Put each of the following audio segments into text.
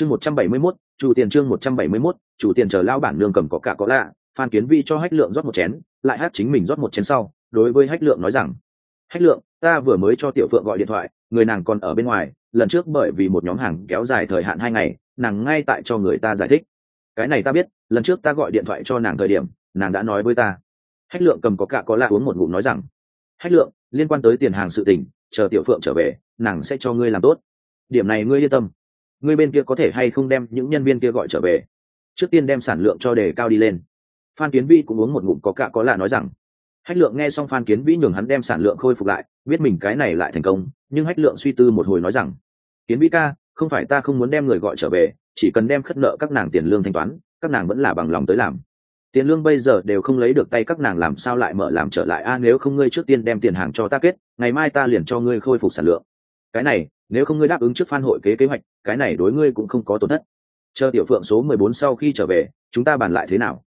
chương một trăm bảy mươi 171, chủ tiền chương một trăm bảy mươi 171, chủ tiền chờ lao bản nương cầm có cả có lạ phan kiến vi cho hách lượng rót một chén lại hát chính mình rót một chén sau đối với hách lượng nói rằng hách lượng ta vừa mới cho tiểu phượng gọi điện thoại người nàng còn ở bên ngoài lần trước bởi vì một nhóm hàng kéo dài thời hạn hai ngày nàng ngay tại cho người ta giải thích. Cái này ta biết lần trước ta gọi điện thoại cho nàng thời điểm nàng đã nói với ta. Hách lượng cầm có cả có lạ uống một ngụm nói rằng hách lượng liên quan tới tiền hàng sự tình chờ tiểu phượng trở về nàng sẽ cho ngươi làm tốt. Điểm này ngươi yên tâm ngươi bên kia có thể hay không đem những nhân viên kia gọi trở về? Trước tiên đem sản lượng cho đề cao đi lên. Phan kiến vi cũng uống một ngụm có cạ có lạ nói rằng. Hách lượng nghe xong phan kiến vĩ nhường hắn đem sản lượng khôi phục lại, biết mình cái này lại thành công, nhưng hách lượng suy tư một hồi nói rằng. Kiến vĩ ca, không phải ta không muốn đem người gọi trở về, chỉ cần đem khất nợ các nàng tiền lương thanh toán, các nàng vẫn là bằng lòng tới làm. Tiền lương bây giờ đều không lấy được tay các nàng làm sao lại mở làm trở lại? A, nếu không ngươi trước tiên đem tiền hàng cho ta kết, ngày mai ta liền cho ngươi khôi phục sản lượng. Cái này nếu không ngươi đáp ứng trước phan hội kế kế hoạch, cái này đối ngươi cũng không có tổn thất. Chờ tiểu phượng số mười bốn sau khi trở về, chúng ta bàn lại thế nào?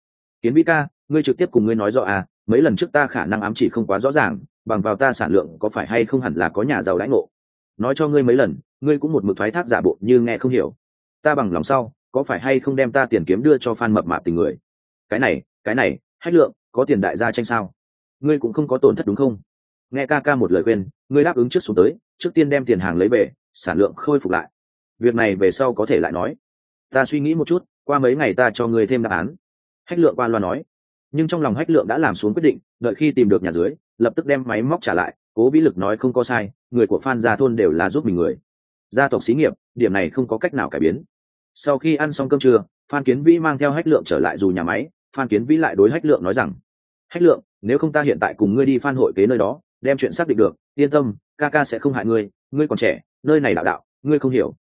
Kiến vĩ ca, ngươi trực tiếp cùng ngươi nói rõ à mấy lần trước ta khả năng ám chỉ không quá rõ ràng, bằng vào ta sản lượng có phải hay không hẳn là có nhà giàu đãi ngộ. Nói cho ngươi mấy lần, ngươi cũng một mực thoái thác giả bộ như nghe không hiểu. Ta bằng lòng sau, có phải hay không đem ta tiền kiếm đưa cho phan mập mạp tình người? Cái này cái này, hách lượng, có tiền đại gia tranh sao? Ngươi cũng không có tổn thất đúng không? Nghe ca ca một lời khuyên, ngươi đáp ứng trước xuống tới trước tiên đem tiền hàng lấy về, sản lượng khôi phục lại. Việc này về sau có thể lại nói. Ta suy nghĩ một chút, qua mấy ngày ta cho người thêm đáp án. Hách lượng qua loa nói. Nhưng trong lòng hách lượng đã làm xuống quyết định, đợi khi tìm được nhà dưới, lập tức đem máy móc trả lại, cố vĩ lực nói không có sai, người của phan gia thôn đều là giúp mình người. Gia tộc xí nghiệp, điểm này không có cách nào cải biến. Sau khi ăn xong cơm trưa, phan kiến vĩ mang theo hách lượng trở lại dù nhà máy, phan kiến vĩ lại đối hách lượng nói rằng, hách lượng, nếu không ta hiện tại cùng ngươi đi phan hội kế nơi đó đem chuyện xác định được, yên tâm, ca ca sẽ không hại ngươi ngươi còn trẻ, nơi này đạo đạo, ngươi không hiểu.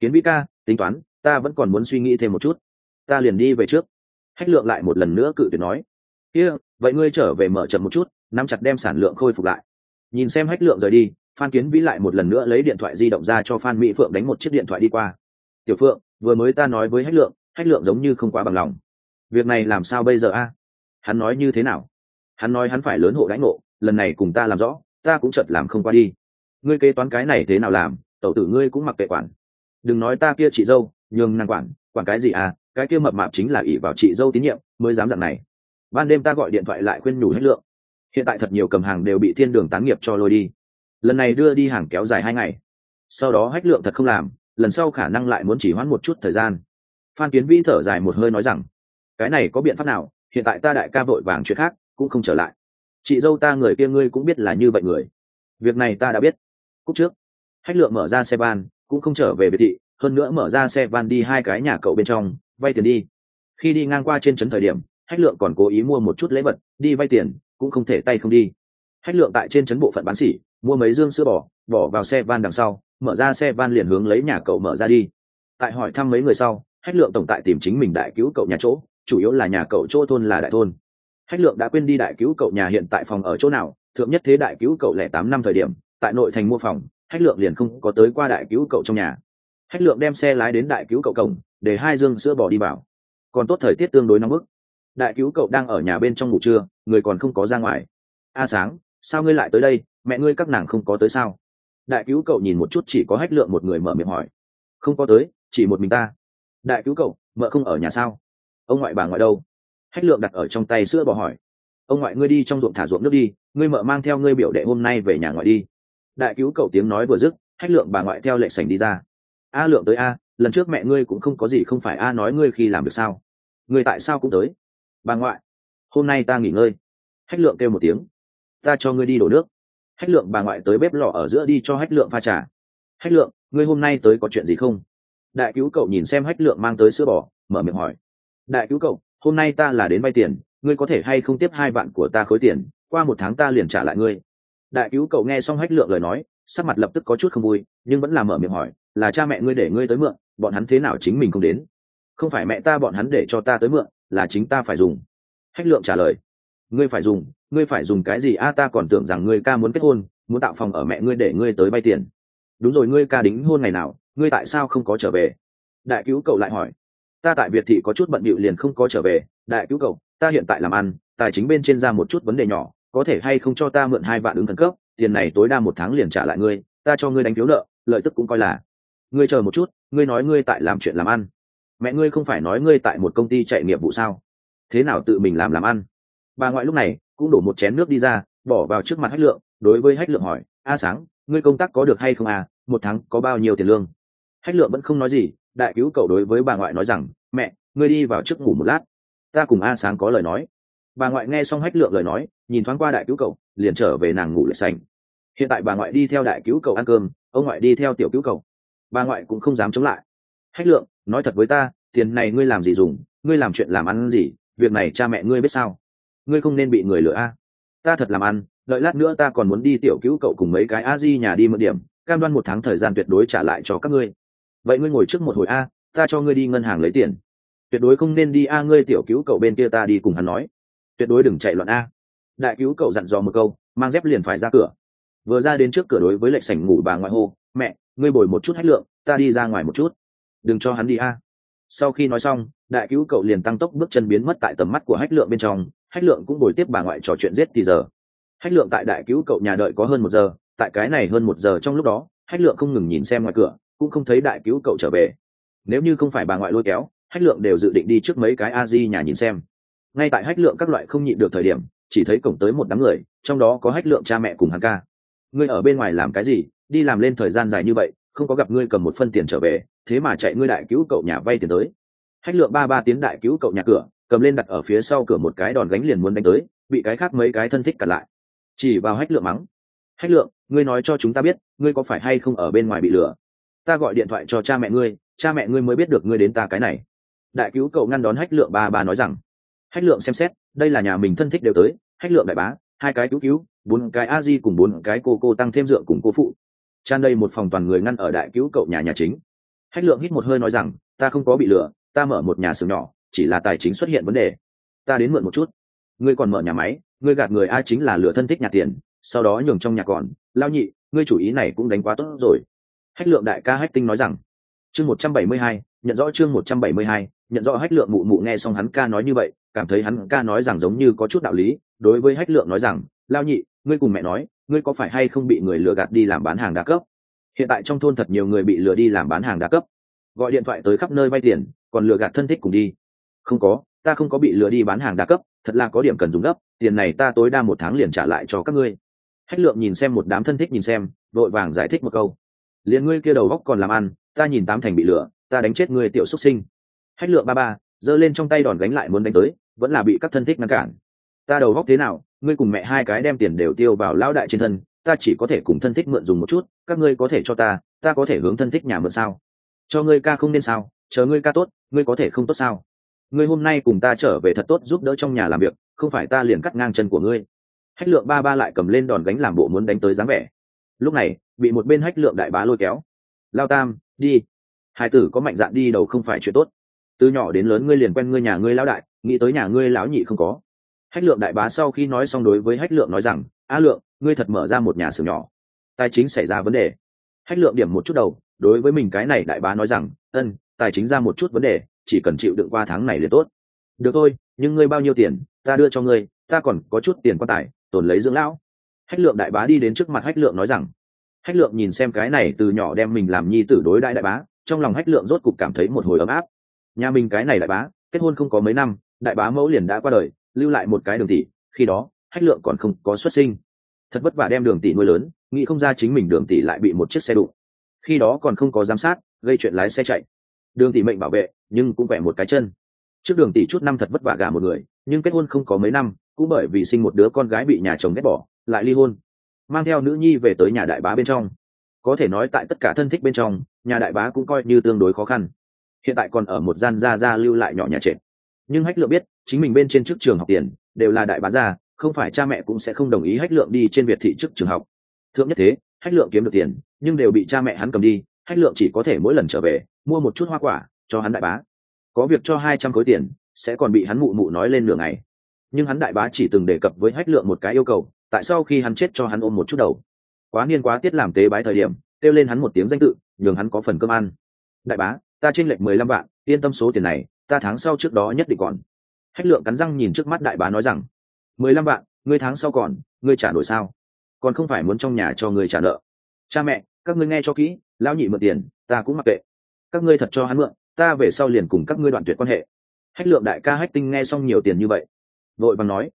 Kiến vĩ ca, tính toán, ta vẫn còn muốn suy nghĩ thêm một chút. Ta liền đi về trước. Hách lượng lại một lần nữa cự tuyệt nói. Kia, vậy ngươi trở về mở chậm một chút, nắm chặt đem sản lượng khôi phục lại. Nhìn xem hách lượng rời đi, phan kiến vĩ lại một lần nữa lấy điện thoại di động ra cho phan mỹ phượng đánh một chiếc điện thoại đi qua. Tiểu phượng, vừa mới ta nói với hách lượng hách lượng giống như không quá bằng lòng. Việc này làm sao bây giờ a? Hắn nói như thế nào? Hắn nói hắn phải lớn hộ đánh ngộ lần này cùng ta làm rõ, ta cũng chợt làm không qua đi. Ngươi kế toán cái này thế nào làm, tẩu tử ngươi cũng mặc kệ quản. Đừng nói ta kia chị dâu, nhường nàng quản quản cái gì à cái kia mập mạp chính là ỷ vào chị dâu tín nhiệm, mới dám dặn này. Ban đêm ta gọi điện thoại lại khuyên nhủ hết lượng. Hiện tại thật nhiều cầm hàng đều bị thiên đường tán nghiệp cho lôi đi. Lần này đưa đi hàng kéo dài hai ngày. Sau đó hách lượng thật không làm, lần sau khả năng lại muốn chỉ hoãn một chút thời gian. Phan kiến vĩ thở dài một hơi nói rằng, cái này có biện pháp nào? Hiện tại ta đại ca vội vàng chuyện khác, cũng không trở lại chị dâu ta người kia ngươi cũng biết là như vậy người. Việc này ta đã biết. Cúc trước. Hách lượng mở ra xe van, cũng không trở về biệt thị, hơn nữa mở ra xe van đi hai cái nhà cậu bên trong, vay tiền đi. Khi đi ngang qua trên trấn thời điểm, hách lượng còn cố ý mua một chút lễ vật, đi vay tiền, cũng không thể tay không đi. Hách lượng tại trên trấn bộ phận bán xỉ mua mấy dương sữa bò, bỏ vào xe van đằng sau, mở ra xe van liền hướng lấy nhà cậu mở ra đi. Tại hỏi thăm mấy người sau, hách lượng tổng tại tìm chính mình đại cứu cậu nhà chỗ, chủ yếu là nhà cậu chỗ thôn là đại thôn hách lượng đã quên đi đại cứu cậu nhà hiện tại phòng ở chỗ nào, thượng nhất thế đại cứu cậu lẻ tám năm thời điểm, tại nội thành mua phòng hách lượng liền không có tới qua đại cứu cậu trong nhà. Hách lượng đem xe lái đến đại cứu cậu cổng, để hai dương sữa bò đi vào. Còn tốt thời tiết tương đối nóng bức. Đại cứu cậu đang ở nhà bên trong ngủ trưa, người còn không có ra ngoài. A sáng, sao ngươi lại tới đây? Mẹ ngươi các nàng không có tới sao? Đại cứu cậu nhìn một chút chỉ có hách lượng một người mở miệng hỏi. Không có tới, chỉ một mình ta. Đại cứu cậu, mợ không ở nhà sao? Ông ngoại bà ngoại đâu? Hách lượng đặt ở trong tay sữa bò hỏi, ông ngoại ngươi đi trong ruộng thả ruộng nước đi, ngươi mợ mang theo ngươi biểu đệ hôm nay về nhà ngoại đi. Đại cứu cậu tiếng nói vừa dứt, hách lượng bà ngoại theo lệ sảnh đi ra. A lượng tới a, lần trước mẹ ngươi cũng không có gì không phải a nói ngươi khi làm được sao? Ngươi tại sao cũng tới? Bà ngoại, hôm nay ta nghỉ ngơi. Hách lượng kêu một tiếng, ta cho ngươi đi đổ nước. Hách lượng bà ngoại tới bếp lò ở giữa đi cho hách lượng pha trà. Hách lượng, ngươi hôm nay tới có chuyện gì không? Đại cứu cậu nhìn xem hách lượng mang tới sữa bò, mở miệng hỏi, đại cứu cậu hôm nay ta là đến vay tiền, ngươi có thể hay không tiếp hai vạn của ta khối tiền, qua một tháng ta liền trả lại ngươi. Đại cứu cậu nghe xong hách lượng lời nói, sắc mặt lập tức có chút không vui, nhưng vẫn là mở miệng hỏi, là cha mẹ ngươi để ngươi tới mượn, bọn hắn thế nào chính mình không đến? Không phải mẹ ta bọn hắn để cho ta tới mượn, là chính ta phải dùng. Hách lượng trả lời, ngươi phải dùng, ngươi phải dùng cái gì? A, ta còn tưởng rằng ngươi ca muốn kết hôn, muốn tạo phòng ở mẹ ngươi để ngươi tới vay tiền. Đúng rồi, ngươi ca đính hôn ngày nào, ngươi tại sao không có trở về? Đại cứu cậu lại hỏi ta tại việt thị có chút bận bịu liền không có trở về, đại cứu cậu, ta hiện tại làm ăn, tài chính bên trên ra một chút vấn đề nhỏ, có thể hay không cho ta mượn hai vạn ứng thần cấp, tiền này tối đa một tháng liền trả lại ngươi, ta cho ngươi đánh phiếu nợ, lợi tức cũng coi là. Ngươi chờ một chút, ngươi nói ngươi tại làm chuyện làm ăn. Mẹ ngươi không phải nói ngươi tại một công ty chạy nghiệp vụ sao? Thế nào tự mình làm làm ăn? Bà ngoại lúc này cũng đổ một chén nước đi ra, bỏ vào trước mặt hách lượng, đối với hách lượng hỏi, a sáng, ngươi công tác có được hay không à? Một tháng có bao nhiêu tiền lương? Hách lượng vẫn không nói gì đại cứu cậu đối với bà ngoại nói rằng, mẹ, ngươi đi vào trước ngủ một lát. Ta cùng a sáng có lời nói. Bà ngoại nghe xong hách lượng lời nói, nhìn thoáng qua đại cứu cậu, liền trở về nàng ngủ lại sành. Hiện tại bà ngoại đi theo đại cứu cậu ăn cơm, ông ngoại đi theo tiểu cứu cậu. Bà ngoại cũng không dám chống lại. Hách lượng, nói thật với ta, tiền này ngươi làm gì dùng? Ngươi làm chuyện làm ăn gì? Việc này cha mẹ ngươi biết sao? Ngươi không nên bị người lừa a. Ta thật làm ăn, đợi lát nữa ta còn muốn đi tiểu cứu cậu cùng mấy cái a di nhà đi mượn điểm, cam đoan một tháng thời gian tuyệt đối trả lại cho các ngươi vậy ngươi ngồi trước một hồi a, ta cho ngươi đi ngân hàng lấy tiền. Tuyệt đối không nên đi a, ngươi tiểu cứu cậu bên kia ta đi cùng hắn nói. Tuyệt đối đừng chạy loạn a. Đại cứu cậu dặn dò một câu, mang dép liền phải ra cửa. Vừa ra đến trước cửa đối với lệnh sảnh ngủ bà ngoại hô, mẹ, ngươi bồi một chút hách lượng, ta đi ra ngoài một chút. Đừng cho hắn đi a. Sau khi nói xong, đại cứu cậu liền tăng tốc bước chân biến mất tại tầm mắt của hách lượng bên trong, hách lượng cũng bồi tiếp bà ngoại trò chuyện giết thì giờ. Hách lượng tại đại cứu cậu nhà đợi có hơn một giờ, tại cái này hơn một giờ trong lúc đó, hách lượng không ngừng nhìn xem ngoài cửa cũng không thấy đại cứu cậu trở về. Nếu như không phải bà ngoại lôi kéo, hách lượng đều dự định đi trước mấy cái a di nhà nhìn xem. Ngay tại hách lượng các loại không nhịn được thời điểm, chỉ thấy cổng tới một đám người, trong đó có hách lượng cha mẹ cùng hắn ca. Ngươi ở bên ngoài làm cái gì? Đi làm lên thời gian dài như vậy, không có gặp ngươi cầm một phân tiền trở về, thế mà chạy ngươi đại cứu cậu nhà vay tiền tới. Hách lượng ba ba tiến đại cứu cậu nhà cửa, cầm lên đặt ở phía sau cửa một cái đòn gánh liền muốn đánh tới, bị cái khác mấy cái thân thích cặn lại. Chỉ vào hách lượng mắng. Hách lượng, ngươi nói cho chúng ta biết, ngươi có phải hay không ở bên ngoài bị lừa? Ta gọi điện thoại cho cha mẹ ngươi, cha mẹ ngươi mới biết được ngươi đến ta cái này. Đại cứu cậu ngăn đón hách lượng ba ba nói rằng, hách lượng xem xét, đây là nhà mình thân thích đều tới, hách lượng đại bá, hai cái cứu cứu, bốn cái a di cùng bốn cái cô cô tăng thêm dựa cùng cô phụ. Tràn đây một phòng toàn người ngăn ở đại cứu cậu nhà nhà chính. Hách lượng hít một hơi nói rằng, ta không có bị lừa, ta mở một nhà xưởng nhỏ, chỉ là tài chính xuất hiện vấn đề. Ta đến mượn một chút. Ngươi còn mở nhà máy, ngươi gạt người a chính là lừa thân thích nhà tiền, sau đó nhường trong nhà còn. Lao nhị, ngươi chủ ý này cũng đánh quá tốt rồi hách lượng đại ca hách tinh nói rằng, chương một trăm bảy mươi hai, nhận rõ chương một trăm bảy mươi hai, nhận rõ hách lượng mụ mụ nghe xong hắn ca nói như vậy, cảm thấy hắn ca nói rằng giống như có chút đạo lý, đối với hách lượng nói rằng, lao nhị, ngươi cùng mẹ nói, ngươi có phải hay không bị người lừa gạt đi làm bán hàng đa cấp? Hiện tại trong thôn thật nhiều người bị lừa đi làm bán hàng đa cấp. Gọi điện thoại tới khắp nơi vay tiền, còn lừa gạt thân thích cùng đi. Không có, ta không có bị lừa đi bán hàng đa cấp, thật là có điểm cần dùng gấp, tiền này ta tối đa một tháng liền trả lại cho các ngươi. Hách lượng nhìn xem một đám thân thích nhìn xem, vội vàng giải thích một câu liền ngươi kia đầu góc còn làm ăn, ta nhìn tám thành bị lừa ta đánh chết ngươi tiểu xuất sinh. Hách lượng ba ba, giơ lên trong tay đòn gánh lại muốn đánh tới, vẫn là bị các thân thích ngăn cản. Ta đầu góc thế nào, ngươi cùng mẹ hai cái đem tiền đều tiêu vào lão đại trên thân, ta chỉ có thể cùng thân thích mượn dùng một chút, các ngươi có thể cho ta ta có thể hướng thân thích nhà mượn sao? Cho ngươi ca không nên sao, chờ ngươi ca tốt, ngươi có thể không tốt sao? Ngươi hôm nay cùng ta trở về thật tốt giúp đỡ trong nhà làm việc, không phải ta liền cắt ngang chân của ngươi. Hách lượng ba ba lại cầm lên đòn gánh làm bộ muốn đánh tới dáng vẻ lúc này, bị một bên hách lượng đại bá lôi kéo. Lao tam, đi. Hai tử có mạnh dạn đi đầu không phải chuyện tốt. Từ nhỏ đến lớn ngươi liền quen ngươi nhà ngươi lão đại, nghĩ tới nhà ngươi lão nhị không có. Hách lượng đại bá sau khi nói xong đối với hách lượng nói rằng, a lượng, ngươi thật mở ra một nhà xưởng nhỏ. Tài chính xảy ra vấn đề. Hách lượng điểm một chút đầu, đối với mình cái này đại bá nói rằng, ân, tài chính ra một chút vấn đề, chỉ cần chịu đựng qua tháng này liền tốt. Được thôi, nhưng ngươi bao nhiêu tiền, ta đưa cho ngươi, ta còn có chút tiền quan tài, tồn lấy dưỡng lão hách lượng đại bá đi đến trước mặt hách lượng nói rằng, hách lượng nhìn xem cái này từ nhỏ đem mình làm nhi tử đối đại đại bá, trong lòng hách lượng rốt cục cảm thấy một hồi ấm áp. Nhà mình cái này đại bá, kết hôn không có mấy năm, đại bá mẫu liền đã qua đời, lưu lại một cái đường tỷ, khi đó, hách lượng còn không có xuất sinh. Thật vất vả đem đường tỷ nuôi lớn, nghĩ không ra chính mình đường tỷ lại bị một chiếc xe đụng. Khi đó còn không có giám sát, gây chuyện lái xe chạy. Đường tỷ mệnh bảo vệ, nhưng cũng vẻ một cái chân. Trước đường tỷ chút năm thật vất vả gả một người, nhưng kết hôn không có mấy năm, cũng bởi vì sinh một đứa con gái bị nhà chồng ghét bỏ lại ly hôn, mang theo nữ nhi về tới nhà đại bá bên trong. Có thể nói tại tất cả thân thích bên trong, nhà đại bá cũng coi như tương đối khó khăn. Hiện tại còn ở một gian gia gia lưu lại nhỏ nhà trệt. Nhưng hách lượng biết, chính mình bên trên trước trường học tiền, đều là đại bá gia, không phải cha mẹ cũng sẽ không đồng ý hách lượng đi trên việt thị trước trường học. Thượng nhất thế, hách lượng kiếm được tiền, nhưng đều bị cha mẹ hắn cầm đi, hách lượng chỉ có thể mỗi lần trở về, mua một chút hoa quả, cho hắn đại bá. Có việc cho hai trăm khối tiền, sẽ còn bị hắn mụ mụ nói lên nửa ngày. Nhưng hắn đại bá chỉ từng đề cập với hách lượng một cái yêu cầu tại sao khi hắn chết cho hắn ôm một chút đầu. Quá niên quá tiết làm tế bái thời điểm, kêu lên hắn một tiếng danh tự, nhường hắn có phần cơm ăn. Đại bá, ta trên lệch mười lăm vạn, yên tâm số tiền này, ta tháng sau trước đó nhất định còn. Hách lượng cắn răng nhìn trước mắt đại bá nói rằng, mười lăm vạn, ngươi tháng sau còn, ngươi trả nổi sao? Còn không phải muốn trong nhà cho ngươi trả nợ. Cha mẹ, các ngươi nghe cho kỹ, lão nhị mượn tiền, ta cũng mặc kệ. Các ngươi thật cho hắn mượn, ta về sau liền cùng các ngươi đoạn tuyệt quan hệ. Hách lượng đại ca hách tinh nghe xong nhiều tiền như vậy, vội bằng nói,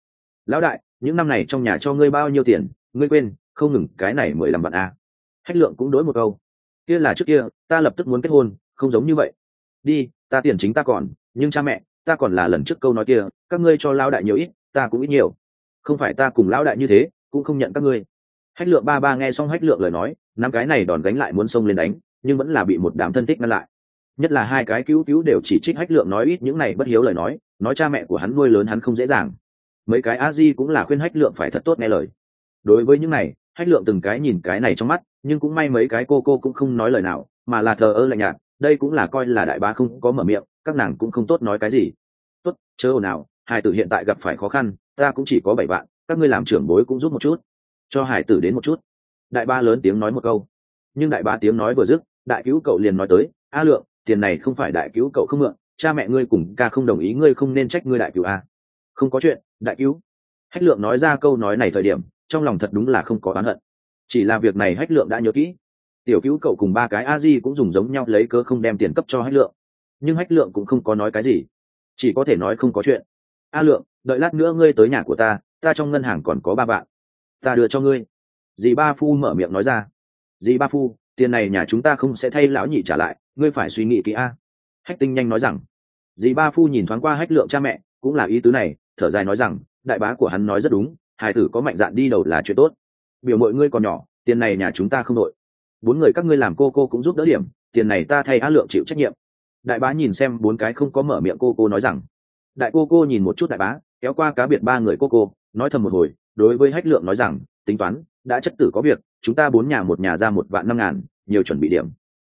lão đại những năm này trong nhà cho ngươi bao nhiêu tiền, ngươi quên, không ngừng, cái này mười lăm vạn a. Hách lượng cũng đối một câu. Kia là trước kia, ta lập tức muốn kết hôn, không giống như vậy. Đi, ta tiền chính ta còn, nhưng cha mẹ, ta còn là lần trước câu nói kia, các ngươi cho lão đại nhiều ít, ta cũng ít nhiều. Không phải ta cùng lão đại như thế, cũng không nhận các ngươi. Hách lượng ba ba nghe xong hách lượng lời nói, năm cái này đòn gánh lại muốn xông lên đánh, nhưng vẫn là bị một đám thân thích ngăn lại. Nhất là hai cái cứu cứu đều chỉ trích hách lượng nói ít những này bất hiếu lời nói nói cha mẹ của hắn nuôi lớn hắn không dễ dàng mấy cái a di cũng là khuyên hách lượng phải thật tốt nghe lời. Đối với những này, hách lượng từng cái nhìn cái này trong mắt, nhưng cũng may mấy cái cô cô cũng không nói lời nào, mà là thờ ơ lạnh nhạt, đây cũng là coi là đại bá không có mở miệng, các nàng cũng không tốt nói cái gì. Tốt, chớ ồn nào hải tử hiện tại gặp phải khó khăn, ta cũng chỉ có bảy vạn, các ngươi làm trưởng bối cũng giúp một chút. Cho hải tử đến một chút. Đại ba lớn tiếng nói một câu. Nhưng đại ba tiếng nói vừa dứt, đại cứu cậu liền nói tới, a lượng, tiền này không phải đại cứu cậu không mượn, cha mẹ ngươi cùng ca không đồng ý, ngươi không nên trách ngươi đại cứu a. Không có chuyện đại cứu. Hách lượng nói ra câu nói này thời điểm, trong lòng thật đúng là không có oán hận. Chỉ là việc này hách lượng đã nhớ kỹ. Tiểu cứu cậu cùng ba cái a di cũng dùng giống nhau lấy cơ không đem tiền cấp cho hách lượng. Nhưng hách lượng cũng không có nói cái gì. Chỉ có thể nói không có chuyện. A lượng, đợi lát nữa ngươi tới nhà của ta ta trong ngân hàng còn có ba bạn ta đưa cho ngươi. Dì ba phu mở miệng nói ra. Dì ba phu, tiền này nhà chúng ta không sẽ thay lão nhị trả lại, ngươi phải suy nghĩ kỹ a. Hách tinh nhanh nói rằng. Dì ba phu nhìn thoáng qua hách lượng cha mẹ, cũng là ý tứ này thở dài nói rằng, đại bá của hắn nói rất đúng hải tử có mạnh dạn đi đầu là chuyện tốt. Biểu mọi ngươi còn nhỏ, tiền này nhà chúng ta không đội bốn người các ngươi làm cô cô cũng giúp đỡ điểm, tiền này ta thay á lượng chịu trách nhiệm. Đại bá nhìn xem bốn cái không có mở miệng cô cô nói rằng. Đại cô cô nhìn một chút đại bá, kéo qua cá biệt ba người cô cô, nói thầm một hồi, đối với hách lượng nói rằng, tính toán, đã chất tử có việc, chúng ta bốn nhà một nhà ra một vạn năm ngàn, nhiều chuẩn bị điểm.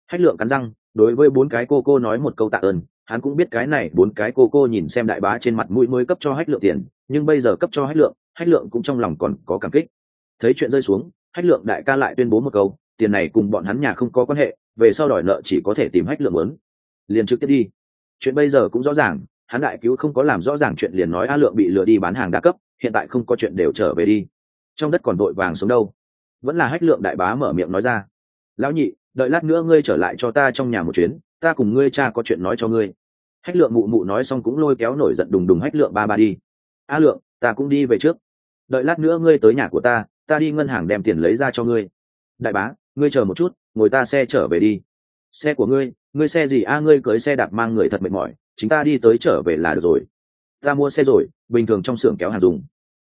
Hách lượng cắn răng, đối với bốn cái cô cô nói một câu tạ ơn hắn cũng biết cái này bốn cái cô cô nhìn xem đại bá trên mặt mũi mới cấp cho hách lượng tiền, nhưng bây giờ cấp cho hách lượng hách lượng cũng trong lòng còn có cảm kích. Thấy chuyện rơi xuống, hách lượng đại ca lại tuyên bố một câu, tiền này cùng bọn hắn nhà không có quan hệ, về sau đòi nợ chỉ có thể tìm hách lượng lớn liền trực tiếp đi. Chuyện bây giờ cũng rõ ràng, hắn đại cứu không có làm rõ ràng chuyện liền nói a lượng bị lừa đi bán hàng đa cấp, hiện tại không có chuyện đều trở về đi. Trong đất còn đội vàng sống đâu? Vẫn là hách lượng đại bá mở miệng nói ra. Lão nhị, đợi lát nữa ngươi trở lại cho ta trong nhà một chuyến, ta cùng ngươi cha có chuyện nói cho ngươi hách lượng mụ mụ nói xong cũng lôi kéo nổi giận đùng đùng hách lượng ba ba đi. A lượng, ta cũng đi về trước. Đợi lát nữa ngươi tới nhà của ta ta đi ngân hàng đem tiền lấy ra cho ngươi. Đại bá, ngươi chờ một chút, ngồi ta xe trở về đi. Xe của ngươi ngươi xe gì? A, ngươi cưới xe đạp mang người thật mệt mỏi, chính ta đi tới trở về là được rồi. Ta mua xe rồi, bình thường trong xưởng kéo hàng dùng.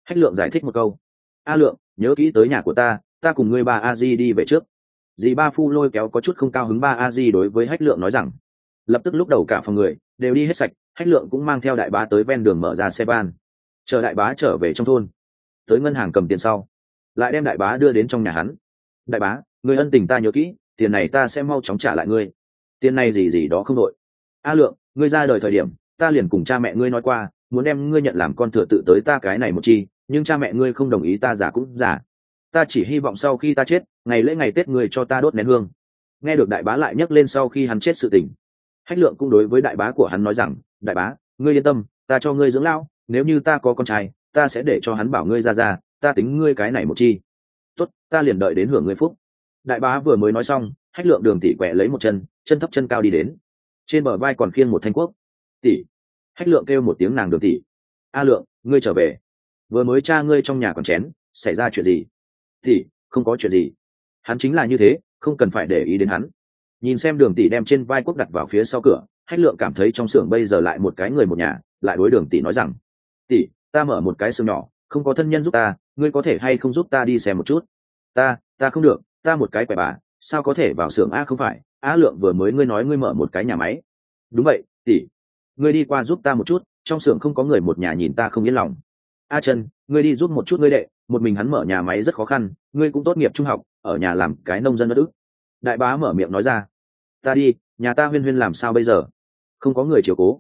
Hách lượng giải thích một câu. A lượng, nhớ kỹ tới nhà của ta ta cùng ngươi ba a di đi về trước. Dì ba phu lôi kéo có chút không cao hứng ba a di đối với hách lượng nói rằng. Lập tức lúc đầu cả phòng người đều đi hết sạch hách lượng cũng mang theo đại bá tới ven đường mở ra xe van, chờ đại bá trở về trong thôn tới ngân hàng cầm tiền sau lại đem đại bá đưa đến trong nhà hắn. Đại bá người ân tình ta nhớ kỹ tiền này ta sẽ mau chóng trả lại ngươi. Tiền này gì gì đó không đội a lượng ngươi ra đời thời điểm ta liền cùng cha mẹ ngươi nói qua muốn đem ngươi nhận làm con thừa tự tới ta cái này một chi nhưng cha mẹ ngươi không đồng ý ta giả cũng giả. Ta chỉ hy vọng sau khi ta chết ngày lễ ngày tết ngươi cho ta đốt nén hương. Nghe được đại bá lại nhắc lên sau khi hắn chết sự tình hách lượng cũng đối với đại bá của hắn nói rằng, đại bá, ngươi yên tâm, ta cho ngươi dưỡng lão, nếu như ta có con trai, ta sẽ để cho hắn bảo ngươi ra ra, ta tính ngươi cái này một chi. Tốt, ta liền đợi đến hưởng ngươi phúc. Đại bá vừa mới nói xong, hách lượng đường tỷ quẹ lấy một chân chân thấp chân cao đi đến. Trên bờ vai còn khiêng một thanh quốc. Tỷ. Hách lượng kêu một tiếng nàng đường tỷ. A lượng, ngươi trở về. Vừa mới cha ngươi trong nhà còn chén, xảy ra chuyện gì? Tỷ, không có chuyện gì. Hắn chính là như thế, không cần phải để ý đến hắn nhìn xem đường tỷ đem trên vai quốc đặt vào phía sau cửa, hách lượng cảm thấy trong xưởng bây giờ lại một cái người một nhà, lại đối đường tỷ nói rằng, tỷ, ta mở một cái xưởng nhỏ, không có thân nhân giúp ta, ngươi có thể hay không giúp ta đi xem một chút? Ta ta không được, ta một cái quẻ bà, sao có thể vào xưởng a không phải? A lượng vừa mới ngươi nói ngươi mở một cái nhà máy. Đúng vậy, tỷ, ngươi đi qua giúp ta một chút, trong xưởng không có người một nhà nhìn ta không yên lòng. A chân ngươi đi giúp một chút ngươi đệ, một mình hắn mở nhà máy rất khó khăn, ngươi cũng tốt nghiệp trung học, ở nhà làm cái nông dân đất ức đại bá mở miệng nói ra, ta đi, nhà ta huyên huyên làm sao bây giờ? Không có người chiều cố.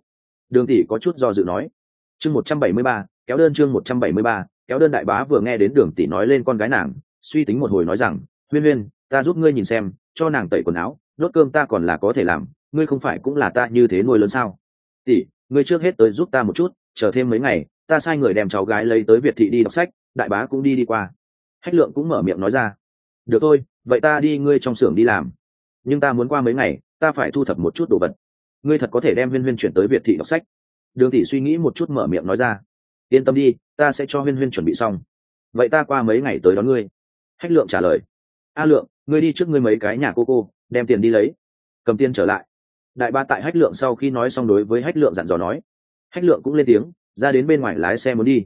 Đường tỷ có chút do dự nói. Chương một trăm bảy mươi ba, kéo đơn chương một trăm bảy mươi ba, kéo đơn đại bá vừa nghe đến đường tỷ nói lên con gái nàng, suy tính một hồi nói rằng, huyên huyên, ta giúp ngươi nhìn xem, cho nàng tẩy quần áo, đốt cơm ta còn là có thể làm, ngươi không phải cũng là ta như thế nuôi lớn sao? Tỷ, ngươi trước hết tới giúp ta một chút, chờ thêm mấy ngày, ta sai người đem cháu gái lấy tới việt thị đi đọc sách, đại bá cũng đi đi qua. Hách lượng cũng mở miệng nói ra. Được thôi vậy ta đi ngươi trong xưởng đi làm. Nhưng ta muốn qua mấy ngày, ta phải thu thập một chút đồ vật. Ngươi thật có thể đem huyên huyên chuyển tới việt thị đọc sách. Đường tỷ suy nghĩ một chút mở miệng nói ra. Yên tâm đi, ta sẽ cho huyên huyên chuẩn bị xong. Vậy ta qua mấy ngày tới đón ngươi. Hách lượng trả lời. A lượng, ngươi đi trước ngươi mấy cái nhà cô cô, đem tiền đi lấy. Cầm tiền trở lại. Đại ba tại hách lượng sau khi nói xong đối với hách lượng dặn dò nói. Hách lượng cũng lên tiếng, ra đến bên ngoài lái xe muốn đi.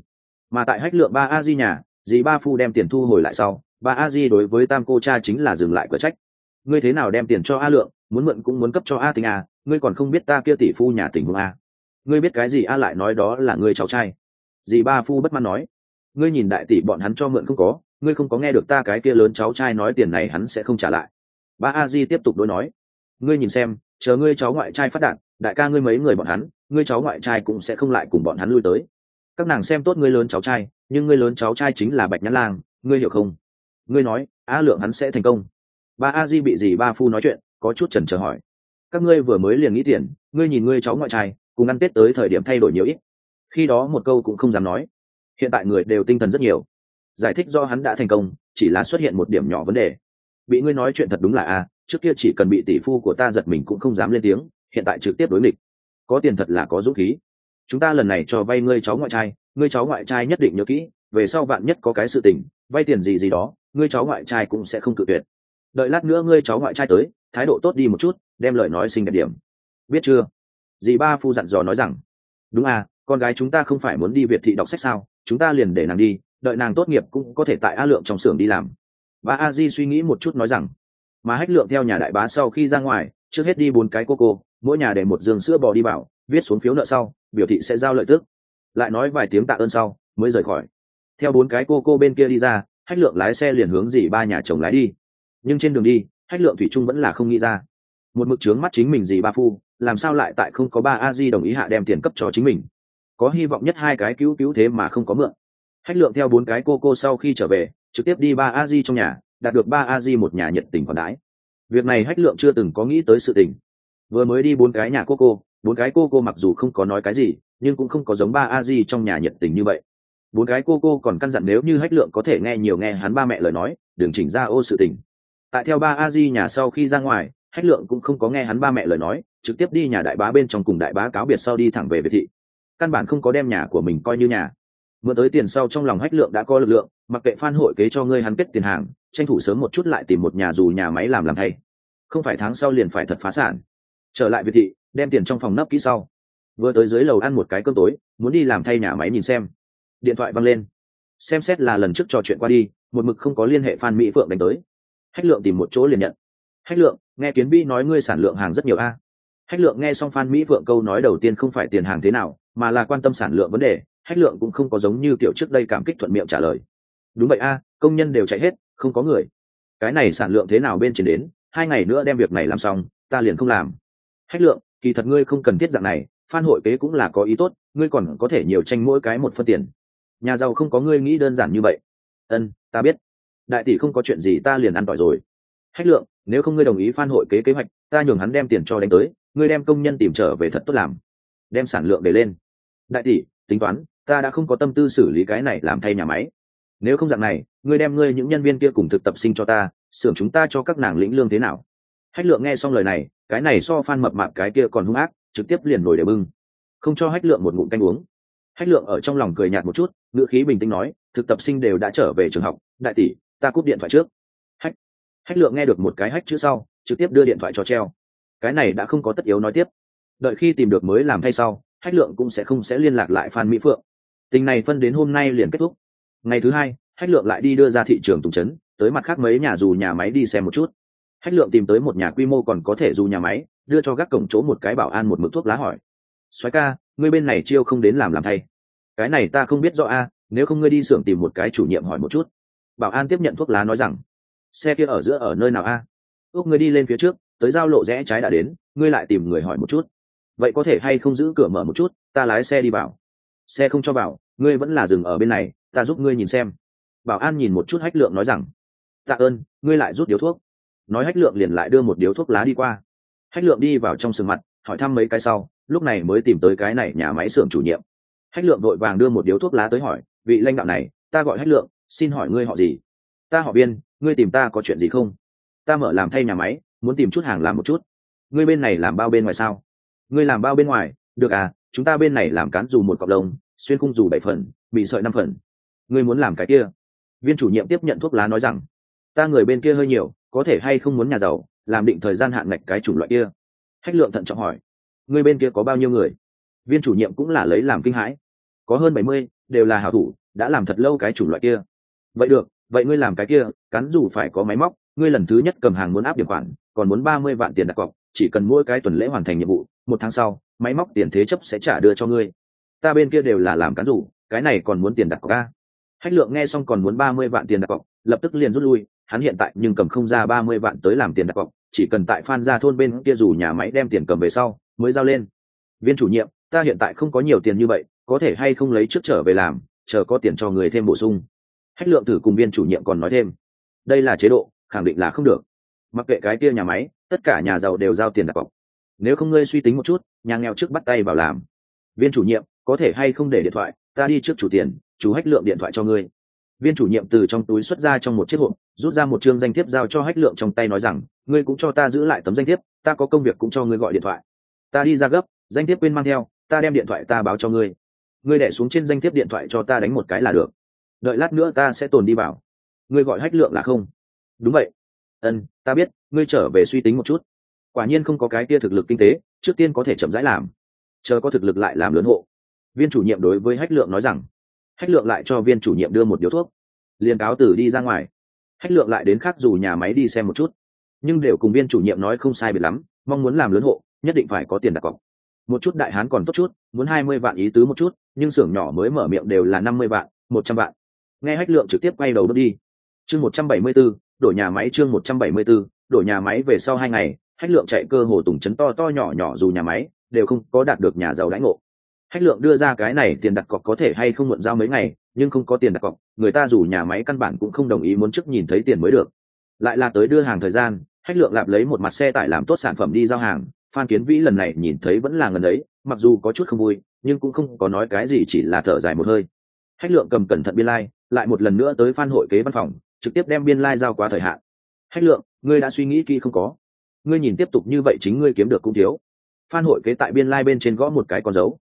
Mà tại hách lượng ba a di nhà, dì ba phu đem tiền thu hồi lại sau ba a di đối với tam cô cha chính là dừng lại cửa trách. Ngươi thế nào đem tiền cho a lượng, muốn mượn cũng muốn cấp cho a tình a, ngươi còn không biết ta kia tỷ phu nhà tình hương a. Ngươi biết cái gì a lại nói đó là ngươi cháu trai. Dì ba phu bất mãn nói. Ngươi nhìn đại tỷ bọn hắn cho mượn không có, ngươi không có nghe được ta cái kia lớn cháu trai nói tiền này hắn sẽ không trả lại. Ba a di tiếp tục đối nói. Ngươi nhìn xem, chờ ngươi cháu ngoại trai phát đạt, đại ca ngươi mấy người bọn hắn, ngươi cháu ngoại trai cũng sẽ không lại cùng bọn hắn lui tới. Các nàng xem tốt ngươi lớn cháu trai, nhưng ngươi lớn cháu trai chính là bạch nhãn lang, ngươi hiểu không? Ngươi nói, a lượng hắn sẽ thành công. Ba a di bị gì ba phu nói chuyện, có chút trần trờ hỏi. Các ngươi vừa mới liền nghĩ tiền, ngươi nhìn ngươi cháu ngoại trai, cùng ăn tết tới thời điểm thay đổi nhiều ít. Khi đó một câu cũng không dám nói. Hiện tại người đều tinh thần rất nhiều. Giải thích do hắn đã thành công, chỉ là xuất hiện một điểm nhỏ vấn đề. Bị ngươi nói chuyện thật đúng là a, trước kia chỉ cần bị tỷ phu của ta giật mình cũng không dám lên tiếng, hiện tại trực tiếp đối nghịch. Có tiền thật là có dũng khí. Chúng ta lần này cho vay ngươi cháu ngoại trai, ngươi cháu ngoại trai nhất định nhớ kỹ, về sau bạn nhất có cái sự tình vay tiền gì gì đó, ngươi cháu ngoại trai cũng sẽ không cự tuyệt. Đợi lát nữa ngươi cháu ngoại trai tới, thái độ tốt đi một chút, đem lời nói xinh đẹp điểm. Biết chưa? Dì ba phu dặn dò nói rằng, đúng à con gái chúng ta không phải muốn đi việt thị đọc sách sao, chúng ta liền để nàng đi, đợi nàng tốt nghiệp cũng có thể tại a lượng trong xưởng đi làm. Bà a di suy nghĩ một chút nói rằng, mà hách lượng theo nhà đại bá sau khi ra ngoài, trước hết đi bốn cái cô cô, mỗi nhà để một giường sữa bò đi bảo viết xuống phiếu nợ sau, biểu thị sẽ giao lợi tức. Lại nói vài tiếng tạ ơn sau, mới rời khỏi theo bốn cái cô cô bên kia đi ra, hách lượng lái xe liền hướng dì ba nhà chồng lái đi. Nhưng trên đường đi, hách lượng thủy trung vẫn là không nghĩ ra. Một mực trướng mắt chính mình dì ba phu, làm sao lại tại không có ba a di đồng ý hạ đem tiền cấp cho chính mình? Có hy vọng nhất hai cái cứu cứu thế mà không có mượn. Hách lượng theo bốn cái cô cô sau khi trở về, trực tiếp đi ba a di trong nhà, đạt được ba a di một nhà nhiệt tình còn đái. Việc này hách lượng chưa từng có nghĩ tới sự tình. Vừa mới đi bốn cái nhà cô cô, bốn cái cô cô mặc dù không có nói cái gì, nhưng cũng không có giống ba a di trong nhà nhiệt tình như vậy bốn cái cô cô còn căn dặn nếu như hách lượng có thể nghe nhiều nghe hắn ba mẹ lời nói, đừng chỉnh ra ô sự tình. Tại theo ba a di nhà sau khi ra ngoài, hách lượng cũng không có nghe hắn ba mẹ lời nói, trực tiếp đi nhà đại bá bên trong cùng đại bá cáo biệt sau đi thẳng về biệt thị. Căn bản không có đem nhà của mình coi như nhà. Mượn tới tiền sau trong lòng hách lượng đã có lực lượng, mặc kệ phan hội kế cho ngươi hắn kết tiền hàng, tranh thủ sớm một chút lại tìm một nhà dù nhà máy làm làm thay. Không phải tháng sau liền phải thật phá sản. Trở lại việt thị, đem tiền trong phòng nấp kỹ sau. Vừa tới dưới lầu ăn một cái cơm tối, muốn đi làm thay nhà máy nhìn xem điện thoại văng lên. Xem xét là lần trước trò chuyện qua đi, một mực không có liên hệ phan mỹ phượng đánh tới. Hách lượng tìm một chỗ liền nhận. Hách lượng, nghe kiến bi nói ngươi sản lượng hàng rất nhiều a. Hách lượng nghe xong phan mỹ phượng câu nói đầu tiên không phải tiền hàng thế nào, mà là quan tâm sản lượng vấn đề. Hách lượng cũng không có giống như kiểu trước đây cảm kích thuận miệng trả lời. Đúng vậy a, công nhân đều chạy hết, không có người. Cái này sản lượng thế nào bên trên đến, hai ngày nữa đem việc này làm xong, ta liền không làm. Hách lượng, kỳ thật ngươi không cần thiết dạng này phan hội kế cũng là có ý tốt, ngươi còn có thể nhiều tranh mỗi cái một phân tiền nhà giàu không có ngươi nghĩ đơn giản như vậy. Ân, ta biết. Đại tỷ không có chuyện gì ta liền ăn tỏi rồi. Hách lượng, nếu không ngươi đồng ý phan hội kế kế hoạch, ta nhường hắn đem tiền cho đánh tới, ngươi đem công nhân tìm trở về thật tốt làm. Đem sản lượng để lên. Đại tỷ, tính toán, ta đã không có tâm tư xử lý cái này làm thay nhà máy. Nếu không dạng này, ngươi đem ngươi những nhân viên kia cùng thực tập sinh cho ta, xưởng chúng ta cho các nàng lĩnh lương thế nào? Hách lượng nghe xong lời này, cái này so phan mập mạp cái kia còn hung ác, trực tiếp liền nổi để bưng. Không cho hách lượng một ngụm canh uống hách lượng ở trong lòng cười nhạt một chút, ngữ khí bình tĩnh nói, thực tập sinh đều đã trở về trường học, đại tỷ, ta cúp điện thoại trước. Hách hách lượng nghe được một cái hách chữ sau, trực tiếp đưa điện thoại cho treo. Cái này đã không có tất yếu nói tiếp. Đợi khi tìm được mới làm thay sau, hách lượng cũng sẽ không sẽ liên lạc lại phan mỹ phượng. Tình này phân đến hôm nay liền kết thúc. Ngày thứ hai, hách lượng lại đi đưa ra thị trường tùng trấn tới mặt khác mấy nhà dù nhà máy đi xem một chút. Hách lượng tìm tới một nhà quy mô còn có thể dù nhà máy, đưa cho gác cổng chỗ một cái bảo an một mực thuốc lá hỏi. Xoáy ca ngươi bên này chiêu không đến làm làm thay. Cái này ta không biết rõ a, nếu không ngươi đi xưởng tìm một cái chủ nhiệm hỏi một chút. Bảo an tiếp nhận thuốc lá nói rằng, xe kia ở giữa ở nơi nào a? À? ước ngươi đi lên phía trước, tới giao lộ rẽ trái đã đến, ngươi lại tìm người hỏi một chút. Vậy có thể hay không giữ cửa mở một chút, ta lái xe đi vào xe không cho vào ngươi vẫn là dừng ở bên này, ta giúp ngươi nhìn xem. Bảo an nhìn một chút hách lượng nói rằng, tạ ơn, ngươi lại rút điếu thuốc. Nói hách lượng liền lại đưa một điếu thuốc lá đi qua. Hách lượng đi vào trong sườn mặt, hỏi thăm mấy cái sau lúc này mới tìm tới cái này nhà máy xưởng chủ nhiệm. Hách lượng vội vàng đưa một điếu thuốc lá tới hỏi, vị lãnh đạo này, ta gọi hách lượng, xin hỏi ngươi họ gì? Ta họ biên ngươi tìm ta có chuyện gì không? Ta mở làm thay nhà máy, muốn tìm chút hàng làm một chút. Ngươi bên này làm bao bên ngoài sao? Ngươi làm bao bên ngoài? Được à chúng ta bên này làm cán dù một cọc lông, xuyên khung dù bảy phần, bị sợi năm phần. Ngươi muốn làm cái kia? Viên chủ nhiệm tiếp nhận thuốc lá nói rằng, ta người bên kia hơi nhiều, có thể hay không muốn nhà giàu, làm định thời gian hạn ngạch cái chủng loại kia. Hách lượng thận trọng hỏi Người bên kia có bao nhiêu người? Viên chủ nhiệm cũng là lấy làm kinh hãi. Có hơn bảy mươi, đều là hảo thủ, đã làm thật lâu cái chủng loại kia. Vậy được, vậy ngươi làm cái kia, cắn dù phải có máy móc, ngươi lần thứ nhất cầm hàng muốn áp điểm khoản, còn muốn ba mươi vạn tiền đặt cọc, chỉ cần mỗi cái tuần lễ hoàn thành nhiệm vụ, một tháng sau, máy móc tiền thế chấp sẽ trả đưa cho ngươi. Ta bên kia đều là làm cán rủ cái này còn muốn tiền đặt cọc ca hách lượng nghe xong còn muốn ba mươi vạn tiền đặt cọc, lập tức liền rút lui, hắn hiện tại nhưng cầm không ra ba mươi vạn tới làm tiền đặt cọc, chỉ cần tại phan ra thôn bên kia dù nhà máy đem tiền cầm về sau mới giao lên. Viên chủ nhiệm, ta hiện tại không có nhiều tiền như vậy, có thể hay không lấy trước trở về làm, chờ có tiền cho người thêm bổ sung. Hách lượng tử cùng viên chủ nhiệm còn nói thêm. Đây là chế độ, khẳng định là không được. Mặc kệ cái kia nhà máy, tất cả nhà giàu đều giao tiền đặt cọc. Nếu không ngươi suy tính một chút, nhà nghèo trước bắt tay vào làm. Viên chủ nhiệm, có thể hay không để điện thoại, ta đi trước chủ tiền chú hách lượng điện thoại cho ngươi. Viên chủ nhiệm từ trong túi xuất ra trong một chiếc hộp, rút ra một chương danh thiếp giao cho hách lượng trong tay nói rằng, ngươi cũng cho ta giữ lại tấm danh thiếp, ta có công việc cũng cho ngươi gọi điện thoại ta đi ra gấp, danh thiếp quên mang theo, ta đem điện thoại ta báo cho ngươi. Ngươi đẻ xuống trên danh thiếp điện thoại cho ta đánh một cái là được. Đợi lát nữa ta sẽ tồn đi vào. Ngươi gọi hách lượng là không? Đúng vậy. Ân, ta biết, ngươi trở về suy tính một chút. Quả nhiên không có cái kia thực lực kinh tế, trước tiên có thể chậm rãi làm. Chờ có thực lực lại làm lớn hộ. Viên chủ nhiệm đối với hách lượng nói rằng. Hách lượng lại cho viên chủ nhiệm đưa một điếu thuốc. Liền cáo tử đi ra ngoài. Hách lượng lại đến khác dù nhà máy đi xem một chút. Nhưng đều cùng viên chủ nhiệm nói không sai biệt lắm, mong muốn làm lớn hộ nhất định phải có tiền đặt cọc. Một chút đại hán còn tốt chút, muốn hai mươi vạn ý tứ một chút, nhưng xưởng nhỏ mới mở miệng đều là năm mươi vạn, một trăm vạn. Nghe hách lượng trực tiếp quay đầu bước đi. Chương một trăm bảy mươi b ố đổi nhà máy chương một trăm bảy mươi b ố đổi nhà máy về sau hai ngày, hách lượng chạy cơ hồ tùng chấn to to nhỏ nhỏ dù nhà máy, đều không có đạt được nhà giàu đãi ngộ. Hách lượng đưa ra cái này tiền đặt cọc có thể hay không muộn giao mấy ngày, nhưng không có tiền đặt cọc, người ta dù nhà máy căn bản cũng không đồng ý muốn trước nhìn thấy tiền mới được. Lại là tới đưa hàng thời gian, hách lượng lạp lấy một mặt xe tải làm tốt sản phẩm đi giao hàng phan kiến vĩ lần này nhìn thấy vẫn là ngần ấy mặc dù có chút không vui nhưng cũng không có nói cái gì chỉ là thở dài một hơi. Hách lượng cầm cẩn thận biên lai、like, lại một lần nữa tới phan hội kế văn phòng trực tiếp đem biên lai、like、giao quá thời hạn. Hách lượng ngươi đã suy nghĩ kỹ không có? Ngươi nhìn tiếp tục như vậy chính ngươi kiếm được cũng thiếu. Phan hội kế tại biên lai、like、bên trên gõ một cái con dấu.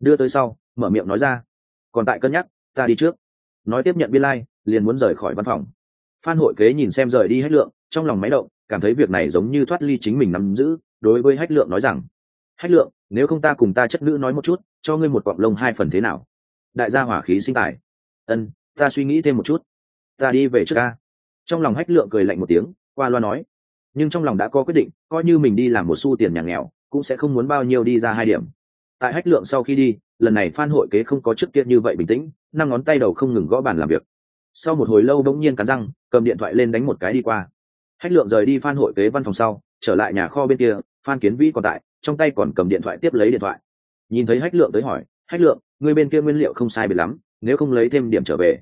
Đưa tới sau mở miệng nói ra. Còn tại cân nhắc ta đi trước. Nói tiếp nhận biên lai、like, liền muốn rời khỏi văn phòng. Phan hội kế nhìn xem rời đi hách lượng trong lòng máy động cảm thấy việc này giống như thoát ly chính mình nắm giữ đối với hách lượng nói rằng, hách lượng, nếu không ta cùng ta chất nữ nói một chút, cho ngươi một quặng lông hai phần thế nào? Đại gia hỏa khí sinh tài. Ân, ta suy nghĩ thêm một chút. Ta đi về trước ca trong lòng hách lượng cười lạnh một tiếng, qua loa nói, nhưng trong lòng đã có quyết định, coi như mình đi làm một xu tiền nhà nghèo, cũng sẽ không muốn bao nhiêu đi ra hai điểm. Tại hách lượng sau khi đi, lần này phan hội kế không có trước kia như vậy bình tĩnh, năm ngón tay đầu không ngừng gõ bàn làm việc. Sau một hồi lâu bỗng nhiên cắn răng, cầm điện thoại lên đánh một cái đi qua. Hách lượng rời đi phan hội kế văn phòng sau trở lại nhà kho bên kia, phan kiến vĩ còn tại, trong tay còn cầm điện thoại tiếp lấy điện thoại. Nhìn thấy hách lượng tới hỏi, hách lượng, người bên kia nguyên liệu không sai biệt lắm, nếu không lấy thêm điểm trở về.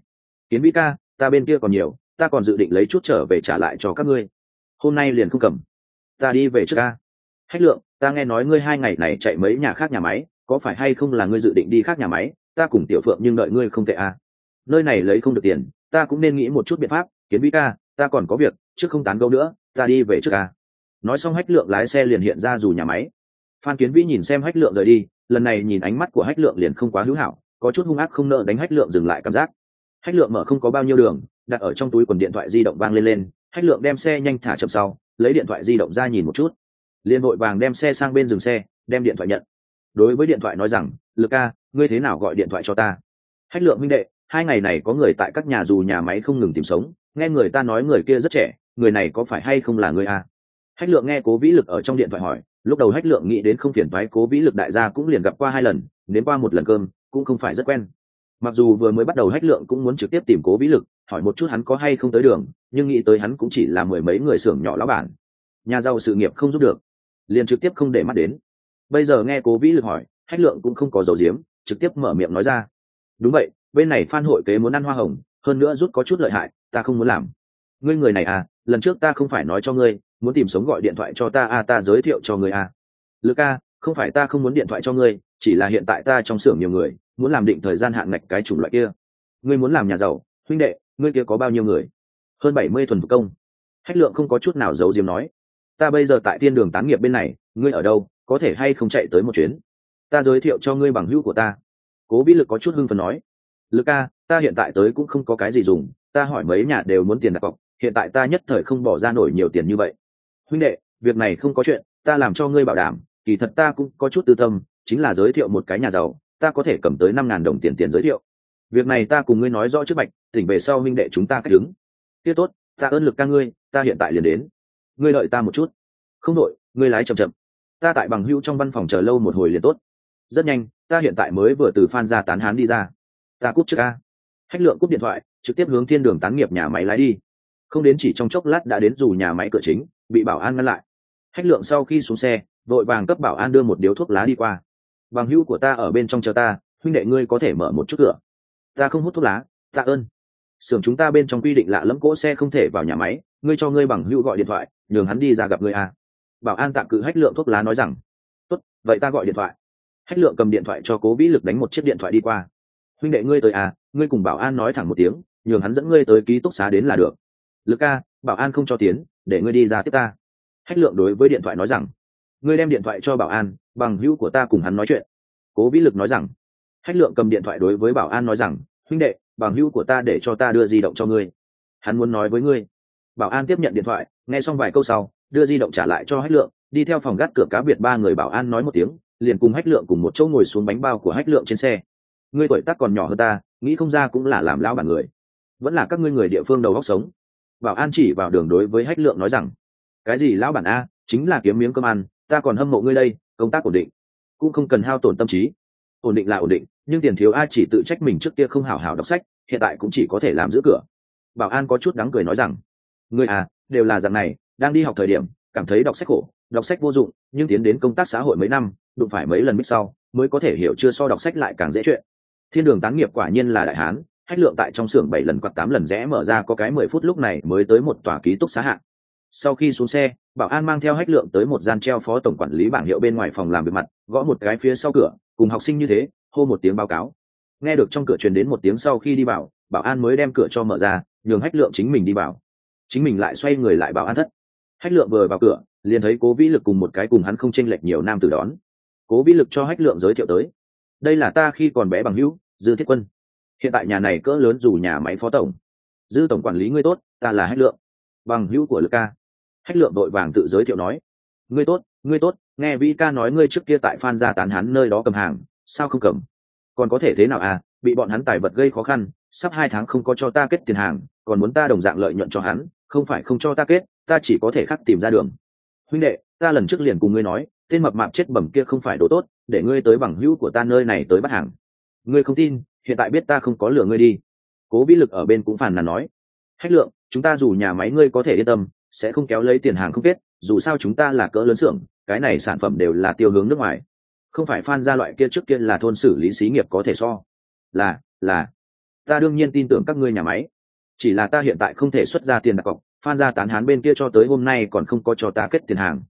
Kiến vĩ ca, ta bên kia còn nhiều, ta còn dự định lấy chút trở về trả lại cho các ngươi. Hôm nay liền không cầm. Ta đi về trước ca. Hách lượng, ta nghe nói ngươi hai ngày này chạy mấy nhà khác nhà máy, có phải hay không là ngươi dự định đi khác nhà máy? Ta cùng tiểu phượng nhưng đợi ngươi không tệ à. nơi này lấy không được tiền, ta cũng nên nghĩ một chút biện pháp. Kiến vĩ ca, ta còn có việc trước không tán gẫu nữa, ta đi về trước ca nói xong hách lượng lái xe liền hiện ra dù nhà máy. Phan kiến vĩ nhìn xem hách lượng rời đi, lần này nhìn ánh mắt của hách lượng liền không quá hữu hảo, có chút hung ác không nợ đánh hách lượng dừng lại cảm giác. Hách lượng mở không có bao nhiêu đường, đặt ở trong túi quần điện thoại di động vang lên lên, hách lượng đem xe nhanh thả chậm sau, lấy điện thoại di động ra nhìn một chút. Liền vội vàng đem xe sang bên dừng xe, đem điện thoại nhận. Đối với điện thoại nói rằng, lực ca, ngươi thế nào gọi điện thoại cho ta? Hách lượng minh đệ, hai ngày này có người tại các nhà dù nhà máy không ngừng tìm sống, nghe người ta nói người kia rất trẻ, người này có phải hay không là người a? Hách lượng nghe cố vĩ lực ở trong điện thoại hỏi, lúc đầu hách lượng nghĩ đến không phiền thoái cố vĩ lực đại gia cũng liền gặp qua hai lần đến qua một lần cơm, cũng không phải rất quen. Mặc dù vừa mới bắt đầu hách lượng cũng muốn trực tiếp tìm cố vĩ lực, hỏi một chút hắn có hay không tới đường, nhưng nghĩ tới hắn cũng chỉ là mười mấy người xưởng nhỏ lão bản. Nhà giàu sự nghiệp không giúp được, liền trực tiếp không để mắt đến. Bây giờ nghe cố vĩ lực hỏi, hách lượng cũng không có dầu diếm trực tiếp mở miệng nói ra. Đúng vậy, bên này phan hội kế muốn ăn hoa hồng, hơn nữa rút có chút lợi hại, ta không muốn làm. Ngươi người này à lần trước ta không phải nói cho ngươi muốn tìm sống gọi điện thoại cho ta à ta giới thiệu cho ngươi à. Lực ca không phải ta không muốn điện thoại cho ngươi, chỉ là hiện tại ta trong xưởng nhiều người, muốn làm định thời gian hạn ngạch cái chủng loại kia. Ngươi muốn làm nhà giàu, huynh đệ, ngươi kia có bao nhiêu người? Hơn bảy mươi thuần thủ công. Hách lượng không có chút nào giấu diếm nói. Ta bây giờ tại thiên đường tán nghiệp bên này, ngươi ở đâu, có thể hay không chạy tới một chuyến? Ta giới thiệu cho ngươi bằng hữu của ta. Cố vĩ lực có chút hưng phần nói. Lực ca ta hiện tại tới cũng không có cái gì dùng, ta hỏi mấy nhà đều muốn tiền đặt cọc, hiện tại ta nhất thời không bỏ ra nổi nhiều tiền như vậy huynh đệ, việc này không có chuyện, ta làm cho ngươi bảo đảm, kỳ thật ta cũng có chút tư tâm, chính là giới thiệu một cái nhà giàu, ta có thể cầm tới năm ngàn đồng tiền tiền giới thiệu. Việc này ta cùng ngươi nói rõ trước bạch tỉnh về sau huynh đệ chúng ta cách đứng. Tiết tốt, ta ơn lực ca ngươi, ta hiện tại liền đến. Ngươi đợi ta một chút. Không đội ngươi lái chậm chậm. Ta tại bằng hưu trong văn phòng chờ lâu một hồi liền tốt. Rất nhanh, ta hiện tại mới vừa từ phan ra tán hán đi ra. Ta cúp trước ca. Hách lượng cúp điện thoại, trực tiếp hướng thiên đường tán nghiệp nhà máy lái đi. Không đến chỉ trong chốc lát đã đến dù nhà máy cửa chính bị bảo an ngăn lại. Hách lượng sau khi xuống xe, vội vàng cấp bảo an đưa một điếu thuốc lá đi qua. Bằng hữu của ta ở bên trong chờ ta, huynh đệ ngươi có thể mở một chút cửa. Ta không hút thuốc lá, tạ ơn. Xưởng chúng ta bên trong quy định lạ lẫm cỗ xe không thể vào nhà máy, ngươi cho ngươi bằng hữu gọi điện thoại, nhường hắn đi ra gặp ngươi à. bảo an tạm cự hách lượng thuốc lá nói rằng, tốt, vậy ta gọi điện thoại. Hách lượng cầm điện thoại cho cố vĩ lực đánh một chiếc điện thoại đi qua. Huynh đệ ngươi tới à ngươi cùng bảo an nói thẳng một tiếng, nhường hắn dẫn ngươi tới ký túc xá đến là được. Lực ca bảo an không cho tiến, để ngươi đi ra tiếp ta. Hách lượng đối với điện thoại nói rằng, ngươi đem điện thoại cho bảo an, bằng hữu của ta cùng hắn nói chuyện. Cố vĩ lực nói rằng, hách lượng cầm điện thoại đối với bảo an nói rằng, huynh đệ, bằng hữu của ta để cho ta đưa di động cho ngươi. Hắn muốn nói với ngươi. Bảo an tiếp nhận điện thoại, nghe xong vài câu sau, đưa di động trả lại cho hách lượng, đi theo phòng gác cửa cá biệt ba người bảo an nói một tiếng, liền cùng hách lượng cùng một chỗ ngồi xuống bánh bao của hách lượng trên xe. Ngươi tuổi tác còn nhỏ hơn ta, nghĩ không ra cũng là làm lão bản người. Vẫn là các ngươi người địa phương đầu góc sống bảo an chỉ vào đường đối với hách lượng nói rằng, cái gì lão bản a, chính là kiếm miếng cơm ăn, ta còn hâm mộ ngươi đây, công tác ổn định, cũng không cần hao tổn tâm trí. Ổn định là ổn định, nhưng tiền thiếu a chỉ tự trách mình trước kia không hào hào đọc sách, hiện tại cũng chỉ có thể làm giữ cửa. Bảo an có chút đắng cười nói rằng người à đều là dạng này, đang đi học thời điểm, cảm thấy đọc sách khổ, đọc sách vô dụng, nhưng tiến đến công tác xã hội mấy năm, đụng phải mấy lần mít sau, mới có thể hiểu chưa so đọc sách lại càng dễ chuyện. Thiên đường tán nghiệp quả nhiên là đại hán hách lượng tại trong xưởng bảy lần hoặc tám lần rẽ mở ra có cái mười phút lúc này mới tới một tòa ký túc xá hạng sau khi xuống xe, bảo an mang theo hách lượng tới một gian treo phó tổng quản lý bảng hiệu bên ngoài phòng làm việc mặt, gõ một cái phía sau cửa, cùng học sinh như thế, hô một tiếng báo cáo. Nghe được trong cửa truyền đến một tiếng sau khi đi vào bảo an mới đem cửa cho mở ra, nhường hách lượng chính mình đi vào chính mình lại xoay người lại bảo an thất. Hách lượng vừa vào cửa, liền thấy cố vĩ lực cùng một cái cùng hắn không chênh lệch nhiều nam tử đón. Cố vĩ lực cho hách lượng giới thiệu tới. Đây là ta khi còn bé bằng hữu, dư thiết quân hiện tại nhà này cỡ lớn dù nhà máy phó tổng. Dư tổng quản lý ngươi tốt, ta là hách lượng. Bằng hữu của lực ca. Hách lượng đội vàng tự giới thiệu nói. Ngươi tốt ngươi tốt, nghe vĩ ca nói ngươi trước kia tại phan gia tán hắn nơi đó cầm hàng, sao không cầm? Còn có thể thế nào à bị bọn hắn tài vật gây khó khăn, sắp hai tháng không có cho ta kết tiền hàng, còn muốn ta đồng dạng lợi nhuận cho hắn, không phải không cho ta kết, ta chỉ có thể khắc tìm ra đường. Huynh đệ, ta lần trước liền cùng ngươi nói, tên mập mạp chết bẩm kia không phải đồ tốt, để ngươi tới bằng hữu của ta nơi này tới bắt hàng. Ngươi không tin hiện tại biết ta không có lừa ngươi đi. Cố vĩ lực ở bên cũng phàn nàn nói. Hách lượng, chúng ta dù nhà máy ngươi có thể yên tâm, sẽ không kéo lấy tiền hàng không kết, dù sao chúng ta là cỡ lớn xưởng, cái này sản phẩm đều là tiêu hướng nước ngoài. Không phải phan gia loại kia trước kia là thôn xử lý xí nghiệp có thể so. Là là. Ta đương nhiên tin tưởng các ngươi nhà máy. Chỉ là ta hiện tại không thể xuất ra tiền đặt cọc, phan gia tán hán bên kia cho tới hôm nay còn không có cho ta kết tiền hàng.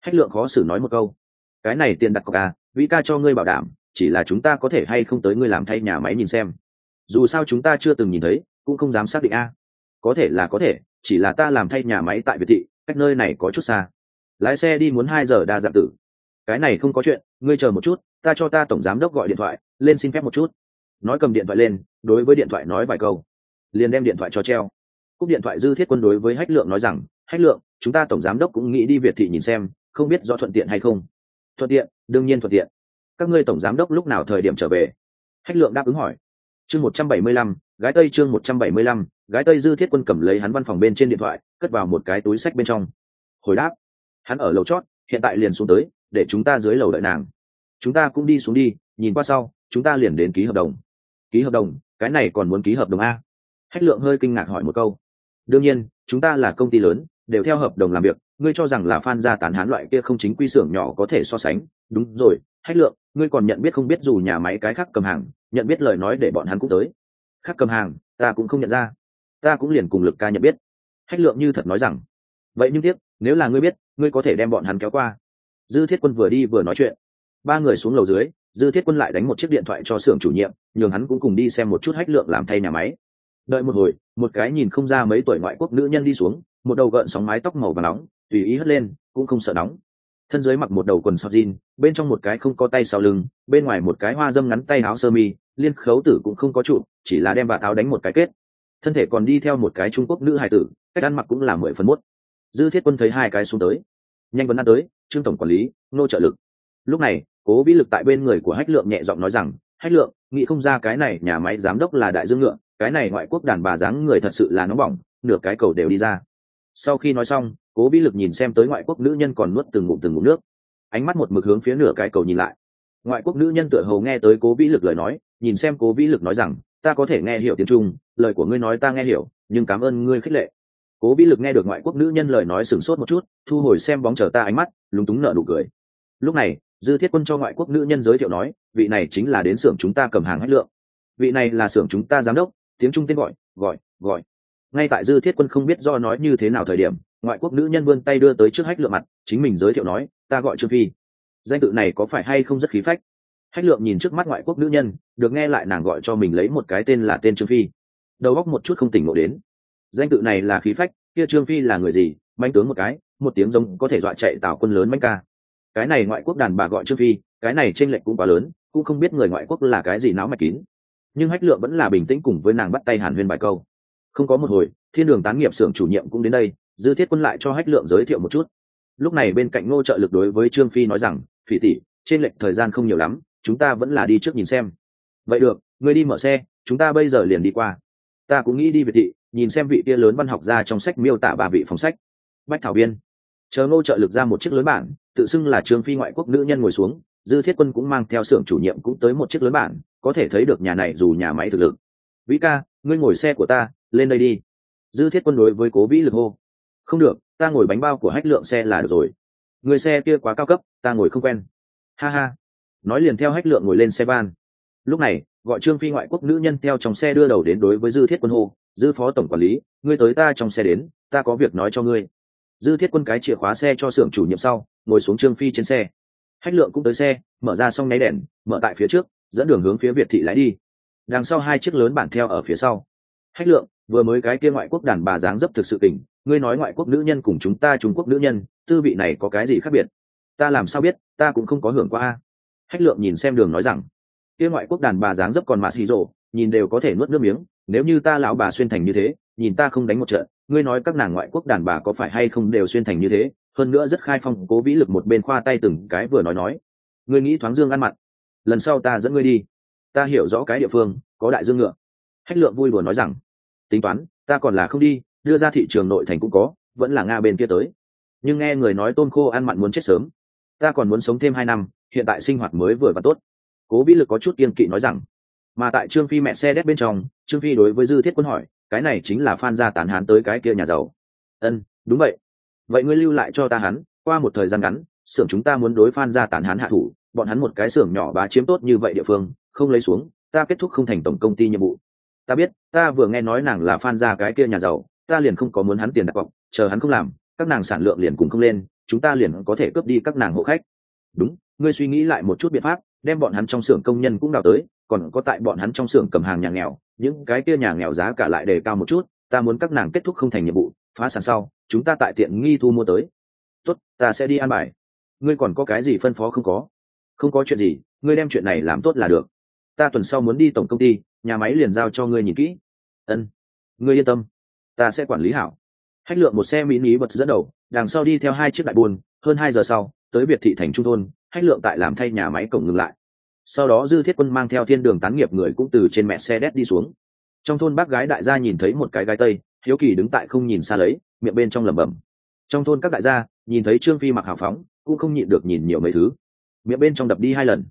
Hách lượng khó xử nói một câu. Cái này tiền đặt cọc à vĩ ca cho ngươi bảo đảm chỉ là chúng ta có thể hay không tới ngươi làm thay nhà máy nhìn xem. Dù sao chúng ta chưa từng nhìn thấy, cũng không dám xác định a. Có thể là có thể, chỉ là ta làm thay nhà máy tại việt thị, cách nơi này có chút xa. Lái xe đi muốn hai giờ đa dạng tử. Cái này không có chuyện, ngươi chờ một chút, ta cho ta tổng giám đốc gọi điện thoại, lên xin phép một chút. Nói cầm điện thoại lên, đối với điện thoại nói vài câu. Liền đem điện thoại cho treo. Cúp điện thoại dư thiết quân đối với hách lượng nói rằng, hách lượng, chúng ta tổng giám đốc cũng nghĩ đi việt thị nhìn xem, không biết do thuận tiện hay không. Thuận tiện, đương nhiên thuận tiện các ngươi tổng giám đốc lúc nào thời điểm trở về? Hách lượng đáp ứng hỏi. Chương một trăm bảy mươi lăm, gái tây chương một trăm bảy mươi lăm, gái tây dư thiết quân cầm lấy hắn văn phòng bên trên điện thoại, cất vào một cái túi sách bên trong. Hồi đáp, hắn ở lầu chót, hiện tại liền xuống tới, để chúng ta dưới lầu đợi nàng. Chúng ta cũng đi xuống đi, nhìn qua sau, chúng ta liền đến ký hợp đồng. Ký hợp đồng, cái này còn muốn ký hợp đồng a? Hách lượng hơi kinh ngạc hỏi một câu. Đương nhiên, chúng ta là công ty lớn, đều theo hợp đồng làm việc, ngươi cho rằng là phan gia tán hán loại kia không chính quy xưởng nhỏ có thể so sánh. Đúng rồi, hách lượng ngươi còn nhận biết không biết dù nhà máy cái khác cầm hàng, nhận biết lời nói để bọn hắn cũng tới. Khác cầm hàng, ta cũng không nhận ra. Ta cũng liền cùng lực ca nhận biết. Hách lượng như thật nói rằng, vậy nhưng tiếc, nếu là ngươi biết, ngươi có thể đem bọn hắn kéo qua. Dư thiết quân vừa đi vừa nói chuyện. Ba người xuống lầu dưới, dư thiết quân lại đánh một chiếc điện thoại cho xưởng chủ nhiệm, nhường hắn cũng cùng đi xem một chút hách lượng làm thay nhà máy. Đợi một hồi, một cái nhìn không ra mấy tuổi ngoại quốc nữ nhân đi xuống, một đầu gợn sóng mái tóc màu và nóng, tùy ý hất lên, cũng không sợ nóng thân dưới mặc một đầu quần sọc jean, bên trong một cái không có tay sau lưng, bên ngoài một cái hoa dâm ngắn tay áo sơ mi, liên khấu tử cũng không có trụ, chỉ là đem bà áo đánh một cái kết. Thân thể còn đi theo một cái trung quốc nữ hài tử, cách ăn mặc cũng là mười phần mốt dư thiết quân thấy hai cái xuống tới. Nhanh vấn ăn tới, trương tổng quản lý, nô trợ lực. Lúc này, cố vĩ lực tại bên người của hách lượng nhẹ giọng nói rằng, hách lượng, nghĩ không ra cái này nhà máy giám đốc là đại dương ngựa, cái này ngoại quốc đàn bà dáng người thật sự là nóng bỏng, nửa cái cầu đều đi ra sau khi nói xong, cố vĩ lực nhìn xem tới ngoại quốc nữ nhân còn nuốt từng ngụm từng ngụm nước. Ánh mắt một mực hướng phía nửa cái cầu nhìn lại. Ngoại quốc nữ nhân tựa hầu nghe tới cố vĩ lực lời nói, nhìn xem cố vĩ lực nói rằng, ta có thể nghe hiểu tiếng trung, lời của ngươi nói ta nghe hiểu, nhưng cảm ơn ngươi khích lệ. Cố vĩ lực nghe được ngoại quốc nữ nhân lời nói sửng sốt một chút, thu hồi xem bóng chờ ta ánh mắt, lúng túng nợ nụ cười. Lúc này, dư thiết quân cho ngoại quốc nữ nhân giới thiệu nói, vị này chính là đến xưởng chúng ta cầm hàng hết lượng. Vị này là xưởng chúng ta giám đốc, tiếng trung tên gọi gọi gọi ngay tại dư thiết quân không biết do nói như thế nào thời điểm, ngoại quốc nữ nhân vươn tay đưa tới trước hách lượng mặt, chính mình giới thiệu nói, ta gọi trương phi. Danh tự này có phải hay không rất khí phách? Hách lượng nhìn trước mắt ngoại quốc nữ nhân, được nghe lại nàng gọi cho mình lấy một cái tên là tên trương phi. Đầu góc một chút không tỉnh ngộ đến. Danh tự này là khí phách, kia trương phi là người gì, manh tướng một cái, một tiếng giống có thể dọa chạy tào quân lớn manh ca. Cái này ngoại quốc đàn bà gọi trương phi, cái này t r ê n lệch cũng quá lớn, cũng không biết người ngoại quốc là cái gì não mạch kín. Nhưng hách lượng vẫn là bình tĩnh cùng với nàng bắt tay hàn huyên bài câu không có một hồi, thiên đường tán nghiệp xưởng chủ nhiệm cũng đến đây, dư thiết quân lại cho hách lượng giới thiệu một chút. Lúc này bên cạnh ngô trợ lực đối với trương phi nói rằng, phỉ tỷ, trên lệch thời gian không nhiều lắm, chúng ta vẫn là đi trước nhìn xem. Vậy được, ngươi đi mở xe, chúng ta bây giờ liền đi qua. Ta cũng nghĩ đi việt thị, nhìn xem vị kia lớn văn học ra trong sách miêu tả bà vị phòng sách. Bách thảo viên chờ ngô trợ lực ra một chiếc lớn bản, tự xưng là trương phi ngoại quốc nữ nhân ngồi xuống, dư thiết quân cũng mang theo xưởng chủ nhiệm cũng tới một chiếc lớn bản, có thể thấy được nhà này dù nhà máy thực lực. Vĩ ca, ngươi ngồi xe của ta lên đây đi. Dư thiết quân đối với cố vĩ lực hô, không được, ta ngồi bánh bao của hách lượng xe là được rồi. Người xe kia quá cao cấp, ta ngồi không quen. Ha ha. Nói liền theo hách lượng ngồi lên xe van. Lúc này, gọi trương phi ngoại quốc nữ nhân theo trong xe đưa đầu đến đối với dư thiết quân hô, dư phó tổng quản lý, ngươi tới ta trong xe đến, ta có việc nói cho ngươi. Dư thiết quân cái chìa khóa xe cho xưởng chủ nhiệm sau, ngồi xuống trương phi trên xe. Hách lượng cũng tới xe, mở ra xong nháy đèn, mở tại phía trước, dẫn đường hướng phía việt thị lái đi. Đằng sau hai chiếc lớn bản theo ở phía sau hách lượng, vừa mới cái kia ngoại quốc đàn bà dáng dấp thực sự tỉnh ngươi nói ngoại quốc nữ nhân cùng chúng ta trung quốc nữ nhân, tư vị này có cái gì khác biệt? Ta làm sao biết, ta cũng không có hưởng qua a. Hách lượng nhìn xem đường nói rằng, kia ngoại quốc đàn bà dáng dấp còn mà xì rộ nhìn đều có thể nuốt nước miếng, nếu như ta lão bà xuyên thành như thế, nhìn ta không đánh một trận, ngươi nói các nàng ngoại quốc đàn bà có phải hay không đều xuyên thành như thế? Hơn nữa rất khai phong, cố vĩ lực một bên khoa tay từng cái vừa nói nói. Ngươi nghĩ thoáng dương ăn mặn, lần sau ta dẫn ngươi đi. Ta hiểu rõ cái địa phương, có đại dương ngựa hách lượng vui đùa nói rằng, tính toán, ta còn là không đi, đưa ra thị trường nội thành cũng có, vẫn là nga bên kia tới. Nhưng nghe người nói tôn khô ăn mặn muốn chết sớm, ta còn muốn sống thêm hai năm, hiện tại sinh hoạt mới vừa và tốt. Cố vĩ lực có chút kiên kỵ nói rằng, mà tại trương phi mẹ xe đét bên trong, trương phi đối với dư thiết quân hỏi, cái này chính là phan gia tán hán tới cái kia nhà giàu. Ân đúng vậy. Vậy ngươi lưu lại cho ta hắn, qua một thời gian ngắn, xưởng chúng ta muốn đối phan gia tán hán hạ thủ, bọn hắn một cái xưởng nhỏ bá chiếm tốt như vậy địa phương, không lấy xuống, ta kết thúc không thành tổng công ty nhiệm vụ ta biết, ta vừa nghe nói nàng là phan gia cái kia nhà giàu, ta liền không có muốn hắn tiền đặt cọc, chờ hắn không làm, các nàng sản lượng liền cùng không lên, chúng ta liền có thể cướp đi các nàng hộ khách. Đúng, ngươi suy nghĩ lại một chút biện pháp, đem bọn hắn trong xưởng công nhân cũng đào tới, còn có tại bọn hắn trong xưởng cầm hàng nhà nghèo, những cái kia nhà nghèo giá cả lại đề cao một chút, ta muốn các nàng kết thúc không thành nhiệm vụ, phá sản sau, chúng ta tại tiện nghi thu mua tới. Tốt, ta sẽ đi an bài. Ngươi còn có cái gì phân phó không có? Không có chuyện gì, ngươi đem chuyện này làm tốt là được. Ta tuần sau muốn đi tổng công ty nhà máy liền giao cho ngươi nhìn kỹ. Ân, ngươi yên tâm, ta sẽ quản lý hảo. Hách lượng một xe mỹ ní bật dẫn đầu, đằng sau đi theo hai chiếc đại buôn, hơn hai giờ sau, tới biệt thị thành trung thôn, hách lượng tại làm thay nhà máy cổng ngừng lại. Sau đó dư thiết quân mang theo thiên đường tán nghiệp người cũng từ trên mẹ xe đét đi xuống. Trong thôn bác gái đại gia nhìn thấy một cái gái tây, hiếu kỳ đứng tại không nhìn xa lấy, miệng bên trong lẩm bẩm. Trong thôn các đại gia, nhìn thấy trương phi mặc hào phóng, cũng không nhịn được nhìn nhiều mấy thứ. Miệng bên trong đập đi hai lần.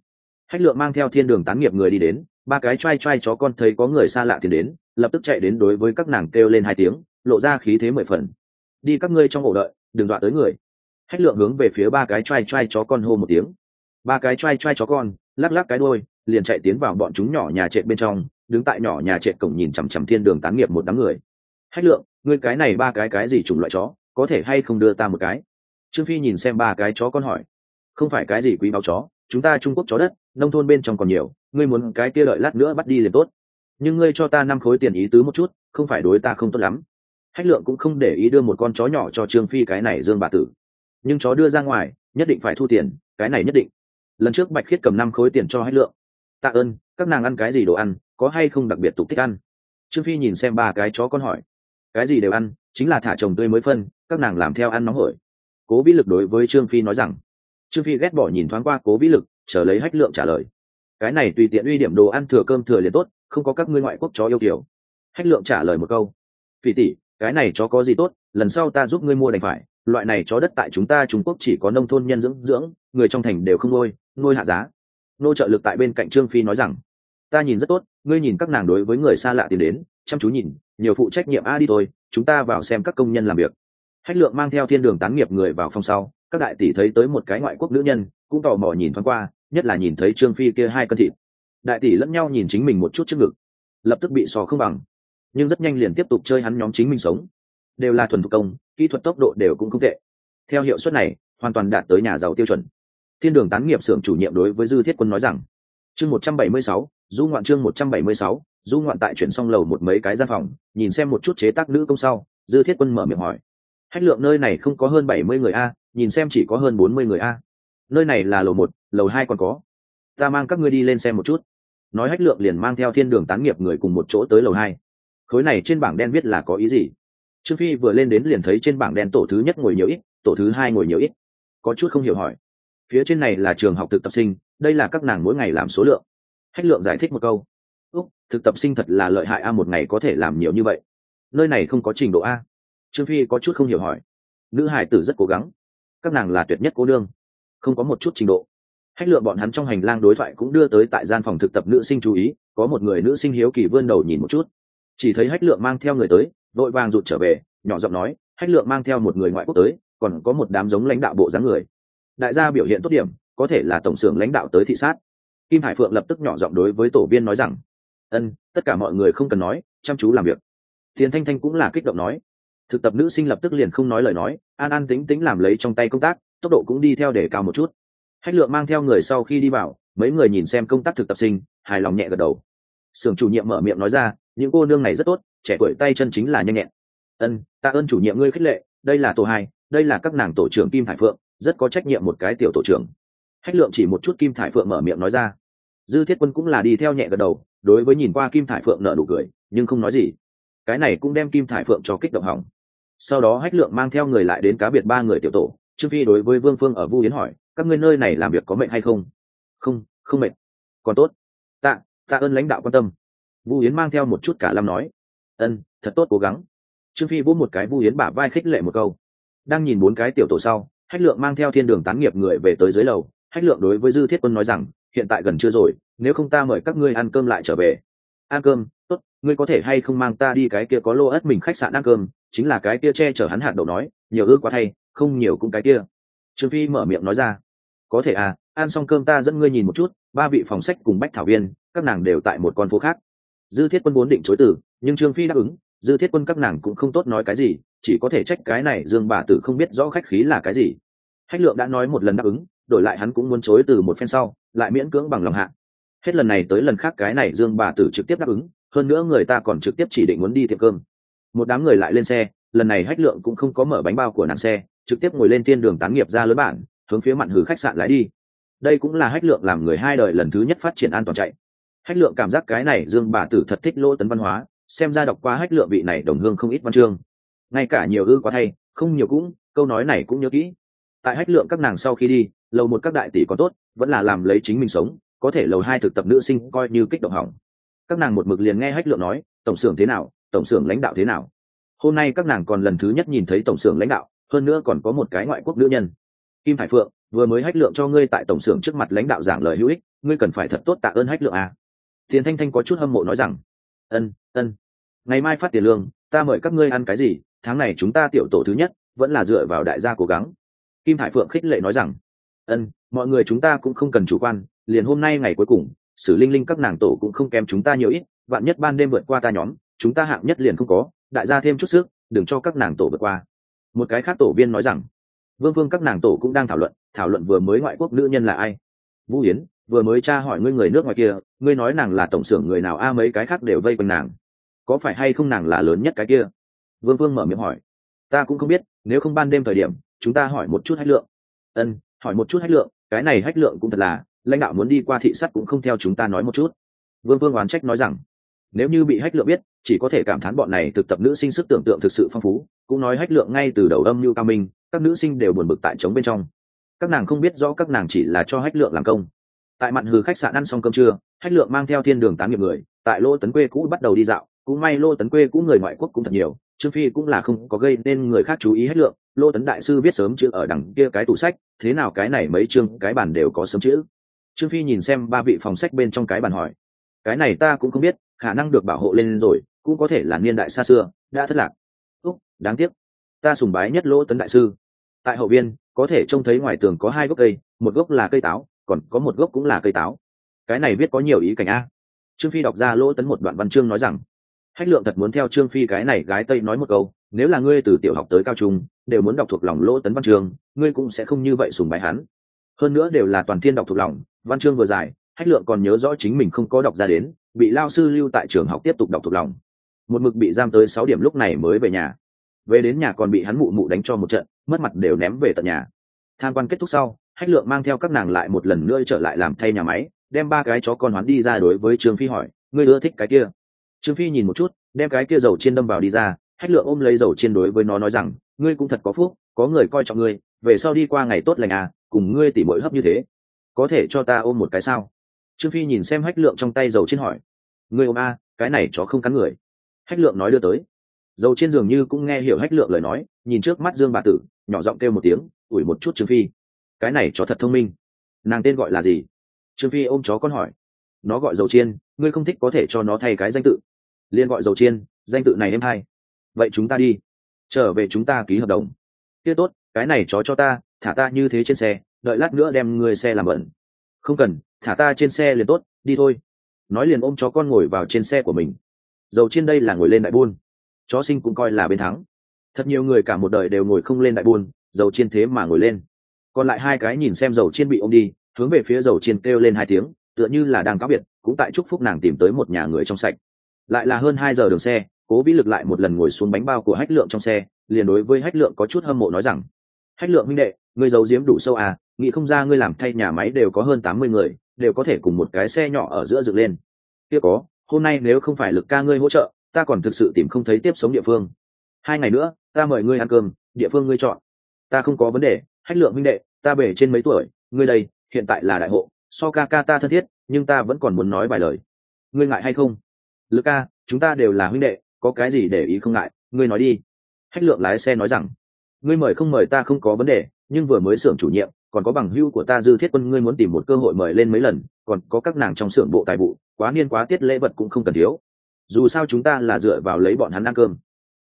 Hách lượng mang theo thiên đường tán nghiệp người đi đến ba cái t r a i t r a i chó con thấy có người xa lạ tiến đến, lập tức chạy đến đối với các nàng kêu lên hai tiếng, lộ ra khí thế mười phần. Đi các ngươi trong ổ đợi, đừng dọa tới người. Hách lượng hướng về phía ba cái t r a i t r a i chó con hô một tiếng. Ba cái t r a i t r a i chó con, lắc lắc cái đôi liền chạy tiến vào bọn chúng nhỏ nhà trệ bên trong, đứng tại nhỏ nhà trệ cổng nhìn chằm chằm thiên đường tán nghiệp một đám người. Hách lượng, ngươi cái này ba cái cái gì chủng loại chó, có thể hay không đưa ta một cái? Trương phi nhìn xem ba cái chó con hỏi. Không phải cái gì quý báo chó, chúng ta trung quốc chó đất, nông thôn bên trong còn nhiều ngươi muốn cái kia lợi lát nữa bắt đi liền tốt. Nhưng ngươi cho ta năm khối tiền ý tứ một chút, không phải đối ta không tốt lắm. Hách lượng cũng không để ý đưa một con chó nhỏ cho trương phi cái này dương bà tử. Nhưng chó đưa ra ngoài, nhất định phải thu tiền, cái này nhất định. Lần trước bạch khiết cầm năm khối tiền cho hách lượng. Tạ ơn, các nàng ăn cái gì đồ ăn, có hay không đặc biệt tục thích ăn? Trương phi nhìn xem ba cái chó con hỏi. Cái gì đều ăn, chính là thả chồng tươi mới phân, các nàng làm theo ăn nóng hổi. Cố vĩ lực đối với trương phi nói rằng. Trương phi ghét bỏ nhìn thoáng qua cố vĩ lực, chờ lấy hách lượng trả lời cái này tùy tiện uy điểm đồ ăn thừa cơm thừa liền tốt, không có các ngươi ngoại quốc chó yêu kiểu. Hách lượng trả lời một câu. Phỉ tỷ, cái này chó có gì tốt, lần sau ta giúp ngươi mua đành phải, loại này chó đất tại chúng ta trung quốc chỉ có nông thôn nhân dưỡng dưỡng, người trong thành đều không nuôi nuôi hạ giá. Nô trợ lực tại bên cạnh trương phi nói rằng, ta nhìn rất tốt, ngươi nhìn các nàng đối với người xa lạ tìm đến, chăm chú nhìn, nhiều phụ trách nhiệm a đi thôi, chúng ta vào xem các công nhân làm việc. Hách lượng mang theo thiên đường tán nghiệp người vào phòng sau, các đại tỷ thấy tới một cái ngoại quốc nữ nhân, cũng tò mò nhìn thoáng qua nhất là nhìn thấy trương phi kia hai cân thịt. Đại tỷ lẫn nhau nhìn chính mình một chút trước ngực, lập tức bị sò không bằng. Nhưng rất nhanh liền tiếp tục chơi hắn nhóm chính mình sống. Đều là thuần thủ công, kỹ thuật tốc độ đều cũng không tệ. Theo hiệu suất này, hoàn toàn đạt tới nhà giàu tiêu chuẩn. Thiên đường tán nghiệp xưởng chủ nhiệm đối với dư thiết quân nói rằng, chương một trăm bảy mươi sáu, du ngoạn chương một trăm bảy mươi sáu, du ngoạn tại chuyển xong lầu một mấy cái gian phòng, nhìn xem một chút chế tác nữ công sau, dư thiết quân mở miệng hỏi, hách lượng nơi này không có hơn bảy mươi người a, nhìn xem chỉ có hơn bốn mươi người a. Nơi này là lầu một lầu hai còn có. Ta mang các ngươi đi lên xem một chút. Nói hách lượng liền mang theo thiên đường tán nghiệp người cùng một chỗ tới lầu hai. Khối này trên bảng đen viết là có ý gì? Trương phi vừa lên đến liền thấy trên bảng đen tổ thứ nhất ngồi nhiều ít, tổ thứ hai ngồi nhiều ít. Có chút không hiểu hỏi. Phía trên này là trường học thực tập sinh, đây là các nàng mỗi ngày làm số lượng. Hách lượng giải thích một câu. Úc, thực tập sinh thật là lợi hại a, một ngày có thể làm nhiều như vậy. Nơi này không có trình độ a. Trương phi có chút không hiểu hỏi. Nữ hải tử rất cố gắng. Các nàng là tuyệt nhất cô đương không có một chút trình độ hách lượng bọn hắn trong hành lang đối thoại cũng đưa tới tại gian phòng thực tập nữ sinh chú ý, có một người nữ sinh hiếu kỳ vươn đầu nhìn một chút. Chỉ thấy hách lượng mang theo người tới, vội vàng rụt trở về, nhỏ giọng nói, hách lượng mang theo một người ngoại quốc tới, còn có một đám giống lãnh đạo bộ dáng người. Đại gia biểu hiện tốt điểm, có thể là tổng xưởng lãnh đạo tới thị sát. Kim hải phượng lập tức nhỏ giọng đối với tổ viên nói rằng, ân, tất cả mọi người không cần nói, chăm chú làm việc. Tiền thanh thanh cũng là kích động nói. Thực tập nữ sinh lập tức liền không nói lời nói, an an tính tính làm lấy trong tay công tác, tốc độ cũng đi theo để cao một chút hách lượng mang theo người sau khi đi vào, mấy người nhìn xem công tác thực tập sinh, hài lòng nhẹ gật đầu. Sưởng chủ nhiệm mở miệng nói ra, những cô nương này rất tốt, trẻ tuổi tay chân chính là nhanh nhẹn. Ân, tạ ơn chủ nhiệm ngươi khích lệ, đây là tổ hai, đây là các nàng tổ trưởng kim thải phượng, rất có trách nhiệm một cái tiểu tổ trưởng. Hách lượng chỉ một chút kim thải phượng mở miệng nói ra. Dư thiết quân cũng là đi theo nhẹ gật đầu, đối với nhìn qua kim thải phượng nợ nụ cười, nhưng không nói gì. Cái này cũng đem kim thải phượng cho kích động hỏng. Sau đó hách lượng mang theo người lại đến cá biệt ba người tiểu tổ, trương phi đối với vương phương ở vu hiến hỏi các ngươi nơi này làm việc có mệnh hay không? Không không mệnh. Còn tốt. Tạ tạ ơn lãnh đạo quan tâm. Vu yến mang theo một chút cả lâm nói. Ân, thật tốt, cố gắng. Trương phi vỗ một cái vu yến bả vai khích lệ một câu. Đang nhìn bốn cái tiểu tổ sau, hách lượng mang theo thiên đường tán nghiệp người về tới dưới lầu. Hách lượng đối với dư thiết quân nói rằng, hiện tại gần chưa rồi, nếu không ta mời các ngươi ăn cơm lại trở về. Ăn cơm, tốt, ngươi có thể hay không mang ta đi cái kia có lô ất mình khách sạn ăn cơm, chính là cái kia che chở hắn hạt đậu nói, nhiều ư quá thay, không nhiều cũng cái kia. Trương phi mở miệng nói ra có thể à ăn xong cơm ta dẫn ngươi nhìn một chút, ba vị phòng sách cùng bách thảo viên, các nàng đều tại một con phố khác. Dư thiết quân vốn định chối từ, nhưng trương phi đáp ứng, dư thiết quân các nàng cũng không tốt nói cái gì, chỉ có thể trách cái này dương bà tử không biết rõ khách khí là cái gì. Hách lượng đã nói một lần đáp ứng, đổi lại hắn cũng muốn chối từ một phen sau, lại miễn cưỡng bằng lòng hạ. Hết lần này tới lần khác cái này dương bà tử trực tiếp đáp ứng, hơn nữa người ta còn trực tiếp chỉ định muốn đi tiệm cơm. Một đám người lại lên xe, lần này hách lượng cũng không có mở bánh bao của nàng xe, trực tiếp ngồi lên thiên đường tán nghiệp ra lớn bản hướng phía mặn hử khách sạn lái đi. Đây cũng là hách lượng làm người hai đời lần thứ nhất phát triển an toàn chạy. Hách lượng cảm giác cái này dương bà tử thật thích lỗ tấn văn hóa, xem ra đọc qua hách lượng vị này đồng hương không ít văn chương. Ngay cả nhiều ư quá thay, không nhiều cũng, câu nói này cũng nhớ kỹ. Tại hách lượng các nàng sau khi đi, lầu một các đại tỷ có tốt, vẫn là làm lấy chính mình sống, có thể lầu hai thực tập nữ sinh coi như kích động hỏng. Các nàng một mực liền nghe hách lượng nói, tổng xưởng thế nào, tổng xưởng lãnh đạo thế nào? Hôm nay các nàng còn lần thứ nhất nhìn thấy tổng xưởng lãnh đạo, hơn nữa còn có một cái ngoại quốc nữ nhân kim hải phượng, vừa mới hách lượng cho ngươi tại tổng xưởng trước mặt lãnh đạo giảng lời hữu ích, ngươi cần phải thật tốt tạ ơn hách lượng à. tiền thanh thanh có chút hâm mộ nói rằng, ân ân. Ngày mai phát tiền lương, ta mời các ngươi ăn cái gì? Tháng này chúng ta tiểu tổ thứ nhất, vẫn là dựa vào đại gia cố gắng. Kim hải phượng khích lệ nói rằng, ân, mọi người chúng ta cũng không cần chủ quan, liền hôm nay ngày cuối cùng, sử linh linh các nàng tổ cũng không kém chúng ta nhiều ít, vạn nhất ban đêm vượt qua ta nhóm, chúng ta hạng nhất liền không có, đại gia thêm chút sức, đừng cho các nàng tổ vượt qua. Một cái khác tổ viên nói rằng vương vương các nàng tổ cũng đang thảo luận thảo luận vừa mới ngoại quốc nữ nhân là ai. Vũ yến, vừa mới tra hỏi ngươi người nước ngoài kia, ngươi nói nàng là tổng xưởng người nào a, mấy cái khác đều vây quanh nàng. Có phải hay không nàng là lớn nhất cái kia? Vương vương mở miệng hỏi. Ta cũng không biết, nếu không ban đêm thời điểm, chúng ta hỏi một chút hách lượng. Ân, hỏi một chút hách lượng, cái này hách lượng cũng thật là, lãnh đạo muốn đi qua thị sát cũng không theo chúng ta nói một chút. Vương vương oán trách nói rằng nếu như bị hách lượng biết, chỉ có thể cảm thán bọn này thực tập nữ sinh sức tưởng tượng thực sự phong phú, cũng nói hách lượng ngay từ đầu âm mưu cao minh, các nữ sinh đều buồn bực tại trống bên trong. Các nàng không biết rõ các nàng chỉ là cho hách lượng làm công. Tại mặn hừ khách sạn ăn xong cơm trưa, hách lượng mang theo thiên đường tán nghiệp người, tại lô tấn quê cũ bắt đầu đi dạo. Cũng may lô tấn quê cũ người ngoại quốc cũng thật nhiều, trương phi cũng là không có gây nên người khác chú ý hách lượng. Lô tấn đại sư viết sớm chữ ở đằng kia cái tủ sách, thế nào cái này mấy chương, cái bản đều có sớm chữ. Trương phi nhìn xem ba vị phòng sách bên trong cái bàn hỏi. Cái này ta cũng không biết khả năng được bảo hộ lên rồi, cũng có thể là niên đại xa xưa, đã thất lạc. Úc, đáng tiếc. Ta sùng bái nhất lỗ tấn đại sư. Tại hậu viên, có thể trông thấy ngoài tường có hai gốc cây, một gốc là cây táo, còn có một gốc cũng là cây táo. Cái này viết có nhiều ý cảnh a. Trương phi đọc ra lỗ tấn một đoạn văn chương nói rằng, hách lượng thật muốn theo trương phi cái này gái tây nói một câu, nếu là ngươi từ tiểu học tới cao trung, đều muốn đọc thuộc lòng lỗ tấn văn chương, ngươi cũng sẽ không như vậy sùng bái hắn. Hơn nữa đều là toàn thiên đọc thuộc lòng, văn chương vừa dài, hách lượng còn nhớ rõ chính mình không có đọc ra đến bị lao sư lưu tại trường học tiếp tục đọc thuộc lòng. Một mực bị giam tới sáu điểm lúc này mới về nhà. Về đến nhà còn bị hắn mụ mụ đánh cho một trận, mất mặt đều ném về tận nhà. Tham quan kết thúc sau, hách lượng mang theo các nàng lại một lần nữa trở lại làm thay nhà máy, đem ba cái chó con hoán đi ra đối với trương phi hỏi, ngươi ưa thích cái kia? Trương phi nhìn một chút, đem cái kia dầu chiên đâm vào đi ra, hách lượng ôm lấy dầu chiên đối với nó nói rằng, ngươi cũng thật có phúc, có người coi trọng ngươi, về sau đi qua ngày tốt lành à cùng ngươi tỉ mỗi hấp như thế. Có thể cho ta ôm một cái sao? Trương phi nhìn xem hách lượng trong tay dầu chiên hỏi. Người ôm a, cái này chó không cắn người. Hách lượng nói đưa tới. Dầu trên giường như cũng nghe hiểu hách lượng lời nói, nhìn trước mắt dương bà tử, nhỏ giọng kêu một tiếng, ủi một chút trương phi. Cái này chó thật thông minh. Nàng tên gọi là gì? Trương phi ôm chó con hỏi. Nó gọi dầu chiên, ngươi không thích có thể cho nó thay cái danh tự. Liên gọi dầu chiên, danh tự này em hay. Vậy chúng ta đi. Trở về chúng ta ký hợp đồng. Tiết tốt, cái này chó cho ta, thả ta như thế trên xe, đợi lát nữa đem người xe làm bẩn. Không cần thả ta trên xe liền tốt, đi thôi. Nói liền ôm chó con ngồi vào trên xe của mình. Dầu trên đây là ngồi lên đại buôn. Chó sinh cũng coi là bên thắng. Thật nhiều người cả một đời đều ngồi không lên đại buôn, dầu chiên thế mà ngồi lên. Còn lại hai cái nhìn xem dầu chiên bị ôm đi, hướng về phía dầu chiên kêu lên hai tiếng, tựa như là đang cáo biệt, cũng tại chúc phúc nàng tìm tới một nhà người trong sạch. Lại là hơn hai giờ đường xe, cố vĩ lực lại một lần ngồi xuống bánh bao của hách lượng trong xe, liền đối với hách lượng có chút hâm mộ nói rằng, hách lượng minh đệ, ngươi giấu giếm đủ sâu à nghĩ không ra ngươi làm thay nhà máy đều có hơn tám mươi người đều có thể cùng một cái xe nhỏ ở giữa dựng lên. Kia có, hôm nay nếu không phải lực ca ngươi hỗ trợ, ta còn thực sự tìm không thấy tiếp sống địa phương. Hai ngày nữa, ta mời ngươi ăn cơm, địa phương ngươi chọn. Ta không có vấn đề, hách lượng minh đệ, ta bể trên mấy tuổi, ngươi đây, hiện tại là đại hộ, so ca ca ta thân thiết, nhưng ta vẫn còn muốn nói vài lời. Ngươi ngại hay không? Lực ca, chúng ta đều là huynh đệ, có cái gì để ý không ngại, ngươi nói đi. Hách lượng lái xe nói rằng, ngươi mời không mời ta không có vấn đề, nhưng vừa mới xưởng chủ nhiệm còn có bằng hưu của ta dư thiết quân, ngươi muốn tìm một cơ hội mời lên mấy lần, còn có các nàng trong xưởng bộ tài vụ, quá niên quá tiết lễ vật cũng không cần thiếu. Dù sao chúng ta là dựa vào lấy bọn hắn ăn cơm.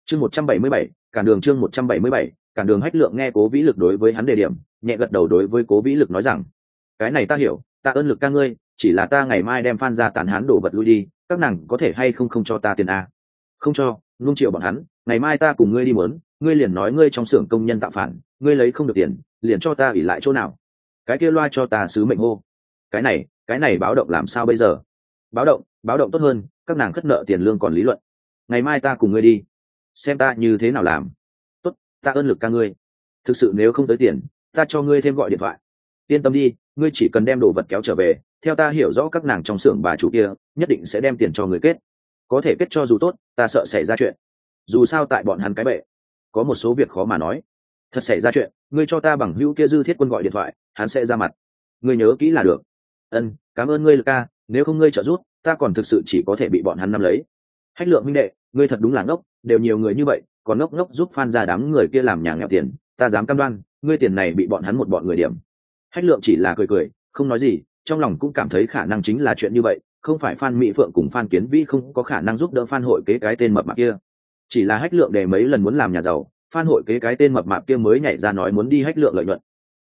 Chương một trăm bảy mươi bảy, cản đường chương một trăm bảy mươi bảy, cản đường hách lượng nghe cố vĩ lực đối với hắn đề điểm, nhẹ gật đầu đối với cố vĩ lực nói rằng, cái này ta hiểu, ta ơn lực ca ngươi, chỉ là ta ngày mai đem phan ra tàn hắn đổ vật lui đi, các nàng có thể hay không không cho ta tiền a? Không cho luôn triệu bọn hắn, ngày mai ta cùng ngươi đi mớn, ngươi liền nói ngươi trong xưởng công nhân tạo phản ngươi lấy không được tiền, liền cho ta ỉ lại chỗ nào? Cái kia loa cho ta sứ mệnh hô. Cái này cái này báo động làm sao bây giờ? Báo động báo động tốt hơn, các nàng khất nợ tiền lương còn lý luận. Ngày mai ta cùng ngươi đi. Xem ta như thế nào làm. Tốt, ta ơn lực ca ngươi. Thực sự nếu không tới tiền, ta cho ngươi thêm gọi điện thoại. Yên tâm đi, ngươi chỉ cần đem đồ vật kéo trở về, theo ta hiểu rõ các nàng trong xưởng bà chủ kia, nhất định sẽ đem tiền cho người kết. Có thể kết cho dù tốt, ta sợ xảy ra chuyện. Dù sao tại bọn hắn cái bệ. Có một số việc khó mà nói thật xảy ra chuyện, ngươi cho ta bằng hữu kia dư thiết quân gọi điện thoại, hắn sẽ ra mặt. Ngươi nhớ kỹ là được. Ân, cảm ơn ngươi, lực ca, nếu không ngươi trợ giúp, ta còn thực sự chỉ có thể bị bọn hắn nắm lấy. Hách lượng minh đệ, ngươi thật đúng là ngốc, đều nhiều người như vậy, còn ngốc ngốc giúp phan ra đám người kia làm nhà nghèo tiền, ta dám cam đoan, ngươi tiền này bị bọn hắn một bọn người điểm. Hách lượng chỉ là cười cười, không nói gì, trong lòng cũng cảm thấy khả năng chính là chuyện như vậy, không phải phan mỹ phượng cùng phan kiến vĩ không có khả năng giúp đỡ phan hội kế cái tên mập mạp kia. Chỉ là hách lượng để mấy lần muốn làm nhà giàu phan hội kế cái tên mập mạp kia mới nhảy ra nói muốn đi hách lượng lợi nhuận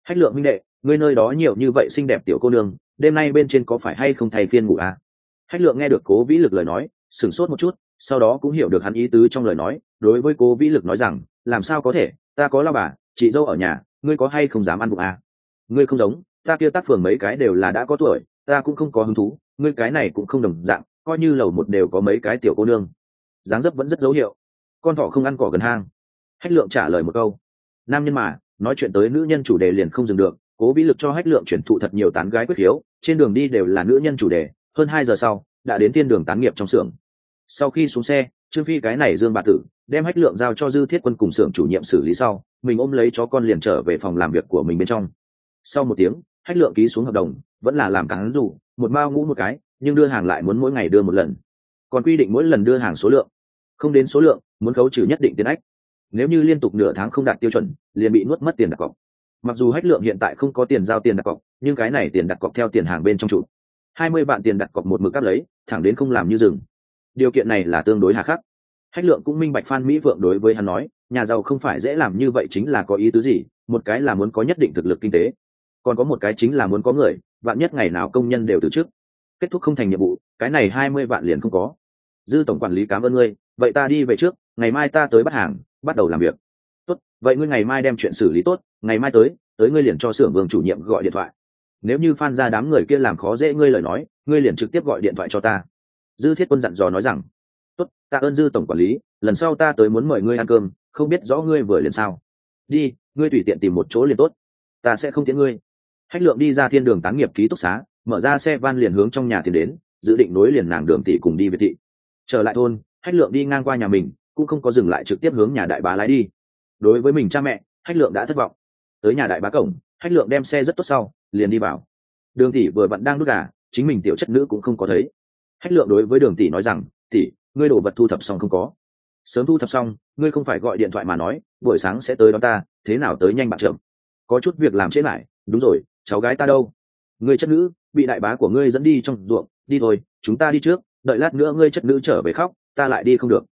hách lượng minh đệ, ngươi nơi đó nhiều như vậy xinh đẹp tiểu cô nương, đêm nay bên trên có phải hay không thay phiên ngủ à? hách lượng nghe được cố vĩ lực lời nói, sửng sốt một chút, sau đó cũng hiểu được hắn ý tứ trong lời nói, đối với cố vĩ lực nói rằng, làm sao có thể, ta có lao bà, chị dâu ở nhà, ngươi có hay không dám ăn bụng à? ngươi không giống, ta kia tác phường mấy cái đều là đã có tuổi, ta cũng không có hứng thú, ngươi cái này cũng không đồng dạng, coi như lầu một đều có mấy cái tiểu cô nương dáng dấp vẫn rất dấu hiệu con thỏ không ăn cỏ gần hang hách lượng trả lời một câu. Nam nhân mà, nói chuyện tới nữ nhân chủ đề liền không dừng được, cố vĩ lực cho hách lượng chuyển thụ thật nhiều tán gái quyết hiếu, trên đường đi đều là nữ nhân chủ đề, hơn hai giờ sau, đã đến thiên đường tán nghiệp trong xưởng. Sau khi xuống xe, trương phi cái này dương bà tử, đem hách lượng giao cho dư thiết quân cùng xưởng chủ nhiệm xử lý sau, mình ôm lấy chó con liền trở về phòng làm việc của mình bên trong. Sau một tiếng, hách lượng ký xuống hợp đồng, vẫn là làm cán rủ một mao ngũ một cái, nhưng đưa hàng lại muốn mỗi ngày đưa một lần. Còn quy định mỗi lần đưa hàng số lượng. Không đến số lượng, muốn khấu trừ nhất định tiền ách nếu như liên tục nửa tháng không đạt tiêu chuẩn, liền bị nuốt mất tiền đặt cọc. Mặc dù hách lượng hiện tại không có tiền giao tiền đặt cọc, nhưng cái này tiền đặt cọc theo tiền hàng bên trong trụ hai mươi vạn tiền đặt cọc một mực cắp lấy, thẳng đến không làm như rừng điều kiện này là tương đối hà khắc. Hách lượng cũng minh bạch phan mỹ vượng đối với hắn nói, nhà giàu không phải dễ làm như vậy chính là có ý tứ gì, một cái là muốn có nhất định thực lực kinh tế, còn có một cái chính là muốn có người, vạn nhất ngày nào công nhân đều từ chức. Kết thúc không thành nhiệm vụ, cái này hai mươi vạn liền không có. Dư tổng quản lý cảm ơn ngươi, vậy ta đi về trước, ngày mai ta tới bắt hàng bắt đầu làm việc. Tốt, vậy ngươi ngày mai đem chuyện xử lý tốt, ngày mai tới tới ngươi liền cho xưởng vương chủ nhiệm gọi điện thoại. Nếu như phan ra đám người kia làm khó dễ ngươi lời nói, ngươi liền trực tiếp gọi điện thoại cho ta. Dư thiết quân dặn dò nói rằng, tốt ta ơn dư tổng quản lý, lần sau ta tới muốn mời ngươi ăn cơm, không biết rõ ngươi vừa liền sao. Đi, ngươi tùy tiện tìm một chỗ liền tốt. Ta sẽ không tiễn ngươi. Hách lượng đi ra thiên đường tán nghiệp ký túc xá, mở ra xe van liền hướng trong nhà tiền đến, dự định nối liền nàng đường tỷ cùng đi việt thị. Trở lại thôn, hách lượng đi ngang qua nhà mình cũng không có dừng lại trực tiếp hướng nhà đại bá lái đi. Đối với mình cha mẹ, hách lượng đã thất vọng. Tới nhà đại bá cổng, hách lượng đem xe rất tốt sau, liền đi vào. Đường tỷ vừa vặn đang đút gà, chính mình tiểu chất nữ cũng không có thấy. Hách lượng đối với đường tỷ nói rằng, tỷ, ngươi đổ vật thu thập xong không có? Sớm thu thập xong, ngươi không phải gọi điện thoại mà nói, buổi sáng sẽ tới đón ta, thế nào tới nhanh bạn trưởng. có chút việc làm chết lại. Đúng rồi, cháu gái ta đâu? Ngươi chất nữ, bị đại bá của ngươi dẫn đi trong ruộng, đi thôi, chúng ta đi trước, đợi lát nữa ngươi chất nữ trở về khóc, ta lại đi không được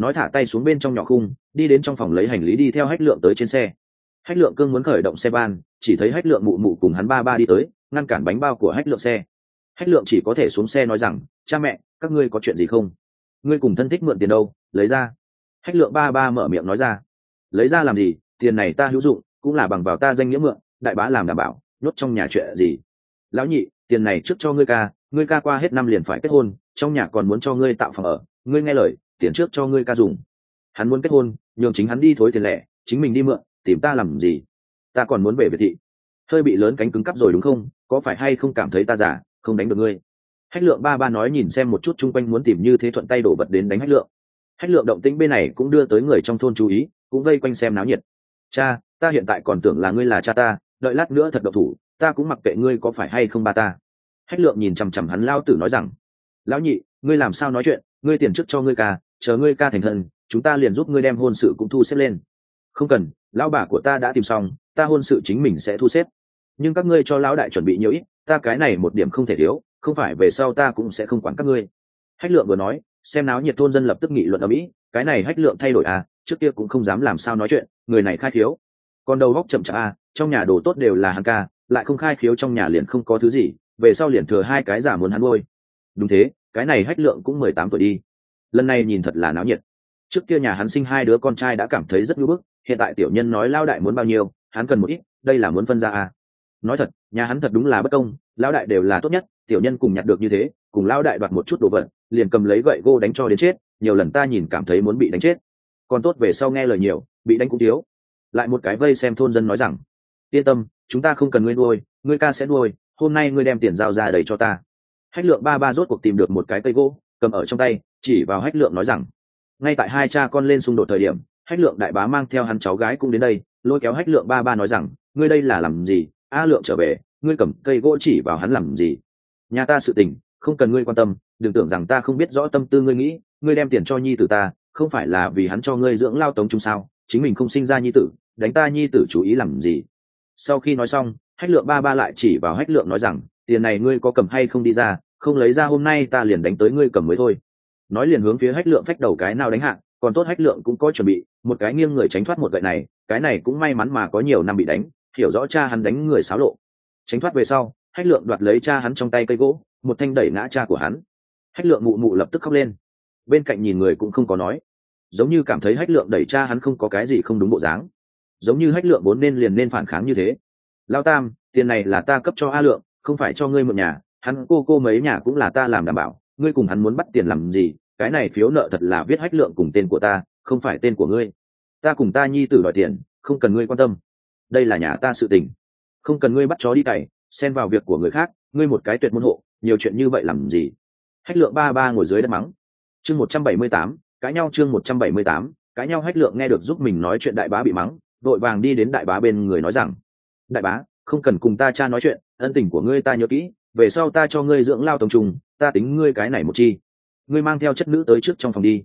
nói thả tay xuống bên trong nhỏ khung, đi đến trong phòng lấy hành lý đi theo hách lượng tới trên xe. Hách lượng cương muốn khởi động xe ban chỉ thấy hách lượng mụ mụ cùng hắn ba ba đi tới, ngăn cản bánh bao của hách lượng xe. Hách lượng chỉ có thể xuống xe nói rằng, cha mẹ, các ngươi có chuyện gì không? Ngươi cùng thân thích mượn tiền đâu, lấy ra. Hách lượng ba ba mở miệng nói ra, lấy ra làm gì? Tiền này ta hữu dụng, cũng là bằng vào ta danh nghĩa mượn, đại bá làm đảm bảo, nhốt trong nhà chuyện gì? Lão nhị, tiền này trước cho ngươi ca ngươi ca qua hết năm liền phải kết hôn, trong nhà còn muốn cho ngươi tạo phòng ở, ngươi nghe lời tiền trước cho ngươi ca dùng. Hắn muốn kết hôn, nhường chính hắn đi thối tiền lẻ, chính mình đi mượn, tìm ta làm gì? Ta còn muốn về biệt thị. Hơi bị lớn cánh cứng cắp rồi đúng không? Có phải hay không cảm thấy ta giả không đánh được ngươi? Hách lượng ba ba nói nhìn xem một chút chung quanh muốn tìm như thế thuận tay đổ vật đến đánh hách lượng. Hách lượng động tĩnh bên này cũng đưa tới người trong thôn chú ý, cũng vây quanh xem náo nhiệt. Cha, ta hiện tại còn tưởng là ngươi là cha ta, đợi lát nữa thật độc thủ, ta cũng mặc kệ ngươi có phải hay không ba ta. Hách lượng nhìn chằm chằm hắn lao tử nói rằng, lão nhị, ngươi làm sao nói chuyện? Ngươi tiền trước cho ngươi ca chờ ngươi ca thành thân chúng ta liền giúp ngươi đem hôn sự cũng thu xếp lên. Không cần, lão bà của ta đã tìm xong, ta hôn sự chính mình sẽ thu xếp. Nhưng các ngươi cho lão đại chuẩn bị nhiều ít, ta cái này một điểm không thể thiếu, không phải về sau ta cũng sẽ không quản các ngươi. Hách lượng vừa nói, xem náo nhiệt thôn dân lập tức nghị luận ở mỹ cái này hách lượng thay đổi à trước kia cũng không dám làm sao nói chuyện, người này khai thiếu còn đầu góc chậm chạp à trong nhà đồ tốt đều là hàng ca, lại không khai khiếu trong nhà liền không có thứ gì, về sau liền thừa hai cái giả muốn hắn nuôi. Đúng thế, cái này hách lượng cũng mười tám tuổi đi lần này nhìn thật là náo nhiệt. Trước kia nhà hắn sinh hai đứa con trai đã cảm thấy rất ngưỡng bức, hiện tại tiểu nhân nói lao đại muốn bao nhiêu, hắn cần một ít, đây là muốn phân ra à. nói thật, nhà hắn thật đúng là bất công, lao đại đều là tốt nhất, tiểu nhân cùng nhặt được như thế, cùng lao đại đoạt một chút đồ vật, liền cầm lấy gậy gô đánh cho đến chết, nhiều lần ta nhìn cảm thấy muốn bị đánh chết. Còn tốt về sau nghe lời nhiều, bị đánh cũng thiếu. Lại một cái vây xem thôn dân nói rằng, yên tâm, chúng ta không cần ngươi nuôi, ngươi ca sẽ nuôi, hôm nay ngươi đem tiền giao ra đầy cho ta. Hách lượng ba ba rốt cuộc tìm được một cái cây gỗ, cầm ở trong tay chỉ vào hách lượng nói rằng, ngay tại hai cha con lên xung đột thời điểm, hách lượng đại bá mang theo hắn cháu gái cũng đến đây, lôi kéo hách lượng ba ba nói rằng, ngươi đây là làm gì? A lượng trở về, ngươi cầm cây gỗ chỉ vào hắn làm gì? Nhà ta sự tình, không cần ngươi quan tâm, đừng tưởng rằng ta không biết rõ tâm tư ngươi nghĩ, ngươi đem tiền cho nhi tử ta, không phải là vì hắn cho ngươi dưỡng lao tống chung sao? Chính mình không sinh ra nhi tử, đánh ta nhi tử chú ý làm gì? Sau khi nói xong, hách lượng ba ba lại chỉ vào hách lượng nói rằng, tiền này ngươi có cầm hay không đi ra, không lấy ra hôm nay ta liền đánh tới ngươi cầm mới thôi nói liền hướng phía hách lượng phách đầu cái nào đánh hạ, còn tốt hách lượng cũng có chuẩn bị, một cái nghiêng người tránh thoát một gậy này, cái này cũng may mắn mà có nhiều năm bị đánh, hiểu rõ cha hắn đánh người xáo lộ. Tránh thoát về sau, hách lượng đoạt lấy cha hắn trong tay cây gỗ, một thanh đẩy ngã cha của hắn. Hách lượng mụ mụ lập tức khóc lên. Bên cạnh nhìn người cũng không có nói. Giống như cảm thấy hách lượng đẩy cha hắn không có cái gì không đúng bộ dáng. Giống như hách lượng vốn nên liền nên phản kháng như thế. Lao tam, tiền này là ta cấp cho a lượng, không phải cho ngươi một nhà, hắn cô cô mấy nhà cũng là ta làm đảm bảo ngươi cùng hắn muốn bắt tiền làm gì, cái này phiếu nợ thật là viết hách lượng cùng tên của ta, không phải tên của ngươi. Ta cùng ta nhi tử đòi tiền, không cần ngươi quan tâm. Đây là nhà ta sự tình. Không cần ngươi bắt chó đi cày, xen vào việc của người khác, ngươi một cái tuyệt môn hộ, nhiều chuyện như vậy làm gì? Hách lượng ba ba ngồi dưới đất mắng. Chương một trăm bảy mươi tám, cãi nhau chương một trăm bảy mươi tám, cãi nhau hách lượng nghe được giúp mình nói chuyện đại bá bị mắng, vội vàng đi đến đại bá bên người nói rằng, đại bá, không cần cùng ta cha nói chuyện, ân tình của ngươi ta nhớ kỹ, về sau ta cho ngươi dưỡng lao tổng trùng ta tính ngươi cái này một chi. Ngươi mang theo chất nữ tới trước trong phòng đi.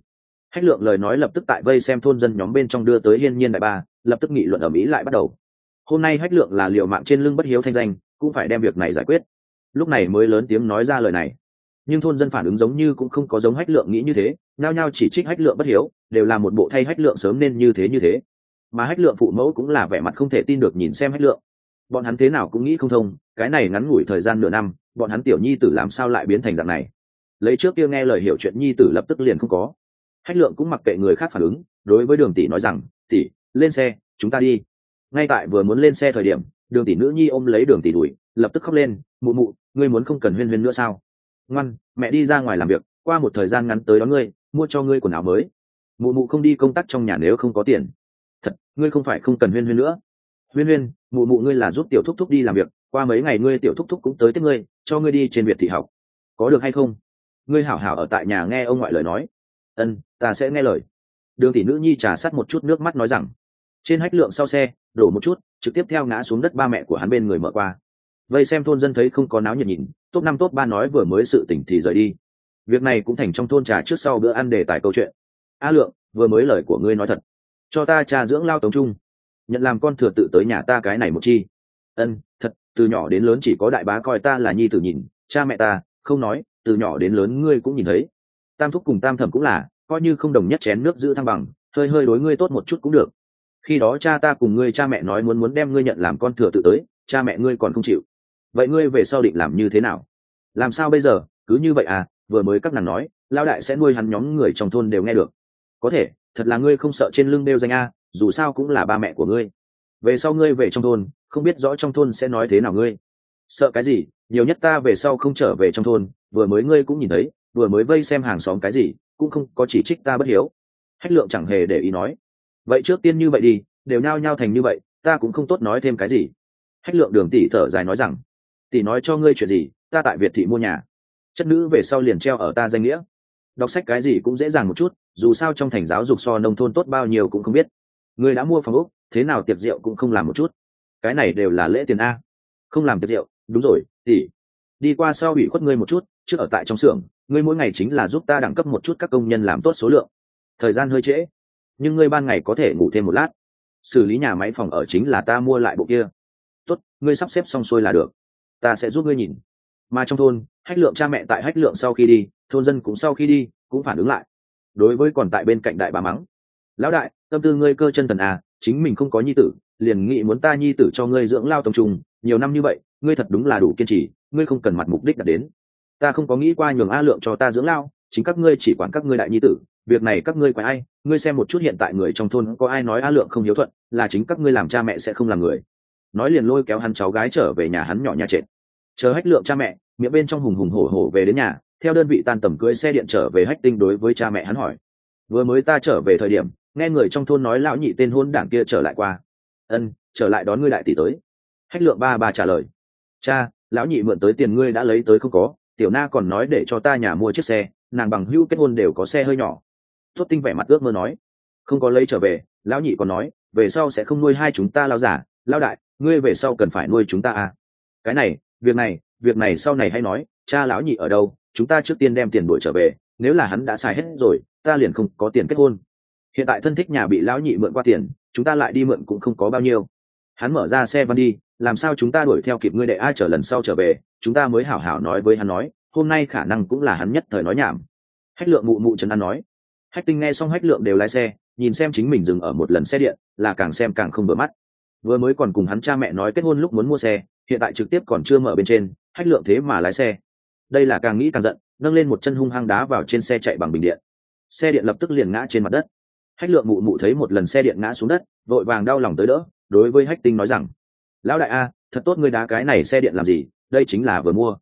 Hách lượng lời nói lập tức tại vây xem thôn dân nhóm bên trong đưa tới hiên nhiên đại ba, lập tức nghị luận ở mỹ lại bắt đầu. Hôm nay hách lượng là liệu mạng trên lưng bất hiếu thanh danh, cũng phải đem việc này giải quyết. Lúc này mới lớn tiếng nói ra lời này. Nhưng thôn dân phản ứng giống như cũng không có giống hách lượng nghĩ như thế nao nhao chỉ trích hách lượng bất hiếu, đều là một bộ thay hách lượng sớm nên như thế như thế. Mà hách lượng phụ mẫu cũng là vẻ mặt không thể tin được nhìn xem hách lượng. Bọn hắn thế nào cũng nghĩ không thông, cái này ngắn ngủi thời gian nửa năm bọn hắn tiểu nhi tử làm sao lại biến thành dạng này? Lấy trước kia nghe lời hiểu chuyện nhi tử lập tức liền không có. Hách lượng cũng mặc kệ người khác phản ứng, đối với đường tỷ nói rằng, tỷ, lên xe, chúng ta đi. Ngay tại vừa muốn lên xe thời điểm, đường tỷ nữ nhi ôm lấy đường tỷ đuổi, lập tức khóc lên, mụ mụ, ngươi muốn không cần huyên huyên nữa sao? Ngoan, mẹ đi ra ngoài làm việc, qua một thời gian ngắn tới đón ngươi, mua cho ngươi quần áo mới. Mụ mụ không đi công tác trong nhà nếu không có tiền. Thật, ngươi không phải không cần huyên huyên nữa. Huyên huyên, mụ mụ ngươi là giúp tiểu thúc thúc đi làm việc, qua mấy ngày ngươi tiểu thúc thúc cũng tới tiếp ngươi cho ngươi đi trên việt thị học. Có được hay không? Ngươi hảo hảo ở tại nhà nghe ông ngoại lời nói. Ân, ta sẽ nghe lời. Đường tỷ nữ nhi trà sát một chút nước mắt nói rằng, trên hách lượng sau xe, đổ một chút, trực tiếp theo ngã xuống đất ba mẹ của hắn bên người mở qua. Vây xem thôn dân thấy không có náo nhiệt nhìn, top năm top ba nói vừa mới sự tỉnh thì rời đi. Việc này cũng thành trong thôn trà trước sau bữa ăn đề tài câu chuyện. A lượng, vừa mới lời của ngươi nói thật. Cho ta trà dưỡng lao tống trung. Nhận làm con thừa tự tới nhà ta cái này một chi. Ân, thật từ nhỏ đến lớn chỉ có đại bá coi ta là nhi tử nhìn, cha mẹ ta, không nói, từ nhỏ đến lớn ngươi cũng nhìn thấy. Tam thúc cùng tam thẩm cũng là, coi như không đồng nhất chén nước giữ thăng bằng, hơi hơi đối ngươi tốt một chút cũng được. Khi đó cha ta cùng ngươi cha mẹ nói muốn muốn đem ngươi nhận làm con thừa tự tới, cha mẹ ngươi còn không chịu. Vậy ngươi về sau định làm như thế nào? Làm sao bây giờ? Cứ như vậy à? Vừa mới các nàng nói lao đại sẽ nuôi hắn nhóm người trong thôn đều nghe được. Có thể, thật là ngươi không sợ trên lưng đeo danh a, dù sao cũng là ba mẹ của ngươi. Về sau ngươi về trong thôn không biết rõ trong thôn sẽ nói thế nào ngươi. Sợ cái gì? Nhiều nhất ta về sau không trở về trong thôn, vừa mới ngươi cũng nhìn thấy, vừa mới vây xem hàng xóm cái gì, cũng không có chỉ trích ta bất hiếu. Hách lượng chẳng hề để ý nói. Vậy trước tiên như vậy đi, đều nhao nhao thành như vậy, ta cũng không tốt nói thêm cái gì. Hách lượng đường tỷ thở dài nói rằng, tỷ nói cho ngươi chuyện gì, ta tại việt thị mua nhà. Chất nữ về sau liền treo ở ta danh nghĩa. Đọc sách cái gì cũng dễ dàng một chút, dù sao trong thành giáo dục so nông thôn tốt bao nhiêu cũng không biết. Người đã mua phòng úc thế nào tiệc rượu cũng không làm một chút cái này đều là lễ tiền a. Không làm tiệc rượu, đúng rồi, tỷ. Đi qua sau bị khuất ngươi một chút, trước ở tại trong xưởng, ngươi mỗi ngày chính là giúp ta đẳng cấp một chút các công nhân làm tốt số lượng. Thời gian hơi trễ, nhưng ngươi ban ngày có thể ngủ thêm một lát. Xử lý nhà máy phòng ở chính là ta mua lại bộ kia. Tốt, ngươi sắp xếp xong xuôi là được. Ta sẽ giúp ngươi nhìn. Mà trong thôn, hách lượng cha mẹ tại hách lượng sau khi đi, thôn dân cũng sau khi đi, cũng phản ứng lại. Đối với còn tại bên cạnh đại bà mắng. Lão đại, tâm tư ngươi cơ chân thần à chính mình không có nhi tử, liền nghĩ muốn ta nhi tử cho ngươi dưỡng lao tổng trùng, nhiều năm như vậy, ngươi thật đúng là đủ kiên trì, ngươi không cần mặt mục đích đạt đến. Ta không có nghĩ qua nhường a lượng cho ta dưỡng lao, chính các ngươi chỉ quản các ngươi đại nhi tử, việc này các ngươi quái ai, ngươi xem một chút hiện tại người trong thôn có ai nói a lượng không hiếu thuận, là chính các ngươi làm cha mẹ sẽ không làm người. Nói liền lôi kéo hắn cháu gái trở về nhà hắn nhỏ nhà trệt. Chờ hách lượng cha mẹ, miệng bên trong hùng hùng hổ hổ về đến nhà, theo đơn vị tan tầm cưới xe điện trở về hách tinh đối với cha mẹ hắn hỏi. Vừa mới ta trở về thời điểm nghe người trong thôn nói lão nhị tên hôn đảng kia trở lại qua. Ân, trở lại đón ngươi đại tỷ tới. Hách lượng ba bà trả lời. Cha, lão nhị mượn tới tiền ngươi đã lấy tới không có, tiểu na còn nói để cho ta nhà mua chiếc xe, nàng bằng hữu kết hôn đều có xe hơi nhỏ. Tốt tinh vẻ mặt ước mơ nói. Không có lấy trở về, lão nhị còn nói, về sau sẽ không nuôi hai chúng ta lao giả lao đại, ngươi về sau cần phải nuôi chúng ta à. Cái này, việc này việc này sau này hay nói, cha lão nhị ở đâu, chúng ta trước tiên đem tiền đuổi trở về, nếu là hắn đã xài hết rồi, ta liền không có tiền kết hôn hiện tại thân thích nhà bị lão nhị mượn qua tiền, chúng ta lại đi mượn cũng không có bao nhiêu. Hắn mở ra xe văn đi, làm sao chúng ta đuổi theo kịp ngươi đệ ai trở lần sau trở về, chúng ta mới hảo hảo nói với hắn nói, hôm nay khả năng cũng là hắn nhất thời nói nhảm. Hách lượng mụ mụ trần an nói. Hách tinh nghe xong hách lượng đều lái xe, nhìn xem chính mình dừng ở một lần xe điện, là càng xem càng không vừa mắt. Vừa mới còn cùng hắn cha mẹ nói kết hôn lúc muốn mua xe, hiện tại trực tiếp còn chưa mở bên trên, hách lượng thế mà lái xe. Đây là càng nghĩ càng giận, nâng lên một chân hung hăng đá vào trên xe chạy bằng bình điện. Xe điện lập tức liền ngã trên mặt đất hách lượng mụ mụ thấy một lần xe điện ngã xuống đất, vội vàng đau lòng tới đỡ, đối với hách tinh nói rằng, lão đại a, thật tốt ngươi đá cái này xe điện làm gì, đây chính là vừa mua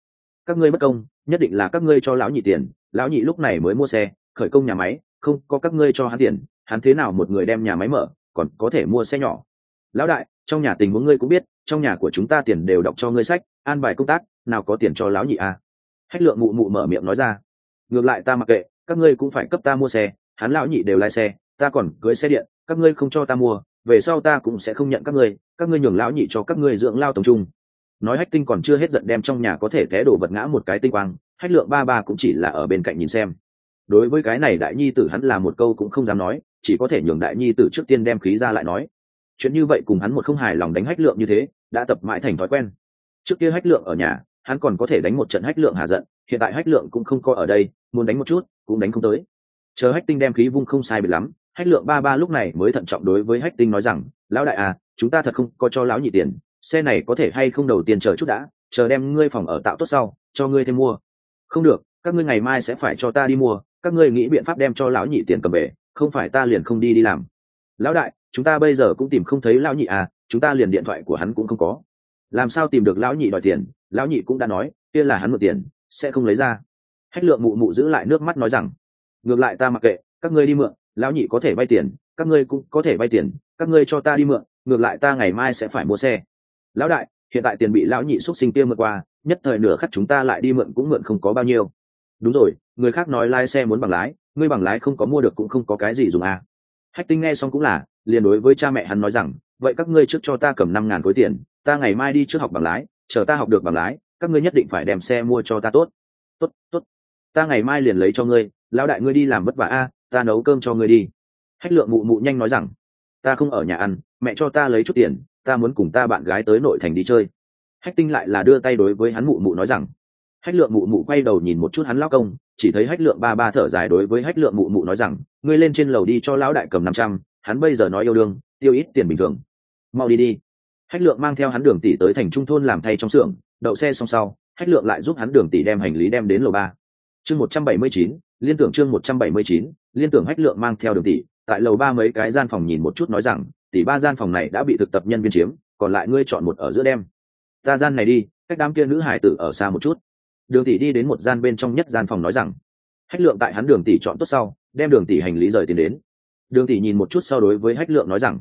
các ngươi bất công, nhất định là các ngươi cho lão nhị tiền, lão nhị lúc này mới mua xe, khởi công nhà máy, không có các ngươi cho hắn tiền, hắn thế nào một người đem nhà máy mở, còn có thể mua xe nhỏ lão đại, trong nhà tình huống ngươi cũng biết, trong nhà của chúng ta tiền đều đọc cho ngươi sách, an bài công tác, nào có tiền cho lão nhị à. hách lượng mụ mụ mở miệng nói ra, ngược lại ta mặc kệ, các ngươi cũng phải cấp ta mua xe, hắn lão nhị đều lái xe ta còn cưới xe điện, các ngươi không cho ta mua, về sau ta cũng sẽ không nhận các ngươi các ngươi nhường lão nhị cho các ngươi dưỡng lao tổng trung. Nói hách tinh còn chưa hết giận đem trong nhà có thể té đổ vật ngã một cái tinh quang, hách lượng ba ba cũng chỉ là ở bên cạnh nhìn xem. Đối với cái này đại nhi tử hắn là một câu cũng không dám nói, chỉ có thể nhường đại nhi tử trước tiên đem khí ra lại nói. Chuyện như vậy cùng hắn một không hài lòng đánh hách lượng như thế, đã tập mãi thành thói quen. Trước kia hách lượng ở nhà, hắn còn có thể đánh một trận hách lượng hạ giận, hiện tại hách lượng cũng không có ở đây, muốn đánh một chút, cũng đánh không tới. Chờ hách tinh đem khí vung không sai bị lắm hách lượng ba ba lúc này mới thận trọng đối với hách tinh nói rằng, lão đại à chúng ta thật không có cho lão nhị tiền, xe này có thể hay không đầu tiên chờ chút đã, chờ đem ngươi phòng ở tạo tốt sau, cho ngươi thêm mua. Không được, các ngươi ngày mai sẽ phải cho ta đi mua, các ngươi nghĩ biện pháp đem cho lão nhị tiền cầm về, không phải ta liền không đi đi làm. Lão đại, chúng ta bây giờ cũng tìm không thấy lão nhị à chúng ta liền điện thoại của hắn cũng không có. Làm sao tìm được lão nhị đòi tiền? Lão nhị cũng đã nói, kia là hắn mượn tiền, sẽ không lấy ra. Hách lượng mụ mụ giữ lại nước mắt nói rằng, ngược lại ta mặc kệ, các ngươi đi mượn lão nhị có thể vay tiền, các ngươi cũng có thể vay tiền, các ngươi cho ta đi mượn, ngược lại ta ngày mai sẽ phải mua xe. Lão đại, hiện tại tiền bị lão nhị xúc sinh kia mượn qua, nhất thời nửa khắc chúng ta lại đi mượn cũng mượn không có bao nhiêu. Đúng rồi, người khác nói lái xe muốn bằng lái, ngươi bằng lái không có mua được cũng không có cái gì dùng à. hách tinh nghe xong cũng là, liền đối với cha mẹ hắn nói rằng, vậy các ngươi trước cho ta cầm năm ngàn khối tiền, ta ngày mai đi trước học bằng lái, chờ ta học được bằng lái, các ngươi nhất định phải đem xe mua cho ta tốt. Tốt tốt, ta ngày mai liền lấy cho ngươi, lão đại ngươi đi làm vất vả a ta nấu cơm cho ngươi đi. Hách lượng mụ mụ nhanh nói rằng, ta không ở nhà ăn, mẹ cho ta lấy chút tiền, ta muốn cùng ta bạn gái tới nội thành đi chơi. Hách tinh lại là đưa tay đối với hắn mụ mụ nói rằng, hách lượng mụ mụ quay đầu nhìn một chút hắn lao công, chỉ thấy hách lượng ba ba thở dài đối với hách lượng mụ mụ nói rằng, ngươi lên trên lầu đi cho lão đại cầm năm trăm, hắn bây giờ nói yêu đương, tiêu ít tiền bình thường. Mau đi đi. Hách lượng mang theo hắn đường tỷ tới thành trung thôn làm thay trong xưởng, đậu xe xong sau, hách lượng lại giúp hắn đường tỷ đem hành lý đem đến lầu ba. Chương một trăm bảy mươi chín, liên tưởng chương một trăm bảy mươi chín liên tưởng hách lượng mang theo đường tỷ, tại lầu ba mấy cái gian phòng nhìn một chút nói rằng, tỷ ba gian phòng này đã bị thực tập nhân viên chiếm, còn lại ngươi chọn một ở giữa đem ta gian này đi, cách đám kia nữ hải tử ở xa một chút. Đường tỷ đi đến một gian bên trong nhất gian phòng nói rằng, hách lượng tại hắn đường tỷ chọn tốt sau, đem đường tỷ hành lý rời tiền đến. Đường tỷ nhìn một chút sau đối với hách lượng nói rằng,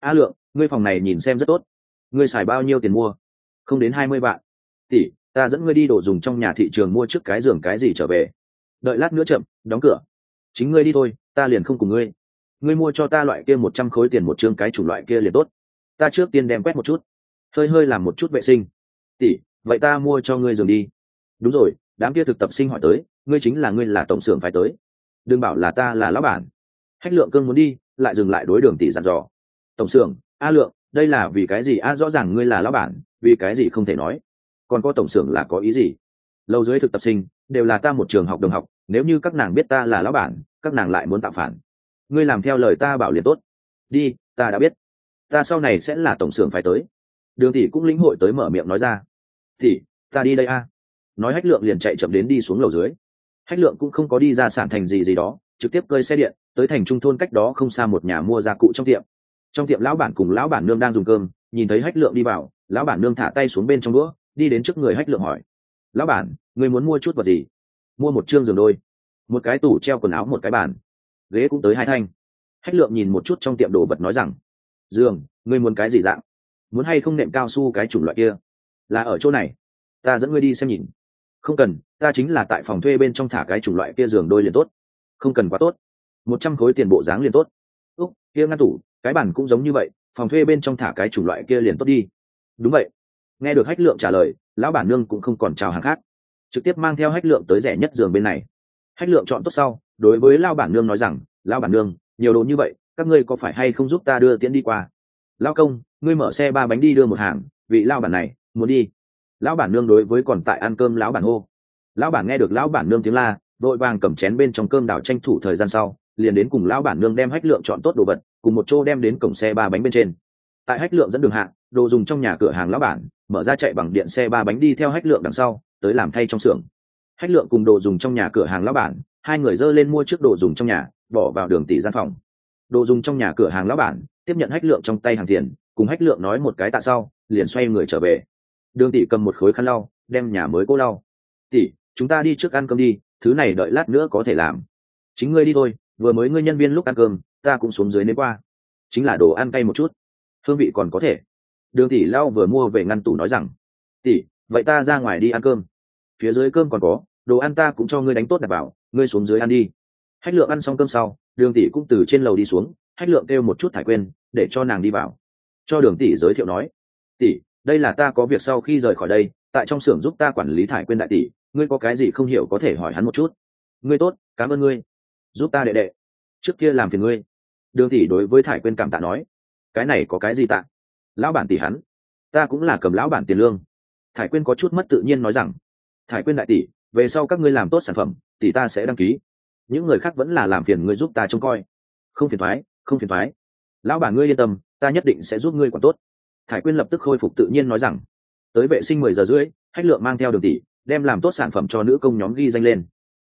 a lượng, ngươi phòng này nhìn xem rất tốt. Ngươi xài bao nhiêu tiền mua? Không đến hai mươi vạn. Tỷ, ta dẫn ngươi đi đồ dùng trong nhà thị trường mua trước cái giường cái gì trở về. Đợi lát nữa chậm, đóng cửa chính ngươi đi thôi, ta liền không cùng ngươi. Ngươi mua cho ta loại kia một trăm khối tiền một chương cái chủng loại kia liền tốt. Ta trước tiên đem quét một chút. Hơi hơi làm một chút vệ sinh. Tỷ, vậy ta mua cho ngươi giường đi. Đúng rồi, đám kia thực tập sinh hỏi tới, ngươi chính là ngươi là tổng xưởng phải tới. Đừng bảo là ta là lão bản. Hách lượng cương muốn đi, lại dừng lại đối đường tỷ dặn dò. Tổng xưởng, a lượng, đây là vì cái gì? A, rõ ràng ngươi là lão bản, vì cái gì không thể nói? Còn có tổng xưởng là có ý gì? Lâu dưới thực tập sinh, đều là ta một trường học đồng học nếu như các nàng biết ta là lão bản, các nàng lại muốn tạo phản. Ngươi làm theo lời ta bảo liền tốt. Đi, ta đã biết. Ta sau này sẽ là tổng xưởng phải tới. Đường tỷ cũng lĩnh hội tới mở miệng nói ra. Tỷ, ta đi đây a. Nói hách lượng liền chạy chậm đến đi xuống lầu dưới. Hách lượng cũng không có đi ra sản thành gì gì đó, trực tiếp cơi xe điện, tới thành trung thôn cách đó không xa một nhà mua gia cụ trong tiệm. Trong tiệm lão bản cùng lão bản nương đang dùng cơm, nhìn thấy hách lượng đi vào, lão bản nương thả tay xuống bên trong đũa, đi đến trước người hách lượng hỏi. Lão bản người muốn mua chút vật gì? Mua một chương giường đôi, một cái tủ treo quần áo, một cái bàn, ghế cũng tới hai thanh. Hách lượng nhìn một chút trong tiệm đồ vật nói rằng, giường, ngươi muốn cái gì dạng? Muốn hay không nệm cao su cái chủng loại kia? Là ở chỗ này, ta dẫn ngươi đi xem nhìn. Không cần, ta chính là tại phòng thuê bên trong thả cái chủng loại kia giường đôi liền tốt. Không cần quá tốt. Một trăm khối tiền bộ dáng liền tốt. Úc, kia ngăn tủ, cái bản cũng giống như vậy, phòng thuê bên trong thả cái chủng loại kia liền tốt đi. Đúng vậy. Nghe được hách lượng trả lời, lão bản nương cũng không còn chào hàng khác trực tiếp mang theo hách lượng tới rẻ nhất giường bên này. Hách lượng chọn tốt sau, đối với lao bản nương nói rằng, lao bản nương, nhiều đồ như vậy, các ngươi có phải hay không giúp ta đưa tiễn đi qua? Lao công, ngươi mở xe ba bánh đi đưa một hàng, vị lao bản này, muốn đi. Lão bản nương đối với còn tại ăn cơm lão bản hô. Lão bản nghe được lão bản nương tiếng la, đội vàng cầm chén bên trong cơm đảo tranh thủ thời gian sau, liền đến cùng lão bản nương đem hách lượng chọn tốt đồ vật, cùng một chỗ đem đến cổng xe ba bánh bên trên. Tại hách lượng dẫn đường hạ, đồ dùng trong nhà cửa hàng lão bản mở ra chạy bằng điện xe ba bánh đi theo hách lượng đằng sau, tới làm thay trong xưởng. Hách lượng cùng đồ dùng trong nhà cửa hàng lão bản, hai người dơ lên mua trước đồ dùng trong nhà, bỏ vào đường tỷ gian phòng. Đồ dùng trong nhà cửa hàng lão bản, tiếp nhận hách lượng trong tay hàng tiền, cùng hách lượng nói một cái tạ sau, liền xoay người trở về. Đường tỷ cầm một khối khăn lau, đem nhà mới cố lau. Tỷ, chúng ta đi trước ăn cơm đi, thứ này đợi lát nữa có thể làm. Chính ngươi đi thôi, vừa mới ngươi nhân viên lúc ăn cơm, ta cũng xuống dưới nếm qua. Chính là đồ ăn cay một chút. Hương vị còn có thể đường tỷ lao vừa mua về ngăn tủ nói rằng, tỷ, vậy ta ra ngoài đi ăn cơm. Phía dưới cơm còn có, đồ ăn ta cũng cho ngươi đánh tốt đặt vào ngươi xuống dưới ăn đi. Hách lượng ăn xong cơm sau, đường tỷ cũng từ trên lầu đi xuống, hách lượng kêu một chút thải quên để cho nàng đi vào. Cho đường tỷ giới thiệu nói, tỷ, đây là ta có việc sau khi rời khỏi đây, tại trong xưởng giúp ta quản lý thải quên đại tỷ, ngươi có cái gì không hiểu có thể hỏi hắn một chút. Ngươi tốt, cảm ơn ngươi. Giúp ta đệ đệ. Trước kia làm phiền ngươi. Đường tỷ đối với thải quên cảm tạ nói, cái này có cái gì tạ? Lão bản tỷ hắn. Ta cũng là cầm lão bản tiền lương. Thải quyên có chút mất tự nhiên nói rằng, thải quyên đại tỷ, về sau các ngươi làm tốt sản phẩm, tỷ ta sẽ đăng ký. Những người khác vẫn là làm phiền ngươi giúp ta trông coi. Không phiền thoái không phiền thoái lão bản ngươi yên tâm, ta nhất định sẽ giúp ngươi quản tốt. Thải quyên lập tức khôi phục tự nhiên nói rằng, tới vệ sinh mười giờ rưỡi, hách lượng mang theo đường tỷ, đem làm tốt sản phẩm cho nữ công nhóm ghi danh lên.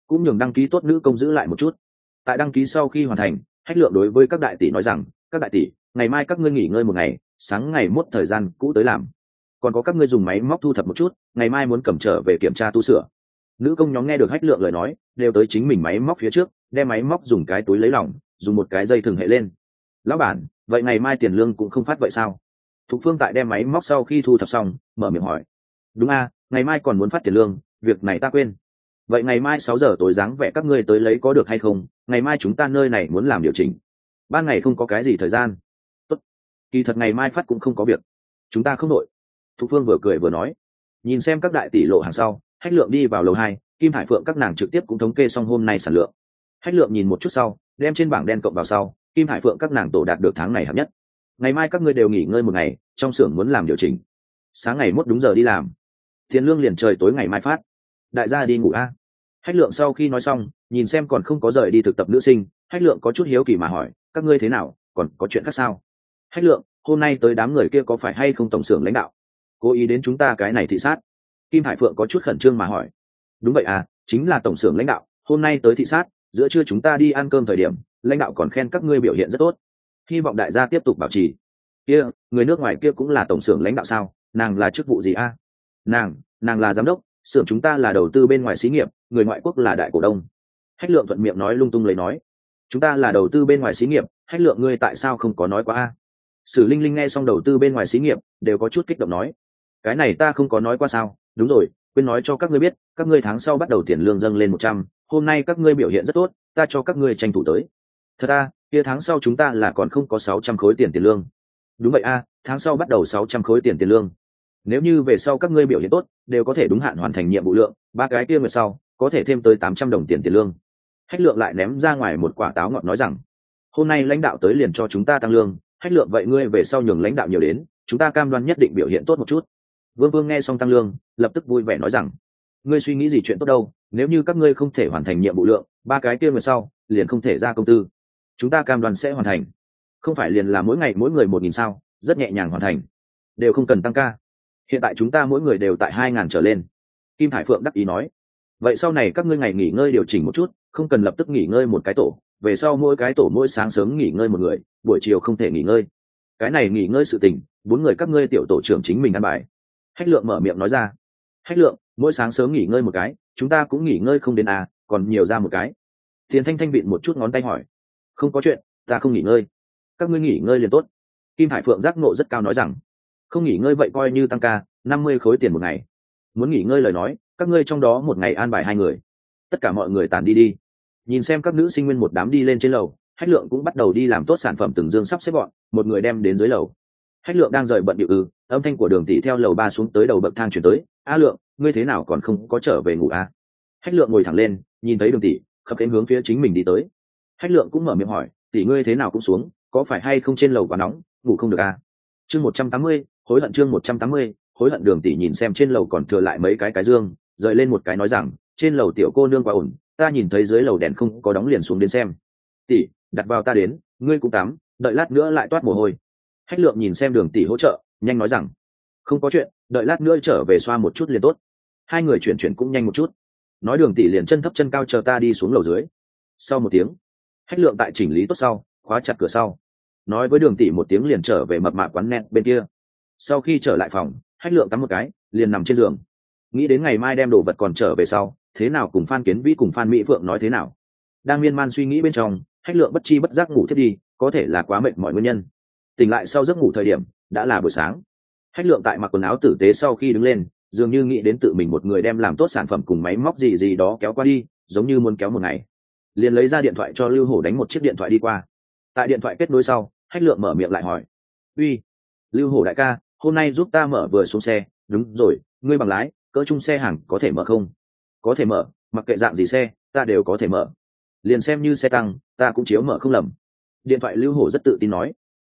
Cũng nhường đăng ký tốt nữ công giữ lại một chút. Tại đăng ký sau khi hoàn thành, hách lượng đối với các đại tỷ nói rằng, các đại tỷ, ngày mai các ngươi nghỉ ngơi một ngày sáng ngày mốt thời gian cũ tới làm. Còn có các ngươi dùng máy móc thu thập một chút, ngày mai muốn cầm trở về kiểm tra tu sửa. Nữ công nhóm nghe được hách lượng lời nói, đều tới chính mình máy móc phía trước, đem máy móc dùng cái túi lấy lỏng, dùng một cái dây thừng hệ lên. Lão bản, vậy ngày mai tiền lương cũng không phát vậy sao? Thục phương tại đem máy móc sau khi thu thập xong, mở miệng hỏi. Đúng a, ngày mai còn muốn phát tiền lương, việc này ta quên. Vậy ngày mai sáu giờ tối dáng vẻ các ngươi tới lấy có được hay không? Ngày mai chúng ta nơi này muốn làm điều chỉnh. Ban ngày không có cái gì thời gian kỳ thật ngày mai phát cũng không có việc. Chúng ta không đội. Thục phương vừa cười vừa nói. Nhìn xem các đại tỷ lộ hàng sau, hách lượng đi vào lầu hai, kim hải phượng các nàng trực tiếp cũng thống kê xong hôm nay sản lượng. Hách lượng nhìn một chút sau, đem trên bảng đen cộng vào sau, kim hải phượng các nàng tổ đạt được tháng này hạng nhất. Ngày mai các ngươi đều nghỉ ngơi một ngày, trong xưởng muốn làm điều chỉnh. Sáng ngày mốt đúng giờ đi làm. Tiền lương liền trời tối ngày mai phát. Đại gia đi ngủ a. Hách lượng sau khi nói xong, nhìn xem còn không có rời đi thực tập nữ sinh, hách lượng có chút hiếu kỳ mà hỏi, các ngươi thế nào? Còn có chuyện khác sao? Hách lượng, hôm nay tới đám người kia có phải hay không tổng xưởng lãnh đạo? Cố ý đến chúng ta cái này thị sát. Kim hải phượng có chút khẩn trương mà hỏi. Đúng vậy à chính là tổng xưởng lãnh đạo, hôm nay tới thị sát, giữa trưa chúng ta đi ăn cơm thời điểm, lãnh đạo còn khen các ngươi biểu hiện rất tốt. Hy vọng đại gia tiếp tục bảo trì. Kia, người nước ngoài kia cũng là tổng xưởng lãnh đạo sao? Nàng là chức vụ gì a? Nàng nàng là giám đốc, xưởng chúng ta là đầu tư bên ngoài xí nghiệp, người ngoại quốc là đại cổ đông. Hách lượng thuận miệng nói lung tung lấy nói. Chúng ta là đầu tư bên ngoài xí nghiệp, hách lượng ngươi tại sao không có nói qua a? Sử linh linh nghe xong đầu tư bên ngoài xí nghiệp đều có chút kích động nói cái này ta không có nói qua sao? Đúng rồi quên nói cho các ngươi biết các ngươi tháng sau bắt đầu tiền lương dâng lên một trăm hôm nay các ngươi biểu hiện rất tốt ta cho các ngươi tranh thủ tới. Thật ra, kia tháng sau chúng ta là còn không có sáu trăm khối tiền tiền lương. Đúng vậy a tháng sau bắt đầu sáu trăm khối tiền tiền lương. Nếu như về sau các ngươi biểu hiện tốt đều có thể đúng hạn hoàn thành nhiệm vụ lượng ba cái kia nguyệt sau có thể thêm tới tám trăm đồng tiền tiền lương. Hách lượng lại ném ra ngoài một quả táo ngọt nói rằng hôm nay lãnh đạo tới liền cho chúng ta tăng lương hách lượng, vậy ngươi về sau nhường lãnh đạo nhiều đến, chúng ta cam đoan nhất định biểu hiện tốt một chút. Vương vương nghe xong tăng lương, lập tức vui vẻ nói rằng, ngươi suy nghĩ gì chuyện tốt đâu, nếu như các ngươi không thể hoàn thành nhiệm vụ lượng, ba cái kia nguyệt sau, liền không thể ra công tư. Chúng ta cam đoan sẽ hoàn thành. Không phải liền là mỗi ngày mỗi người một nghìn sao, rất nhẹ nhàng hoàn thành. Đều không cần tăng ca. Hiện tại chúng ta mỗi người đều tại hai ngàn trở lên. Kim hải phượng đắc ý nói, vậy sau này các ngươi ngày nghỉ ngơi điều chỉnh một chút không cần lập tức nghỉ ngơi một cái tổ, về sau mỗi cái tổ mỗi sáng sớm nghỉ ngơi một người, buổi chiều không thể nghỉ ngơi. Cái này nghỉ ngơi sự tình, bốn người các ngươi tiểu tổ trưởng chính mình ăn bài. Hách lượng mở miệng nói ra. Hách lượng, mỗi sáng sớm nghỉ ngơi một cái, chúng ta cũng nghỉ ngơi không đến à còn nhiều ra một cái. Tiền thanh thanh vịn một chút ngón tay hỏi. Không có chuyện, ta không nghỉ ngơi. Các ngươi nghỉ ngơi liền tốt. Kim hải phượng giác nộ rất cao nói rằng. Không nghỉ ngơi vậy coi như tăng ca, năm mươi khối tiền một ngày. Muốn nghỉ ngơi lời nói, các ngươi trong đó một ngày an bài hai người. Tất cả mọi người tàn đi đi nhìn xem các nữ sinh nguyên một đám đi lên trên lầu, hách lượng cũng bắt đầu đi làm tốt sản phẩm từng dương sắp xếp gọn, một người đem đến dưới lầu. Hách lượng đang rời bận điệu ư, âm thanh của đường tỷ theo lầu ba xuống tới đầu bậc thang chuyển tới, a lượng, ngươi thế nào còn không có trở về ngủ a à? hách lượng ngồi thẳng lên, nhìn thấy đường tỷ, khập cánh hướng phía chính mình đi tới. Hách lượng cũng mở miệng hỏi, tỷ ngươi thế nào cũng xuống, có phải hay không trên lầu quá nóng, ngủ không được à? Chương một trăm tám mươi, hối hận chương một trăm tám mươi, hối hận đường tỷ nhìn xem trên lầu còn thừa lại mấy cái cái dương, rời lên một cái nói rằng, trên lầu tiểu cô nương quá ổn ta nhìn thấy dưới lầu đèn không có đóng liền xuống đến xem. Tỷ, đặt vào ta đến, ngươi cũng tắm, đợi lát nữa lại toát mồ hôi. Hách lượng nhìn xem đường tỷ hỗ trợ, nhanh nói rằng, không có chuyện, đợi lát nữa trở về xoa một chút liền tốt. Hai người chuyển chuyển cũng nhanh một chút. Nói đường tỷ liền chân thấp chân cao chờ ta đi xuống lầu dưới. Sau một tiếng, hách lượng tại chỉnh lý tốt sau, khóa chặt cửa sau. Nói với đường tỷ một tiếng liền trở về mập mạ quán nẹt bên kia. Sau khi trở lại phòng, hách lượng tắm một cái, liền nằm trên giường. Nghĩ đến ngày mai đem đồ vật còn trở về sau thế nào cùng phan kiến vĩ cùng phan mỹ phượng nói thế nào? Đang miên man suy nghĩ bên trong, hách lượng bất chi bất giác ngủ thiết đi, có thể là quá mệt mọi nguyên nhân. Tỉnh lại sau giấc ngủ thời điểm, đã là buổi sáng. Hách lượng tại mặc quần áo tử tế sau khi đứng lên, dường như nghĩ đến tự mình một người đem làm tốt sản phẩm cùng máy móc gì gì đó kéo qua đi, giống như muốn kéo một ngày. Liền lấy ra điện thoại cho lưu hổ đánh một chiếc điện thoại đi qua. Tại điện thoại kết nối sau, hách lượng mở miệng lại hỏi. Uy, lưu hổ đại ca, hôm nay giúp ta mở vừa xuống xe. Đúng rồi, ngươi bằng lái, cỡ chung xe hàng có thể mở không? Có thể mở, mặc kệ dạng gì xe, ta đều có thể mở. Liền xem như xe tăng, ta cũng chiếu mở không lầm. Điện thoại lưu hổ rất tự tin nói.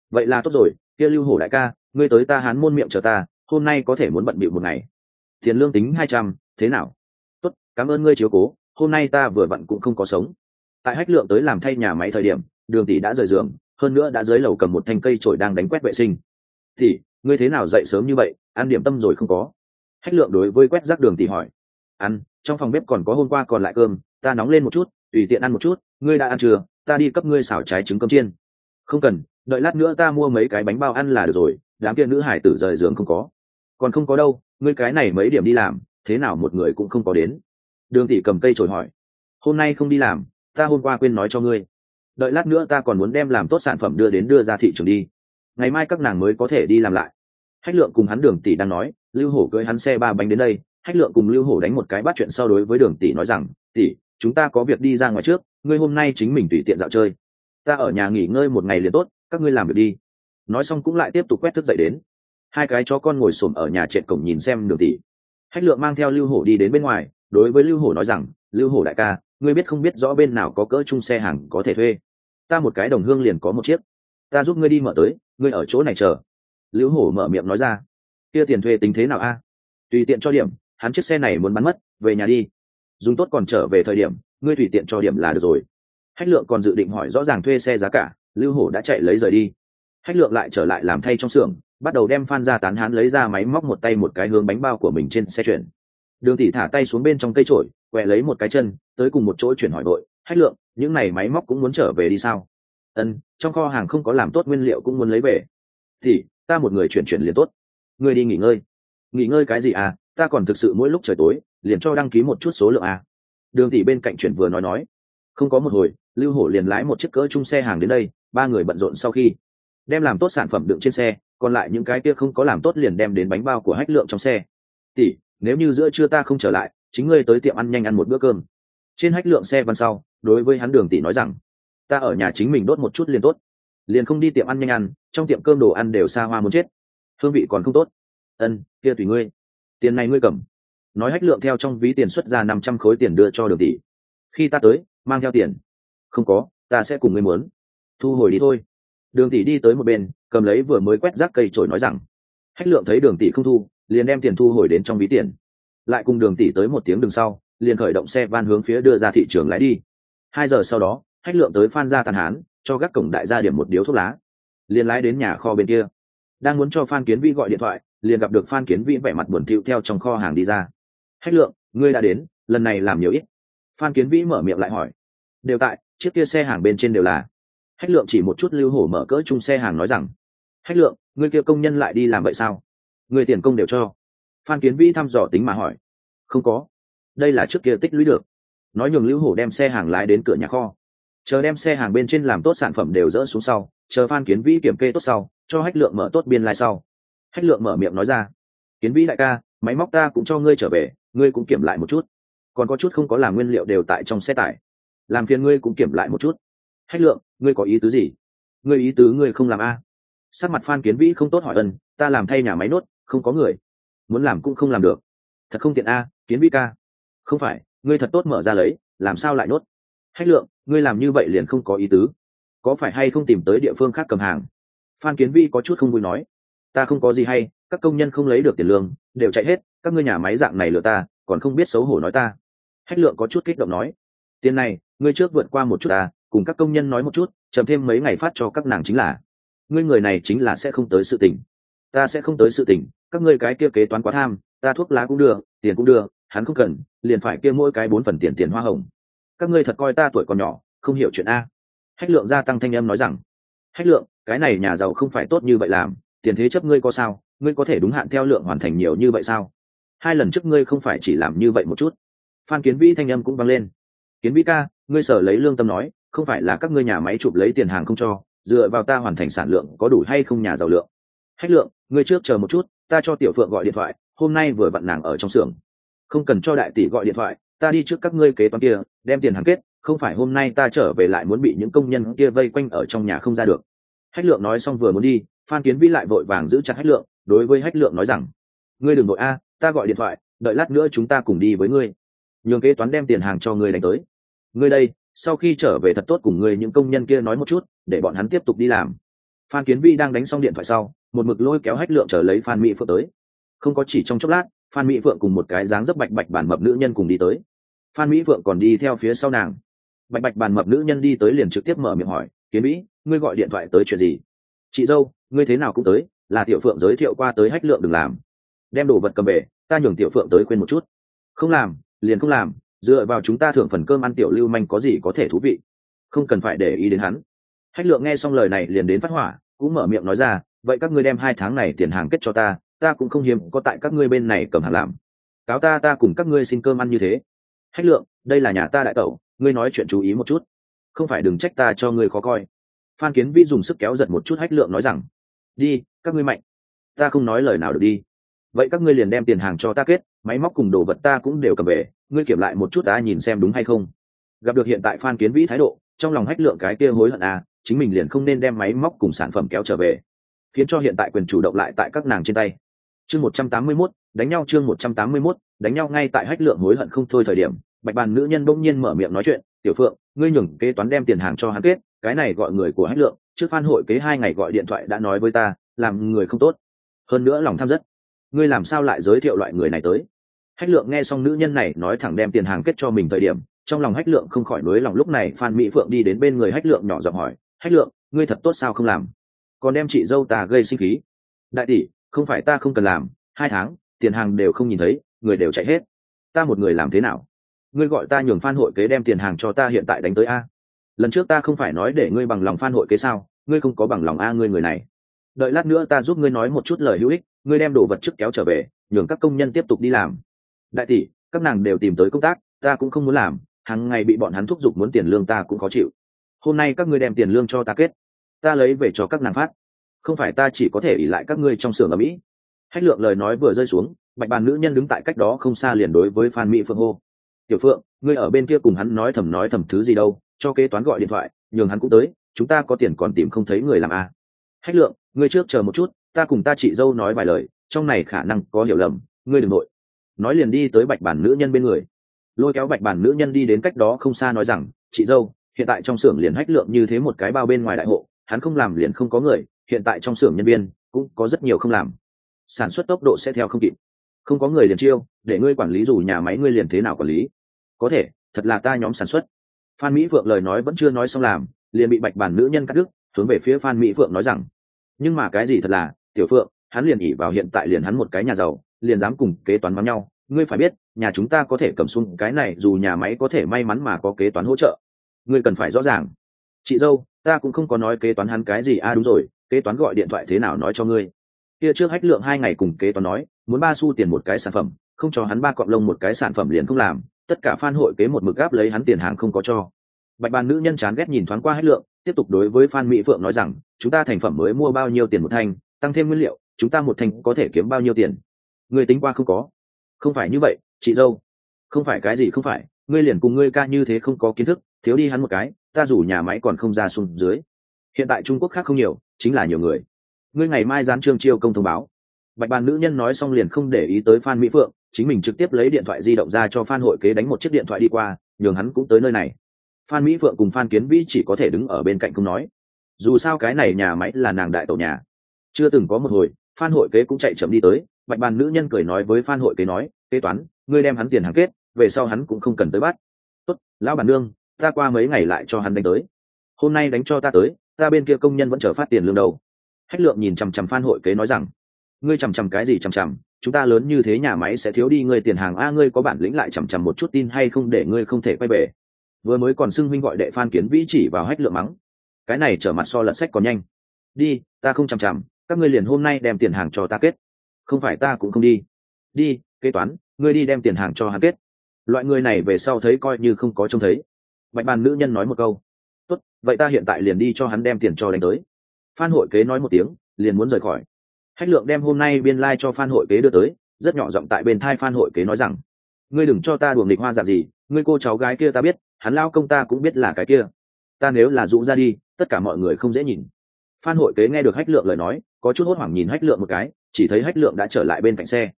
Vậy là tốt rồi, kia lưu hổ đại ca, ngươi tới ta hán môn miệng chờ ta, hôm nay có thể muốn bận bịu một ngày. Tiền lương tính hai trăm, thế nào? Tốt, cảm ơn ngươi chiếu cố, hôm nay ta vừa bận cũng không có sống. Tại hách lượng tới làm thay nhà máy thời điểm, đường tỷ đã rời giường, hơn nữa đã dưới lầu cầm một thanh cây trổi đang đánh quét vệ sinh. Thì ngươi thế nào dậy sớm như vậy, ăn điểm tâm rồi không có? Hách lượng đối với quét rác đường tỷ hỏi. Ăn trong phòng bếp còn có hôm qua còn lại cơm, ta nóng lên một chút, tùy tiện ăn một chút, ngươi đã ăn chưa, ta đi cấp ngươi xào trái trứng cơm chiên. Không cần, đợi lát nữa ta mua mấy cái bánh bao ăn là được rồi, đám kia nữ hải tử rời giường không có. Còn không có đâu, ngươi cái này mấy điểm đi làm, thế nào một người cũng không có đến. Đường tỷ cầm cây trồi hỏi. Hôm nay không đi làm, ta hôm qua quên nói cho ngươi. Đợi lát nữa ta còn muốn đem làm tốt sản phẩm đưa đến đưa ra thị trường đi. Ngày mai các nàng mới có thể đi làm lại. Hách lượng cùng hắn đường tỷ đang nói, lưu hổ cưới hắn xe ba bánh đến đây hách lượng cùng lưu hổ đánh một cái bắt chuyện sau đối với đường tỷ nói rằng, tỷ, chúng ta có việc đi ra ngoài trước, ngươi hôm nay chính mình tùy tiện dạo chơi. Ta ở nhà nghỉ ngơi một ngày liền tốt, các ngươi làm việc đi. Nói xong cũng lại tiếp tục quét thức dậy đến. Hai cái chó con ngồi xổm ở nhà trệt cổng nhìn xem đường tỷ. Hách lượng mang theo lưu hổ đi đến bên ngoài, đối với lưu hổ nói rằng, lưu hổ đại ca, ngươi biết không biết rõ bên nào có cỡ chung xe hàng có thể thuê. Ta một cái đồng hương liền có một chiếc. Ta giúp ngươi đi mở tới, ngươi ở chỗ này chờ. Lưu hổ mở miệng nói ra, kia tiền thuê tính thế nào a? Tùy tiện cho điểm hắn chiếc xe này muốn bắn mất, về nhà đi. Dùng tốt còn trở về thời điểm, ngươi tùy tiện cho điểm là được rồi. Hách lượng còn dự định hỏi rõ ràng thuê xe giá cả, lưu hổ đã chạy lấy rời đi. Hách lượng lại trở lại làm thay trong xưởng, bắt đầu đem phan ra tán hán lấy ra máy móc một tay một cái hướng bánh bao của mình trên xe chuyển. Đường tỷ thả tay xuống bên trong cây trổi quẹ lấy một cái chân, tới cùng một chỗ chuyển hỏi đội, hách lượng, những này máy móc cũng muốn trở về đi sao? Ân trong kho hàng không có làm tốt nguyên liệu cũng muốn lấy về. Thì ta một người chuyển chuyển liền tốt. Ngươi đi nghỉ ngơi. Nghỉ ngơi cái gì à? Ta còn thực sự mỗi lúc trời tối, liền cho đăng ký một chút số lượng à. Đường tỷ bên cạnh chuyển vừa nói nói. Không có một hồi, lưu hổ liền lái một chiếc cỡ chung xe hàng đến đây, ba người bận rộn sau khi đem làm tốt sản phẩm đựng trên xe, còn lại những cái kia không có làm tốt liền đem đến bánh bao của hách lượng trong xe. Tỷ, nếu như giữa trưa ta không trở lại, chính ngươi tới tiệm ăn nhanh ăn một bữa cơm. Trên hách lượng xe văn sau, đối với hắn đường tỷ nói rằng, ta ở nhà chính mình đốt một chút liền tốt. Liền không đi tiệm ăn nhanh ăn, trong tiệm cơm đồ ăn đều xa hoa muốn chết. Hương vị còn không tốt. Ân, kia tùy ngươi tiền này ngươi cầm. Nói hách lượng theo trong ví tiền xuất ra năm trăm khối tiền đưa cho đường tỷ. Khi ta tới, mang theo tiền. Không có, ta sẽ cùng ngươi muốn thu hồi đi thôi. Đường tỷ đi tới một bên, cầm lấy vừa mới quét rác cây trổi nói rằng, hách lượng thấy đường tỷ không thu, liền đem tiền thu hồi đến trong ví tiền. Lại cùng đường tỷ tới một tiếng đường sau, liền khởi động xe van hướng phía đưa ra thị trường lái đi. Hai giờ sau đó, hách lượng tới phan gia tàn hán, cho gác cổng đại gia điểm một điếu thuốc lá. Liền lái đến nhà kho bên kia. Đang muốn cho phan kiến vi gọi điện thoại liền gặp được phan kiến vĩ vẻ mặt buồn thiu theo trong kho hàng đi ra. Hách lượng, ngươi đã đến, lần này làm nhiều ít. Phan kiến vĩ mở miệng lại hỏi. Đều tại, chiếc kia xe hàng bên trên đều là. Hách lượng chỉ một chút lưu hổ mở cỡ chung xe hàng nói rằng. Hách lượng, ngươi kia công nhân lại đi làm vậy sao? Người tiền công đều cho. Phan kiến vĩ thăm dò tính mà hỏi. Không có. Đây là trước kia tích lũy được. Nói nhường lưu hổ đem xe hàng lái đến cửa nhà kho. Chờ đem xe hàng bên trên làm tốt sản phẩm đều dỡ xuống sau, chờ phan kiến vĩ kiểm kê tốt sau, cho hách lượng mở tốt biên lai sau hách lượng mở miệng nói ra, kiến vĩ đại ca, máy móc ta cũng cho ngươi trở về, ngươi cũng kiểm lại một chút. Còn có chút không có làm nguyên liệu đều tại trong xe tải. Làm phiền ngươi cũng kiểm lại một chút. Hách lượng, ngươi có ý tứ gì? Ngươi ý tứ ngươi không làm a. Sắc mặt phan kiến vĩ không tốt hỏi ân, ta làm thay nhà máy nốt, không có người. Muốn làm cũng không làm được. Thật không tiện a, kiến vĩ ca. Không phải, ngươi thật tốt mở ra lấy, làm sao lại nốt? Hách lượng, ngươi làm như vậy liền không có ý tứ. Có phải hay không tìm tới địa phương khác cầm hàng? Phan kiến vi có chút không vui nói ta không có gì hay, các công nhân không lấy được tiền lương, đều chạy hết, các ngươi nhà máy dạng này lừa ta, còn không biết xấu hổ nói ta. Hách lượng có chút kích động nói, tiền này, ngươi trước vượt qua một chút ta cùng các công nhân nói một chút, chậm thêm mấy ngày phát cho các nàng chính là. Ngươi người này chính là sẽ không tới sự tình. Ta sẽ không tới sự tình, các ngươi cái kia kế toán quá tham, ta thuốc lá cũng đưa tiền cũng đưa hắn không cần, liền phải kia mỗi cái bốn phần tiền tiền hoa hồng. Các ngươi thật coi ta tuổi còn nhỏ, không hiểu chuyện a. Hách lượng gia tăng thanh âm nói rằng, hách lượng, cái này nhà giàu không phải tốt như vậy làm tiền thế chấp ngươi có sao? Ngươi có thể đúng hạn theo lượng hoàn thành nhiều như vậy sao? Hai lần trước ngươi không phải chỉ làm như vậy một chút. Phan kiến vĩ thanh âm cũng vang lên. Kiến vĩ ca, ngươi sở lấy lương tâm nói, không phải là các ngươi nhà máy chụp lấy tiền hàng không cho, dựa vào ta hoàn thành sản lượng có đủ hay không nhà giàu lượng? Hách lượng, ngươi trước chờ một chút, ta cho tiểu phượng gọi điện thoại, hôm nay vừa vặn nàng ở trong xưởng. Không cần cho đại tỷ gọi điện thoại, ta đi trước các ngươi kế toán kia, đem tiền hàng kết, không phải hôm nay ta trở về lại muốn bị những công nhân kia vây quanh ở trong nhà không ra được. Hách lượng nói xong vừa muốn đi phan kiến vĩ lại vội vàng giữ chặt hách lượng, đối với hách lượng nói rằng, ngươi đừng nội a, ta gọi điện thoại, đợi lát nữa chúng ta cùng đi với ngươi. Nhường kế toán đem tiền hàng cho ngươi đánh tới. Ngươi đây, sau khi trở về thật tốt cùng ngươi những công nhân kia nói một chút, để bọn hắn tiếp tục đi làm. Phan kiến vi đang đánh xong điện thoại sau, một mực lôi kéo hách lượng trở lấy phan mỹ phượng tới. Không có chỉ trong chốc lát, phan mỹ phượng cùng một cái dáng dấp bạch bạch bản mập nữ nhân cùng đi tới. Phan mỹ phượng còn đi theo phía sau nàng. Bạch bạch bản mập nữ nhân đi tới liền trực tiếp mở miệng hỏi, kiến mỹ ngươi gọi điện thoại tới chuyện gì? Chị dâu ngươi thế nào cũng tới, là tiểu phượng giới thiệu qua tới hách lượng đừng làm. Đem đồ vật cầm về, ta nhường tiểu phượng tới quên một chút. Không làm, liền không làm, dựa vào chúng ta thưởng phần cơm ăn tiểu lưu manh có gì có thể thú vị. Không cần phải để ý đến hắn. Hách lượng nghe xong lời này liền đến phát hỏa, cũng mở miệng nói ra, vậy các ngươi đem hai tháng này tiền hàng kết cho ta ta cũng không hiếm có tại các ngươi bên này cầm hàng làm. Cáo ta ta cùng các ngươi xin cơm ăn như thế. Hách lượng, đây là nhà ta đại tẩu, ngươi nói chuyện chú ý một chút. Không phải đừng trách ta cho ngươi khó coi. Phan kiến Vi dùng sức kéo giật một chút hách lượng nói rằng đi, các ngươi mạnh. Ta không nói lời nào được đi. Vậy các ngươi liền đem tiền hàng cho ta kết, máy móc cùng đồ vật ta cũng đều cầm về, ngươi kiểm lại một chút ta nhìn xem đúng hay không. Gặp được hiện tại phan kiến vĩ thái độ, trong lòng hách lượng cái kia hối hận à chính mình liền không nên đem máy móc cùng sản phẩm kéo trở về, khiến cho hiện tại quyền chủ động lại tại các nàng trên tay. Chương một trăm tám mươi mốt, đánh nhau chương một trăm tám mươi mốt, đánh nhau ngay tại hách lượng hối hận không thôi thời điểm, bạch bàn nữ nhân bỗng nhiên mở miệng nói chuyện, tiểu phượng, ngươi nhường kế toán đem tiền hàng cho hắn kết, cái này gọi người của hách lượng trước phan hội kế hai ngày gọi điện thoại đã nói với ta, làm người không tốt. Hơn nữa lòng tham rất. Ngươi làm sao lại giới thiệu loại người này tới? Hách lượng nghe xong nữ nhân này nói thẳng đem tiền hàng kết cho mình thời điểm, trong lòng hách lượng không khỏi nối lòng lúc này phan mỹ phượng đi đến bên người hách lượng nhỏ giọng hỏi, hách lượng, ngươi thật tốt sao không làm? Còn đem chị dâu ta gây sinh khí. Đại tỷ, không phải ta không cần làm, hai tháng, tiền hàng đều không nhìn thấy, người đều chạy hết. Ta một người làm thế nào? Ngươi gọi ta nhường phan hội kế đem tiền hàng cho ta hiện tại đánh tới a. Lần trước ta không phải nói để ngươi bằng lòng phan hội kế sao? Ngươi không có bằng lòng a ngươi người này. Đợi lát nữa ta giúp ngươi nói một chút lời hữu ích, ngươi đem đồ vật trước kéo trở về, nhường các công nhân tiếp tục đi làm. Đại tỷ, các nàng đều tìm tới công tác, ta cũng không muốn làm, hàng ngày bị bọn hắn thúc giục muốn tiền lương ta cũng khó chịu. Hôm nay các ngươi đem tiền lương cho ta kết. Ta lấy về cho các nàng phát. Không phải ta chỉ có thể ỉ lại các ngươi trong xưởng ở mỹ. Hách lượng lời nói vừa rơi xuống, bạch bàn nữ nhân đứng tại cách đó không xa liền đối với phan mỹ phương hô. Tiểu phượng, ngươi ở bên kia cùng hắn nói thầm nói thầm thứ gì đâu, cho kế toán gọi điện thoại, nhường hắn cũng tới chúng ta có tiền còn tìm không thấy người làm a à. hách lượng, ngươi trước chờ một chút, ta cùng ta chị dâu nói vài lời, trong này khả năng có hiểu lầm, ngươi đừng nội. Nói liền đi tới bạch bản nữ nhân bên người. Lôi kéo bạch bản nữ nhân đi đến cách đó không xa nói rằng, chị dâu, hiện tại trong xưởng liền hách lượng như thế một cái bao bên ngoài đại hộ, hắn không làm liền không có người, hiện tại trong xưởng nhân viên, cũng có rất nhiều không làm. Sản xuất tốc độ sẽ theo không kịp. Không có người liền chiêu, để ngươi quản lý dù nhà máy ngươi liền thế nào quản lý. Có thể, thật là ta nhóm sản xuất. Phan mỹ Vượng lời nói vẫn chưa nói xong làm liền bị bạch bản nữ nhân cắt đứt, hướng về phía phan mỹ phượng nói rằng, nhưng mà cái gì thật là, tiểu phượng, hắn liền ỉ vào hiện tại liền hắn một cái nhà giàu, liền dám cùng kế toán mắng nhau. Ngươi phải biết, nhà chúng ta có thể cầm xuống cái này, dù nhà máy có thể may mắn mà có kế toán hỗ trợ. Ngươi cần phải rõ ràng. Chị dâu, ta cũng không có nói kế toán hắn cái gì a à đúng rồi, kế toán gọi điện thoại thế nào nói cho ngươi. Kia trước hách lượng hai ngày cùng kế toán nói, muốn ba xu tiền một cái sản phẩm, không cho hắn ba cọp lông một cái sản phẩm liền không làm, tất cả phan hội kế một mực gáp lấy hắn tiền hàng không có cho bạch bàn nữ nhân chán ghét nhìn thoáng qua hết lượng, tiếp tục đối với phan mỹ phượng nói rằng, chúng ta thành phẩm mới mua bao nhiêu tiền một thanh, tăng thêm nguyên liệu, chúng ta một thanh có thể kiếm bao nhiêu tiền? Người tính qua không có. Không phải như vậy, chị dâu. Không phải cái gì không phải, ngươi liền cùng ngươi ca như thế không có kiến thức, thiếu đi hắn một cái, ta rủ nhà máy còn không ra xuống dưới. Hiện tại trung quốc khác không nhiều, chính là nhiều người. Ngươi ngày mai dán trương chiêu công thông báo. Bạch bàn nữ nhân nói xong liền không để ý tới phan mỹ phượng, chính mình trực tiếp lấy điện thoại di động ra cho phan hội kế đánh một chiếc điện thoại đi qua, nhường hắn cũng tới nơi này phan mỹ phượng cùng phan kiến vĩ chỉ có thể đứng ở bên cạnh không nói. Dù sao cái này nhà máy là nàng đại tổ nhà. Chưa từng có một hồi, phan hội kế cũng chạy chậm đi tới, bạch bàn nữ nhân cười nói với phan hội kế nói, kế toán, ngươi đem hắn tiền hàng kết, về sau hắn cũng không cần tới bắt. Tốt, lão bản nương, ta qua mấy ngày lại cho hắn đánh tới. Hôm nay đánh cho ta tới, ta bên kia công nhân vẫn chờ phát tiền lương đâu. Hách lượng nhìn chằm chằm phan hội kế nói rằng, ngươi chằm chằm cái gì chằm chằm? Chúng ta lớn như thế nhà máy sẽ thiếu đi ngươi tiền hàng. A, ngươi có bản lĩnh lại chằm chằm một chút tin hay không để ngươi không thể quay về? Vừa mới còn xưng huynh gọi đệ phan kiến vĩ chỉ vào hách lượng mắng. Cái này trở mặt so lật sách còn nhanh. Đi, ta không chằm chằm, các ngươi liền hôm nay đem tiền hàng cho ta kết. Không phải ta cũng không đi. Đi, kế toán, ngươi đi đem tiền hàng cho hắn kết. Loại người này về sau thấy coi như không có trông thấy. Bạch bàn nữ nhân nói một câu. Tốt, vậy ta hiện tại liền đi cho hắn đem tiền cho đánh tới. Phan hội kế nói một tiếng, liền muốn rời khỏi. Hách lượng đem hôm nay biên lai、like、cho phan hội kế đưa tới, rất nhỏ giọng tại bên thai phan hội kế nói rằng, ngươi đừng cho ta đùa nghịch hoa dạng gì, ngươi cô cháu gái kia ta biết hắn lao công ta cũng biết là cái kia. Ta nếu là dụ ra đi, tất cả mọi người không dễ nhìn. Phan hội kế nghe được hách lượng lời nói, có chút hốt hoảng nhìn hách lượng một cái, chỉ thấy hách lượng đã trở lại bên cạnh xe.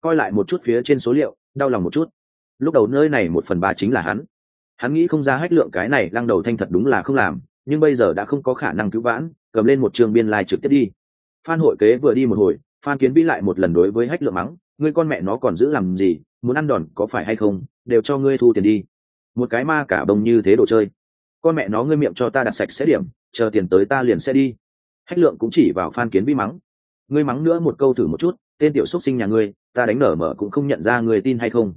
Coi lại một chút phía trên số liệu, đau lòng một chút. Lúc đầu nơi này một phần ba chính là hắn. Hắn nghĩ không ra hách lượng cái này lăng đầu thanh thật đúng là không làm, nhưng bây giờ đã không có khả năng cứu vãn, cầm lên một trường biên lai trực tiếp đi. Phan hội kế vừa đi một hồi, phan kiến vĩ lại một lần đối với hách lượng mắng, ngươi con mẹ nó còn giữ làm gì, muốn ăn đòn có phải hay không, đều cho ngươi thu tiền đi một cái ma cả bông như thế đồ chơi. Con mẹ nó ngươi miệng cho ta đặt sạch sẽ điểm, chờ tiền tới ta liền sẽ đi. Hách lượng cũng chỉ vào phan kiến Vi mắng. Ngươi mắng nữa một câu thử một chút, tên tiểu xúc sinh nhà ngươi, ta đánh nở mở cũng không nhận ra người tin hay không.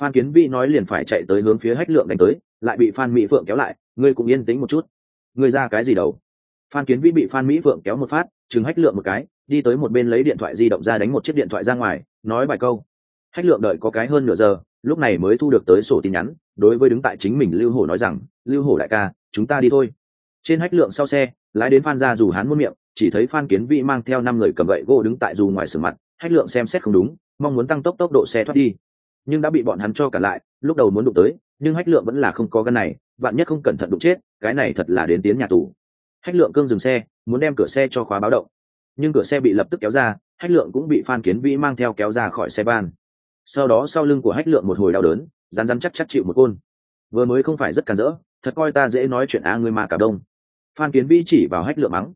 Phan kiến Vi nói liền phải chạy tới hướng phía hách lượng đánh tới, lại bị phan mỹ phượng kéo lại, ngươi cũng yên tĩnh một chút. Ngươi ra cái gì đâu phan kiến Vi bị phan mỹ phượng kéo một phát chừng hách lượng một cái, đi tới một bên lấy điện thoại di động ra đánh một chiếc điện thoại ra ngoài, nói vài câu. Hách lượng đợi có cái hơn nửa giờ, lúc này mới thu được tới sổ tin nhắn đối với đứng tại chính mình lưu hổ nói rằng, lưu hổ đại ca, chúng ta đi thôi. Trên hách lượng sau xe, lái đến phan ra dù hắn muôn miệng, chỉ thấy phan kiến vĩ mang theo năm người cầm gậy gỗ đứng tại dù ngoài sườn mặt, hách lượng xem xét không đúng, mong muốn tăng tốc tốc độ xe thoát đi. Nhưng đã bị bọn hắn cho cả lại, lúc đầu muốn đụng tới, nhưng hách lượng vẫn là không có gân này, vạn nhất không cẩn thận đụng chết, cái này thật là đến tiến nhà tù. Hách lượng cương dừng xe, muốn đem cửa xe cho khóa báo động. Nhưng cửa xe bị lập tức kéo ra, hách lượng cũng bị phan kiến vĩ mang theo kéo ra khỏi xe van. Sau đó sau lưng của hách lượng một hồi đau đớn rán rán chắc chắc chịu một côn. Vừa mới không phải rất cản rỡ, thật coi ta dễ nói chuyện a ngươi mà cả đông. Phan kiến vĩ chỉ vào hách lượng mắng.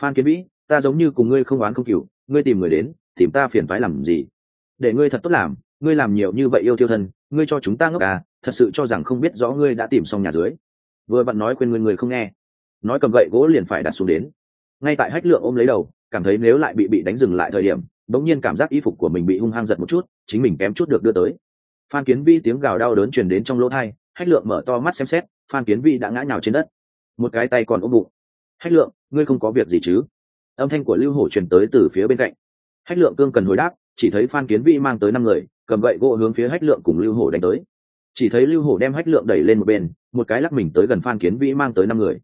Phan kiến vĩ, ta giống như cùng ngươi không oán không cừu, ngươi tìm người đến, tìm ta phiền phái làm gì? Để ngươi thật tốt làm, ngươi làm nhiều như vậy yêu thiêu thân, ngươi cho chúng ta ngốc à thật sự cho rằng không biết rõ ngươi đã tìm xong nhà dưới. Vừa bạn nói quên ngươi người không nghe. Nói cầm gậy gỗ liền phải đặt xuống đến. Ngay tại hách lượng ôm lấy đầu, cảm thấy nếu lại bị bị đánh dừng lại thời điểm, bỗng nhiên cảm giác y phục của mình bị hung hăng giật một chút, chính mình kém chút được đưa tới phan kiến vi tiếng gào đau đớn truyền đến trong lỗ thai hách lượng mở to mắt xem xét, phan kiến vi đã ngã nhào trên đất. Một cái tay còn ôm bụng. Hách lượng, ngươi không có việc gì chứ? Âm thanh của lưu hổ truyền tới từ phía bên cạnh. Hách lượng cương cần hồi đáp, chỉ thấy phan kiến vi mang tới năm người, cầm gậy gỗ hướng phía hách lượng cùng lưu hổ đánh tới. Chỉ thấy lưu hổ đem hách lượng đẩy lên một bên, một cái lắc mình tới gần phan kiến vĩ mang tới năm người.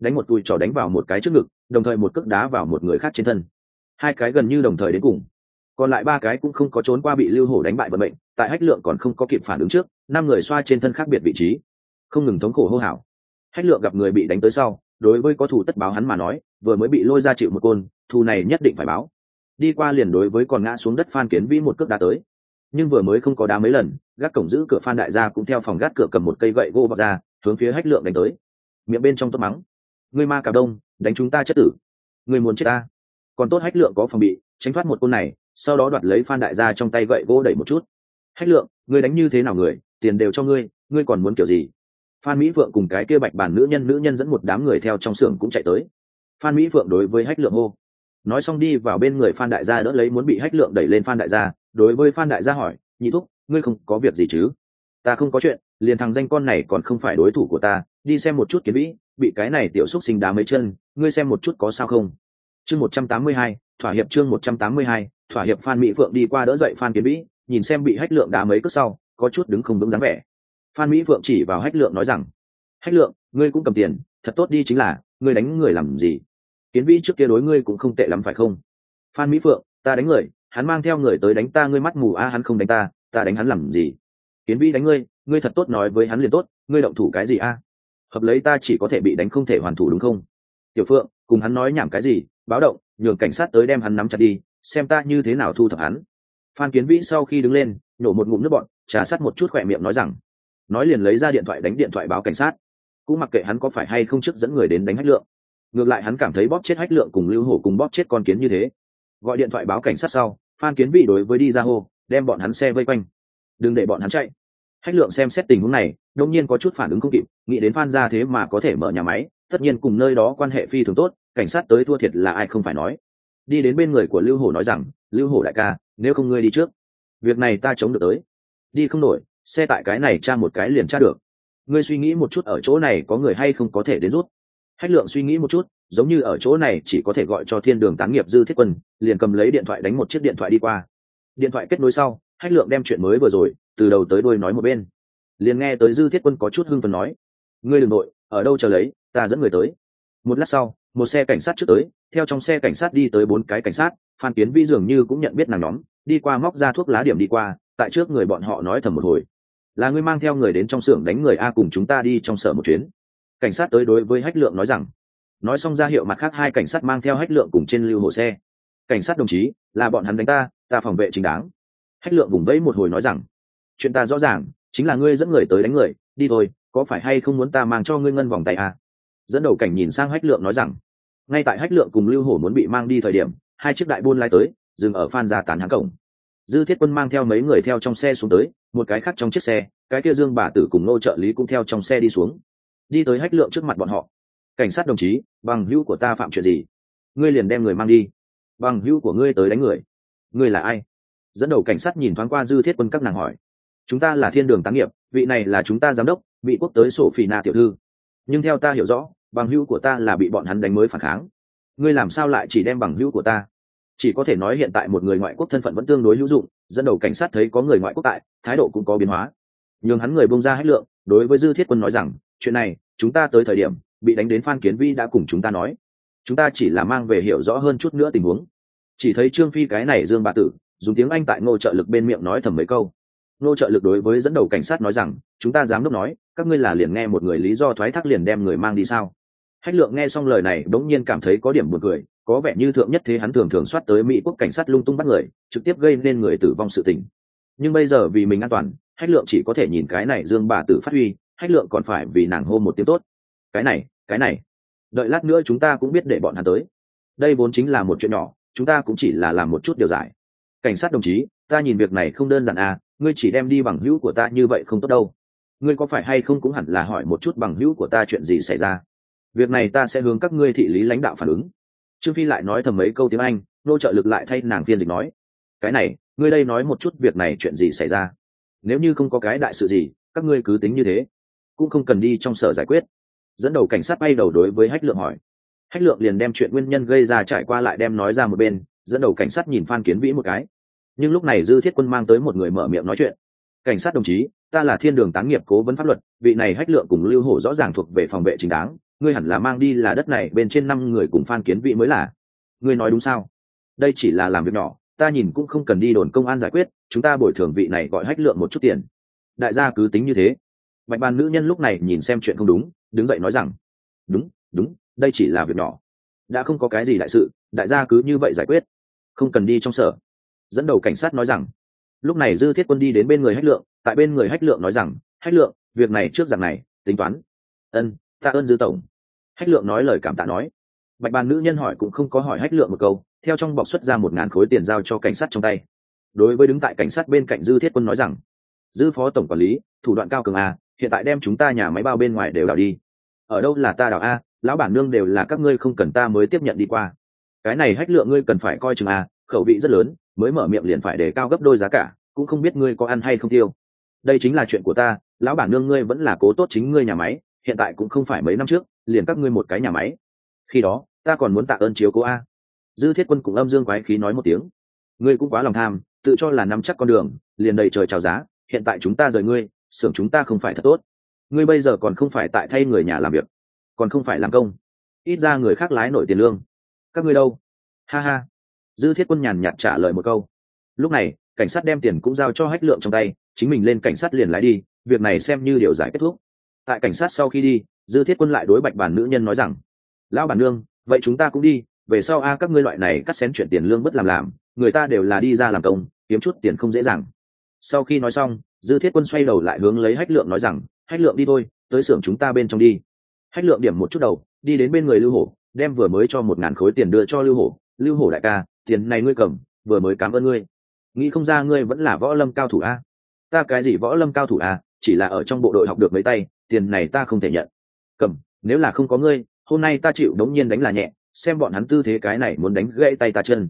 Đánh một tui trò đánh vào một cái trước ngực, đồng thời một cước đá vào một người khác trên thân. Hai cái gần như đồng thời đến cùng. Còn lại ba cái cũng không có trốn qua bị lưu hổ đánh bại vận mệnh tại hách lượng còn không có kịp phản ứng trước, năm người xoa trên thân khác biệt vị trí. Không ngừng thống khổ hô hào. Hách lượng gặp người bị đánh tới sau, đối với có thủ tất báo hắn mà nói, vừa mới bị lôi ra chịu một côn, thù này nhất định phải báo. Đi qua liền đối với còn ngã xuống đất phan kiến vĩ một cước đá tới. Nhưng vừa mới không có đá mấy lần, gác cổng giữ cửa phan đại gia cũng theo phòng gác cửa cầm một cây gậy gỗ bọc ra, hướng phía hách lượng đánh tới. Miệng bên trong tốt mắng. Người ma cả đông, đánh chúng ta chất tử. Người muốn chết ta. Còn tốt hách lượng có phòng bị, tránh thoát một côn này, sau đó đoạt lấy phan đại gia trong tay gậy gỗ đẩy một chút hách lượng, ngươi đánh như thế nào người, tiền đều cho ngươi ngươi còn muốn kiểu gì? Phan mỹ phượng cùng cái kia bạch bản nữ nhân nữ nhân dẫn một đám người theo trong xưởng cũng chạy tới. Phan mỹ phượng đối với hách lượng hô. Nói xong đi vào bên người phan đại gia đỡ lấy muốn bị hách lượng đẩy lên phan đại gia, đối với phan đại gia hỏi, nhị thúc, ngươi không có việc gì chứ? Ta không có chuyện, liền thằng danh con này còn không phải đối thủ của ta, đi xem một chút kiến vĩ, bị cái này tiểu xúc sinh đá mấy chân, ngươi xem một chút có sao không? Chương một trăm tám mươi hai, thỏa hiệp chương một trăm tám mươi hai, thỏa hiệp phan mỹ phượng đi qua đỡ dậy phan kiến vĩ nhìn xem bị hách lượng đá mấy cước sau, có chút đứng không đứng dáng vẻ. Phan mỹ phượng chỉ vào hách lượng nói rằng, hách lượng, ngươi cũng cầm tiền, thật tốt đi chính là, ngươi đánh người làm gì? Kiến vĩ trước kia đối ngươi cũng không tệ lắm phải không? Phan mỹ phượng, ta đánh người, hắn mang theo người tới đánh ta, ngươi mắt mù, a, hắn không đánh ta ta đánh hắn làm gì? Kiến vĩ đánh ngươi ngươi thật tốt nói với hắn liền tốt, ngươi động thủ cái gì a? Hợp lấy ta chỉ có thể bị đánh không thể hoàn thủ đúng không? Tiểu phượng, cùng hắn nói nhảm cái gì, báo động, nhường cảnh sát tới đem hắn nắm chặt đi, xem ta như thế nào thu thập hắn phan kiến vĩ sau khi đứng lên nổ một ngụm nước bọn trà sát một chút khỏe miệng nói rằng, nói liền lấy ra điện thoại đánh điện thoại báo cảnh sát. Cũng mặc kệ hắn có phải hay không trước dẫn người đến đánh hách lượng. Ngược lại hắn cảm thấy bóp chết hách lượng cùng lưu hổ cùng bóp chết con kiến như thế. Gọi điện thoại báo cảnh sát sau, phan kiến Vĩ đối với đi ra hô, đem bọn hắn xe vây quanh. Đừng để bọn hắn chạy. Hách lượng xem xét tình huống này đông nhiên có chút phản ứng không kịp, nghĩ đến phan ra thế mà có thể mở nhà máy, tất nhiên cùng nơi đó quan hệ phi thường tốt, cảnh sát tới thua thiệt là ai không phải nói. Đi đến bên người của lưu hổ nói rằng, lưu hổ đại ca nếu không ngươi đi trước, việc này ta chống được tới. Đi không nổi, xe tại cái này tra một cái liền tra được. Ngươi suy nghĩ một chút ở chỗ này có người hay không có thể đến rút. Hách lượng suy nghĩ một chút, giống như ở chỗ này chỉ có thể gọi cho thiên đường tán nghiệp dư thiết quân, liền cầm lấy điện thoại đánh một chiếc điện thoại đi qua. Điện thoại kết nối sau, hách lượng đem chuyện mới vừa rồi, từ đầu tới đuôi nói một bên. Liền nghe tới dư thiết quân có chút hưng phần nói, ngươi đ ừ n g nội, ở đâu chờ lấy, ta dẫn người tới. Một lát sau một xe cảnh sát trước tới, theo trong xe cảnh sát đi tới bốn cái cảnh sát, phan kiến vĩ dường như cũng nhận biết nàng nhóm, đi qua móc ra thuốc lá điểm đi qua, tại trước người bọn họ nói thầm một hồi. Là ngươi mang theo người đến trong xưởng đánh người a cùng chúng ta đi trong sở một chuyến. Cảnh sát tới đối với hách lượng nói rằng. Nói xong ra hiệu mặt khác hai cảnh sát mang theo hách lượng cùng trên lưu hồ xe. Cảnh sát đồng chí, là bọn hắn đánh ta ta phòng vệ chính đáng. Hách lượng vùng vẫy một hồi nói rằng. Chuyện ta rõ ràng, chính là ngươi dẫn người tới đánh người, đi thôi, có phải hay không muốn ta mang cho ngươi ngân vòng tay à? dẫn đầu cảnh nhìn sang hách lượng nói rằng ngay tại hách lượng cùng lưu hổ muốn bị mang đi thời điểm, hai chiếc đại buôn lai tới, dừng ở phan gia tán háng cổng. Dư thiết quân mang theo mấy người theo trong xe xuống tới, một cái khác trong chiếc xe, cái kia dương bà tử cùng nô trợ lý cũng theo trong xe đi xuống. Đi tới hách lượng trước mặt bọn họ. Cảnh sát đồng chí, bằng hữu của ta phạm chuyện gì? Ngươi liền đem người mang đi. Bằng hữu của ngươi tới đánh người. Ngươi là ai? Dẫn đầu cảnh sát nhìn thoáng qua dư thiết quân các nàng hỏi. Chúng ta là thiên đường táng nghiệp, vị này là chúng ta giám đốc bị quốc tới sổ phì Na tiểu thư. Nhưng theo ta hiểu rõ bằng hữu của ta là bị bọn hắn đánh mới phản kháng. Ngươi làm sao lại chỉ đem bằng hữu của ta? Chỉ có thể nói hiện tại một người ngoại quốc thân phận vẫn tương đối hữu dụng, dẫn đầu cảnh sát thấy có người ngoại quốc tại, thái độ cũng có biến hóa. Nhường hắn người bông ra hết lượng, đối với dư thiết quân nói rằng, chuyện này, chúng ta tới thời điểm, bị đánh đến phan kiến vi đã cùng chúng ta nói. Chúng ta chỉ là mang về hiểu rõ hơn chút nữa tình huống. Chỉ thấy trương phi cái này dương bà tử, dùng tiếng anh tại ngô trợ lực bên miệng nói thầm mấy câu. Ngô trợ lực đối với dẫn đầu cảnh sát nói rằng, chúng ta giám đốc nói, các ngươi là liền nghe một người lý do thoái thác liền đem người mang đi sao? Hách lượng nghe xong lời này đống nhiên cảm thấy có điểm buồn cười, có vẻ như thượng nhất thế hắn thường thường soát tới mỹ quốc cảnh sát lung tung bắt người, trực tiếp gây nên người tử vong sự tình. Nhưng bây giờ vì mình an toàn, hách lượng chỉ có thể nhìn cái này dương bà tử phát huy, hách lượng còn phải vì nàng hô một tiếng tốt. Cái này cái này. Đợi lát nữa chúng ta cũng biết để bọn hắn tới. Đây vốn chính là một chuyện nhỏ, chúng ta cũng chỉ là làm một chút điều giải. Cảnh sát đồng chí, ta nhìn việc này không đơn giản à ngươi chỉ đem đi bằng hữu của ta như vậy không tốt đâu. Ngươi có phải hay không cũng hẳn là hỏi một chút bằng hữu của ta chuyện gì xảy ra việc này ta sẽ hướng các ngươi thị lý lãnh đạo phản ứng. Trương phi lại nói thầm mấy câu tiếng anh, nô trợ lực lại thay nàng phiên dịch nói, cái này, ngươi đây nói một chút việc này chuyện gì xảy ra? Nếu như không có cái đại sự gì, các ngươi cứ tính như thế, cũng không cần đi trong sở giải quyết. Dẫn đầu cảnh sát bay đầu đối với hách lượng hỏi. Hách lượng liền đem chuyện nguyên nhân gây ra trải qua lại đem nói ra một bên, dẫn đầu cảnh sát nhìn phan kiến vĩ một cái. Nhưng lúc này dư thiết quân mang tới một người mở miệng nói chuyện. Cảnh sát đồng chí, ta là thiên đường táng nghiệp cố vấn pháp luật, vị này hách lượng cùng lưu hổ rõ ràng thuộc về phòng vệ chính đáng ngươi hẳn là mang đi là đất này bên trên năm người cùng phan kiến vị mới là. Ngươi nói đúng sao? Đây chỉ là làm việc nhỏ, ta nhìn cũng không cần đi đồn công an giải quyết, chúng ta bồi thường vị này gọi hách lượng một chút tiền. Đại gia cứ tính như thế. Bạch bàn nữ nhân lúc này nhìn xem chuyện không đúng, đứng dậy nói rằng, đúng đúng, đây chỉ là việc nhỏ. Đã không có cái gì đại sự, đại gia cứ như vậy giải quyết. Không cần đi trong sở. Dẫn đầu cảnh sát nói rằng, lúc này dư thiết quân đi đến bên người hách lượng, tại bên người hách lượng nói rằng, hách lượng, việc này trước rằng này, tính toán. Ân tạ ơn dư tổng. Hách lượng nói lời cảm tạ nói. Bạch bàn nữ nhân hỏi cũng không có hỏi hách lượng một câu, theo trong bọc xuất ra một ngàn khối tiền giao cho cảnh sát trong tay. Đối với đứng tại cảnh sát bên cạnh dư thiết quân nói rằng, dư phó tổng quản lý, thủ đoạn cao cường a, hiện tại đem chúng ta nhà máy bao bên ngoài đều đảo đi. Ở đâu là ta đảo a, lão bản nương đều là các ngươi không cần ta mới tiếp nhận đi qua. Cái này hách lượng ngươi cần phải coi chừng a, khẩu vị rất lớn, mới mở miệng liền phải để cao gấp đôi giá cả, cũng không biết ngươi có ăn hay không tiêu. Đây chính là chuyện của ta, lão bản nương ngươi vẫn là cố tốt chính ngươi nhà máy hiện tại cũng không phải mấy năm trước, liền các ngươi một cái nhà máy. Khi đó, ta còn muốn tạ ơn chiếu cố a. Dư thiết quân cũng âm dương quái khí nói một tiếng. Ngươi cũng quá lòng tham, tự cho là nắm chắc con đường, liền đầy trời chào giá, hiện tại chúng ta rời ngươi, xưởng chúng ta không phải thật tốt. Ngươi bây giờ còn không phải tại thay người nhà làm việc, còn không phải làm công. Ít ra người khác lái nổi tiền lương. Các ngươi đâu? Ha ha. Dư thiết quân nhàn nhạt trả lời một câu. Lúc này, cảnh sát đem tiền cũng giao cho hách lượng trong tay, chính mình lên cảnh sát liền lái đi, việc này xem như điều giải kết thúc tại cảnh sát sau khi đi, dư thiết quân lại đối bạch bản nữ nhân nói rằng, lão bản nương, vậy chúng ta cũng đi, về sau a, các ngươi loại này cắt xén chuyện tiền lương bất làm làm, người ta đều là đi ra làm công, kiếm chút tiền không dễ dàng. Sau khi nói xong, dư thiết quân xoay đầu lại hướng lấy hách lượng nói rằng, hách lượng đi thôi, tới xưởng chúng ta bên trong đi. Hách lượng điểm một chút đầu, đi đến bên người lưu hổ, đem vừa mới cho một ngàn khối tiền đưa cho lưu hổ. Lưu hổ đại ca, tiền này ngươi cầm, vừa mới cảm ơn ngươi. Nghĩ không ra ngươi vẫn là võ lâm cao thủ a. Ta cái gì võ lâm cao thủ a, chỉ là ở trong bộ đội học được mấy tay tiền này ta không thể nhận. Cầm, nếu là không có ngươi, hôm nay ta chịu đống nhiên đánh là nhẹ, xem bọn hắn tư thế cái này muốn đánh gãy tay ta chân.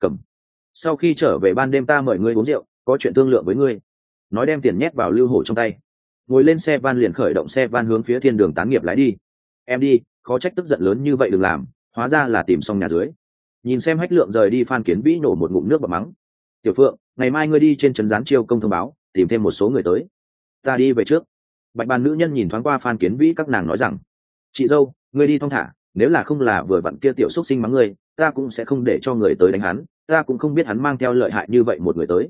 Cầm, sau khi trở về ban đêm ta mời ngươi uống rượu, có chuyện thương lượng với ngươi. Nói đem tiền nhét vào lưu hổ trong tay. Ngồi lên xe van liền khởi động xe van hướng phía thiên đường tán nghiệp lái đi. Em đi, khó trách tức giận lớn như vậy đừng làm, hóa ra là tìm xong nhà dưới. Nhìn xem hách lượng rời đi phan kiến vĩ nổ một ngụm nước bọt mắng. Tiểu phượng, ngày mai ngươi đi trên trấn gián chiêu công thông báo, tìm thêm một số người tới. Ta đi về trước bạch bàn nữ nhân nhìn thoáng qua phan kiến vĩ, các nàng nói rằng, chị dâu người đi thong thả, nếu là không là vừa vặn kia tiểu xúc sinh mắng ngươi, ta cũng sẽ không để cho người tới đánh hắn, ta cũng không biết hắn mang theo lợi hại như vậy một người tới.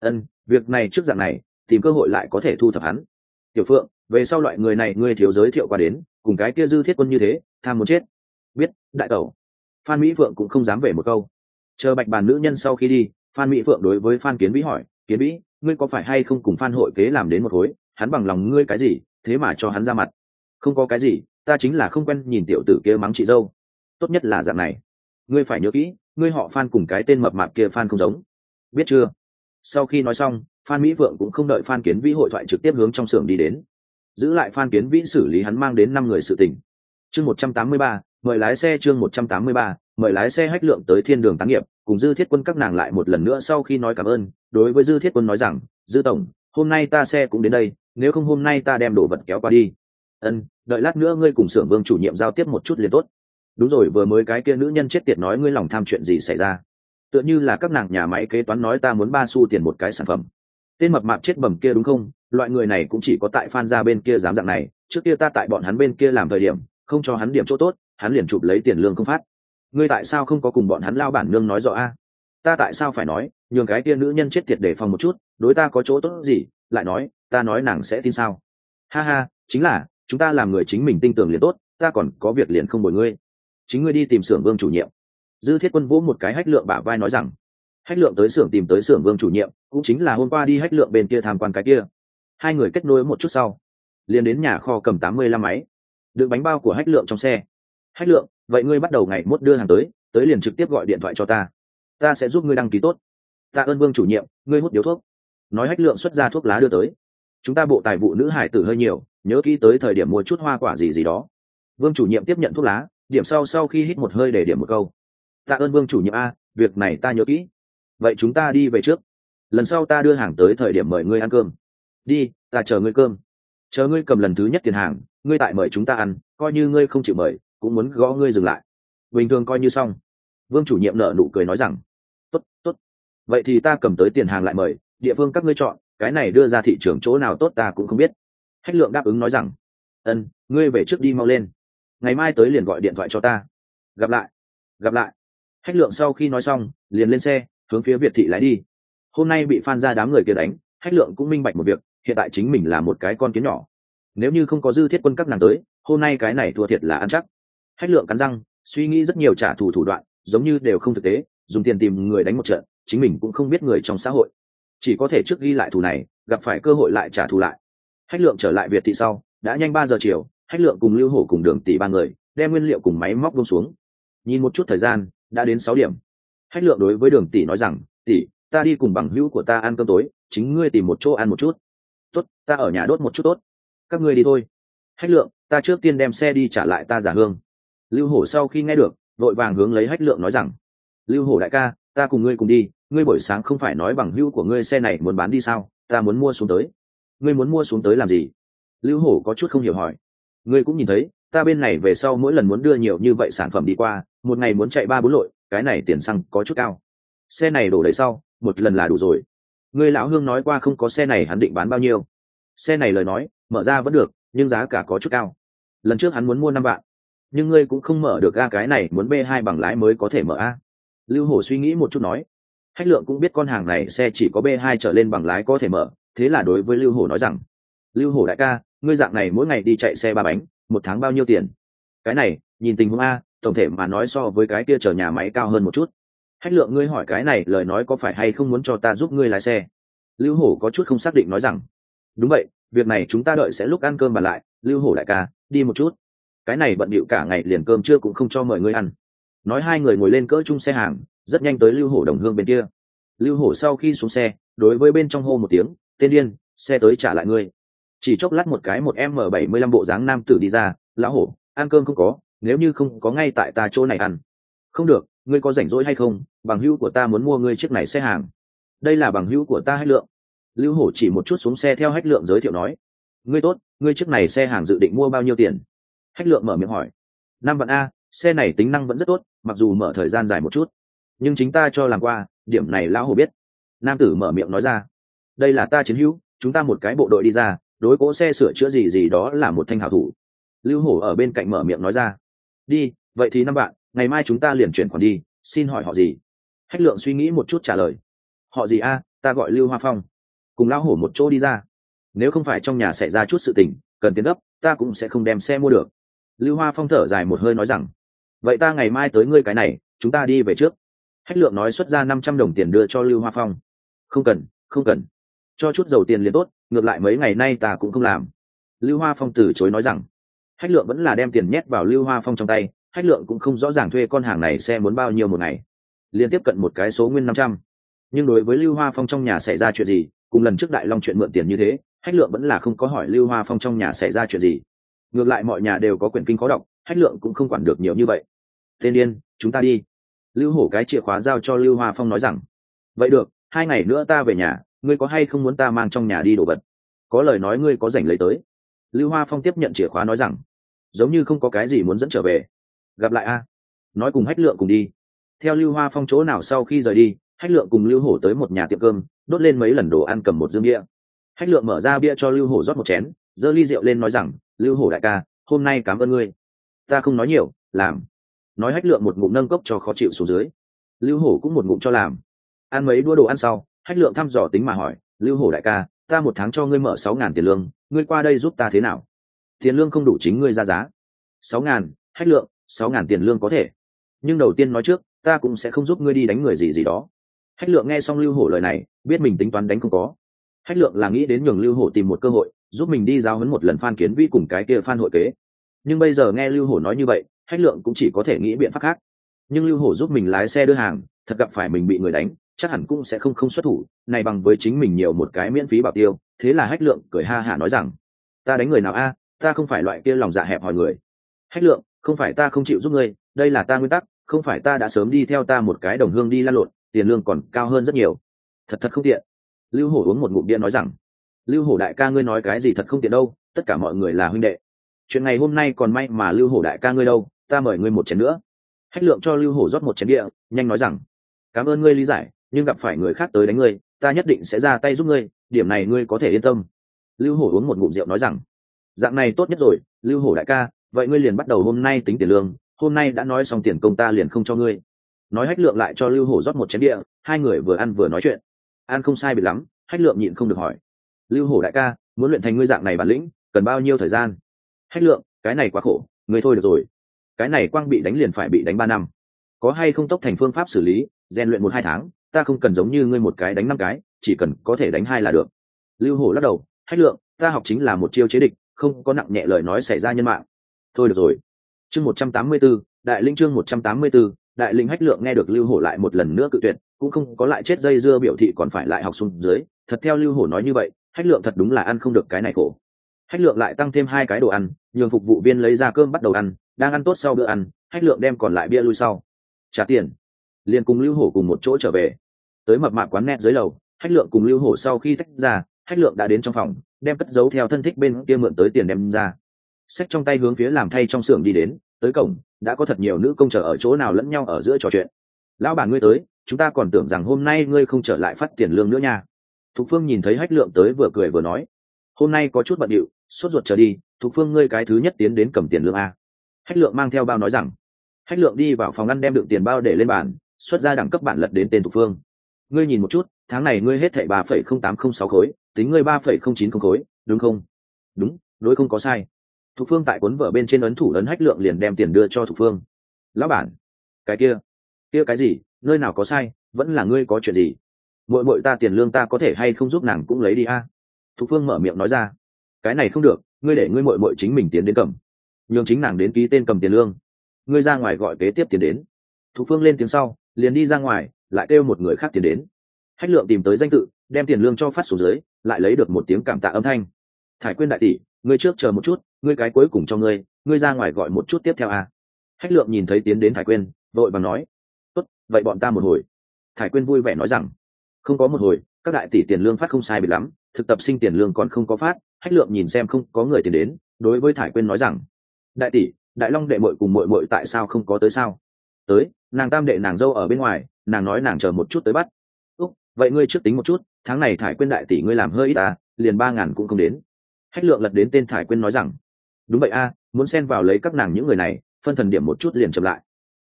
Ân, việc này trước dạng này, tìm cơ hội lại có thể thu thập hắn. Tiểu phượng, về sau loại người này ngươi thiếu giới thiệu qua đến, cùng cái kia dư thiết quân như thế, tham muốn chết. Biết, đại tẩu. Phan mỹ phượng cũng không dám về một câu. Chờ bạch bàn nữ nhân sau khi đi, phan mỹ phượng đối với phan kiến vĩ hỏi, kiến vĩ, ngươi có phải hay không cùng phan hội kế làm đến một khối? Hắn bằng lòng ngươi cái gì, thế mà cho hắn ra mặt. Không có cái gì, ta chính là không quen nhìn tiểu tử kia mắng chị dâu. Tốt nhất là dạng này. Ngươi phải nhớ kỹ, ngươi họ phan cùng cái tên mập mạp kia phan không giống. Biết chưa? Sau khi nói xong, phan mỹ vượng cũng không đợi phan kiến vĩ hội thoại trực tiếp hướng trong xưởng đi đến. Giữ lại phan kiến vĩ xử lý hắn mang đến năm người sự tình. Chương một trăm tám mươi ba, mời lái xe chương một trăm tám mươi ba, mời lái xe hách lượng tới thiên đường tán nghiệp, cùng dư thiết quân các nàng lại một lần nữa sau khi nói cảm ơn, đối với dư thiết quân nói rằng, dư tổng hôm nay ta xe cũng đến đây, nếu không hôm nay ta đem đồ vật kéo qua đi. Ân, đợi lát nữa ngươi cùng xưởng vương chủ nhiệm giao tiếp một chút liền tốt. Đúng rồi, vừa mới cái kia nữ nhân chết tiệt nói ngươi lòng tham chuyện gì xảy ra? Tựa như là các nàng nhà máy kế toán nói ta muốn ba xu tiền một cái sản phẩm. Tên mập mạp chết bầm kia đúng không? Loại người này cũng chỉ có tại phan ra bên kia dám dạng này, trước kia ta tại bọn hắn bên kia làm thời điểm, không cho hắn điểm chỗ tốt, hắn liền chụp lấy tiền lương không phát. Ngươi tại sao không có cùng bọn hắn lao bản nương nói rõ a? Ta tại sao phải nói, nhường cái kia nữ nhân chết tiệt để phòng một chút đối ta có chỗ tốt gì, lại nói, ta nói nàng sẽ tin sao? Ha ha, chính là, chúng ta làm người chính mình tin tưởng liền tốt, ta còn có việc liền không bồi ngươi. Chính ngươi đi tìm xưởng vương chủ nhiệm. Dư thiết quân vũ một cái hách lượng bả vai nói rằng, hách lượng tới xưởng tìm tới xưởng vương chủ nhiệm, cũng chính là hôm qua đi hách lượng bên kia tham quan cái kia. Hai người kết nối một chút sau, liền đến nhà kho cầm tám mươi lăm máy đựng bánh bao của hách lượng trong xe. Hách lượng, vậy ngươi bắt đầu ngày mốt đưa hàng tới tới liền trực tiếp gọi điện thoại cho ta. Ta sẽ giúp ngươi đăng ký tốt. Ta ơn vương chủ nhiệm, ngươi hút điếu thuốc nói hách lượng xuất ra thuốc lá đưa tới. Chúng ta bộ tài vụ nữ hải tử hơi nhiều, nhớ kỹ tới thời điểm mua chút hoa quả gì gì đó. Vương chủ nhiệm tiếp nhận thuốc lá, điểm sau sau khi hít một hơi để điểm một câu. Tạ ơn vương chủ nhiệm a, việc này ta nhớ kỹ. Vậy chúng ta đi về trước. Lần sau ta đưa hàng tới thời điểm mời ngươi ăn cơm. Đi, ta chờ ngươi cơm. Chờ ngươi cầm lần thứ nhất tiền hàng, ngươi tại mời chúng ta ăn, coi như ngươi không chịu mời, cũng muốn gõ ngươi dừng lại. Bình thường coi như xong. Vương chủ nhiệm nợ nụ cười nói rằng, tốt tốt. Vậy thì ta cầm tới tiền hàng lại mời địa phương các ngươi chọn, cái này đưa ra thị trường chỗ nào tốt ta cũng không biết. Hách lượng đáp ứng nói rằng, ân, ngươi về trước đi mau lên. Ngày mai tới liền gọi điện thoại cho ta. Gặp lại gặp lại. Hách lượng sau khi nói xong, liền lên xe, hướng phía việt thị lái đi. Hôm nay bị phan ra đám người kia đánh, hách lượng cũng minh bạch một việc, hiện tại chính mình là một cái con kiến nhỏ. Nếu như không có dư thiết quân các nàng tới, hôm nay cái này thua thiệt là ăn chắc. Hách lượng cắn răng, suy nghĩ rất nhiều trả thù thủ đoạn, giống như đều không thực tế, dùng tiền tìm người đánh một trận, chính mình cũng không biết người trong xã hội chỉ có thể trước ghi lại thù này, gặp phải cơ hội lại trả thù lại. Hách lượng trở lại việt thị sau, đã nhanh ba giờ chiều, hách lượng cùng lưu hổ cùng đường tỷ ba người, đem nguyên liệu cùng máy móc bông xuống. Nhìn một chút thời gian, đã đến sáu điểm. Hách lượng đối với đường tỷ nói rằng, tỷ, ta đi cùng bằng hữu của ta ăn cơm tối, chính ngươi tìm một chỗ ăn một chút. Tốt, ta ở nhà đốt một chút tốt. Các ngươi đi thôi. Hách lượng, ta trước tiên đem xe đi trả lại ta giả hương. Lưu hổ sau khi nghe được, vội vàng hướng lấy hách lượng nói rằng, lưu hổ đại ca, ta cùng ngươi cùng đi ngươi buổi sáng không phải nói bằng hữu của ngươi xe này muốn bán đi sao? Ta muốn mua xuống tới. Ngươi muốn mua xuống tới làm gì? Lưu hổ có chút không hiểu hỏi. Ngươi cũng nhìn thấy, ta bên này về sau mỗi lần muốn đưa nhiều như vậy sản phẩm đi qua, một ngày muốn chạy ba bốn lội, cái này tiền xăng có chút cao. Xe này đổ đầy sau, một lần là đủ rồi. Ngươi lão hương nói qua không có xe này hắn định bán bao nhiêu. Xe này lời nói, mở ra vẫn được, nhưng giá cả có chút cao. Lần trước hắn muốn mua năm vạn, nhưng ngươi cũng không mở được ga cái này, muốn b hai bằng lái mới có thể mở a. Lưu hổ suy nghĩ một chút nói hách lượng cũng biết con hàng này xe chỉ có b hai trở lên bằng lái có thể mở, thế là đối với lưu hổ nói rằng, lưu hổ đại ca, ngươi dạng này mỗi ngày đi chạy xe ba bánh, một tháng bao nhiêu tiền? Cái này, nhìn tình huống a, tổng thể mà nói so với cái kia chở nhà máy cao hơn một chút. Hách lượng, ngươi hỏi cái này, lời nói có phải hay không muốn cho ta giúp ngươi lái xe? Lưu hổ có chút không xác định nói rằng, đúng vậy, việc này chúng ta đợi sẽ lúc ăn cơm bàn lại, lưu hổ đại ca, đi một chút. Cái này bận bịu cả ngày liền cơm trưa cũng không cho mời ngươi ăn. Nói hai người ngồi lên cỡ chung xe hàng rất nhanh tới lưu hổ đồng hương bên kia. Lưu hổ sau khi xuống xe, đối với bên trong hô một tiếng tên điên, xe tới trả lại ngươi. Chỉ chốc lát một cái một m bảy mươi lăm bộ dáng nam tử đi ra, lão hổ, ăn cơm không có, nếu như không có ngay tại ta chỗ này ăn. Không được, ngươi có rảnh rỗi hay không, bằng hữu của ta muốn mua ngươi chiếc này xe hàng. Đây là bằng hữu của ta hách lượng. Lưu hổ chỉ một chút xuống xe theo hách lượng giới thiệu nói, ngươi tốt, ngươi chiếc này xe hàng dự định mua bao nhiêu tiền? Hách lượng mở miệng hỏi, năm vạn a, xe này tính năng vẫn rất tốt, mặc dù mở thời gian dài một chút nhưng chính ta cho làm qua, điểm này lão hồ biết. Nam tử mở miệng nói ra, đây là ta chiến hữu, chúng ta một cái bộ đội đi ra, đối cố xe sửa chữa gì gì đó là một thanh hảo thủ. Lưu hổ ở bên cạnh mở miệng nói ra, đi, vậy thì năm bạn, ngày mai chúng ta liền chuyển khoản đi, xin hỏi họ gì? Hách lượng suy nghĩ một chút trả lời, họ gì a, ta gọi lưu hoa phong. Cùng lão hổ một chỗ đi ra. Nếu không phải trong nhà xảy ra chút sự tình, cần tiền gấp, ta cũng sẽ không đem xe mua được. Lưu hoa phong thở dài một hơi nói rằng, vậy ta ngày mai tới ngươi cái này, chúng ta đi về trước hách lượng nói xuất ra năm trăm đồng tiền đưa cho lưu hoa phong. Không cần không cần. Cho chút dầu tiền liền tốt, ngược lại mấy ngày nay ta cũng không làm. Lưu hoa phong từ chối nói rằng, hách lượng vẫn là đem tiền nhét vào lưu hoa phong trong tay, hách lượng cũng không rõ ràng thuê con hàng này xe muốn bao nhiêu một ngày. Liên tiếp cận một cái số nguyên năm trăm. Nhưng đối với lưu hoa phong trong nhà xảy ra chuyện gì, cùng lần trước đại long chuyện mượn tiền như thế, hách lượng vẫn là không có hỏi lưu hoa phong trong nhà xảy ra chuyện gì. Ngược lại mọi nhà đều có quyển kinh khó đọc, hách lượng cũng không quản được nhiều như vậy. Tên điên, chúng ta đi lưu hổ cái chìa khóa giao cho lưu hoa phong nói rằng, vậy được, hai ngày nữa ta về nhà, ngươi có hay không muốn ta mang trong nhà đi đồ vật? Có lời nói ngươi có dành lấy tới. Lưu hoa phong tiếp nhận chìa khóa nói rằng, giống như không có cái gì muốn dẫn trở về. Gặp lại a. Nói cùng hách lượng cùng đi. Theo lưu hoa phong chỗ nào sau khi rời đi, hách lượng cùng lưu hổ tới một nhà tiệm cơm, đốt lên mấy lần đồ ăn cầm một dương bia. Hách lượng mở ra bia cho lưu hổ rót một chén, giơ ly rượu lên nói rằng, lưu hổ đại ca, hôm nay cảm ơn ngươi. Ta không nói nhiều, làm nói hách lượng một ngụm nâng cốc cho khó chịu xuống dưới. Lưu hổ cũng một ngụm cho làm. Ăn mấy đua đồ ăn sau, hách lượng thăm dò tính mà hỏi, lưu hổ đại ca, ta một tháng cho ngươi mở sáu ngàn tiền lương, ngươi qua đây giúp ta thế nào? Tiền lương không đủ chính ngươi ra giá. Sáu ngàn, hách lượng, sáu ngàn tiền lương có thể. Nhưng đầu tiên nói trước, ta cũng sẽ không giúp ngươi đi đánh người gì gì đó. Hách lượng nghe xong lưu hổ lời này, biết mình tính toán đánh không có. Hách lượng là nghĩ đến nhường lưu hổ tìm một cơ hội, giúp mình đi giao hấn một lần phan kiến vi cùng cái kia phan hội kế. Nhưng bây giờ nghe lưu hổ nói như vậy hách lượng cũng chỉ có thể nghĩ biện pháp khác. Nhưng lưu hổ giúp mình lái xe đưa hàng, thật gặp phải mình bị người đánh, chắc hẳn cũng sẽ không không xuất thủ, này bằng với chính mình nhiều một cái miễn phí bảo tiêu, thế là hách lượng cười ha hả nói rằng, ta đánh người nào a? Ta không phải loại kia lòng dạ hẹp hòi người. Hách lượng, không phải ta không chịu giúp ngươi, đây là ta nguyên tắc, không phải ta đã sớm đi theo ta một cái đồng hương đi lan lộn, tiền lương còn cao hơn rất nhiều. Thật thật không tiện. Lưu hổ uống một ngụm bia nói rằng, lưu hổ đại ca ngươi nói cái gì thật không tiện đâu, tất cả mọi người là huynh đệ. Chuyện ngày hôm nay còn may mà lưu hổ đại ca ngươi đâu ta mời ngươi một chén nữa. Hách lượng cho lưu hổ rót một chén địa, nhanh nói rằng, cảm ơn ngươi lý giải, nhưng gặp phải người khác tới đánh ngươi, ta nhất định sẽ ra tay giúp ngươi, điểm này ngươi có thể yên tâm. Lưu hổ uống một ngụm rượu nói rằng, dạng này tốt nhất rồi, lưu hổ đại ca, vậy ngươi liền bắt đầu hôm nay tính tiền lương, hôm nay đã nói xong tiền công ta liền không cho ngươi. Nói hách lượng lại cho lưu hổ rót một chén địa, hai người vừa ăn vừa nói chuyện. Ăn không sai bị lắm, hách lượng nhịn không được hỏi, lưu hổ đại ca, muốn luyện thành ngươi dạng này bản lĩnh, cần bao nhiêu thời gian? Hách lượng, cái này quá khổ, ngươi thôi được rồi cái này quang bị đánh liền phải bị đánh ba năm. Có hay không tốc thành phương pháp xử lý, rèn luyện một hai tháng, ta không cần giống như ngươi một cái đánh năm cái, chỉ cần có thể đánh hai là được. Lưu hổ lắc đầu, hách lượng, ta học chính là một chiêu chế địch, không có nặng nhẹ lời nói xảy ra nhân mạng. Thôi được rồi. Chương một trăm tám mươi b ố đại linh chương một trăm tám mươi b ố đại linh hách lượng nghe được lưu hổ lại một lần nữa cự tuyệt, cũng không có lại chết dây dưa biểu thị còn phải lại học xuống dưới. Thật theo lưu hổ nói như vậy, hách lượng thật đúng là ăn không được cái này khổ hách lượng lại tăng thêm hai cái đồ ăn, nhường phục vụ viên lấy ra cơm bắt đầu ăn, đang ăn tốt sau bữa ăn, hách lượng đem còn lại bia lui sau. Trả tiền. Liền cùng lưu hổ cùng một chỗ trở về. Tới mập mạp quán net dưới lầu, hách lượng cùng lưu hổ sau khi tách ra, hách lượng đã đến trong phòng, đem cất giấu theo thân thích bên kia mượn tới tiền đem ra. Sách trong tay hướng phía làm thay trong xưởng đi đến, tới cổng, đã có thật nhiều nữ công chờ ở chỗ nào lẫn nhau ở giữa trò chuyện. Lão bản ngươi tới, chúng ta còn tưởng rằng hôm nay ngươi không trở lại phát tiền lương nữa nha. Thục phương nhìn thấy hách lượng tới vừa cười vừa nói hôm nay có chút bận điệu, sốt ruột trở đi, thục phương ngươi cái thứ nhất tiến đến cầm tiền lương a. Hách lượng mang theo bao nói rằng, hách lượng đi vào phòng ngăn đem đựng tiền bao để lên bàn, xuất ra đẳng cấp bản lật đến tên thục phương. Ngươi nhìn một chút, tháng này ngươi hết thảy ba phẩy không tám không sáu khối, tính ngươi ba phẩy không chín không khối, đúng không? Đúng, đối không có sai. Thục phương tại cuốn vở bên trên ấn thủ ấn hách lượng liền đem tiền đưa cho thục phương. Lão bản, cái kia kia cái gì, nơi nào có sai, vẫn là ngươi có chuyện gì? Mỗi mỗi ta tiền lương ta có thể hay không giúp nàng cũng lấy đi a? Thục phương mở miệng nói ra, cái này không được, ngươi để ngươi mội mội chính mình tiến đến cầm. Nhường chính nàng đến ký tên cầm tiền lương. Ngươi ra ngoài gọi kế tiếp tiền đến. Thục phương lên tiếng sau, liền đi ra ngoài, lại kêu một người khác tiền đến. Hách lượng tìm tới danh tự, đem tiền lương cho phát xuống dưới, lại lấy được một tiếng cảm tạ âm thanh. Thải quyên đại tỷ, ngươi trước chờ một chút, ngươi cái cuối cùng cho ngươi ngươi ra ngoài gọi một chút tiếp theo à. hách lượng nhìn thấy tiến đến thải quyên, vội và nói, tốt, vậy bọn ta một hồi. Thải quyên vui vẻ nói rằng, không có một hồi, các đại tỷ tiền lương phát không sai bị lắm thực tập sinh tiền lương còn không có phát, hách lượng nhìn xem không có người tiền đến, đối với thải quyên nói rằng, đại tỷ, đại long đệ mội cùng mội mội tại sao không có tới sao? Tới, nàng tam đệ nàng dâu ở bên ngoài, nàng nói nàng chờ một chút tới bắt. Úc, vậy ngươi trước tính một chút, tháng này thải quyên đại tỷ ngươi làm hơi ít à liền ba ngàn cũng không đến. Hách lượng lật đến tên thải quyên nói rằng, đúng vậy a, muốn xen vào lấy các nàng những người này, phân thần điểm một chút liền chậm lại.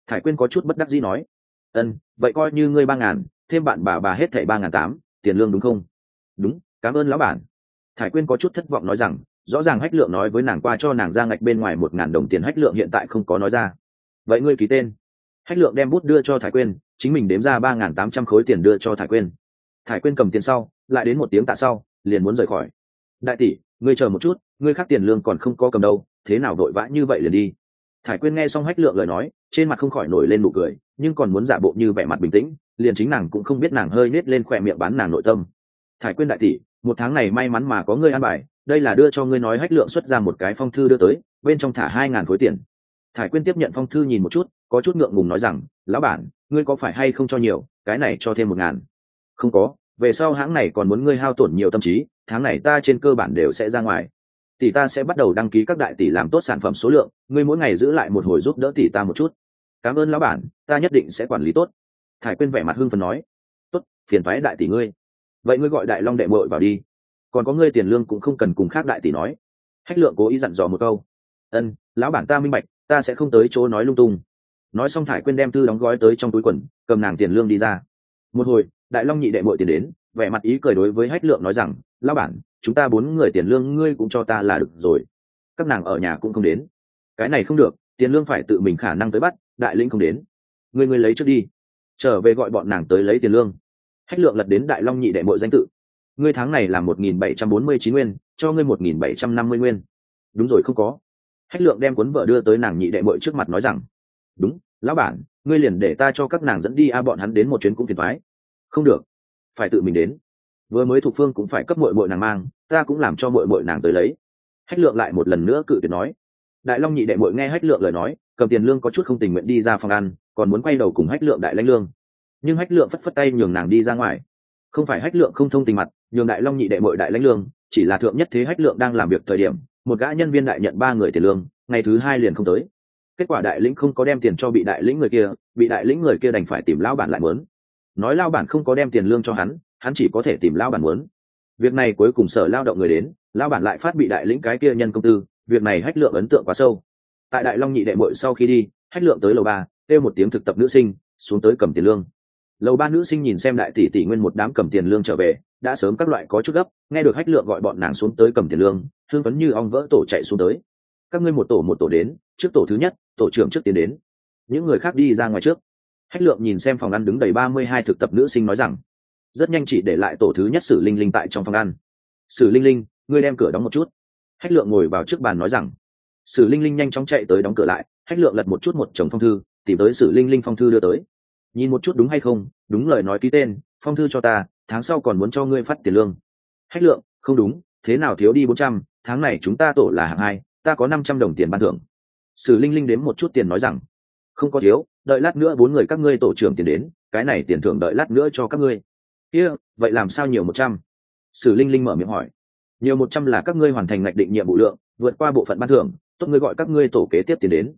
Thải quyên có chút bất đắc dĩ nói, ân, vậy coi như ngươi ba ngàn, thêm bạn bà bà hết thảy ba ngàn tám, tiền lương đúng không? Đúng cảm ơn lão bản. Thải quyên có chút thất vọng nói rằng, rõ ràng hách lượng nói với nàng qua cho nàng ra ngạch bên ngoài một ngàn đồng tiền hách lượng hiện tại không có nói ra. Vậy ngươi ký tên. Hách lượng đem bút đưa cho thải quyên, chính mình đếm ra ba ngàn tám trăm khối tiền đưa cho thải quyên. Thải quyên cầm tiền sau, lại đến một tiếng tạ sau, liền muốn rời khỏi. Đại tỷ, ngươi chờ một chút, ngươi khác tiền lương còn không có cầm đâu, thế nào đội vã như vậy liền đi? Thải quyên nghe xong hách lượng lời nói, trên mặt không khỏi nổi lên nụ cười, nhưng còn muốn giả bộ như vẻ mặt bình tĩnh, liền chính nàng cũng không biết nàng hơi nết lên khỏe miệng bán nàng nội tâm. Thải quyên đại tỷ một tháng này may mắn mà có ngươi ăn bài, đây là đưa cho ngươi nói hách lượng xuất ra một cái phong thư đưa tới, bên trong thả hai ngàn khối tiền. Thải quyên tiếp nhận phong thư nhìn một chút, có chút ngượng ngùng nói rằng, lão bản, ngươi có phải hay không cho nhiều, cái này cho thêm một ngàn? Không có, về sau hãng này còn muốn ngươi hao tổn nhiều tâm trí, tháng này ta trên cơ bản đều sẽ ra ngoài. Tỷ ta sẽ bắt đầu đăng ký các đại tỷ làm tốt sản phẩm số lượng, ngươi mỗi ngày giữ lại một hồi giúp đỡ tỷ ta một chút. Cảm ơn lão bản, ta nhất định sẽ quản lý tốt. Thải quyên vẻ mặt hưng phần nói. Tốt, phiền thoái đại tỷ ngươi vậy ngươi gọi đại long đệ mội vào đi. Còn có ngươi tiền lương cũng không cần cùng khác đại tỷ nói. Hách lượng cố ý dặn dò một câu. Ân, lão bản ta minh bạch, ta sẽ không tới chỗ nói lung tung. Nói xong thải quên đem thư đóng gói tới trong túi quần, cầm nàng tiền lương đi ra. Một hồi, đại long nhị đệ mội tiền đến, vẻ mặt ý cười đối với hách lượng nói rằng, lão bản, chúng ta bốn người tiền lương ngươi cũng cho ta là được rồi. Các nàng ở nhà cũng không đến. Cái này không được, tiền lương phải tự mình khả năng tới bắt, đại linh không đến. Ngươi ngươi lấy trước đi. Trở về gọi bọn nàng tới lấy tiền lương hách lượng lật đến đại long nhị đệ mội danh tự. Ngươi tháng này là một nghìn bảy trăm bốn mươi chín nguyên, cho ngươi một nghìn bảy trăm năm mươi nguyên. Đúng rồi, không có. Hách lượng đem cuốn vợ đưa tới nàng nhị đệ mội trước mặt nói rằng, đúng, lão bản, ngươi liền để ta cho các nàng dẫn đi a, bọn hắn đến một chuyến cũng phiền thoái không được, phải tự mình đến. Vừa mới thuộc phương cũng phải cấp mội mội nàng mang, ta cũng làm cho mội mội nàng tới lấy. Hách lượng lại một lần nữa cự tuyệt nói. Đại long nhị đệ mội nghe hách lượng lời nói, cầm tiền lương có chút không tình nguyện đi ra phòng ăn, còn muốn quay đầu cùng hách lượng đại lãnh lương nhưng hách lượng phất phất tay nhường nàng đi ra ngoài. Không phải hách lượng không thông tình mặt, nhường đại long nhị đệ mội đại lãnh lương, chỉ là thượng nhất thế hách lượng đang làm việc thời điểm, một gã nhân viên đại nhận ba người tiền lương, ngày thứ hai liền không tới. Kết quả đại lĩnh không có đem tiền cho bị đại lĩnh người kia, bị đại lĩnh người kia đành phải tìm lao bản lại muốn nói lao bản không có đem tiền lương cho hắn hắn chỉ có thể tìm lao bản muốn việc này cuối cùng sở lao động người đến lao bản lại phát bị đại lĩnh cái kia nhân công tư, việc này hách lượng ấn tượng quá sâu. Tại đại long nhị đệ mội sau khi đi, hách lượng tới lầu ba, kêu một tiếng thực tập nữ sinh, xuống tới cầm tiền lương lầu ba nữ sinh nhìn xem đại tỷ tỷ nguyên một đám cầm tiền lương trở về, đã sớm các loại có chút gấp, nghe được hách lượng gọi bọn nàng xuống tới cầm tiền lương, thương vấn như ong vỡ tổ chạy xuống tới. Các ngươi một tổ một tổ đến, trước tổ thứ nhất, tổ trưởng trước tiến đến. Những người khác đi ra ngoài trước. Hách lượng nhìn xem phòng ăn đứng đầy ba mươi hai thực tập nữ sinh nói rằng, rất nhanh chỉ để lại tổ thứ nhất sử linh linh tại trong phòng ăn. Sử linh linh, ngươi đem cửa đóng một chút. Hách lượng ngồi vào trước bàn nói rằng. Sử linh linh nhanh chóng chạy tới đóng cửa lại, hách lượng lật một chút một chồng phong thư, tìm tới sử linh linh phong thư đưa tới nhìn một chút đúng hay không đúng lời nói ký tên phong thư cho ta tháng sau còn muốn cho ngươi phát tiền lương. Hách lượng không đúng thế nào thiếu đi bốn trăm tháng này chúng ta tổ là hạng hai ta có năm trăm đồng tiền ban thưởng. Sử linh linh đếm một chút tiền nói rằng không có thiếu đợi lát nữa bốn người các ngươi tổ trưởng tiền đến cái này tiền thưởng đợi lát nữa cho các ngươi. Kia、yeah, vậy làm sao nhiều một trăm? Sử linh linh mở miệng hỏi nhiều một trăm là các ngươi hoàn thành ngạch định nhiệm vụ lượng vượt qua bộ phận ban thưởng tốt ngươi gọi các ngươi tổ kế tiếp tiền đến.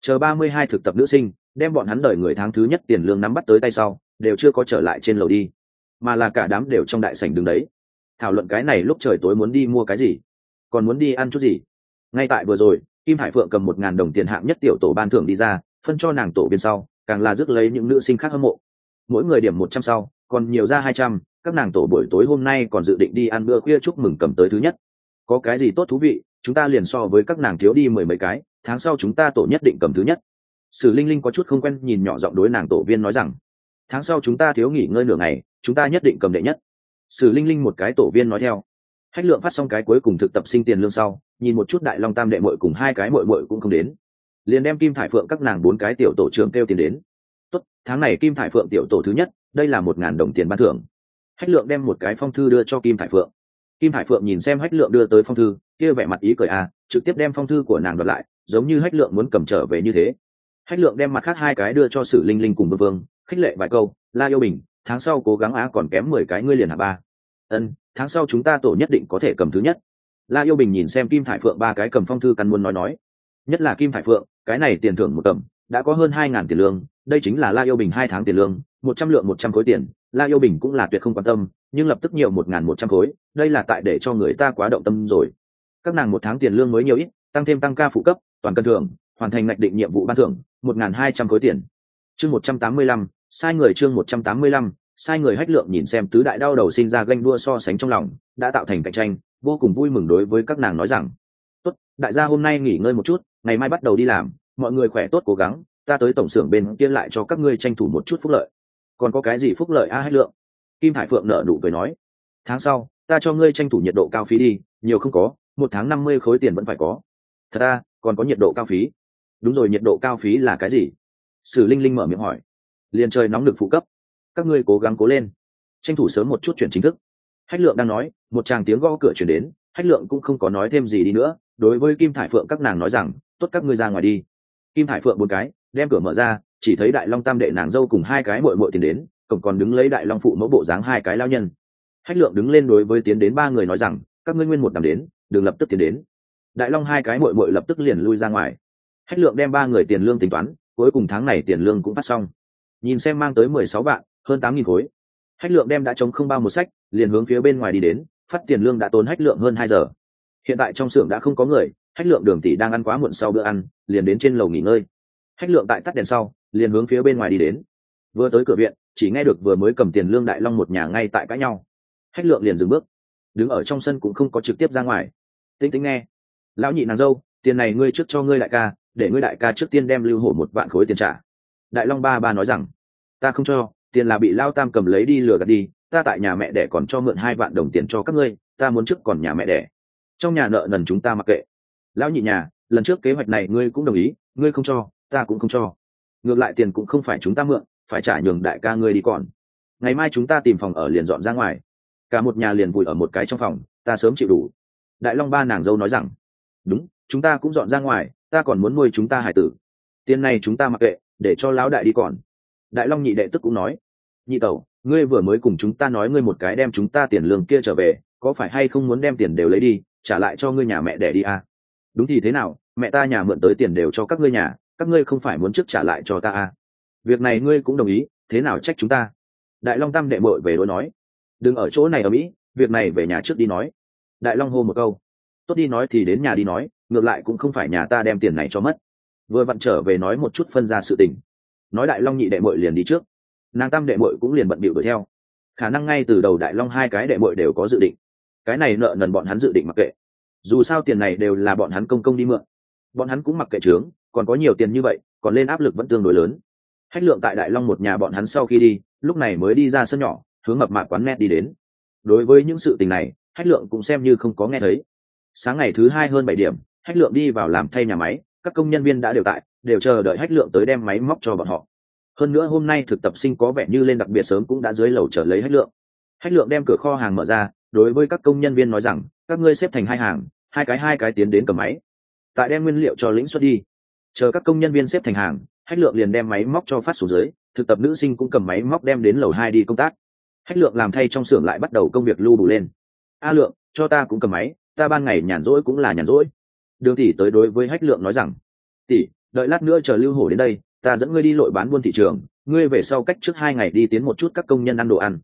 Chờ ba mươi hai thực tập nữ sinh đem bọn hắn đợi người tháng thứ nhất tiền lương nắm bắt tới tay sau, đều chưa có trở lại trên lầu đi, mà là cả đám đều trong đại sảnh đứng đấy. Thảo luận cái này lúc trời tối muốn đi mua cái gì, còn muốn đi ăn chút gì. Ngay tại vừa rồi, kim hải phượng cầm một ngàn đồng tiền hạng nhất tiểu tổ ban thưởng đi ra, phân cho nàng tổ bên sau, càng là rước lấy những nữ sinh khác hâm mộ. Mỗi người điểm một trăm sau, còn nhiều ra hai trăm, các nàng tổ buổi tối hôm nay còn dự định đi ăn bữa khuya chúc mừng cầm tới thứ nhất. Có cái gì tốt thú vị, chúng ta liền so với các nàng thiếu đi mười mấy cái, tháng sau chúng ta tổ nhất định cầm thứ nhất sử linh linh có chút không quen nhìn nhỏ giọng đối nàng tổ viên nói rằng, tháng sau chúng ta thiếu nghỉ ngơi nửa ngày, chúng ta nhất định cầm đệ nhất. Sử linh linh một cái tổ viên nói theo. Hách lượng phát xong cái cuối cùng thực tập sinh tiền lương sau, nhìn một chút đại long tam đệ mội cùng hai cái mội mội cũng không đến. Liền đem kim thải phượng các nàng bốn cái tiểu tổ trưởng kêu tiền đến. Tốt, tháng này kim thải phượng tiểu tổ thứ nhất, đây là một ngàn đồng tiền ban thưởng. Hách lượng đem một cái phong thư đưa cho kim thải phượng. Kim thải phượng nhìn xem hách lượng đưa tới phong thư, kia vẻ mặt ý cười à trực tiếp đem phong thư của nàng đoạt lại, giống như hách lượng muốn cầm trở về như thế hách lượng đem mặt khác hai cái đưa cho sử linh linh cùng vương vương, khích lệ vài câu, la yêu bình, tháng sau cố gắng á còn kém mười cái ngươi liền hạ ba. Ân, tháng sau chúng ta tổ nhất định có thể cầm thứ nhất. La yêu bình nhìn xem kim thải phượng ba cái cầm phong thư căn muốn nói nói. Nhất là kim thải phượng, cái này tiền thưởng một cầm đã có hơn hai ngàn tiền lương, đây chính là la yêu bình hai tháng tiền lương, một trăm lượng một trăm khối tiền, la yêu bình cũng là tuyệt không quan tâm, nhưng lập tức nhiều một ngàn một trăm khối, đây là tại để cho người ta quá động tâm rồi. Các nàng một tháng tiền lương mới nhiều ít, tăng thêm tăng ca phụ cấp, toàn cân thường hoàn thành ngạch định nhiệm vụ ban thưởng một nghìn hai trăm khối tiền. Chương một trăm tám mươi lăm sai người chương một trăm tám mươi lăm sai người hách lượng nhìn xem tứ đại đau đầu sinh ra ganh đua so sánh trong lòng đã tạo thành cạnh tranh vô cùng vui mừng đối với các nàng nói rằng tốt đại gia hôm nay nghỉ ngơi một chút ngày mai bắt đầu đi làm mọi người khỏe tốt cố gắng ta tới tổng xưởng bên kia lại cho các ngươi tranh thủ một chút phúc lợi. Còn có cái gì phúc lợi a hách lượng? Kim hải phượng nợ nụ cười nói tháng sau ta cho ngươi tranh thủ nhiệt độ cao phí đi nhiều không có một tháng năm mươi khối tiền vẫn phải có. Thật ra, còn có nhiệt độ cao phí? Đúng rồi, nhiệt độ cao phí là cái gì? Sử linh linh mở miệng hỏi. Liền trời nóng được phụ cấp. Các ngươi cố gắng cố lên. Tranh thủ sớm một chút chuyển chính thức. Hách lượng đang nói, một chàng tiếng gõ cửa chuyển đến, hách lượng cũng không có nói thêm gì đi nữa. Đối với kim thải phượng các nàng nói rằng, tốt, các ngươi ra ngoài đi. Kim thải phượng một cái, đem cửa mở ra, chỉ thấy đại long tam đệ nàng dâu cùng hai cái mội mội tiền đến, cổng còn đứng lấy đại long phụ mẫu bộ dáng hai cái lao nhân. Hách lượng đứng lên đối với tiến đến ba người nói rằng, các ngươi nguyên một đàm đến, đừng lập tức tiến đến. Đại long hai cái mội mội lập tức liền lui ra ngoài hách lượng đem ba người tiền lương tính toán, cuối cùng tháng này tiền lương cũng phát xong. Nhìn xem mang tới mười sáu vạn, hơn tám nghìn khối. Hách lượng đem đã chống không bao một sách, liền hướng phía bên ngoài đi đến, phát tiền lương đã tốn hách lượng hơn hai giờ. Hiện tại trong xưởng đã không có người, hách lượng đường tỷ đang ăn quá muộn sau bữa ăn, liền đến trên lầu nghỉ ngơi. Hách lượng tại tắt đèn sau, liền hướng phía bên ngoài đi đến. Vừa tới cửa viện, chỉ nghe được vừa mới cầm tiền lương đại long một nhà ngay tại cãi nhau. Hách lượng liền dừng bước. Đứng ở trong sân cũng không có trực tiếp ra ngoài. Tính tính nghe. Lão nhị nàng dâu, tiền này ngươi trước cho ngươi đại ca để ngươi đại ca trước tiên đem lưu hổ một vạn khối tiền trả. Đại long ba ba nói rằng, ta không cho, tiền là bị lao tam cầm lấy đi lừa gạt đi, ta tại nhà mẹ đẻ còn cho mượn hai vạn đồng tiền cho các ngươi, ta muốn trước còn nhà mẹ đẻ. Trong nhà nợ nần chúng ta mặc kệ. Lão nhị nhà, lần trước kế hoạch này ngươi cũng đồng ý, ngươi không cho, ta cũng không cho. Ngược lại tiền cũng không phải chúng ta mượn, phải trả nhường đại ca ngươi đi còn. Ngày mai chúng ta tìm phòng ở liền dọn ra ngoài. Cả một nhà liền vùi ở một cái trong phòng, ta sớm chịu đủ. Đại long ba nàng dâu nói rằng, đúng, chúng ta cũng dọn ra ngoài ta còn muốn nuôi chúng ta hải tử. Tiền này chúng ta mặc kệ, để cho lão đại đi còn. Đại long nhị đệ tức cũng nói. Nhị tẩu, ngươi vừa mới cùng chúng ta nói ngươi một cái đem chúng ta tiền lương kia trở về, có phải hay không muốn đem tiền đều lấy đi, trả lại cho ngươi nhà mẹ để đi à? đúng thì thế nào, mẹ ta nhà mượn tới tiền đều cho các ngươi nhà, các ngươi không phải muốn trước trả lại cho ta à? việc này ngươi cũng đồng ý, thế nào trách chúng ta? Đại long tam đệ mội về đối nói. Đừng ở chỗ này ở mỹ, việc này về nhà trước đi nói. Đại long hô một câu. Tốt đi nói thì đến nhà đi nói ngược lại cũng không phải nhà ta đem tiền này cho mất. Vừa vặn trở về nói một chút phân ra sự tình. Nói đại long nhị đệ mội liền đi trước. Nàng tam đệ mội cũng liền bận bịu đuổi theo. Khả năng ngay từ đầu đại long hai cái đệ mội đều có dự định. Cái này nợ nần bọn hắn dự định mặc kệ. Dù sao tiền này đều là bọn hắn công công đi mượn. Bọn hắn cũng mặc kệ trướng, còn có nhiều tiền như vậy, còn lên áp lực vẫn tương đối lớn. Hách lượng tại đại long một nhà bọn hắn sau khi đi, lúc này mới đi ra sân nhỏ, hướng mập mạc quán net đi đến. Đối với những sự tình này, hách lượng cũng xem như không có nghe thấy. Sáng ngày thứ hai hơn bảy điểm hách lượng đi vào làm thay nhà máy, các công nhân viên đã đều tại, đều chờ đợi hách lượng tới đem máy móc cho bọn họ. Hơn nữa hôm nay thực tập sinh có vẻ như lên đặc biệt sớm cũng đã dưới lầu trở lấy hách lượng. Hách lượng đem cửa kho hàng mở ra, đối với các công nhân viên nói rằng, các ngươi xếp thành hai hàng, hai cái hai cái tiến đến cầm máy. Tại đem nguyên liệu cho lĩnh xuất đi. Chờ các công nhân viên xếp thành hàng, hách lượng liền đem máy móc cho phát xuống dưới, thực tập nữ sinh cũng cầm máy móc đem đến lầu hai đi công tác. Hách lượng làm thay trong xưởng lại bắt đầu công việc lưu đủ lên. A lượng, cho ta cũng cầm máy, ta ban ngày nhàn rỗi cũng là nhàn rỗi đường tỷ tới đối với hách lượng nói rằng, tỷ, đợi lát nữa chờ lưu hổ đến đây, ta dẫn ngươi đi lội bán buôn thị trường, ngươi về sau cách trước hai ngày đi tiến một chút các công nhân ăn đồ ăn.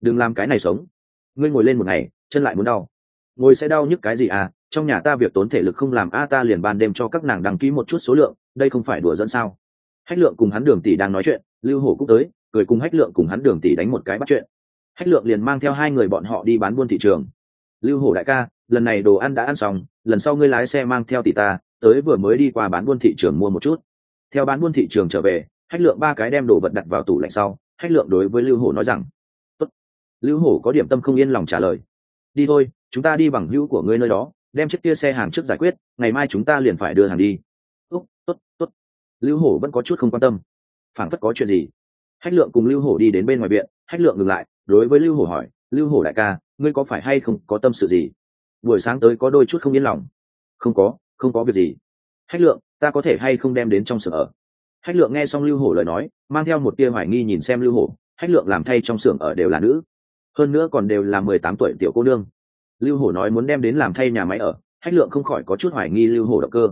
Đừng làm cái này sống. Ngươi ngồi lên một ngày, chân lại muốn đau. Ngồi sẽ đau nhức cái gì à? Trong nhà ta việc tốn thể lực không làm, a, ta liền ban đêm cho các nàng đăng ký một chút số lượng, đây không phải đùa dẫn sao? Hách lượng cùng hắn đường tỷ đang nói chuyện, lưu hổ cũng tới, cười cùng hách lượng cùng hắn đường tỷ đánh một cái bắt chuyện. Hách lượng liền mang theo hai người bọn họ đi bán buôn thị trường. Lưu hổ đại ca lần này đồ ăn đã ăn xong, lần sau ngươi lái xe mang theo tỷ ta, tới vừa mới đi qua bán buôn thị trường mua một chút. Theo bán buôn thị trường trở về hách lượng ba cái đem đồ vật đặt vào tủ lạnh sau hách lượng đối với lưu hổ nói rằng, Tốt. lưu hổ có điểm tâm không yên lòng trả lời, đi thôi, chúng ta đi bằng hữu của ngươi nơi đó, đem chiếc kia xe hàng trước giải quyết, ngày mai chúng ta liền phải đưa hàng đi. Tốt tốt tốt. Lưu hổ vẫn có chút không quan tâm. Phảng phất có chuyện gì? Hách lượng cùng lưu hổ đi đến bên ngoài viện hách lượng ngừng lại, đối với lưu hổ hỏi, lưu hổ đại ca, ngươi có phải hay không có tâm sự gì? Buổi sáng tới có đôi chút không yên lòng. Không có không có việc gì. Hách lượng, ta có thể hay không đem đến trong sở ở? Hách lượng nghe xong lưu hổ lời nói, mang theo một tia hoài nghi nhìn xem lưu hổ. Hách lượng làm thay trong xưởng ở đều là nữ. Hơn nữa còn đều là mười tám tuổi tiểu cô nương. Lưu hổ nói muốn đem đến làm thay nhà máy ở. Hách lượng không khỏi có chút hoài nghi lưu hổ động cơ.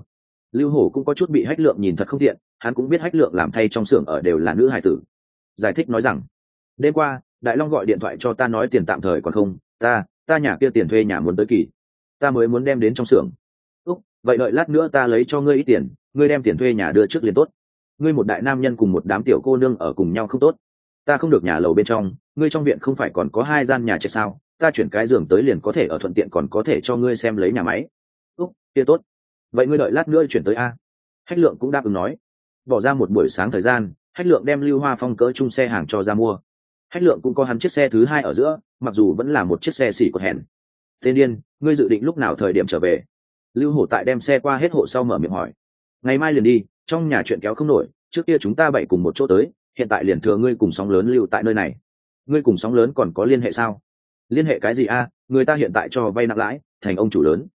Lưu hổ cũng có chút bị hách lượng nhìn thật không tiện. Hắn cũng biết hách lượng làm thay trong xưởng ở đều là nữ hải tử. Giải thích nói rằng, đêm qua, đại long gọi điện thoại cho ta nói tiền tạm thời còn không. Ta ta nhà kia tiền thuê nhà muốn tới kỳ ta mới muốn đem đến trong xưởng. Úc, vậy đợi lát nữa ta lấy cho ngươi ít tiền, ngươi đem tiền thuê nhà đưa trước liền tốt. Ngươi một đại nam nhân cùng một đám tiểu cô nương ở cùng nhau không tốt. Ta không được nhà lầu bên trong, ngươi trong viện không phải còn có hai gian nhà trệt sao? Ta chuyển cái giường tới liền có thể ở thuận tiện còn có thể cho ngươi xem lấy nhà máy. Úc, kia tốt. Vậy ngươi đợi lát nữa chuyển tới a. Hách lượng cũng đáp ứng nói. Bỏ ra một buổi sáng thời gian, hách lượng đem lưu hoa phong cỡ chung xe hàng cho ra mua. Hách lượng cũng có hắn chiếc xe thứ hai ở giữa, mặc dù vẫn là một chiếc xe xỉ cột hẹn tên điên, ngươi dự định lúc nào thời điểm trở về? Lưu hổ tại đem xe qua hết hộ sau mở miệng hỏi. Ngày mai liền đi, trong nhà chuyện kéo không nổi, trước kia chúng ta bảy cùng một chỗ tới, hiện tại liền thừa ngươi cùng sóng lớn lưu tại nơi này. Ngươi cùng sóng lớn còn có liên hệ sao? Liên hệ cái gì a? Người ta hiện tại cho vay nặng lãi, thành ông chủ lớn.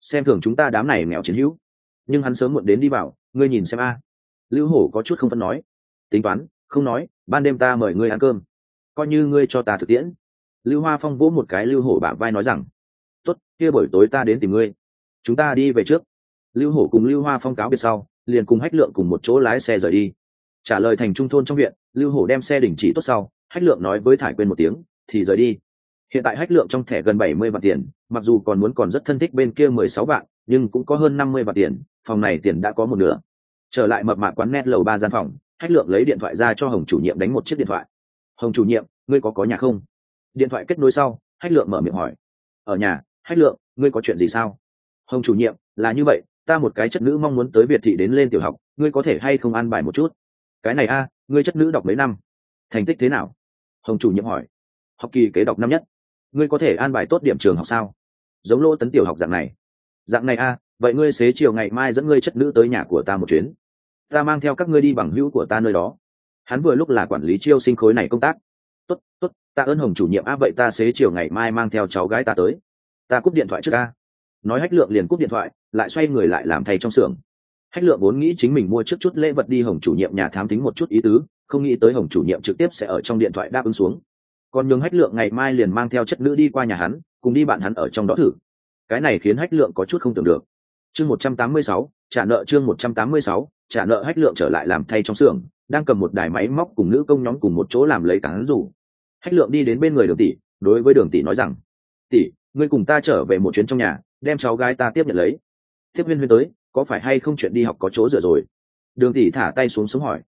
Xem thường chúng ta đám này nghèo chiến hữu. Nhưng hắn sớm muộn đến đi vào, ngươi nhìn xem a. Lưu hổ có chút không phân nói. Tính toán, không nói, ban đêm ta mời ngươi ăn cơm. Coi như ngươi cho ta thực tiễn. Lưu hoa phong vỗ một cái lưu hổ bả vai nói rằng tốt kia buổi tối ta đến tìm ngươi. Chúng ta đi về trước. Lưu hổ cùng lưu hoa phong cáo biệt sau liền cùng hách lượng cùng một chỗ lái xe rời đi. Trả lời thành trung thôn trong huyện, lưu hổ đem xe đình chỉ tốt sau hách lượng nói với thải quên một tiếng thì rời đi. Hiện tại hách lượng trong thẻ gần bảy mươi vạn tiền mặc dù còn muốn còn rất thân thích bên kia mười sáu vạn nhưng cũng có hơn năm mươi vạn tiền phòng này tiền đã có một nửa. Trở lại mập mạ quán net lầu ba gian phòng hách lượng lấy điện thoại ra cho hồng chủ nhiệm đánh một chiếc điện thoại. Hồng chủ nhiệm ngươi có có nhà không? Điện thoại kết nối sau hách lượng mở miệng hỏi. Ở nhà hách lượng, ngươi có chuyện gì sao? Hồng chủ nhiệm, là như vậy, ta một cái chất nữ mong muốn tới việt thị đến lên tiểu học, ngươi có thể hay không an bài một chút? Cái này a, ngươi chất nữ đọc mấy năm? Thành tích thế nào? Hồng chủ nhiệm hỏi. Học kỳ kế đọc năm nhất. Ngươi có thể an bài tốt điểm trường học sao? Giống lỗ tấn tiểu học dạng này. Dạng này a, vậy ngươi xế chiều ngày mai dẫn ngươi chất nữ tới nhà của ta một chuyến. Ta mang theo các ngươi đi bằng hữu của ta nơi đó. Hắn vừa lúc là quản lý chiêu sinh khối này công tác. Tốt tốt ta ơn hồng chủ nhiệm. A, vậy ta xế chiều ngày mai mang theo cháu gái ta tới ta cúp điện thoại trước ca nói hách lượng liền cúp điện thoại, lại xoay người lại làm thay trong xưởng. Hách lượng vốn nghĩ chính mình mua trước chút lễ vật đi hồng chủ nhiệm nhà thám tính một chút ý tứ, không nghĩ tới hồng chủ nhiệm trực tiếp sẽ ở trong điện thoại đáp ứng xuống. Còn nhường hách lượng ngày mai liền mang theo chất nữ đi qua nhà hắn, cùng đi bạn hắn ở trong đó thử. Cái này khiến hách lượng có chút không tưởng được. Chương một trăm tám mươi sáu, trả nợ chương một trăm tám mươi sáu, trả nợ hách lượng trở lại làm thay trong xưởng, đang cầm một đài máy móc cùng nữ công nhóm cùng một chỗ làm lấy cán rủ. Hách lượng đi đến bên người đường tỷ, đối với đường tỷ nói rằng, tỷ ngươi cùng ta trở về một chuyến trong nhà, đem cháu gái ta tiếp nhận lấy. Tiếp viên viên tới, có phải hay không chuyện đi học có chỗ dựa rồi? Đường tỷ thả tay xuống xuống hỏi.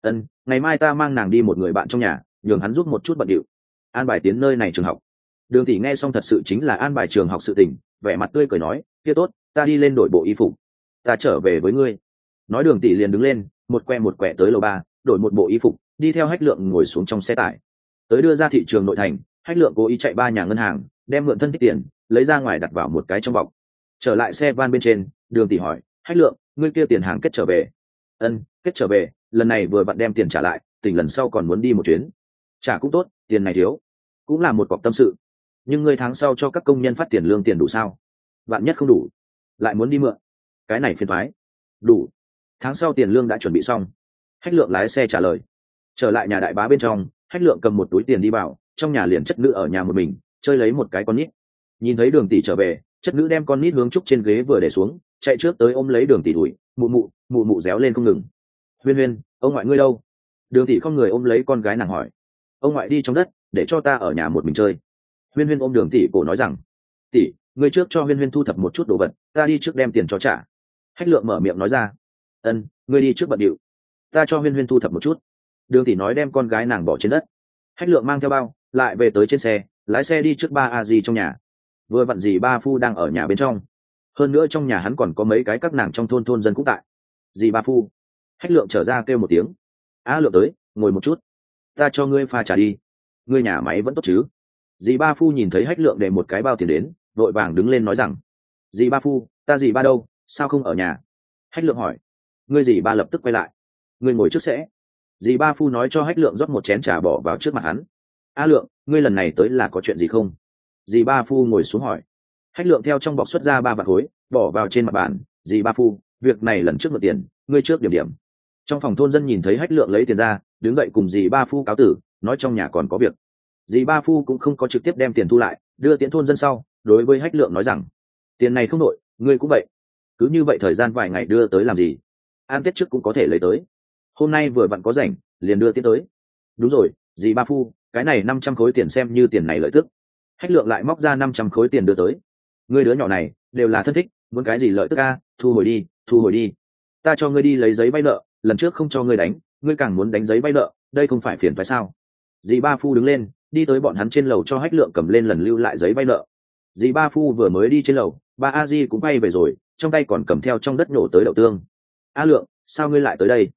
Ân, ngày mai ta mang nàng đi một người bạn trong nhà, nhường hắn giúp một chút bận điệu. An bài tiến nơi này trường học. Đường tỷ nghe xong thật sự chính là an bài trường học sự tình, vẻ mặt tươi cười nói, kia tốt, ta đi lên đổi bộ y phục. Ta trở về với ngươi. Nói đường tỷ liền đứng lên, một que một quẹ tới lầu ba, đổi một bộ y phục, đi theo hách lượng ngồi xuống trong xe tải. Tới đưa ra thị trường nội thành, hách lượng cố ý chạy ba nhà ngân hàng đem mượn thân thích tiền, lấy ra ngoài đặt vào một cái trong bọc. Trở lại xe van bên trên, đường tỷ hỏi, hách lượng, ngươi kia tiền hàng kết trở về? Ân, kết trở về, lần này vừa bạn đem tiền trả lại, tỉnh lần sau còn muốn đi một chuyến. Trả cũng tốt, tiền này thiếu, cũng là một cọc tâm sự. Nhưng ngươi tháng sau cho các công nhân phát tiền lương tiền đủ sao? Bạn nhất không đủ, lại muốn đi mượn. Cái này phiền thoái đủ, tháng sau tiền lương đã chuẩn bị xong. Hách lượng lái xe trả lời. Trở lại nhà đại bá bên trong, hách lượng cầm một túi tiền đi vào, trong nhà liền chất nữ ở nhà một mình chơi lấy một cái con nít. Nhìn thấy đường tỷ trở về, chất nữ đem con nít hướng trúc trên ghế vừa để xuống, chạy trước tới ôm lấy đường tỷ đuổi mụ mụ mụ mụ réo lên không ngừng. Huyên huyên, ông ngoại ngươi đâu? Đường tỷ không người ôm lấy con gái nàng hỏi. Ông ngoại đi trong đất, để cho ta ở nhà một mình chơi. Huyên huyên ôm đường tỷ cổ nói rằng. Tỷ, ngươi trước cho huyên huyên thu thập một chút đồ vật, ta đi trước đem tiền cho trả. Hách lượng mở miệng nói ra. Ân, ngươi đi trước bận điệu. Ta cho huyên huyên thu thập một chút. Đường tỷ nói đem con gái nàng bỏ trên đất. Hách lượng mang theo bao, lại về tới trên xe lái xe đi trước ba a di trong nhà. Vừa vặn dì ba phu đang ở nhà bên trong. Hơn nữa trong nhà hắn còn có mấy cái các nàng trong thôn thôn dân cũng tại. Dì ba phu. Hách lượng trở ra kêu một tiếng. A lượng tới, ngồi một chút. Ta cho ngươi pha trả đi. Ngươi nhà máy vẫn tốt chứ? Dì ba phu nhìn thấy hách lượng để một cái bao tiền đến, vội vàng đứng lên nói rằng, dì ba phu, ta dì ba đâu? Sao không ở nhà? Hách lượng hỏi. Ngươi dì ba lập tức quay lại. Ngươi ngồi trước sẽ. Dì ba phu nói cho hách lượng rót một chén trà bỏ vào trước mặt hắn a lượng, ngươi lần này tới là có chuyện gì không? Dì ba phu ngồi xuống hỏi. Hách lượng theo trong bọc xuất ra ba vạt khối, bỏ vào trên mặt bàn. Dì ba phu, việc này lần trước mượn tiền, ngươi trước điểm điểm. Trong phòng thôn dân nhìn thấy hách lượng lấy tiền ra, đứng dậy cùng dì ba phu cáo tử, nói trong nhà còn có việc. Dì ba phu cũng không có trực tiếp đem tiền thu lại, đưa tiễn thôn dân sau, đối với hách lượng nói rằng, tiền này không nội ngươi cũng vậy. Cứ như vậy thời gian vài ngày đưa tới làm gì? An tết trước cũng có thể lấy tới. Hôm nay vừa vặn có rảnh, liền đưa tiễn tới. Đúng rồi, dì ba phu cái này năm trăm khối tiền xem như tiền này lợi tức. Hách lượng lại móc ra năm trăm khối tiền đưa tới. Người đứa nhỏ này, đều là thân thích, muốn cái gì lợi tức a, thu hồi đi, thu hồi đi. Ta cho ngươi đi lấy giấy vay nợ, lần trước không cho ngươi đánh, ngươi càng muốn đánh giấy vay nợ, đây không phải phiền phải sao? Dì ba phu đứng lên, đi tới bọn hắn trên lầu cho hách lượng cầm lên lần lưu lại giấy vay nợ. Dì ba phu vừa mới đi trên lầu ba a di cũng bay về rồi, trong tay còn cầm theo trong đất nổ tới đậu tương. A lượng, sao ngươi lại tới đây?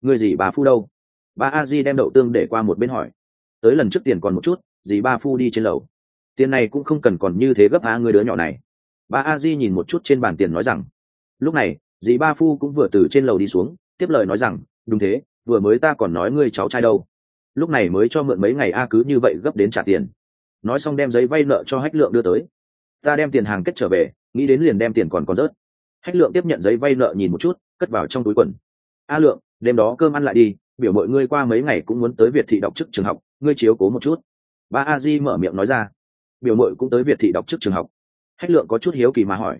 Ngươi dì ba phu đâu? Ba a di đem đậu tương để qua một bên hỏi tới lần trước tiền còn một chút, dì ba phu đi trên lầu. Tiền này cũng không cần còn như thế gấp a người đứa nhỏ này. Ba a di nhìn một chút trên bàn tiền nói rằng, lúc này, dì ba phu cũng vừa từ trên lầu đi xuống, tiếp lời nói rằng, đúng thế, vừa mới ta còn nói ngươi cháu trai đâu. Lúc này mới cho mượn mấy ngày a cứ như vậy gấp đến trả tiền. Nói xong đem giấy vay nợ cho hách lượng đưa tới. Ta đem tiền hàng kết trở về, nghĩ đến liền đem tiền còn còn rớt. Hách lượng tiếp nhận giấy vay nợ nhìn một chút, cất vào trong túi quần. A lượng, đêm đó cơm ăn lại đi biểu mọi ngươi qua mấy ngày cũng muốn tới việt thị đọc chức trường học, ngươi chiếu cố một chút. Ba a di mở miệng nói ra. Biểu mội cũng tới việt thị đọc chức trường học. Hách lượng có chút hiếu kỳ mà hỏi.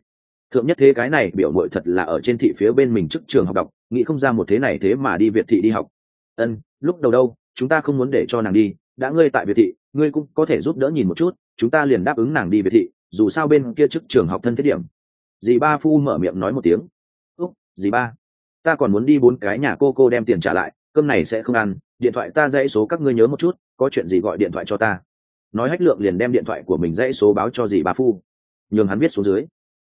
Thượng nhất thế cái này, biểu mội thật là ở trên thị phía bên mình chức trường học đọc, nghĩ không ra một thế này thế mà đi việt thị đi học. Ân, lúc đầu đâu, chúng ta không muốn để cho nàng đi. Đã ngươi tại việt thị, ngươi cũng có thể giúp đỡ nhìn một chút, chúng ta liền đáp ứng nàng đi việt thị, dù sao bên kia chức trường học thân thiết điểm. Dì ba phu mở miệng nói một tiếng. Úc, dì ba, ta còn muốn đi bốn cái nhà cô cô đem tiền trả lại cơm này sẽ không ăn, điện thoại ta dãy số các ngươi nhớ một chút, có chuyện gì gọi điện thoại cho ta. Nói hách lượng liền đem điện thoại của mình dãy số báo cho dì ba phu. Nhường hắn viết xuống dưới.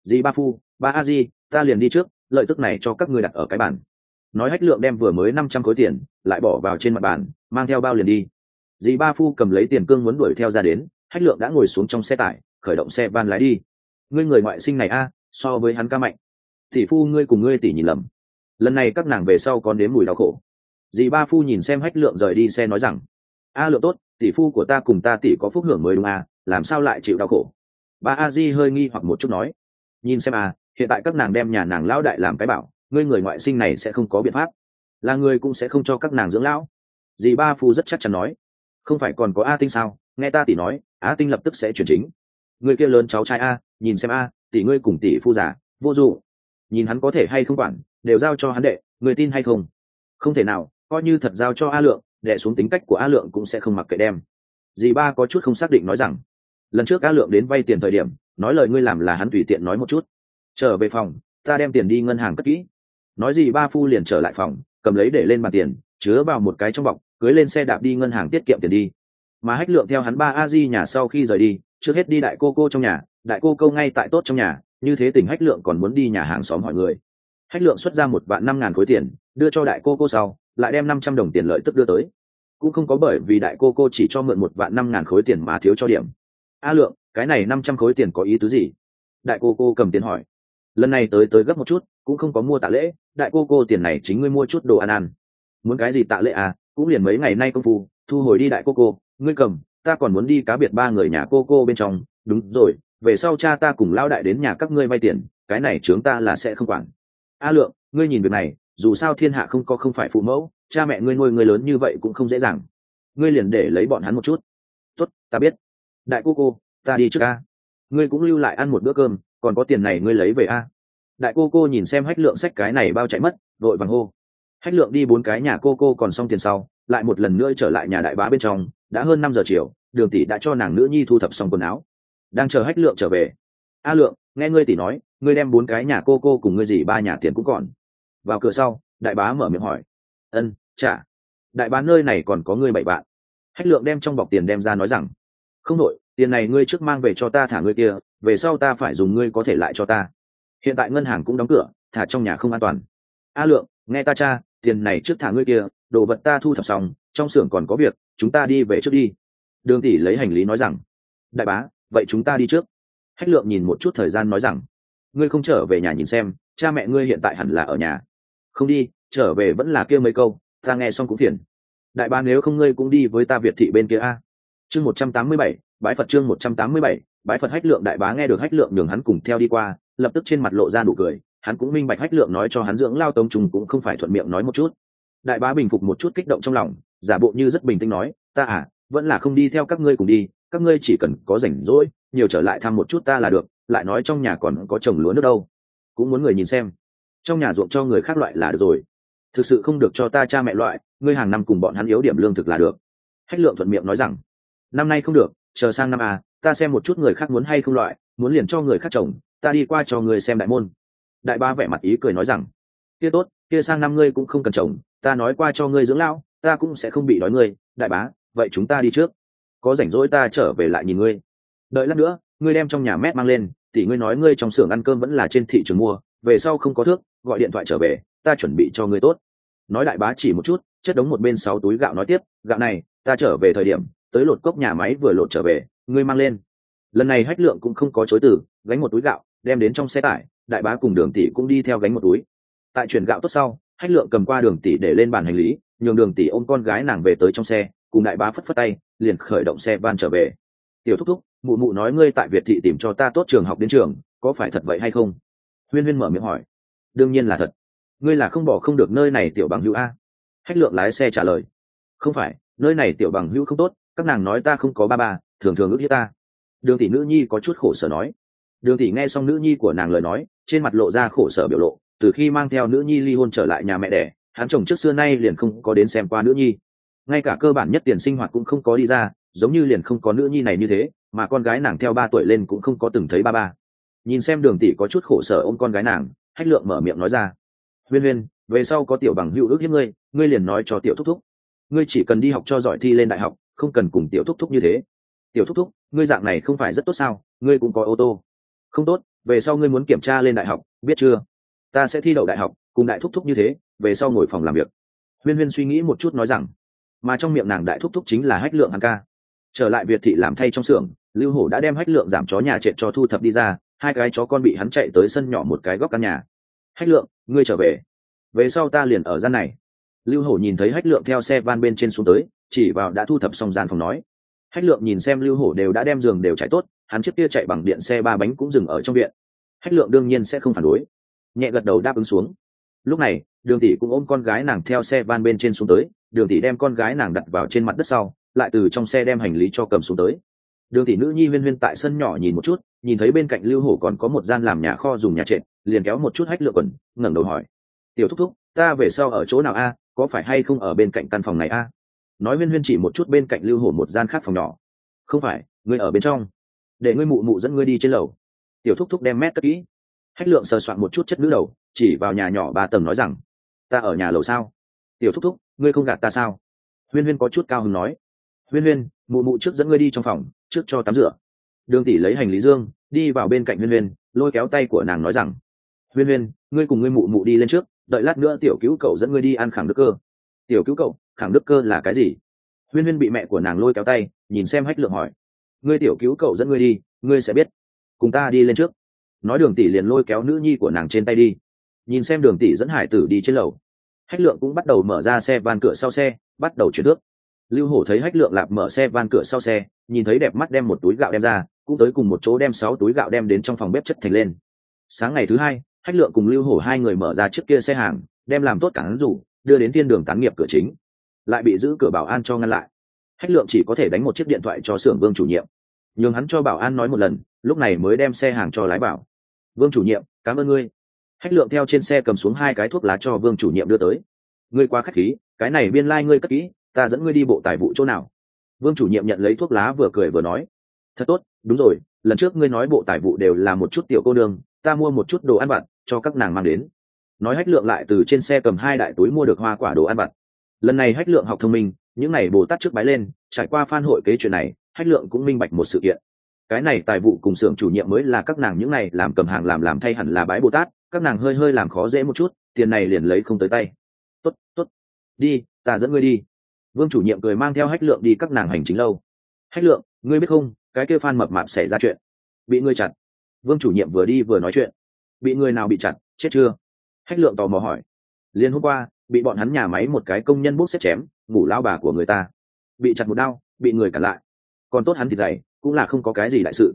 Dì ba phu ba a di, ta liền đi trước, lợi tức này cho các ngươi đặt ở cái bản nói hách lượng đem vừa mới năm trăm khối tiền, lại bỏ vào trên mặt bàn, mang theo bao liền đi. Dì ba phu cầm lấy tiền cương muốn đuổi theo ra đến, hách lượng đã ngồi xuống trong xe tải, khởi động xe van lái đi. Ngươi người ngoại sinh này a, so với hắn ca mạnh. Tỷ phu ngươi cùng ngươi tỷ nhìn lầm. Lần này các nàng về sau còn đến mùi đau khổ dì ba phu nhìn xem hách lượng rời đi xe nói rằng, a lượng tốt, tỷ phu của ta cùng ta tỷ có phúc hưởng mới đúng a làm sao lại chịu đau khổ? Ba a di hơi nghi hoặc một chút nói, nhìn xem a hiện tại các nàng đem nhà nàng lão đại làm cái bảo, ngươi người ngoại sinh này sẽ không có biện pháp. Là người cũng sẽ không cho các nàng dưỡng lão. Dì ba phu rất chắc chắn nói, không phải còn có a tinh sao? Nghe ta tỷ nói, a tinh lập tức sẽ chuyển chính. Người kia lớn cháu trai a, nhìn xem a, tỷ ngươi cùng tỷ phu giả vô dụ. Nhìn hắn có thể hay không quản, đều giao cho hắn đệ, người tin hay không? Không thể nào coi như thật giao cho a lượng đẻ xuống tính cách của a lượng cũng sẽ không mặc kệ đem. Dì ba có chút không xác định nói rằng, lần trước a lượng đến vay tiền thời điểm, nói lời ngươi làm là hắn tùy tiện nói một chút. Trở về phòng, ta đem tiền đi ngân hàng cất kỹ. Nói gì ba phu liền trở lại phòng, cầm lấy để lên bàn tiền, chứa vào một cái trong bọc, cưới lên xe đạp đi ngân hàng tiết kiệm tiền đi. Mà hách lượng theo hắn ba a di nhà sau khi rời đi, trước hết đi đại cô cô trong nhà, đại cô câu ngay tại tốt trong nhà, như thế tỉnh hách lượng còn muốn đi nhà hàng xóm hỏi người. Hách lượng xuất ra một vạn năm ngàn khối tiền đưa cho đại cô cô sau, lại đem năm trăm đồng tiền lợi tức đưa tới. Cũng không có bởi vì đại cô cô chỉ cho mượn một vạn năm ngàn khối tiền mà thiếu cho điểm. A lượng, cái này năm trăm khối tiền có ý tứ gì? Đại cô cô cầm tiền hỏi. Lần này tới tới gấp một chút, cũng không có mua tạ lễ, đại cô cô tiền này chính ngươi mua chút đồ ăn ăn. Muốn cái gì tạ lễ à cũng liền mấy ngày nay công phu, thu hồi đi đại cô cô, ngươi cầm, ta còn muốn đi cá biệt ba người nhà cô cô bên trong. Đúng rồi, về sau cha ta cùng lao đại đến nhà các ngươi vay tiền, cái này chướng ta là sẽ không quản. A lượng, ngươi nhìn việc này dù sao thiên hạ không có không phải phụ mẫu, cha mẹ ngươi nuôi người lớn như vậy cũng không dễ dàng. Ngươi liền để lấy bọn hắn một chút. Tốt, ta biết. Đại cô cô, ta đi trước a. Ngươi cũng lưu lại ăn một bữa cơm, còn có tiền này ngươi lấy về a. Đại cô cô nhìn xem hách lượng sách cái này bao chạy mất, vội vàng hô. Hách lượng đi bốn cái nhà cô cô còn xong tiền sau, lại một lần nữa trở lại nhà đại bá bên trong, đã hơn năm giờ chiều, đường tỷ đã cho nàng nữ nhi thu thập xong quần áo. Đang chờ hách lượng trở về. A lượng, nghe ngươi tỷ nói, ngươi đem bốn cái nhà cô cô cùng ngươi dì ba nhà tiền cũng còn vào cửa sau, đại bá mở miệng hỏi. Ân trả đại bá nơi này còn có ngươi bảy bạn. Hách lượng đem trong bọc tiền đem ra nói rằng, không nội tiền này ngươi trước mang về cho ta thả ngươi kia, về sau ta phải dùng ngươi có thể lại cho ta. Hiện tại ngân hàng cũng đóng cửa, thả trong nhà không an toàn. A lượng, nghe ta cha, tiền này trước thả ngươi kia, đồ vật ta thu thập xong, trong xưởng còn có việc, chúng ta đi về trước đi. Đường tỷ lấy hành lý nói rằng, đại bá, vậy chúng ta đi trước. Hách lượng nhìn một chút thời gian nói rằng, ngươi không trở về nhà nhìn xem, cha mẹ ngươi hiện tại hẳn là ở nhà không đi, trở về vẫn là kia mấy câu, ta nghe xong cũng phiền. Đại ba nếu không ngươi cũng đi với ta việt thị bên kia a. Chương một trăm tám mươi bảy, bái phật chương một trăm tám mươi bảy, bái phật hách lượng đại bá nghe được hách lượng nhường hắn cùng theo đi qua, lập tức trên mặt lộ ra nụ cười, hắn cũng minh bạch hách lượng nói cho hắn dưỡng lao tống trùng cũng không phải thuận miệng nói một chút. Đại bá bình phục một chút kích động trong lòng, giả bộ như rất bình tĩnh nói, ta à vẫn là không đi theo các ngươi cùng đi, các ngươi chỉ cần có rảnh rỗi, nhiều trở lại thăm một chút ta là được, lại nói trong nhà còn có trồng lúa nước đâu. Cũng muốn người nhìn xem trong nhà ruộng cho người khác loại là được rồi. Thực sự không được cho ta cha mẹ loại, ngươi hàng năm cùng bọn hắn yếu điểm lương thực là được. Hách lượng thuận miệng nói rằng, năm nay không được, chờ sang năm à ta xem một chút người khác muốn hay không loại, muốn liền cho người khác trồng, ta đi qua cho ngươi xem đại môn. Đại ba vẻ mặt ý cười nói rằng, kia tốt, kia sang năm ngươi cũng không cần chồng ta nói qua cho ngươi dưỡng lão, ta cũng sẽ không bị đói ngươi, đại bá, vậy chúng ta đi trước. Có rảnh rỗi ta trở về lại nhìn ngươi. Đợi lát nữa, ngươi đem trong nhà mét mang lên tỷ ngươi nói ngươi trong xưởng ăn cơm vẫn là trên thị trường mua về sau không có thước, gọi điện thoại trở về, ta chuẩn bị cho ngươi tốt. Nói đại bá chỉ một chút, chất đống một bên sáu túi gạo nói tiếp, gạo này, ta trở về thời điểm, tới lột cốc nhà máy vừa lột trở về, ngươi mang lên. Lần này hách lượng cũng không có chối từ, gánh một túi gạo, đem đến trong xe tải, đại bá cùng đường tỷ cũng đi theo gánh một túi. Tại chuyển gạo tốt sau, hách lượng cầm qua đường tỷ để lên bàn hành lý, nhường đường tỷ ôm con gái nàng về tới trong xe, cùng đại bá phất phất tay, liền khởi động xe van trở về. Tiểu thúc thúc, mụ mụ nói ngươi tại việt thị tìm cho ta tốt trường học đến trường, có phải thật vậy hay không? Huyên huyên mở miệng hỏi. Đương nhiên là thật. Ngươi là không bỏ không được nơi này tiểu bằng hữu a. Hách lượng lái xe trả lời. Không phải, nơi này tiểu bằng hữu không tốt, các nàng nói ta không có ba ba, thường thường ước hiếp ta. Đường tỷ nữ nhi có chút khổ sở nói. Đường tỷ nghe xong nữ nhi của nàng lời nói, trên mặt lộ ra khổ sở biểu lộ, từ khi mang theo nữ nhi ly hôn trở lại nhà mẹ đẻ, hắn chồng trước xưa nay liền không có đến xem qua nữ nhi. Ngay cả cơ bản nhất tiền sinh hoạt cũng không có đi ra, giống như liền không có nữ nhi này như thế, mà con gái nàng theo ba tuổi lên cũng không có từng thấy ba ba nhìn xem đường tỷ có chút khổ sở ôm con gái nàng, hách lượng mở miệng nói ra. Huyên huyên, về sau có tiểu bằng hữu ước hiếp ngươi ngươi liền nói cho tiểu thúc thúc. Ngươi chỉ cần đi học cho giỏi thi lên đại học, không cần cùng tiểu thúc thúc như thế. Tiểu thúc thúc, ngươi dạng này không phải rất tốt sao? Ngươi cũng có ô tô. Không tốt, về sau ngươi muốn kiểm tra lên đại học, biết chưa? Ta sẽ thi đậu đại học, cùng đại thúc thúc như thế, về sau ngồi phòng làm việc. Huyên huyên suy nghĩ một chút nói rằng. Mà trong miệng nàng đại thúc thúc chính là hách lượng hàng ca. Trở lại việt thị làm thay trong xưởng, lưu hổ đã đem hách lượng giảm chó nhà trệ cho thu thập đi ra hai cái chó con bị hắn chạy tới sân nhỏ một cái góc căn nhà. Hách lượng, ngươi trở về. Về sau ta liền ở gian này. Lưu hổ nhìn thấy hách lượng theo xe van bên trên xuống tới, chỉ vào đã thu thập xong gian phòng nói. Hách lượng nhìn xem lưu hổ đều đã đem giường đều chạy tốt, hắn trước kia chạy bằng điện xe ba bánh cũng dừng ở trong viện. Hách lượng đương nhiên sẽ không phản đối. Nhẹ gật đầu đáp ứng xuống. Lúc này, đường tỷ cũng ôm con gái nàng theo xe van bên trên xuống tới, đường tỷ đem con gái nàng đặt vào trên mặt đất sau, lại từ trong xe đem hành lý cho cầm xuống tới đường tỷ nữ nhi huyên huyên tại sân nhỏ nhìn một chút, nhìn thấy bên cạnh lưu hổ còn có một gian làm nhà kho dùng nhà trệt, liền kéo một chút hách lượng quần, ngẩng đầu hỏi. Tiểu thúc thúc, ta về sau ở chỗ nào a? Có phải hay không ở bên cạnh căn phòng này a? Nói huyên huyên chỉ một chút bên cạnh lưu hổ một gian khác phòng nhỏ. Không phải, ngươi ở bên trong. Để ngươi mụ mụ dẫn ngươi đi trên lầu. Tiểu thúc thúc đem mét cất kỹ. Hách lượng sờ soạn một chút chất nữ đầu, chỉ vào nhà nhỏ ba tầng nói rằng, ta ở nhà lầu sao? Tiểu thúc thúc, ngươi không gạt ta sao? Huyên huyên có chút cao hứng nói. Huyên huyên mụ mụ trước dẫn ngươi đi trong phòng, trước cho tắm rửa. Đường tỷ lấy hành lý dương, đi vào bên cạnh huyên huyên, lôi kéo tay của nàng nói rằng, huyên huyên, ngươi cùng ngươi mụ mụ đi lên trước, đợi lát nữa tiểu cứu cậu dẫn ngươi đi ăn khẳng đức cơ. Tiểu cứu cậu, khẳng đức cơ là cái gì? Huyên huyên bị mẹ của nàng lôi kéo tay, nhìn xem hách lượng hỏi. Ngươi tiểu cứu cậu dẫn ngươi đi, ngươi sẽ biết. Cùng ta đi lên trước. Nói đường tỷ liền lôi kéo nữ nhi của nàng trên tay đi. Nhìn xem đường tỷ dẫn hải tử đi trên lầu, hách lượng cũng bắt đầu mở ra xe van cửa sau xe, bắt đầu chuyển nước lưu hổ thấy hách lượng lạp mở xe van cửa sau xe, nhìn thấy đẹp mắt đem một túi gạo đem ra, cũng tới cùng một chỗ đem sáu túi gạo đem đến trong phòng bếp chất thành lên. Sáng ngày thứ hai, hách lượng cùng lưu hổ hai người mở ra trước kia xe hàng, đem làm tốt cảng rủ, đưa đến thiên đường tán nghiệp cửa chính. Lại bị giữ cửa bảo an cho ngăn lại. Hách lượng chỉ có thể đánh một chiếc điện thoại cho xưởng vương chủ nhiệm. Nhường hắn cho bảo an nói một lần, lúc này mới đem xe hàng cho lái bảo. Vương chủ nhiệm, cảm ơn ngươi. Hách lượng theo trên xe cầm xuống hai cái thuốc lá cho vương chủ nhiệm đưa tới. Ngươi qua khách khí, cái này biên lai、like、ngươi cất kỹ ta dẫn ngươi đi bộ tài vụ chỗ nào? Vương chủ nhiệm nhận lấy thuốc lá vừa cười vừa nói. Thật tốt, đúng rồi, lần trước ngươi nói bộ tài vụ đều là một chút tiểu cô đường ta mua một chút đồ ăn vặt, cho các nàng mang đến. Nói hách lượng lại từ trên xe cầm hai đại túi mua được hoa quả đồ ăn vặt. Lần này hách lượng học thông minh, những n à y bồ tát trước bái lên, trải qua phan hội kế chuyện này, hách lượng cũng minh bạch một sự kiện. Cái này tài vụ cùng xưởng chủ nhiệm mới là các nàng những n à y làm cầm hàng làm làm thay hẳn là bái bồ tát, các nàng hơi hơi làm khó dễ một chút, tiền này liền lấy không tới tay. T ố t t ố t đi, ta dẫn ngươi đi vương chủ nhiệm cười mang theo hách lượng đi các nàng hành chính lâu. Hách lượng, ngươi biết không, cái kêu phan mập mạp xảy ra chuyện. Bị ngươi chặt. Vương chủ nhiệm vừa đi vừa nói chuyện. Bị người nào bị chặt, chết chưa? Hách lượng tò mò hỏi. Liên hôm qua, bị bọn hắn nhà máy một cái công nhân bút xếp chém, ngủ lao bà của người ta. Bị chặt một đau bị người cản lại. Còn tốt hắn thì dày, cũng là không có cái gì đại sự.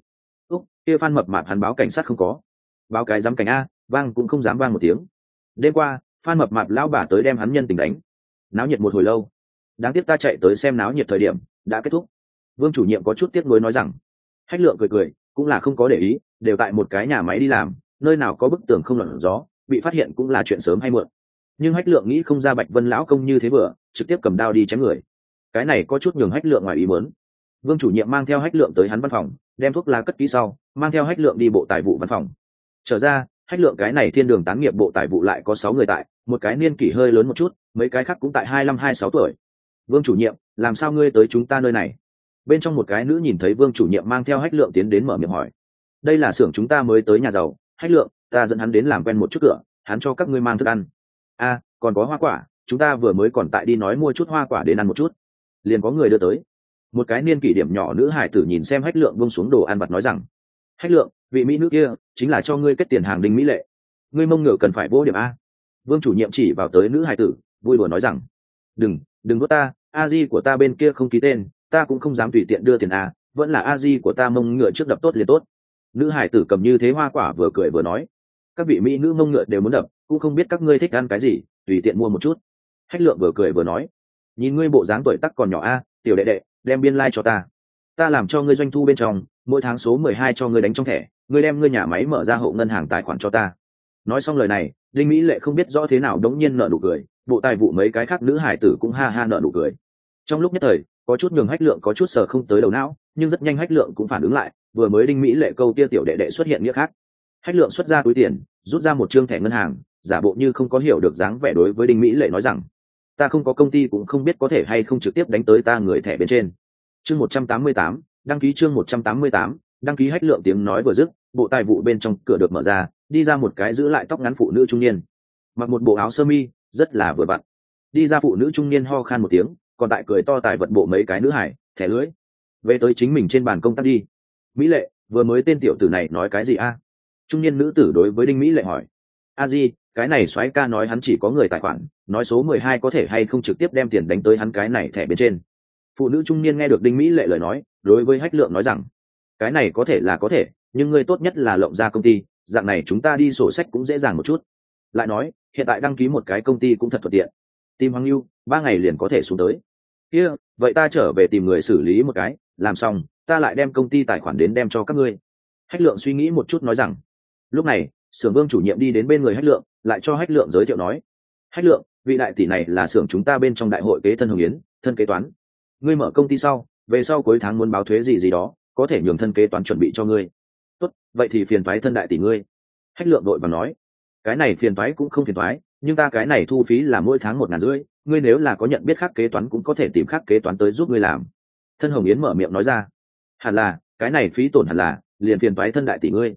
Úc, kia phan mập mạp hắn báo cảnh sát không có. Báo cái dám cảnh a, vang cũng không dám vang một tiếng. Đêm qua, phan mập mạp lao bà tới đem hắn nhân tình đánh. Náo nhiệt một hồi lâu đáng tiếc ta chạy tới xem náo nhiệt thời điểm, đã kết thúc. Vương chủ nhiệm có chút tiếc nuối nói rằng, hách lượng cười cười, cũng là không có để ý, đều tại một cái nhà máy đi làm, nơi nào có bức tường không lọt gió, bị phát hiện cũng là chuyện sớm hay muộn. Nhưng hách lượng nghĩ không ra bạch vân lão công như thế vừa, trực tiếp cầm đao đi chém người. Cái này có chút nhường hách lượng ngoài ý muốn. Vương chủ nhiệm mang theo hách lượng tới hắn văn phòng, đem thuốc lá cất kỹ sau, mang theo hách lượng đi bộ tài vụ văn phòng. Trở ra, hách lượng cái này thiên đường tán nghiệp bộ tài vụ lại có sáu người tại, một cái niên kỷ hơi lớn một chút, mấy cái khác cũng tại hai năm hai sáu tuổi vương chủ nhiệm, làm sao ngươi tới chúng ta nơi này? Bên trong một cái nữ nhìn thấy vương chủ nhiệm mang theo hách lượng tiến đến mở miệng hỏi. Đây là xưởng chúng ta mới tới nhà giàu. Hách lượng, ta dẫn hắn đến làm quen một chút cửa, hắn cho các ngươi mang thức ăn. A, còn có hoa quả, chúng ta vừa mới còn tại đi nói mua chút hoa quả đến ăn một chút. Liền có người đưa tới. Một cái niên kỷ điểm nhỏ nữ hải tử nhìn xem hách lượng bông xuống đồ ăn vặt nói rằng, hách lượng, vị mỹ nữ kia chính là cho ngươi kết tiền hàng đinh mỹ lệ. Ngươi mông ngựa cần phải vô điểm a. Vương chủ nhiệm chỉ vào tới nữ hải tử, vui đùa nói rằng, đừng đừng đốt ta a di của ta bên kia không ký tên ta cũng không dám tùy tiện đưa tiền à, vẫn là a di của ta mông ngựa trước đập tốt liền tốt. Nữ hải tử cầm như thế hoa quả vừa cười vừa nói. Các vị mỹ nữ mông ngựa đều muốn đập cũng không biết các ngươi thích ăn cái gì tùy tiện mua một chút. Hách lượng vừa cười vừa nói. Nhìn ngươi bộ dáng tuổi tắc còn nhỏ a tiểu đệ đệ đem biên lai、like、cho ta. Ta làm cho ngươi doanh thu bên trong mỗi tháng số mười hai cho ngươi đánh trong thẻ ngươi đem ngươi nhà máy mở ra hộ ngân hàng tài khoản cho ta. Nói xong lời này đinh mỹ lệ không biết rõ thế nào đống nhiên nợ nụ cười bộ tài vụ mấy cái khác nữ hải tử cũng ha ha nợ nụ cười. Trong lúc nhất thời, có chút nhường hách lượng có chút sờ không tới đầu não, nhưng rất nhanh hách lượng cũng phản ứng lại, vừa mới đinh mỹ lệ câu tia tiểu đệ đệ xuất hiện nghĩa khác. Hách lượng xuất ra túi tiền, rút ra một chương thẻ ngân hàng, giả bộ như không có hiểu được dáng vẻ đối với đinh mỹ lệ nói rằng, ta không có công ty cũng không biết có thể hay không trực tiếp đánh tới ta người thẻ bên trên. Chương một trăm tám mươi tám, đăng ký chương một trăm tám mươi tám, đăng ký hách lượng tiếng nói vừa dứt, bộ tài vụ bên trong cửa được mở ra, đi ra một cái giữ lại tóc ngắn phụ nữ trung niên. Mặc một bộ áo sơ mi rất là vừa vặn. Đi ra phụ nữ trung niên ho khan một tiếng, còn tại cười to tài vật bộ mấy cái nữ hải, thẻ lưới. Về tới chính mình trên bàn công tác đi. Mỹ lệ, vừa mới tên tiểu tử này nói cái gì a? Trung niên nữ tử đối với đinh mỹ lệ hỏi. A di, cái này soái ca nói hắn chỉ có người tài khoản, nói số mười hai có thể hay không trực tiếp đem tiền đánh tới hắn cái này thẻ bên trên. Phụ nữ trung niên nghe được đinh mỹ lệ lời nói, đối với hách lượng nói rằng, cái này có thể là có thể, nhưng ngươi tốt nhất là lộng ra công ty, dạng này chúng ta đi sổ sách cũng dễ dàng một chút. Lại nói hiện tại đăng ký một cái công ty cũng thật thuận tiện. Tìm hoàng lưu ba ngày liền có thể xuống tới. Kia、yeah, vậy ta trở về tìm người xử lý một cái làm xong ta lại đem công ty tài khoản đến đem cho các ngươi. Hách lượng suy nghĩ một chút nói rằng lúc này xưởng vương chủ nhiệm đi đến bên người hách lượng lại cho hách lượng giới thiệu nói hách lượng vị đại tỷ này là xưởng chúng ta bên trong đại hội kế thân hồng yến thân kế toán. Ngươi mở công ty sau về sau cuối tháng muốn báo thuế gì gì đó có thể nhường thân kế toán chuẩn bị cho ngươi. Tốt vậy thì phiền thoái thân đại tỷ ngươi. Hách lượng đội và nói cái này phiền thoái cũng không phiền thoái nhưng ta cái này thu phí là mỗi tháng một ngàn rưỡi, ngươi nếu là có nhận biết khác kế toán cũng có thể tìm khác kế toán tới giúp ngươi làm. Thân hồng yến mở miệng nói ra. Hẳn là, cái này phí tổn hẳn là, liền phiền thoái thân đại tỷ ngươi.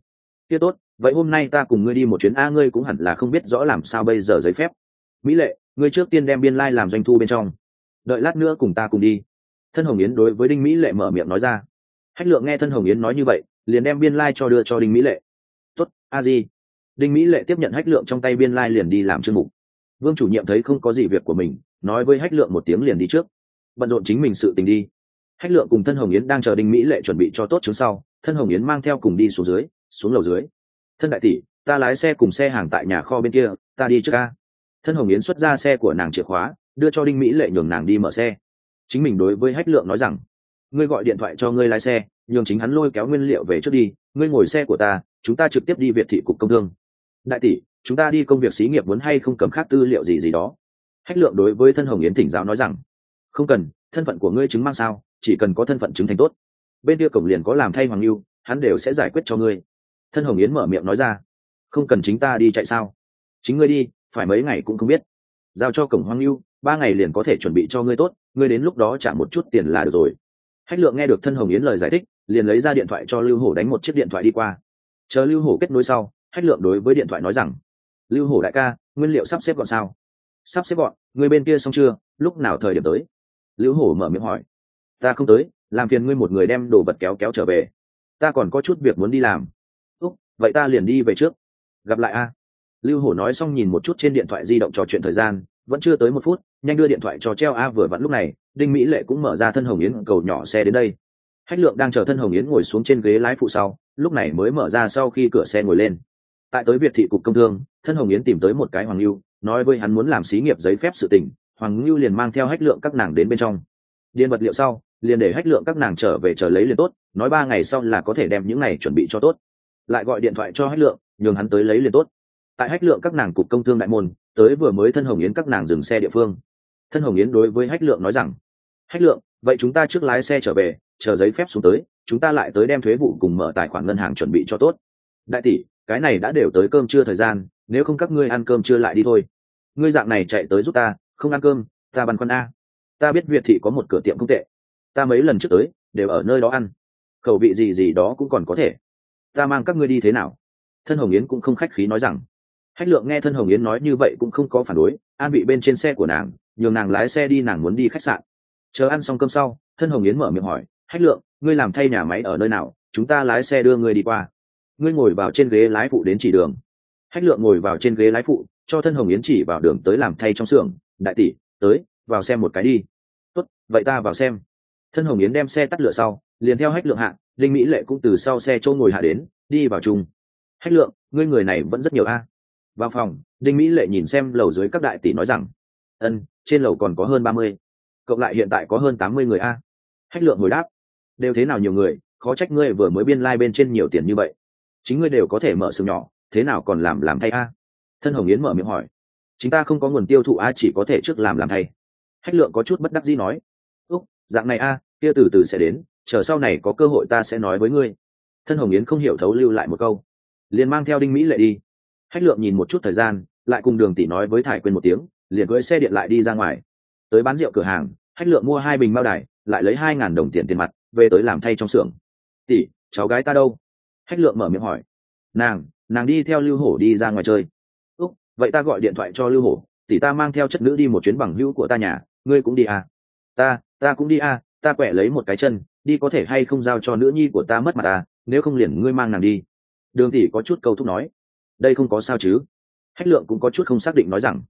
Kia tốt, vậy hôm nay ta cùng ngươi đi một chuyến a, ngươi cũng hẳn là không biết rõ làm sao bây giờ giấy phép. Mỹ lệ, ngươi trước tiên đem biên lai、like、làm doanh thu bên trong. Đợi lát nữa cùng ta cùng đi. Thân hồng yến đối với đinh mỹ lệ mở miệng nói ra. Hách lượng nghe thân hồng yến nói như vậy, liền đem biên lai、like、cho đưa cho đinh mỹ lệ. Tuất a di đinh mỹ lệ tiếp nhận hách lượng trong tay biên lai、like、liền đi làm chương mục. Vương chủ nhiệm thấy không có gì việc của mình, nói với hách lượng một tiếng liền đi trước. Bận rộn chính mình sự tình đi. Hách lượng cùng thân hồng yến đang chờ đinh mỹ lệ chuẩn bị cho tốt chứng sau, thân hồng yến mang theo cùng đi xuống dưới, xuống lầu dưới. Thân đại tỷ, ta lái xe cùng xe hàng tại nhà kho bên kia, ta đi trước ca thân hồng yến xuất ra xe của nàng chìa khóa, đưa cho đinh mỹ lệ nhường nàng đi mở xe. Chính mình đối với hách lượng nói rằng, ngươi gọi điện thoại cho ngươi lái xe, nhường chính hắn lôi kéo nguyên liệu về trước đi, ngươi ngồi xe của ta, chúng ta trực tiếp đi việt thị cục công thương đại tỷ, chúng ta đi công việc xí nghiệp muốn hay không cầm khác tư liệu gì gì đó? Hách lượng đối với thân hồng yến thỉnh giáo nói rằng, không cần, thân phận của ngươi chứng mang sao, chỉ cần có thân phận chứng thành tốt. Bên kia cổng liền có làm thay hoàng lưu hắn đều sẽ giải quyết cho ngươi. Thân hồng yến mở miệng nói ra, không cần chính ta đi chạy sao? Chính ngươi đi, phải mấy ngày cũng không biết. Giao cho cổng hoang lưu ba ngày liền có thể chuẩn bị cho ngươi tốt, ngươi đến lúc đó trả một chút tiền là được rồi. Hách lượng nghe được thân hồng yến lời giải thích, liền lấy ra điện thoại cho lưu hổ đánh một chiếc điện thoại đi qua. Chờ lưu hổ kết nối sau hách lượng đối với điện thoại nói rằng, lưu hổ đại ca, nguyên liệu sắp xếp gọn sao? Sắp xếp gọn, người bên kia xong chưa? Lúc nào thời điểm tới? Lưu hổ mở miệng hỏi. Ta không tới, làm phiền ngươi một người đem đồ vật kéo kéo trở về. Ta còn có chút việc muốn đi làm. Úc, vậy ta liền đi về trước. Gặp lại a. Lưu hổ nói xong nhìn một chút trên điện thoại di động trò chuyện thời gian, vẫn chưa tới một phút, nhanh đưa điện thoại cho treo a vừa vặn lúc này, đinh mỹ lệ cũng mở ra thân hồng yến cầu nhỏ xe đến đây. Hách lượng đang chờ thân hồng yến ngồi xuống trên ghế lái phụ sau, lúc này mới mở ra sau khi cửa xe ngồi lên tại tới việt thị cục công thương, thân hồng yến tìm tới một cái hoàng lưu, nói với hắn muốn làm xí nghiệp giấy phép sự tỉnh hoàng lưu liền mang theo hách lượng các nàng đến bên trong. Điền vật liệu sau, liền để hách lượng các nàng trở về chờ lấy liền tốt, nói ba ngày sau là có thể đem những này chuẩn bị cho tốt. Lại gọi điện thoại cho hách lượng, nhường hắn tới lấy liền tốt. Tại hách lượng các nàng cục công thương đại môn, tới vừa mới thân hồng yến các nàng dừng xe địa phương. Thân hồng yến đối với hách lượng nói rằng, hách lượng, vậy chúng ta trước lái xe trở về, chờ giấy phép xuống tới, chúng ta lại tới đem thuế vụ cùng mở tài khoản ngân hàng chuẩn bị cho tốt. Đại tỷ cái này đã đều tới cơm trưa thời gian, nếu không các ngươi ăn cơm trưa lại đi thôi. Ngươi dạng này chạy tới giúp ta, không ăn cơm, ta băn khoăn a. Ta biết việt thị có một cửa tiệm không tệ. Ta mấy lần trước tới, đều ở nơi đó ăn. Khẩu vị gì gì đó cũng còn có thể. Ta mang các ngươi đi thế nào? Thân hồng yến cũng không khách khí nói rằng. Hách lượng nghe thân hồng yến nói như vậy cũng không có phản đối, an bị bên trên xe của nàng, nhường nàng lái xe đi nàng muốn đi khách sạn. Chờ ăn xong cơm sau, thân hồng yến mở miệng hỏi, hách lượng, ngươi làm thay nhà máy ở nơi nào? Chúng ta lái xe đưa ngươi đi qua ngươi ngồi vào trên ghế lái phụ đến chỉ đường. Hách lượng ngồi vào trên ghế lái phụ, cho thân hồng yến chỉ vào đường tới làm thay trong xưởng. Đại tỷ, tới, vào xem một cái đi. Tốt, vậy ta vào xem. Thân hồng yến đem xe tắt lửa sau, liền theo hách lượng hạ linh mỹ lệ cũng từ sau xe châu ngồi hạ đến, đi vào chung. Hách lượng, ngươi người này vẫn rất nhiều a. Vào phòng, đinh mỹ lệ nhìn xem lầu dưới các đại tỷ nói rằng, ân, trên lầu còn có hơn ba mươi, cộng lại hiện tại có hơn tám mươi người a. Hách lượng hồi đáp, đều thế nào nhiều người, khó trách ngươi vừa mới biên lai、like、bên trên nhiều tiền như vậy chính ngươi đều có thể mở xưởng nhỏ, thế nào còn làm làm thay a? Thân hồng yến mở miệng hỏi. Chúng ta không có nguồn tiêu thụ a, chỉ có thể trước làm làm thay. Hách lượng có chút bất đắc dĩ nói. Úc, dạng này a, kia từ từ sẽ đến, chờ sau này có cơ hội ta sẽ nói với ngươi. Thân hồng yến không hiểu thấu lưu lại một câu. Liền mang theo đinh mỹ lệ đi. Hách lượng nhìn một chút thời gian, lại cùng đường tỷ nói với thải quên một tiếng, liền cưỡi xe điện lại đi ra ngoài. Tới bán rượu cửa hàng, hách lượng mua hai bình bao đài, lại lấy hai ngàn đồng tiền tiền mặt, về tới làm thay trong xưởng. Tỷ, cháu gái ta đâu? Hách lượng mở miệng hỏi. Nàng nàng đi theo lưu hổ đi ra ngoài chơi. Úc, vậy ta gọi điện thoại cho lưu hổ, tỷ ta mang theo chất nữ đi một chuyến bằng hữu của ta nhà, ngươi cũng đi à? Ta ta cũng đi à ta quẹ lấy một cái chân, đi có thể hay không giao cho nữ nhi của ta mất mặt ta nếu không liền ngươi mang nàng đi. Đường tỷ có chút câu thúc nói. Đây không có sao chứ. Hách lượng cũng có chút không xác định nói rằng.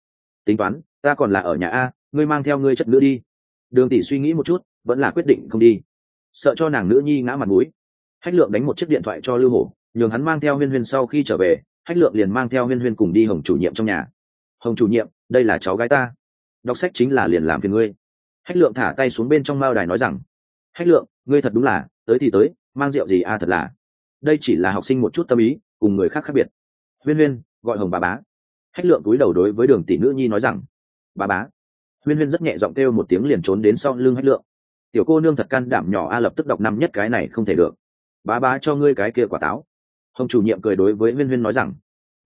Tính toán, ta còn là ở nhà a, ngươi mang theo ngươi chất nữ đi. Đường tỷ suy nghĩ một chút, vẫn là quyết định không đi. Sợ cho nàng nữ nhi ngã mặt mũi hách lượng đánh một chiếc điện thoại cho lưu hổ, nhường hắn mang theo huyên huyên sau khi trở về, hách lượng liền mang theo huyên huyên cùng đi hồng chủ nhiệm trong nhà. Hồng chủ nhiệm, đây là cháu gái ta. Đọc sách chính là liền làm phiền ngươi. Hách lượng thả tay xuống bên trong mao đài nói rằng, hách lượng, ngươi thật đúng là, tới thì tới, mang rượu gì a à thật là. Đây chỉ là học sinh một chút tâm ý, cùng người khác khác biệt. Huyên huyên, gọi hồng bà bá. Hách lượng cúi đầu đối với đường tỷ nữ nhi nói rằng bà bá. Huyên huyên rất nhẹ giọng kêu một tiếng liền trốn đến sau lưng hách lượng. Tiểu cô nương thật can đảm nhỏ a, lập tức đọc năm nhất cái này không thể được bá bá cho ngươi cái kia quả táo. Hồng chủ nhiệm cười đối với huyên huyên nói rằng,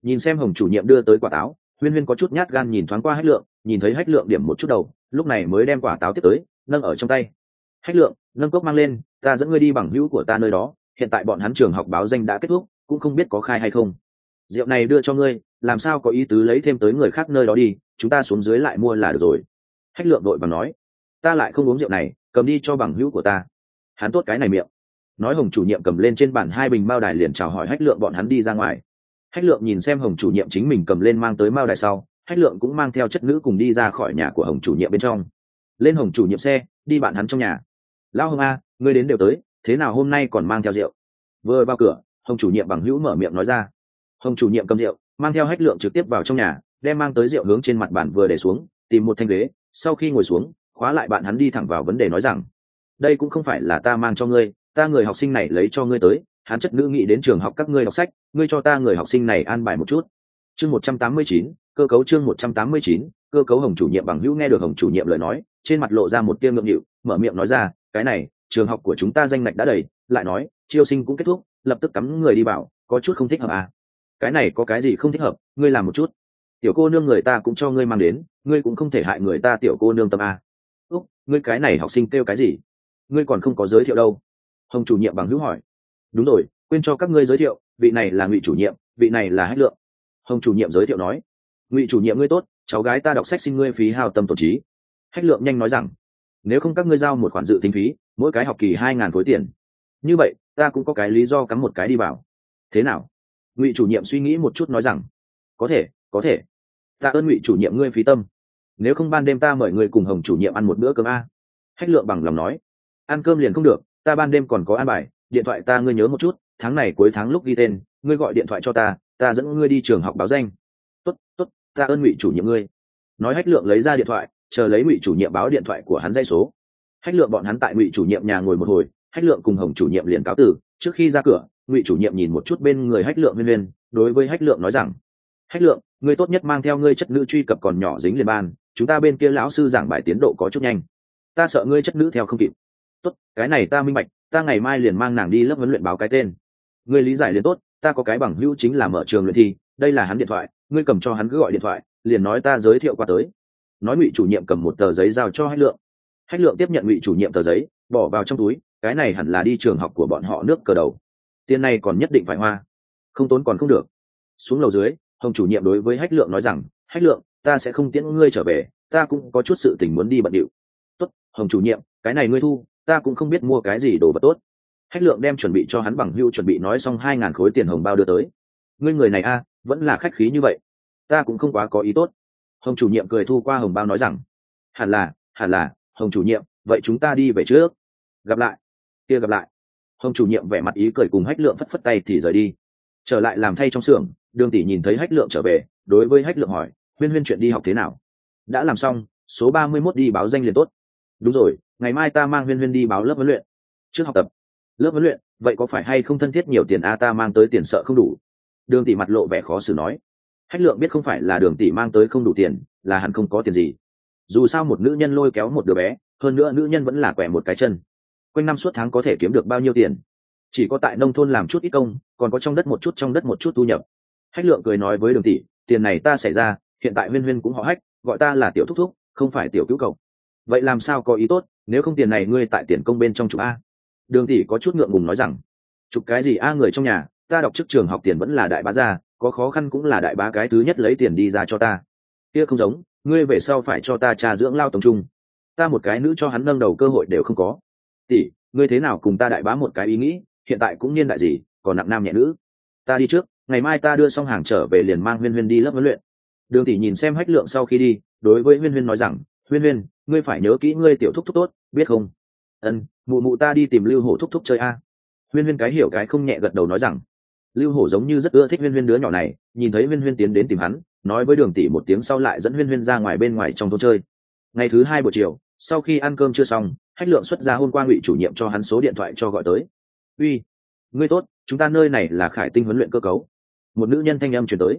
nhìn xem hồng chủ nhiệm đưa tới quả táo huyên huyên có chút nhát gan nhìn thoáng qua hách lượng, nhìn thấy hách lượng điểm một chút đầu, lúc này mới đem quả táo tiếp tới, nâng ở trong tay. Hách lượng, nâng cốc mang lên, ta dẫn ngươi đi bằng hữu của ta nơi đó, hiện tại bọn hắn trường học báo danh đã kết thúc, cũng không biết có khai hay không. Rượu này đưa cho ngươi, làm sao có ý tứ lấy thêm tới người khác nơi đó đi, chúng ta xuống dưới lại mua là được rồi. Hách lượng đội và nói, ta lại không uống rượu này, cầm đi cho bằng hữu của ta. Hắn tốt cái này miệng nói hồng chủ nhiệm cầm lên trên bàn hai bình mao đài liền chào hỏi hách lượng bọn hắn đi ra ngoài. Hách lượng nhìn xem hồng chủ nhiệm chính mình cầm lên mang tới mao đài sau, hách lượng cũng mang theo chất nữ cùng đi ra khỏi nhà của hồng chủ nhiệm bên trong. Lên hồng chủ nhiệm xe, đi bạn hắn trong nhà. Lão hồng a, ngươi đến đều tới, thế nào hôm nay còn mang theo rượu? Vừa vào cửa, hồng chủ nhiệm bằng hữu mở miệng nói ra. Hồng chủ nhiệm cầm rượu, mang theo hách lượng trực tiếp vào trong nhà, đem mang tới rượu hướng trên mặt bàn vừa để xuống, tìm một thanh ghế, sau khi ngồi xuống, khóa lại bạn hắn đi thẳng vào vấn đề nói rằng, đây cũng không phải là ta mang cho ngươi ta người học sinh này lấy cho ngươi tới hắn chất nữ nghĩ đến trường học các ngươi đọc sách, ngươi cho ta người học sinh này an bài một chút. Chương một trăm tám mươi chín, cơ cấu chương một trăm tám mươi chín, cơ cấu hồng chủ nhiệm bằng hữu nghe được hồng chủ nhiệm lời nói, trên mặt lộ ra một tiêu ngượng nghịu, mở miệng nói ra, cái này, trường học của chúng ta danh ngạch đã đầy, lại nói chiêu sinh cũng kết thúc, lập tức cắm người đi bảo, có chút không thích hợp à? Cái này có cái gì không thích hợp, ngươi làm một chút. Tiểu cô nương người ta cũng cho ngươi mang đến, ngươi cũng không thể hại người ta tiểu cô nương tâm a úc, ngươi cái này học sinh kêu cái gì? Ngươi còn không có giới thiệu đâu hồng chủ nhiệm bằng hữu hỏi. Đúng rồi, quên cho các ngươi giới thiệu, vị này là ngụy chủ nhiệm, vị này là hách lượng. Hồng chủ nhiệm giới thiệu nói. Ngụy chủ nhiệm ngươi tốt, cháu gái ta đọc sách xin ngươi phí hào tâm tổ trí. Hách lượng nhanh nói rằng. Nếu không các ngươi giao một khoản dự tính phí, mỗi cái học kỳ hai ngàn khối tiền. Như vậy, ta cũng có cái lý do cắm một cái đi vào. Thế nào? Ngụy chủ nhiệm suy nghĩ một chút nói rằng. Có thể có thể. Ta ơn ngụy chủ nhiệm ngươi phí tâm. Nếu không ban đêm ta mời người cùng hồng chủ nhiệm ăn một bữa cơm a. Hách lượng bằng lòng nói. Ăn cơm liền không được ta ban đêm còn có an bài, điện thoại ta ngươi nhớ một chút, tháng này cuối tháng lúc ghi tên, ngươi gọi điện thoại cho ta ta dẫn ngươi đi trường học báo danh. Tốt tốt, ta ơn ngụy chủ nhiệm ngươi. Nói hách lượng lấy ra điện thoại, chờ lấy ngụy chủ nhiệm báo điện thoại của hắn dây số. Hách lượng bọn hắn tại ngụy chủ nhiệm nhà ngồi một hồi, hách lượng cùng hồng chủ nhiệm liền cáo tử. Trước khi ra cửa, ngụy chủ nhiệm nhìn một chút bên người hách lượng viên viên, đối với hách lượng nói rằng, hách lượng, ngươi tốt nhất mang theo ngươi chất nữ truy cập còn nhỏ dính liền ban chúng ta bên kia lão sư giảng bài tiến độ có chút nhanh. Ta sợ ngươi chất nữ theo không kịp tốt, cái này ta minh bạch, ta ngày mai liền mang nàng đi lớp huấn luyện báo cái tên. Ngươi lý giải liền tốt, ta có cái bằng hữu chính là mở trường luyện thi đây là hắn điện thoại, ngươi cầm cho hắn cứ gọi điện thoại, liền nói ta giới thiệu qua tới. Nói ngụy chủ nhiệm cầm một tờ giấy giao cho hách lượng. Hách lượng tiếp nhận ngụy chủ nhiệm tờ giấy, bỏ vào trong túi, cái này hẳn là đi trường học của bọn họ nước cờ đầu. Tiền này còn nhất định phải hoa. Không tốn còn không được. Xuống lầu dưới, hồng chủ nhiệm đối với hách lượng nói rằng, hách lượng, ta sẽ không tiễn ngươi trở về, ta cũng có chút sự tình muốn đi bận điệu. Tốt, hồng chủ nhiệm, cái này ngươi thu ta cũng không biết mua cái gì đồ vật tốt. Hách lượng đem chuẩn bị cho hắn bằng hưu chuẩn bị nói xong hai ngàn khối tiền hồng bao đưa tới. Ngươi người này a, vẫn là khách khí như vậy. Ta cũng không quá có ý tốt. Hồng chủ nhiệm cười thu qua hồng bao nói rằng, hẳn là hẳn là, hồng chủ nhiệm, vậy chúng ta đi về trước. Gặp lại. Kia gặp lại. Hồng chủ nhiệm vẻ mặt ý cười cùng hách lượng phất phất tay thì rời đi. Trở lại làm thay trong xưởng, đường tỷ nhìn thấy hách lượng trở về, đối với hách lượng hỏi, huyên huyên chuyện đi học thế nào? Đã làm xong, số ba mươi mốt đi báo danh liền tốt. Đúng rồi ngày mai ta mang huyên huyên đi báo lớp huấn luyện. Trước học tập. Lớp huấn luyện, vậy có phải hay không thân thiết nhiều tiền a ta mang tới tiền sợ không đủ? Đường tỷ mặt lộ vẻ khó xử nói. Hách lượng biết không phải là đường tỷ mang tới không đủ tiền, là hẳn không có tiền gì. Dù sao một nữ nhân lôi kéo một đứa bé, hơn nữa nữ nhân vẫn là quẻ một cái chân. Quanh năm suốt tháng có thể kiếm được bao nhiêu tiền? Chỉ có tại nông thôn làm chút ít công, còn có trong đất một chút, trong đất một chút thu nhập. Hách lượng cười nói với đường tỷ, tiền này ta xảy ra, hiện tại huyên huyên cũng họ hách, gọi ta là tiểu thúc thúc, không phải tiểu cứu cầu vậy làm sao có ý tốt, nếu không tiền này ngươi tại tiền công bên trong chụp a? Đường tỷ có chút ngượng ngùng nói rằng, chụp cái gì a người trong nhà, ta đọc trước trường học tiền vẫn là đại bá gia, có khó khăn cũng là đại bá cái thứ nhất lấy tiền đi ra cho ta. Kia không giống, ngươi về sau phải cho ta trà dưỡng lao tổng trung. Ta một cái nữ cho hắn nâng đầu cơ hội đều không có. Tỷ, ngươi thế nào cùng ta đại bá một cái ý nghĩ, hiện tại cũng niên đại gì, còn nặng nam nhẹ nữ. Ta đi trước, ngày mai ta đưa xong hàng trở về liền mang huyên huyên đi lớp huấn luyện. Đường tỷ nhìn xem hách lượng sau khi đi, đối với huyên huyên nói rằng, huyên huyên ngươi phải nhớ kỹ ngươi tiểu thúc thúc tốt, biết không? Ân, mụ mụ ta đi tìm lưu hổ thúc thúc chơi a. Huyên huyên cái hiểu cái không nhẹ gật đầu nói rằng. Lưu hổ giống như rất ưa thích huyên huyên đứa nhỏ này, nhìn thấy huyên huyên tiến đến tìm hắn, nói với đường tỷ một tiếng sau lại dẫn huyên huyên ra ngoài bên ngoài trong thôn chơi. Ngày thứ hai buổi chiều, sau khi ăn cơm chưa xong, hách lượng xuất ra hôm qua ngụy chủ nhiệm cho hắn số điện thoại cho gọi tới. Uy, ngươi tốt, chúng ta nơi này là khải tinh huấn luyện cơ cấu. Một nữ nhân thanh âm chuyển tới.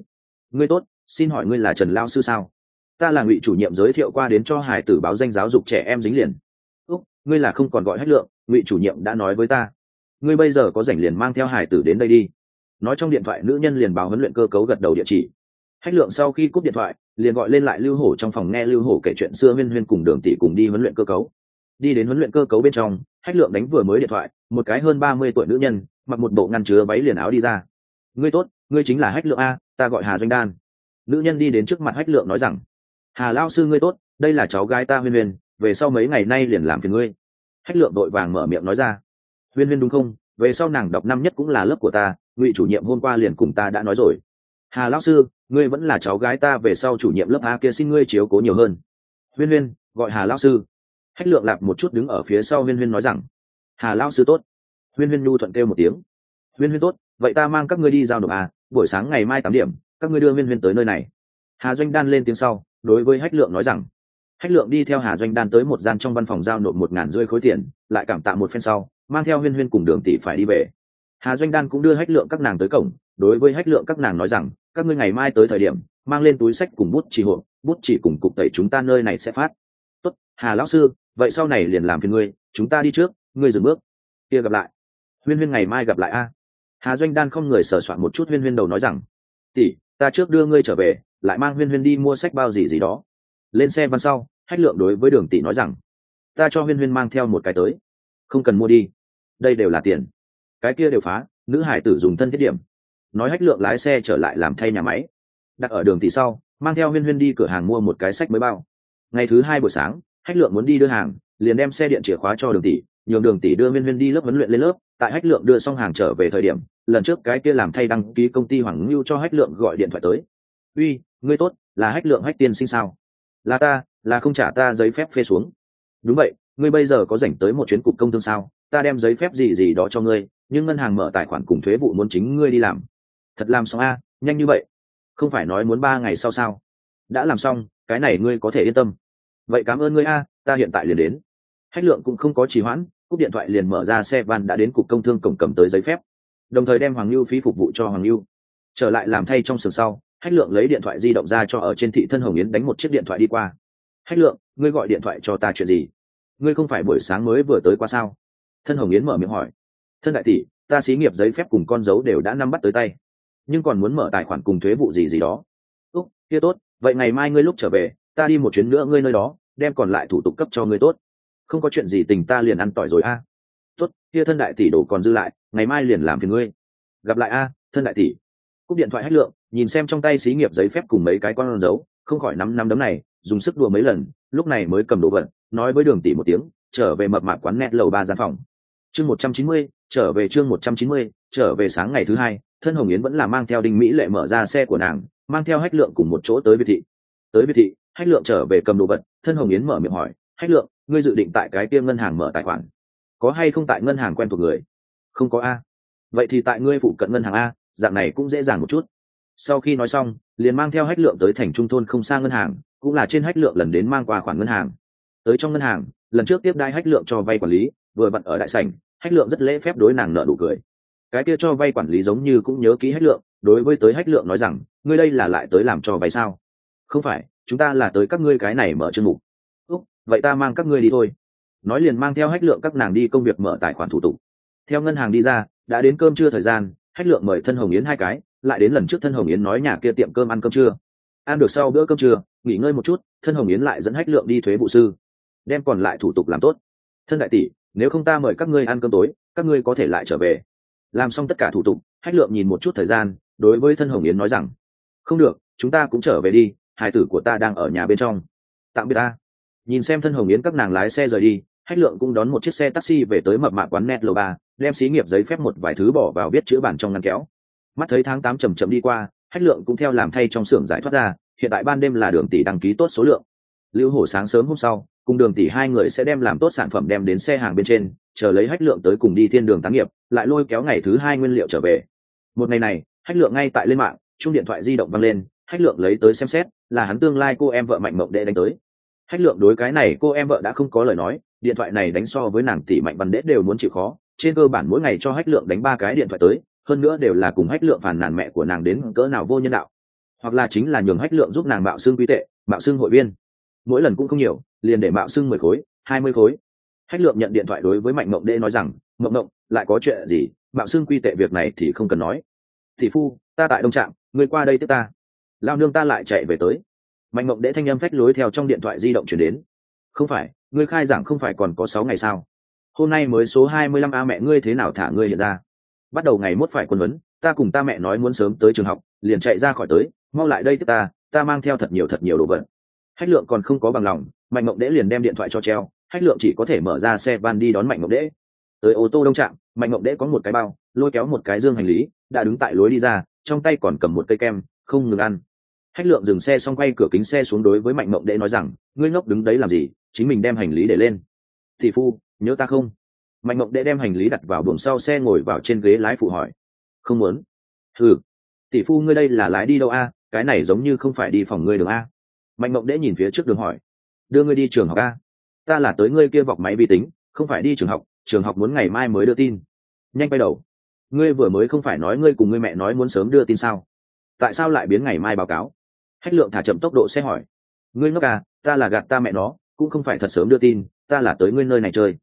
Ngươi tốt, xin hỏi ngươi là trần lao sư sao? Ta là ngụy chủ nhiệm giới thiệu qua đến cho hải tử báo danh giáo dục trẻ em dính liền. Úc, ngươi là không còn gọi hách lượng, ngụy chủ nhiệm đã nói với ta. Ngươi bây giờ có rảnh liền mang theo hải tử đến đây đi. Nói trong điện thoại, nữ nhân liền báo huấn luyện cơ cấu gật đầu địa chỉ. Hách lượng sau khi cúp điện thoại, liền gọi lên lại lưu hổ trong phòng nghe lưu hổ kể chuyện xưa huyên huyên cùng đường tỷ cùng đi huấn luyện cơ cấu. Đi đến huấn luyện cơ cấu bên trong, hách lượng đánh vừa mới điện thoại, một cái hơn ba mươi tuổi nữ nhân, mặc một bộ ngăn chứa váy liền áo đi ra. Ngươi tốt, ngươi chính là hách lượng a, ta gọi hà doanh đan. Nữ nhân đi đến trước mặt hách lượng nói rằng hà lao sư ngươi tốt, đây là cháu gái ta huyên huyên, về sau mấy ngày nay liền làm phiền ngươi. Hách lượng đội vàng mở miệng nói ra. Huyên huyên đúng không? Về sau nàng đọc năm nhất cũng là lớp của ta, ngụy chủ nhiệm hôm qua liền cùng ta đã nói rồi. Hà lão sư, ngươi vẫn là cháu gái ta, về sau chủ nhiệm lớp a kia xin ngươi chiếu cố nhiều hơn. Huyên huyên, gọi hà lão sư. Hách lượng lạp một chút đứng ở phía sau huyên huyên nói rằng. Hà lão sư tốt. Huyên huyên nhu thuận kêu một tiếng. Huyên huyên tốt, vậy ta mang các ngươi đi giao nộp à buổi sáng ngày mai tám điểm, các ngươi đưa huyên huyên tới nơi này. Hà doanh đan lên tiếng sau đối với hách lượng nói rằng, hách lượng đi theo hà doanh đan tới một gian trong văn phòng giao nộp một ngàn rưỡi khối tiền, lại cảm tạ một phen sau, mang theo huyên huyên cùng đường tỷ phải đi về. Hà doanh đan cũng đưa hách lượng các nàng tới cổng, đối với hách lượng các nàng nói rằng, các ngươi ngày mai tới thời điểm, mang lên túi sách cùng bút chỉ hộ, bút chỉ cùng cục tẩy chúng ta nơi này sẽ phát. Tốt, hà lão sư, vậy sau này liền làm phiền ngươi, chúng ta đi trước, ngươi dừng bước. Kia gặp lại. Huyên huyên ngày mai gặp lại a. Hà doanh đan không người sờ soạn một chút huyên huyên đầu nói rằng, tỷ, ta trước đưa ngươi trở về lại mang huyên huyên đi mua sách bao gì gì đó. Lên xe văn sau, hách lượng đối với đường tỷ nói rằng, ta cho huyên huyên mang theo một cái tới. Không cần mua đi. Đây đều là tiền. Cái kia đều phá, nữ hải tử dùng thân thiết điểm. Nói hách lượng lái xe trở lại làm thay nhà máy. Đặt ở đường tỷ sau, mang theo huyên huyên đi cửa hàng mua một cái sách mới bao. Ngày thứ hai buổi sáng, hách lượng muốn đi đưa hàng, liền đem xe điện chìa khóa cho đường tỷ, nhường đường tỷ đưa huyên huyên đi lớp huấn luyện lên lớp. Tại hách lượng đưa xong hàng trở về thời điểm, lần trước cái kia làm thay đăng ký công ty hoàng ngưu cho hách lượng gọi điện thoại tới. Uy ngươi tốt, là hách lượng hách tiên sinh sao? Là ta, là không trả ta giấy phép phê xuống. Đúng vậy, ngươi bây giờ có dành tới một chuyến cục công thương sao? Ta đem giấy phép gì gì đó cho ngươi, nhưng ngân hàng mở tài khoản cùng thuế vụ muốn chính ngươi đi làm. Thật làm xong a, nhanh như vậy. Không phải nói muốn ba ngày sau sao? Đã làm xong, cái này ngươi có thể yên tâm. Vậy cảm ơn ngươi a, ta hiện tại liền đến. Hách lượng cũng không có trì hoãn, cúp điện thoại liền mở ra xe van đã đến cục công thương cổng cầm tới giấy phép. Đồng thời đem hoàng lưu phí phục vụ cho hoàng lưu trở lại làm thay trong sườn sau hách lượng lấy điện thoại di động ra cho ở trên thị thân hồng yến đánh một chiếc điện thoại đi qua. Hách lượng, ngươi gọi điện thoại cho ta chuyện gì? Ngươi không phải buổi sáng mới vừa tới qua sao? Thân hồng yến mở miệng hỏi. Thân đại tỷ, ta xí nghiệp giấy phép cùng con dấu đều đã nắm bắt tới tay, nhưng còn muốn mở tài khoản cùng thuế vụ gì gì đó. Úc, kia tốt, vậy ngày mai ngươi lúc trở về, ta đi một chuyến nữa ngươi nơi đó, đem còn lại thủ tục cấp cho ngươi tốt. Không có chuyện gì tình ta liền ăn tỏi rồi a. Tốt, kia thân đại tỷ đồ còn dư lại, ngày mai liền làm phiền ngươi. Gặp lại a, thân đại tỷ cúp điện thoại hách lượng, nhìn xem trong tay xí nghiệp giấy phép cùng mấy cái con dấu, không khỏi nắm nắm đấm này, dùng sức đùa mấy lần, lúc này mới cầm đồ vật, nói với đường tỷ một tiếng, trở về mập mạp quán nét lầu ba gian phòng. Chương một trăm chín mươi, trở về chương một trăm chín mươi, trở về sáng ngày thứ hai, thân hồng yến vẫn là mang theo đinh mỹ lệ mở ra xe của nàng, mang theo hách lượng cùng một chỗ tới biệt thị. Tới biệt thị, hách lượng trở về cầm đồ vật, thân hồng yến mở miệng hỏi, hách lượng, ngươi dự định tại cái kia ngân hàng mở tài khoản? Có hay không tại ngân hàng quen thuộc người? Không có a. Vậy thì tại ngươi phụ cận ngân hàng a dạng này cũng dễ dàng một chút. Sau khi nói xong, liền mang theo hách lượng tới thành trung thôn không xa ngân hàng, cũng là trên hách lượng lần đến mang qua khoản ngân hàng. Tới trong ngân hàng, lần trước tiếp đai hách lượng cho vay quản lý, vừa vặn ở đại sảnh, hách lượng rất lễ phép đối nàng nợ đủ cười. Cái kia cho vay quản lý giống như cũng nhớ ký hách lượng, đối với tới hách lượng nói rằng, ngươi đây là lại tới làm cho vay sao? Không phải, chúng ta là tới các ngươi cái này mở chương mục. Úc, vậy ta mang các ngươi đi thôi. Nói liền mang theo hách lượng các nàng đi công việc mở tài khoản thủ tục. Theo ngân hàng đi ra, đã đến cơm trưa thời gian hách lượng mời thân hồng yến hai cái, lại đến lần trước thân hồng yến nói nhà kia tiệm cơm ăn cơm trưa. Ăn được sau bữa cơm trưa, nghỉ ngơi một chút, thân hồng yến lại dẫn hách lượng đi thuế vụ sư. Đem còn lại thủ tục làm tốt. Thân đại tỷ, nếu không ta mời các ngươi ăn cơm tối, các ngươi có thể lại trở về. Làm xong tất cả thủ tục, hách lượng nhìn một chút thời gian, đối với thân hồng yến nói rằng, không được, chúng ta cũng trở về đi hải tử của ta đang ở nhà bên trong. Tạm biệt ta. Nhìn xem thân hồng yến các nàng lái xe rời đi, hách lượng cũng đón một chiếc xe taxi về tới mập mạ quán net lầu ba đem xí nghiệp giấy phép một vài thứ bỏ vào viết chữ bản trong ngăn kéo. Mắt thấy tháng tám chầm chậm đi qua, hách lượng cũng theo làm thay trong xưởng giải thoát ra, hiện tại ban đêm là đường tỷ đăng ký tốt số lượng. Lưu hổ sáng sớm hôm sau, cùng đường tỷ hai người sẽ đem làm tốt sản phẩm đem đến xe hàng bên trên, chờ lấy hách lượng tới cùng đi thiên đường tán nghiệp, lại lôi kéo ngày thứ hai nguyên liệu trở về. Một ngày này, hách lượng ngay tại lên mạng chung điện thoại di động văng lên, hách lượng lấy tới xem xét, là hắn tương lai cô em vợ mạnh mộng đệ đánh tới. Hách lượng đối cái này cô em vợ đã không có lời nói, điện thoại này đánh so với nàng tỷ mạnh văn đệ đều muốn chịu khó trên cơ bản mỗi ngày cho hách lượng đánh ba cái điện thoại tới, hơn nữa đều là cùng hách lượng phản nàn mẹ của nàng đến cỡ nào vô nhân đạo. Hoặc là chính là nhường hách lượng giúp nàng mạo xương quy tệ, mạo xương hội viên. Mỗi lần cũng không nhiều, liền để mạo xương mười khối, hai mươi khối. Hách lượng nhận điện thoại đối với mạnh mộng đê nói rằng, mộng mộng, lại có chuyện gì? Mạo xương quy tệ việc này thì không cần nói. Thị phu, ta tại đông trạm người qua đây tiếp ta. Lao nương ta lại chạy về tới. Mạnh mộng đễ thanh âm phách lối theo trong điện thoại di động chuyển đến. Không phải, ngươi khai giảng không phải còn có sáu ngày sao? Hôm nay mới số hai mươi lăm a mẹ ngươi thế nào thả ngươi hiện ra? Bắt đầu ngày mốt phải quân vấn ta cùng ta mẹ nói muốn sớm tới trường học, liền chạy ra khỏi tới, mau lại đây tiếp ta ta mang theo thật nhiều thật nhiều đồ vật. Hách lượng còn không có bằng lòng, mạnh mộng đễ liền đem điện thoại cho treo, hách lượng chỉ có thể mở ra xe van đi đón mạnh mộng đễ. Tới ô tô đông trạm, mạnh mộng đễ có một cái bao, lôi kéo một cái dương hành lý, đã đứng tại lối đi ra, trong tay còn cầm một cây kem, không ngừng ăn. Hách lượng dừng xe xong quay cửa kính xe xuống đối với mạnh mộng đễ nói rằng, ngươi ngốc đứng đấy làm gì? Chính mình đem hành lý để lên. Thị phu nhớ ta không? Mạnh mộng đệ đem hành lý đặt vào buồng sau xe ngồi vào trên ghế lái phụ hỏi. Không muốn. Ừ tỷ phu ngươi đây là lái đi đâu a? Cái này giống như không phải đi phòng ngươi đường a. Mạnh mộng đệ nhìn phía trước đường hỏi. Đưa ngươi đi trường học a. Ta là tới ngươi kia vọc máy vi tính, không phải đi trường học trường học muốn ngày mai mới đưa tin. Nhanh quay đầu. Ngươi vừa mới không phải nói ngươi cùng ngươi mẹ nói muốn sớm đưa tin sao? Tại sao lại biến ngày mai báo cáo? Hách lượng thả chậm tốc độ xe hỏi. Ngươi ngốc à ta là gạt ta mẹ nó, cũng không phải thật sớm đưa tin, ta là tới ngươi nơi này chơi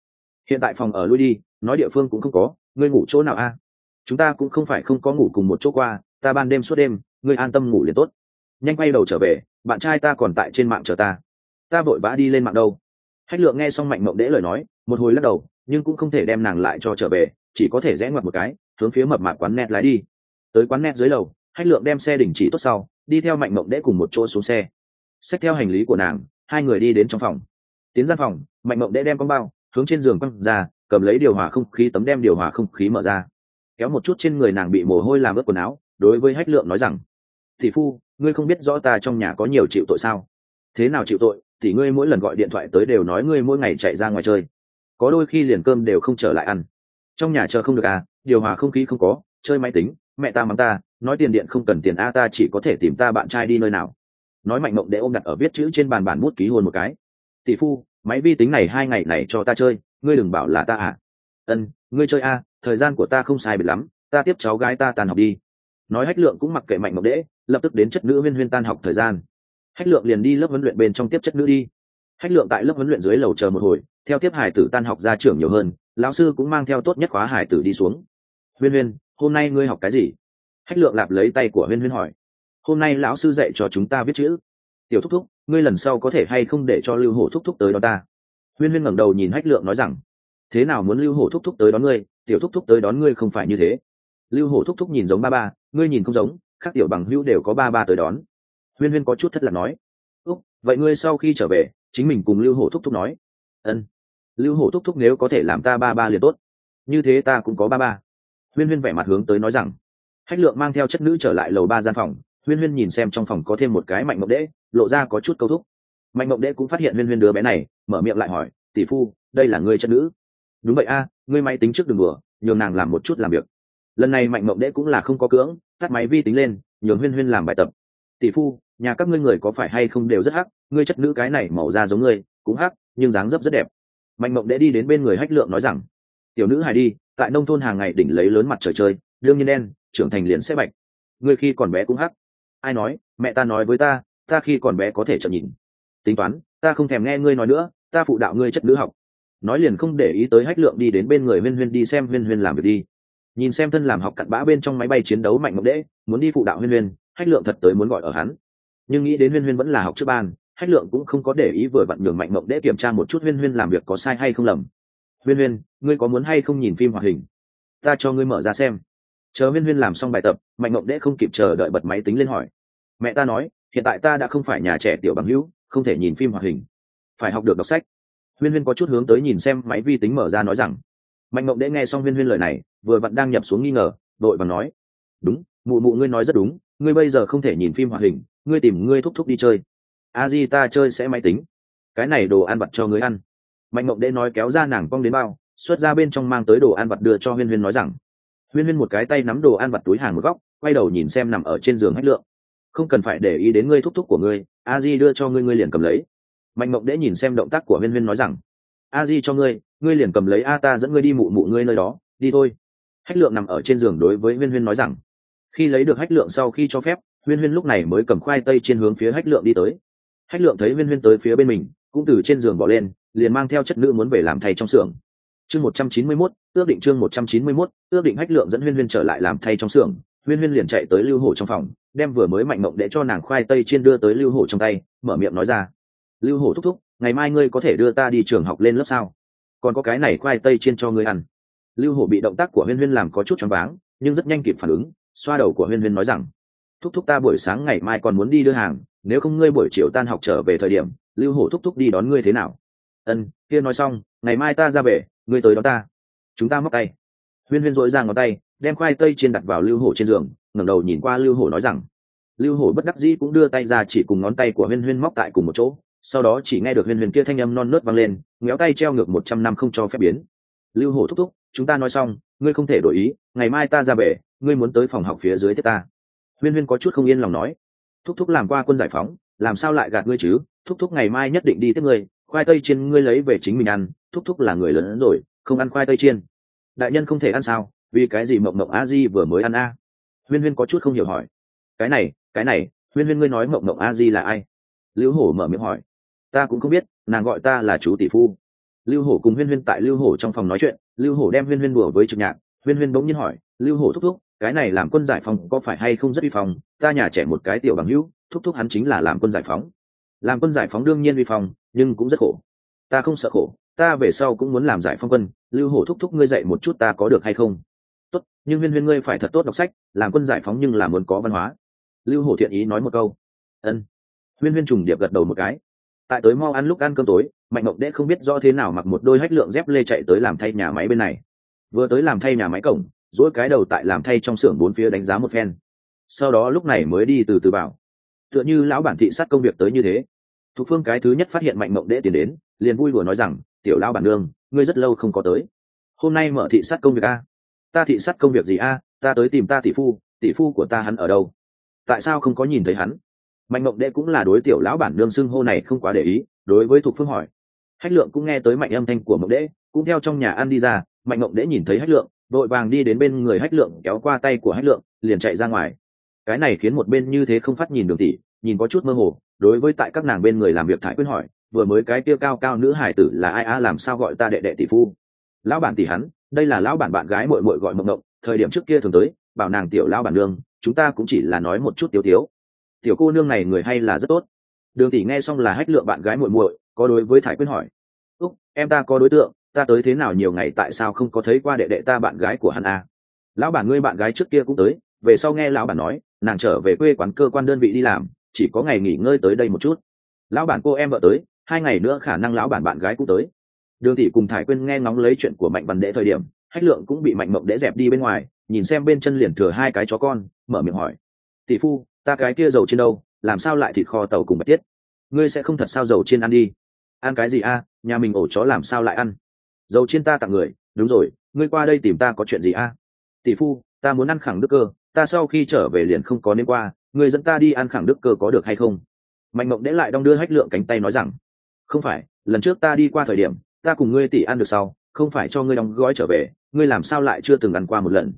hiện tại phòng ở lui đi, nói địa phương cũng không có, ngươi ngủ chỗ nào a? Chúng ta cũng không phải không có ngủ cùng một chỗ qua, ta ban đêm suốt đêm, ngươi an tâm ngủ liền tốt. Nhanh quay đầu trở về, bạn trai ta còn tại trên mạng chờ ta. Ta vội vã đi lên mạng đâu. Hách lượng nghe xong mạnh mộng đễ lời nói, một hồi lắc đầu, nhưng cũng không thể đem nàng lại cho trở về, chỉ có thể rẽ ngoặt một cái, hướng phía mập mạp quán net lái đi. Tới quán net dưới lầu, hách lượng đem xe đình chỉ tốt sau, đi theo mạnh mộng đễ cùng một chỗ xuống xe. Xách theo hành lý của nàng, hai người đi đến trong phòng. Tiến ra phòng, mạnh mộng đễ đem con bao hướng trên giường quăng ra, cầm lấy điều hòa không khí tấm đem điều hòa không khí mở ra. Kéo một chút trên người nàng bị mồ hôi làm ướt quần áo, đối với hách lượng nói rằng thị phu, ngươi không biết rõ ta trong nhà có nhiều chịu tội sao? Thế nào chịu tội? Thì ngươi mỗi lần gọi điện thoại tới đều nói ngươi mỗi ngày chạy ra ngoài chơi. Có đôi khi liền cơm đều không trở lại ăn. Trong nhà chờ không được à điều hòa không khí không có, chơi máy tính, mẹ ta mắng ta, nói tiền điện không cần tiền a, ta chỉ có thể tìm ta bạn trai đi nơi nào. Nói mạnh mộng để ôm đặt ở viết chữ trên bàn bản bút ký hôn một cái. Tỷ phu máy vi tính này hai ngày này cho ta chơi, ngươi đừng bảo là ta à? Ân, ngươi chơi a thời gian của ta không sai biệt lắm, ta tiếp cháu gái ta tàn học đi. Nói hách lượng cũng mặc kệ mạnh mộng đễ, lập tức đến chất nữ huyên huyên tan học thời gian. Hách lượng liền đi lớp huấn luyện bên trong tiếp chất nữ đi. Hách lượng tại lớp huấn luyện dưới lầu chờ một hồi, theo tiếp hải tử tan học ra trường nhiều hơn, lão sư cũng mang theo tốt nhất khóa hải tử đi xuống. Huyên huyên, hôm nay ngươi học cái gì? Hách lượng lạp lấy tay của huyên huyên hỏi. Hôm nay lão sư dạy cho chúng ta viết chữ. Tiểu thúc thúc ngươi lần sau có thể hay không để cho lưu hổ thúc thúc tới đó ta? Huyên huyên ngẩng đầu nhìn hách lượng nói rằng, thế nào muốn lưu hổ thúc thúc tới đón ngươi? Tiểu thúc thúc tới đón ngươi không phải như thế. Lưu hổ thúc thúc nhìn giống ba ba, ngươi nhìn không giống các tiểu bằng hữu đều có ba ba tới đón. Huyên huyên có chút thất lạc nói, úc, vậy ngươi sau khi trở về, chính mình cùng lưu hổ thúc thúc nói. Ân. Lưu hổ thúc thúc nếu có thể làm ta ba ba liền tốt. Như thế ta cũng có ba ba. Huyên huyên vẻ mặt hướng tới nói rằng. Hách lượng mang theo chất nữ trở lại lầu ba gian phòng. Huyên huyên nhìn xem trong phòng có thêm một cái mạnh mộng đễ lộ ra có chút câu thúc. Mạnh mộng đệ cũng phát hiện huyên huyên đứa bé này, mở miệng lại hỏi, tỷ phu, đây là ngươi chất nữ? Đúng vậy a, ngươi máy tính trước đường bừa nhường nàng làm một chút làm việc. Lần này mạnh mộng đệ cũng là không có cưỡng, tắt máy vi tính lên, nhường huyên huyên làm bài tập. Tỷ phu, nhà các ngươi người có phải hay không đều rất hắc, ngươi chất nữ cái này màu da giống ngươi, cũng hắc, nhưng dáng dấp rất đẹp. Mạnh mộng đệ đi đến bên người hách lượng nói rằng, tiểu nữ hài đi, tại nông thôn hàng ngày đỉnh lấy lớn mặt trời chơi, đương nhiên đen, trưởng thành liền sẽ bạch. Ngươi khi còn bé cũng hắc. Ai nói, mẹ ta nói với ta ta khi còn bé có thể chậm nhìn. Tính toán, ta không thèm nghe ngươi nói nữa, ta phụ đạo ngươi chất nữ học. Nói liền không để ý tới hách lượng đi đến bên người huyên huyên đi xem huyên huyên làm việc đi. Nhìn xem thân làm học cặn bã bên trong máy bay chiến đấu mạnh mộng đễ muốn đi phụ đạo huyên huyên, hách lượng thật tới muốn gọi ở hắn. Nhưng nghĩ đến huyên huyên vẫn là học trước ban, hách lượng cũng không có để ý vừa vặn nhường mạnh mộng đễ kiểm tra một chút huyên huyên làm việc có sai hay không lầm. Huyên huyên, ngươi có muốn hay không nhìn phim hoạt hình? Ta cho ngươi mở ra xem. Chờ huyên huyên làm xong bài tập, mạnh mộng đễ không kịp chờ đợi bật máy tính lên hỏi. Mẹ ta nói hiện tại ta đã không phải nhà trẻ tiểu bằng hữu, không thể nhìn phim hoạt hình. Phải học được đọc sách. Huyên huyên có chút hướng tới nhìn xem máy vi tính mở ra nói rằng, mạnh mộng đễ nghe xong huyên huyên lời này, vừa vặn đang nhập xuống nghi ngờ, đội và nói, đúng, mụ mụ ngươi nói rất đúng, ngươi bây giờ không thể nhìn phim hoạt hình, ngươi tìm ngươi thúc thúc đi chơi. A di ta chơi sẽ máy tính. Cái này đồ ăn vặt cho ngươi ăn. Mạnh mộng đễ nói kéo ra nàng cong đến bao, xuất ra bên trong mang tới đồ ăn vặt đưa cho huyên huyên nói rằng, huyên huyên một cái tay nắm đồ ăn vặt túi hàng một góc, quay đầu nhìn xem nằm ở trên giường hách lượng không cần phải để ý đến ngươi thúc thúc của ngươi, a di đưa cho ngươi ngươi liền cầm lấy. Mạnh mộng đễ nhìn xem động tác của huyên huyên nói rằng, a di cho ngươi ngươi liền cầm lấy a ta dẫn ngươi đi mụ mụ ngươi nơi đó, đi thôi. Hách lượng nằm ở trên giường đối với huyên huyên nói rằng, khi lấy được hách lượng sau khi cho phép, huyên huyên lúc này mới cầm khoai tây trên hướng phía hách lượng đi tới. Hách lượng thấy huyên huyên tới phía bên mình, cũng từ trên giường bỏ lên, liền mang theo chất nữ muốn về làm thay trong xưởng. Chương một trăm chín mươi mốt, ước định chương một trăm chín mươi mốt, ước định hách lượng dẫn huyên huyên trở lại làm thay trong xưởng huyên huyên liền chạy tới lưu hổ trong phòng, đem vừa mới mạnh mộng để cho nàng khoai tây chiên đưa tới lưu hổ trong tay, mở miệng nói ra. Lưu hổ thúc thúc, ngày mai ngươi có thể đưa ta đi trường học lên lớp sao? Còn có cái này khoai tây chiên cho ngươi ăn. Lưu hổ bị động tác của huyên huyên làm có chút choáng váng, nhưng rất nhanh kịp phản ứng, xoa đầu của huyên huyên nói rằng, thúc thúc ta buổi sáng ngày mai còn muốn đi đưa hàng, nếu không ngươi buổi chiều tan học trở về thời điểm, lưu hổ thúc thúc đi đón ngươi thế nào? Ân, kia nói xong, ngày mai ta ra về, ngươi tới đón ta. Chúng ta móc tay. Huyên huyên dội ra ngón tay đem khoai tây chiên đặt vào lưu hổ trên giường, ngẩng đầu nhìn qua lưu hổ nói rằng, lưu hổ bất đắc dĩ cũng đưa tay ra chỉ cùng ngón tay của huyên huyên móc tại cùng một chỗ, sau đó chỉ nghe được huyên huyên kia thanh âm non nớt vang lên ngéo tay treo ngược một trăm năm không cho phép biến. Lưu hổ thúc thúc, chúng ta nói xong, ngươi không thể đổi ý, ngày mai ta ra về ngươi muốn tới phòng học phía dưới tiếp ta. Huyên huyên có chút không yên lòng nói, thúc thúc làm qua quân giải phóng, làm sao lại gạt ngươi chứ? Thúc thúc ngày mai nhất định đi tiếp ngươi, khoai tây chiên ngươi lấy về chính mình ăn, thúc thúc là người lớn hơn rồi, không ăn khoai tây chiên. Đại nhân không thể ăn sao? Vì cái gì mộng mộng a di vừa mới ăn a? Huyên huyên có chút không hiểu hỏi. Cái này cái này, huyên huyên ngươi nói mộng mộng a di là ai? Lưu hổ mở miệng hỏi. Ta cũng không biết, nàng gọi ta là chú tỷ phu. Lưu hổ cùng huyên huyên tại lưu hổ trong phòng nói chuyện, lưu hổ đem huyên huyên đùa với trực nhạc. Huyên huyên bỗng nhiên hỏi, lưu hổ thúc thúc, cái này làm quân giải phóng có phải hay không rất vi phong? Ta nhà trẻ một cái tiểu bằng hữu, thúc thúc hắn chính là làm quân giải phóng. Làm quân giải phóng đương nhiên vi phong, nhưng cũng rất khổ. Ta không sợ khổ, ta về sau cũng muốn làm giải phong quân. Lưu hổ thúc thúc ngươi dạy một chút ta có được hay không? Nhưng huyên huyên ngươi phải thật tốt đọc sách, làm quân giải phóng nhưng là muốn có văn hóa. Lưu hổ thiện ý nói một câu. Ân. Huyên huyên trùng điệp gật đầu một cái. Tại tới mau ăn lúc ăn cơm tối, mạnh mộng đễ không biết do thế nào mặc một đôi hách lượng dép lê chạy tới làm thay nhà máy bên này. Vừa tới làm thay nhà máy cổng dỗi cái đầu tại làm thay trong xưởng bốn phía đánh giá một phen. Sau đó lúc này mới đi từ từ bảo tựa như lão bản thị sát công việc tới như thế. Thục phương cái thứ nhất phát hiện mạnh mộng đễ tiền đến, liền vui vừa nói rằng, tiểu lão bản nương, ngươi rất lâu không có tới. Hôm nay mở thị sát công việc a ta thị sát công việc gì a? Ta tới tìm ta tỷ phu tỷ phu của ta hắn ở đâu? Tại sao không có nhìn thấy hắn? Mạnh mộng đệ cũng là đối tiểu lão bản nương xưng hô này không quá để ý, đối với thục phương hỏi. Hách lượng cũng nghe tới mạnh âm thanh của mộng đệ, cũng theo trong nhà ăn đi ra, mạnh mộng đệ nhìn thấy hách lượng, đội vàng đi đến bên người hách lượng, kéo qua tay của hách lượng, liền chạy ra ngoài. Cái này khiến một bên như thế không phát nhìn đường tỷ, nhìn có chút mơ hồ, đối với tại các nàng bên người làm việc thải quyết hỏi, vừa mới cái kia cao cao nữ hải tử là ai a làm sao gọi ta đệ đệ tỷ phu? Lão bản tỷ hắn đây là lão bản bạn gái mội mội gọi mộng mộng, thời điểm trước kia thường tới, bảo nàng tiểu lão bản nương, chúng ta cũng chỉ là nói một chút tiểu tiếu. Tiểu cô nương này người hay là rất tốt. Đường tỷ nghe xong là hách lượng bạn gái muội muội, có đối với thải quyên hỏi, úc, em ta có đối tượng, ta tới thế nào nhiều ngày tại sao không có thấy qua đệ đệ ta bạn gái của hắn à? lão bản ngươi bạn gái trước kia cũng tới, về sau nghe lão bản nói, nàng trở về quê quán cơ quan đơn vị đi làm, chỉ có ngày nghỉ ngơi tới đây một chút. Lão bản cô em vợ tới, hai ngày nữa khả năng lão bản bạn gái cũng tới đường thị cùng thải quyên nghe ngóng lấy chuyện của mạnh văn đệ thời điểm, hách lượng cũng bị mạnh mộng đễ dẹp đi bên ngoài, nhìn xem bên chân liền thừa hai cái chó con, mở miệng hỏi. Tỷ phu, ta cái kia dầu trên đâu, làm sao lại thịt kho tàu cùng bạch tiết? Ngươi sẽ không thật sao dầu trên ăn đi? Ăn cái gì a, nhà mình ổ chó làm sao lại ăn? Dầu trên ta tặng người, đúng rồi, ngươi qua đây tìm ta có chuyện gì a? Tỷ phu, ta muốn ăn khẳng đức cơ, ta sau khi trở về liền không có nên qua, ngươi dẫn ta đi ăn khẳng đức cơ có được hay không? Mạnh mộng đễ lại đong đưa hách lượng cánh tay nói rằng, không phải, lần trước ta đi qua thời điểm ta cùng ngươi tỷ ăn được sau, không phải cho ngươi đóng gói trở về, ngươi làm sao lại chưa từng ăn qua một lần?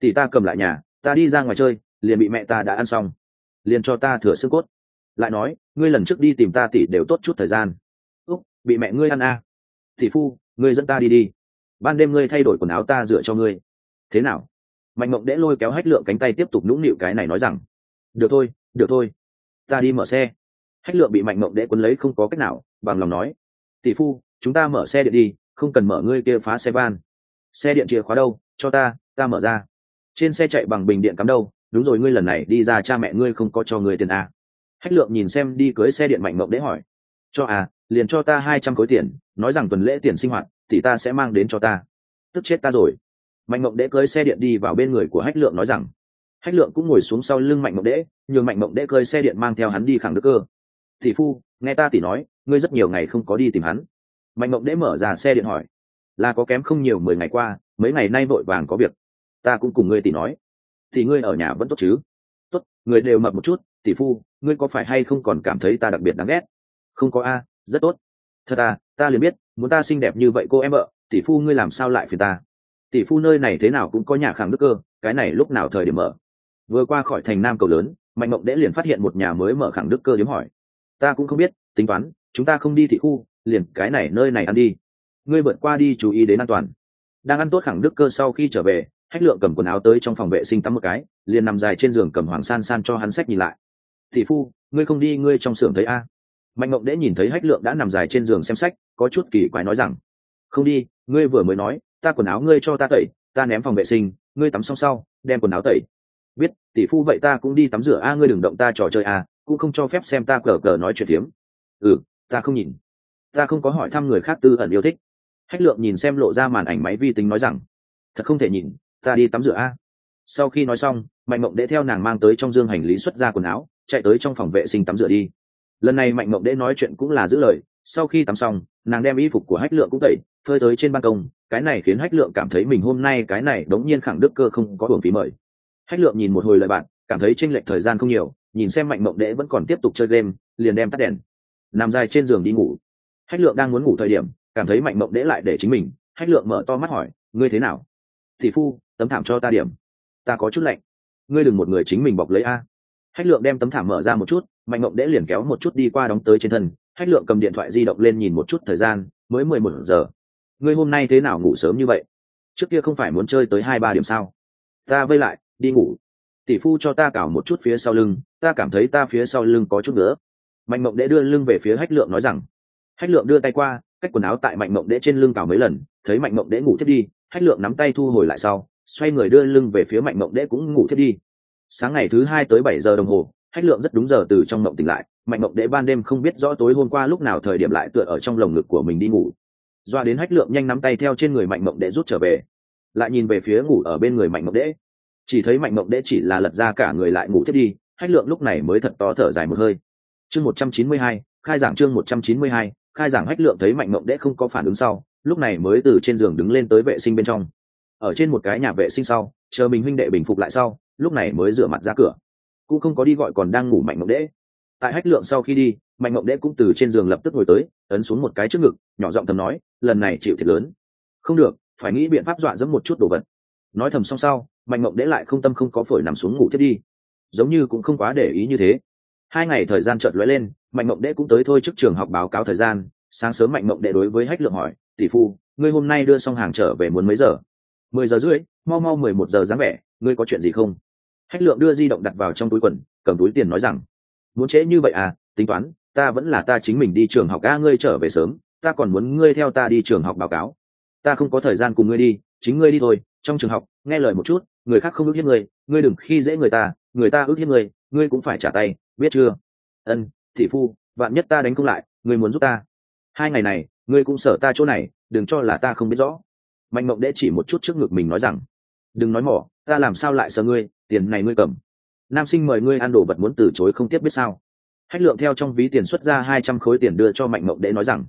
Tỷ ta cầm lại nhà, ta đi ra ngoài chơi, liền bị mẹ ta đã ăn xong. Liền cho ta thừa xương cốt. Lại nói, ngươi lần trước đi tìm ta tỷ đều tốt chút thời gian. Úc, bị mẹ ngươi ăn à. tỷ phu, ngươi dẫn ta đi đi. Ban đêm ngươi thay đổi quần áo ta dựa cho ngươi. Thế nào? Mạnh mộng đễ lôi kéo hách lượng cánh tay tiếp tục nũng nịu cái này nói rằng, được thôi được thôi, ta đi mở xe. Hách lượng bị mạnh mộng đễ quấn lấy không có cách nào, bằng lòng nói tỷ phu, chúng ta mở xe điện đi, không cần mở ngươi kia phá xe van. Xe điện chìa khóa đâu? Cho ta ta mở ra. Trên xe chạy bằng bình điện cắm đâu? Đúng rồi, ngươi lần này đi ra cha mẹ ngươi không có cho ngươi tiền à. hách lượng nhìn xem đi cưới xe điện mạnh mộng đễ hỏi. Cho à liền cho ta hai trăm khối tiền, nói rằng tuần lễ tiền sinh hoạt, thì ta sẽ mang đến cho ta. Tức chết ta rồi. Mạnh mộng đễ cưới xe điện đi vào bên người của hách lượng nói rằng. Hách lượng cũng ngồi xuống sau lưng mạnh mộng đễ nhường mạnh mộng đễ cưới xe điện mang theo hắn đi khẳng đức cơ tỷ phu, nghe ta tỷ nói, ngươi rất nhiều ngày không có đi tìm hắn. Mạnh mộng đễ mở ra xe điện hỏi, là có kém không nhiều mười ngày qua, mấy ngày nay vội vàng có việc. Ta cũng cùng ngươi tỷ nói. Thì ngươi ở nhà vẫn tốt chứ? Tốt, người đều mập một chút, tỷ phu, ngươi có phải hay không còn cảm thấy ta đặc biệt đáng ghét? Không có a, rất tốt. Thật à ta liền biết, muốn ta xinh đẹp như vậy cô em vợ, tỷ phu ngươi làm sao lại phiền ta? Tỷ phu nơi này thế nào cũng có nhà khẳng đức cơ, cái này lúc nào thời điểm mở? Vừa qua khỏi thành nam cầu lớn, mạnh mộng đễ liền phát hiện một nhà mới mở khẳng đức cơ điếm hỏi ta cũng không biết, tính toán, chúng ta không đi thị khu, liền cái này nơi này ăn đi. Ngươi vượt qua đi chú ý đến an toàn. Đang ăn tốt khẳng đức cơ sau khi trở về, hách lượng cầm quần áo tới trong phòng vệ sinh tắm một cái, liền nằm dài trên giường cầm hoàng san san cho hắn sách nhìn lại. Thị phu, ngươi không đi, ngươi trong xưởng thấy a? Mạnh mộng đễ nhìn thấy hách lượng đã nằm dài trên giường xem sách, có chút kỳ quái nói rằng, không đi, ngươi vừa mới nói, ta quần áo ngươi cho ta tẩy, ta ném phòng vệ sinh, ngươi tắm xong sau, đem quần áo tẩy. Biết, tỷ phu vậy ta cũng đi tắm rửa a, ngươi đừng động ta trò chơi a cũng không cho phép xem ta cờ cờ nói chuyện phiếm. Ừ ta không nhìn. Ta không có hỏi thăm người khác tư ẩn yêu thích. Hách lượng nhìn xem lộ ra màn ảnh máy vi tính nói rằng, thật không thể nhìn, ta đi tắm rửa a. Sau khi nói xong, mạnh mộng đễ theo nàng mang tới trong dương hành lý xuất ra quần áo, chạy tới trong phòng vệ sinh tắm rửa đi. Lần này mạnh mộng đễ nói chuyện cũng là giữ lời, sau khi tắm xong, nàng đem y phục của hách lượng cũng tẩy, phơi tới trên ban công, cái này khiến hách lượng cảm thấy mình hôm nay cái này đống nhiên khẳng đức cơ không có hưởng phí mời. Hách lượng nhìn một hồi lời bạn, cảm thấy tranh lệch thời gian không nhiều nhìn xem mạnh mộng đễ vẫn còn tiếp tục chơi game, liền đem tắt đèn. Nằm dài trên giường đi ngủ. Hách lượng đang muốn ngủ thời điểm, cảm thấy mạnh mộng đễ lại để chính mình. Hách lượng mở to mắt hỏi, ngươi thế nào? Thị phu, tấm thảm cho ta điểm. Ta có chút lạnh. Ngươi đừng một người chính mình bọc lấy a. Hách lượng đem tấm thảm mở ra một chút, mạnh mộng đễ liền kéo một chút đi qua đóng tới trên thân. Hách lượng cầm điện thoại di động lên nhìn một chút thời gian, mới mười một giờ. Ngươi hôm nay thế nào ngủ sớm như vậy? Trước kia không phải muốn chơi tới hai ba điểm sao? Ta vây lại, đi ngủ. Tỷ phu cho ta cào một chút phía sau lưng ta cảm thấy ta phía sau lưng có chút nữa mạnh mộng đệ đưa lưng về phía hách lượng nói rằng, hách lượng đưa tay qua, cách quần áo tại mạnh mộng đệ trên lưng cào mấy lần, thấy mạnh mộng đệ ngủ thiết đi, hách lượng nắm tay thu hồi lại sau, xoay người đưa lưng về phía mạnh mộng đệ cũng ngủ thiết đi. Sáng ngày thứ hai tới bảy giờ đồng hồ, hách lượng rất đúng giờ từ trong mộng tỉnh lại, mạnh mộng đệ ban đêm không biết rõ tối hôm qua lúc nào thời điểm lại tựa ở trong lồng ngực của mình đi ngủ. Doa đến hách lượng nhanh nắm tay theo trên người mạnh mộng đệ rút trở về, lại nhìn về phía ngủ ở bên người mạnh mộng đễ. Chỉ thấy mạnh mộng đễ chỉ là lật ra cả người lại ngủ thiết đi hách lượng lúc này mới thật to thở dài một hơi. Chương một trăm chín mươi hai, khai giảng chương một trăm chín mươi hai, khai giảng hách lượng thấy mạnh mộng đễ không có phản ứng sau, lúc này mới từ trên giường đứng lên tới vệ sinh bên trong. Ở trên một cái nhà vệ sinh sau, chờ mình huynh đệ bình phục lại sau, lúc này mới rửa mặt ra cửa. Cũng không có đi gọi còn đang ngủ mạnh mộng đễ. Tại hách lượng sau khi đi, mạnh mộng đễ cũng từ trên giường lập tức ngồi tới, ấn xuống một cái trước ngực, nhỏ giọng thầm nói, lần này chịu thiệt lớn. Không được, phải nghĩ biện pháp dọa dẫm một chút đồ vật. Nói thầm xong sau, mạnh mộng đễ lại không tâm không có phổi nằm xuống ngủ thiết đi giống như cũng không quá để ý như thế. Hai ngày thời gian chợt lóe lên, mạnh mộng đệ cũng tới thôi trước trường học báo cáo thời gian, sáng sớm mạnh mộng đệ đối với hách lượng hỏi, tỷ phu, ngươi hôm nay đưa xong hàng trở về muốn mấy giờ? Mười giờ rưỡi, mau mau mười một giờ dáng vẻ, ngươi có chuyện gì không? Hách lượng đưa di động đặt vào trong túi quần, cầm túi tiền nói rằng, muốn trễ như vậy à tính toán, ta vẫn là ta chính mình đi trường học a, ngươi trở về sớm, ta còn muốn ngươi theo ta đi trường học báo cáo. Ta không có thời gian cùng ngươi đi, chính ngươi đi thôi, trong trường học, nghe lời một chút, người khác không ước hiếp ngươi ngươi đừng khi dễ người ta người ta ước hiếp ngươi ngươi cũng phải trả tay, biết chưa? Ân thị phu, vạn nhất ta đánh công lại, ngươi muốn giúp ta. Hai ngày này, ngươi cũng sợ ta chỗ này, đừng cho là ta không biết rõ. Mạnh mộng đễ chỉ một chút trước ngực mình nói rằng, đừng nói mỏ, ta làm sao lại sợ ngươi, tiền này ngươi cầm. Nam sinh mời ngươi ăn đồ vật muốn từ chối không tiếp biết sao. Hách lượng theo trong ví tiền xuất ra hai trăm khối tiền đưa cho mạnh mộng đễ nói rằng,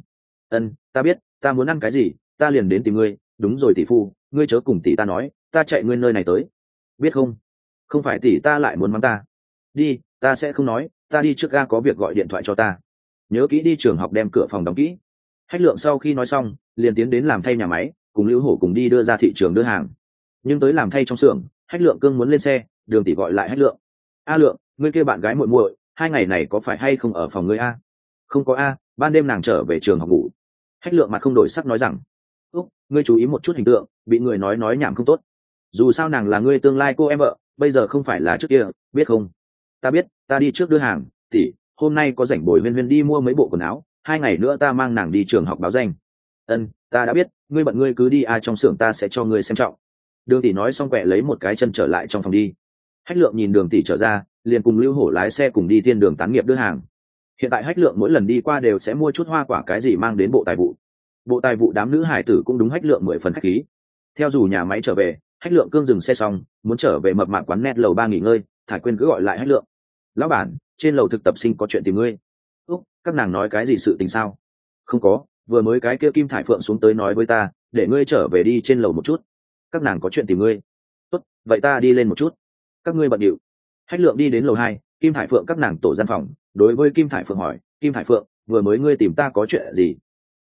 ân, ta biết, ta muốn ăn cái gì, ta liền đến tìm ngươi, đúng rồi tỷ phu, ngươi chớ cùng tỷ ta nói, ta chạy ngươi nơi này tới. Biết không? Không phải tỷ ta lại muốn mắng ta. Đi, ta sẽ không nói, ta đi trước ga có việc gọi điện thoại cho ta. Nhớ kỹ đi trường học đem cửa phòng đóng kỹ. Hách lượng sau khi nói xong, liền tiến đến làm thay nhà máy, cùng lưu hổ cùng đi đưa ra thị trường đưa hàng. Nhưng tới làm thay trong xưởng, hách lượng cương muốn lên xe, đường tỷ gọi lại hách lượng. A lượng, ngươi kêu bạn gái muội muội, hai ngày này có phải hay không ở phòng ngươi a? Không có a, ban đêm nàng trở về trường học ngủ. Hách lượng mặt không đổi sắc nói rằng, úc, ngươi chú ý một chút hình tượng, bị người nói nói nhảm không tốt. Dù sao nàng là ngươi tương lai cô em vợ bây giờ không phải là trước kia, biết không? Ta biết, ta đi trước đưa hàng, tỷ, hôm nay có rảnh bồi huyên huyên đi mua mấy bộ quần áo, hai ngày nữa ta mang nàng đi trường học báo danh. Ân, ta đã biết, ngươi bận ngươi cứ đi, a, trong xưởng ta sẽ cho ngươi xem trọng. Đường tỷ nói xong quẹ lấy một cái chân trở lại trong phòng đi. Hách lượng nhìn đường tỷ trở ra, liền cùng lưu hổ lái xe cùng đi thiên đường tán nghiệp đưa hàng. Hiện tại hách lượng mỗi lần đi qua đều sẽ mua chút hoa quả cái gì mang đến bộ tài vụ. Bộ tài vụ đám nữ hải tử cũng đúng hách lượng mười phần khách khí. Theo dù nhà máy trở về hách lượng cương dừng xe xong, muốn trở về mập mạp quán net lầu ba nghỉ ngơi, thải quyên cứ gọi lại hách lượng. Lão bản, trên lầu thực tập sinh có chuyện tìm ngươi. Úc, các nàng nói cái gì sự tình sao? Không có, vừa mới cái kia kim thải phượng xuống tới nói với ta, để ngươi trở về đi trên lầu một chút. Các nàng có chuyện tìm ngươi. Tốt, vậy ta đi lên một chút. Các ngươi bận điệu. Hách lượng đi đến lầu hai, kim thải phượng các nàng tổ gian phòng, đối với kim thải phượng hỏi, kim thải phượng, vừa mới ngươi tìm ta có chuyện gì?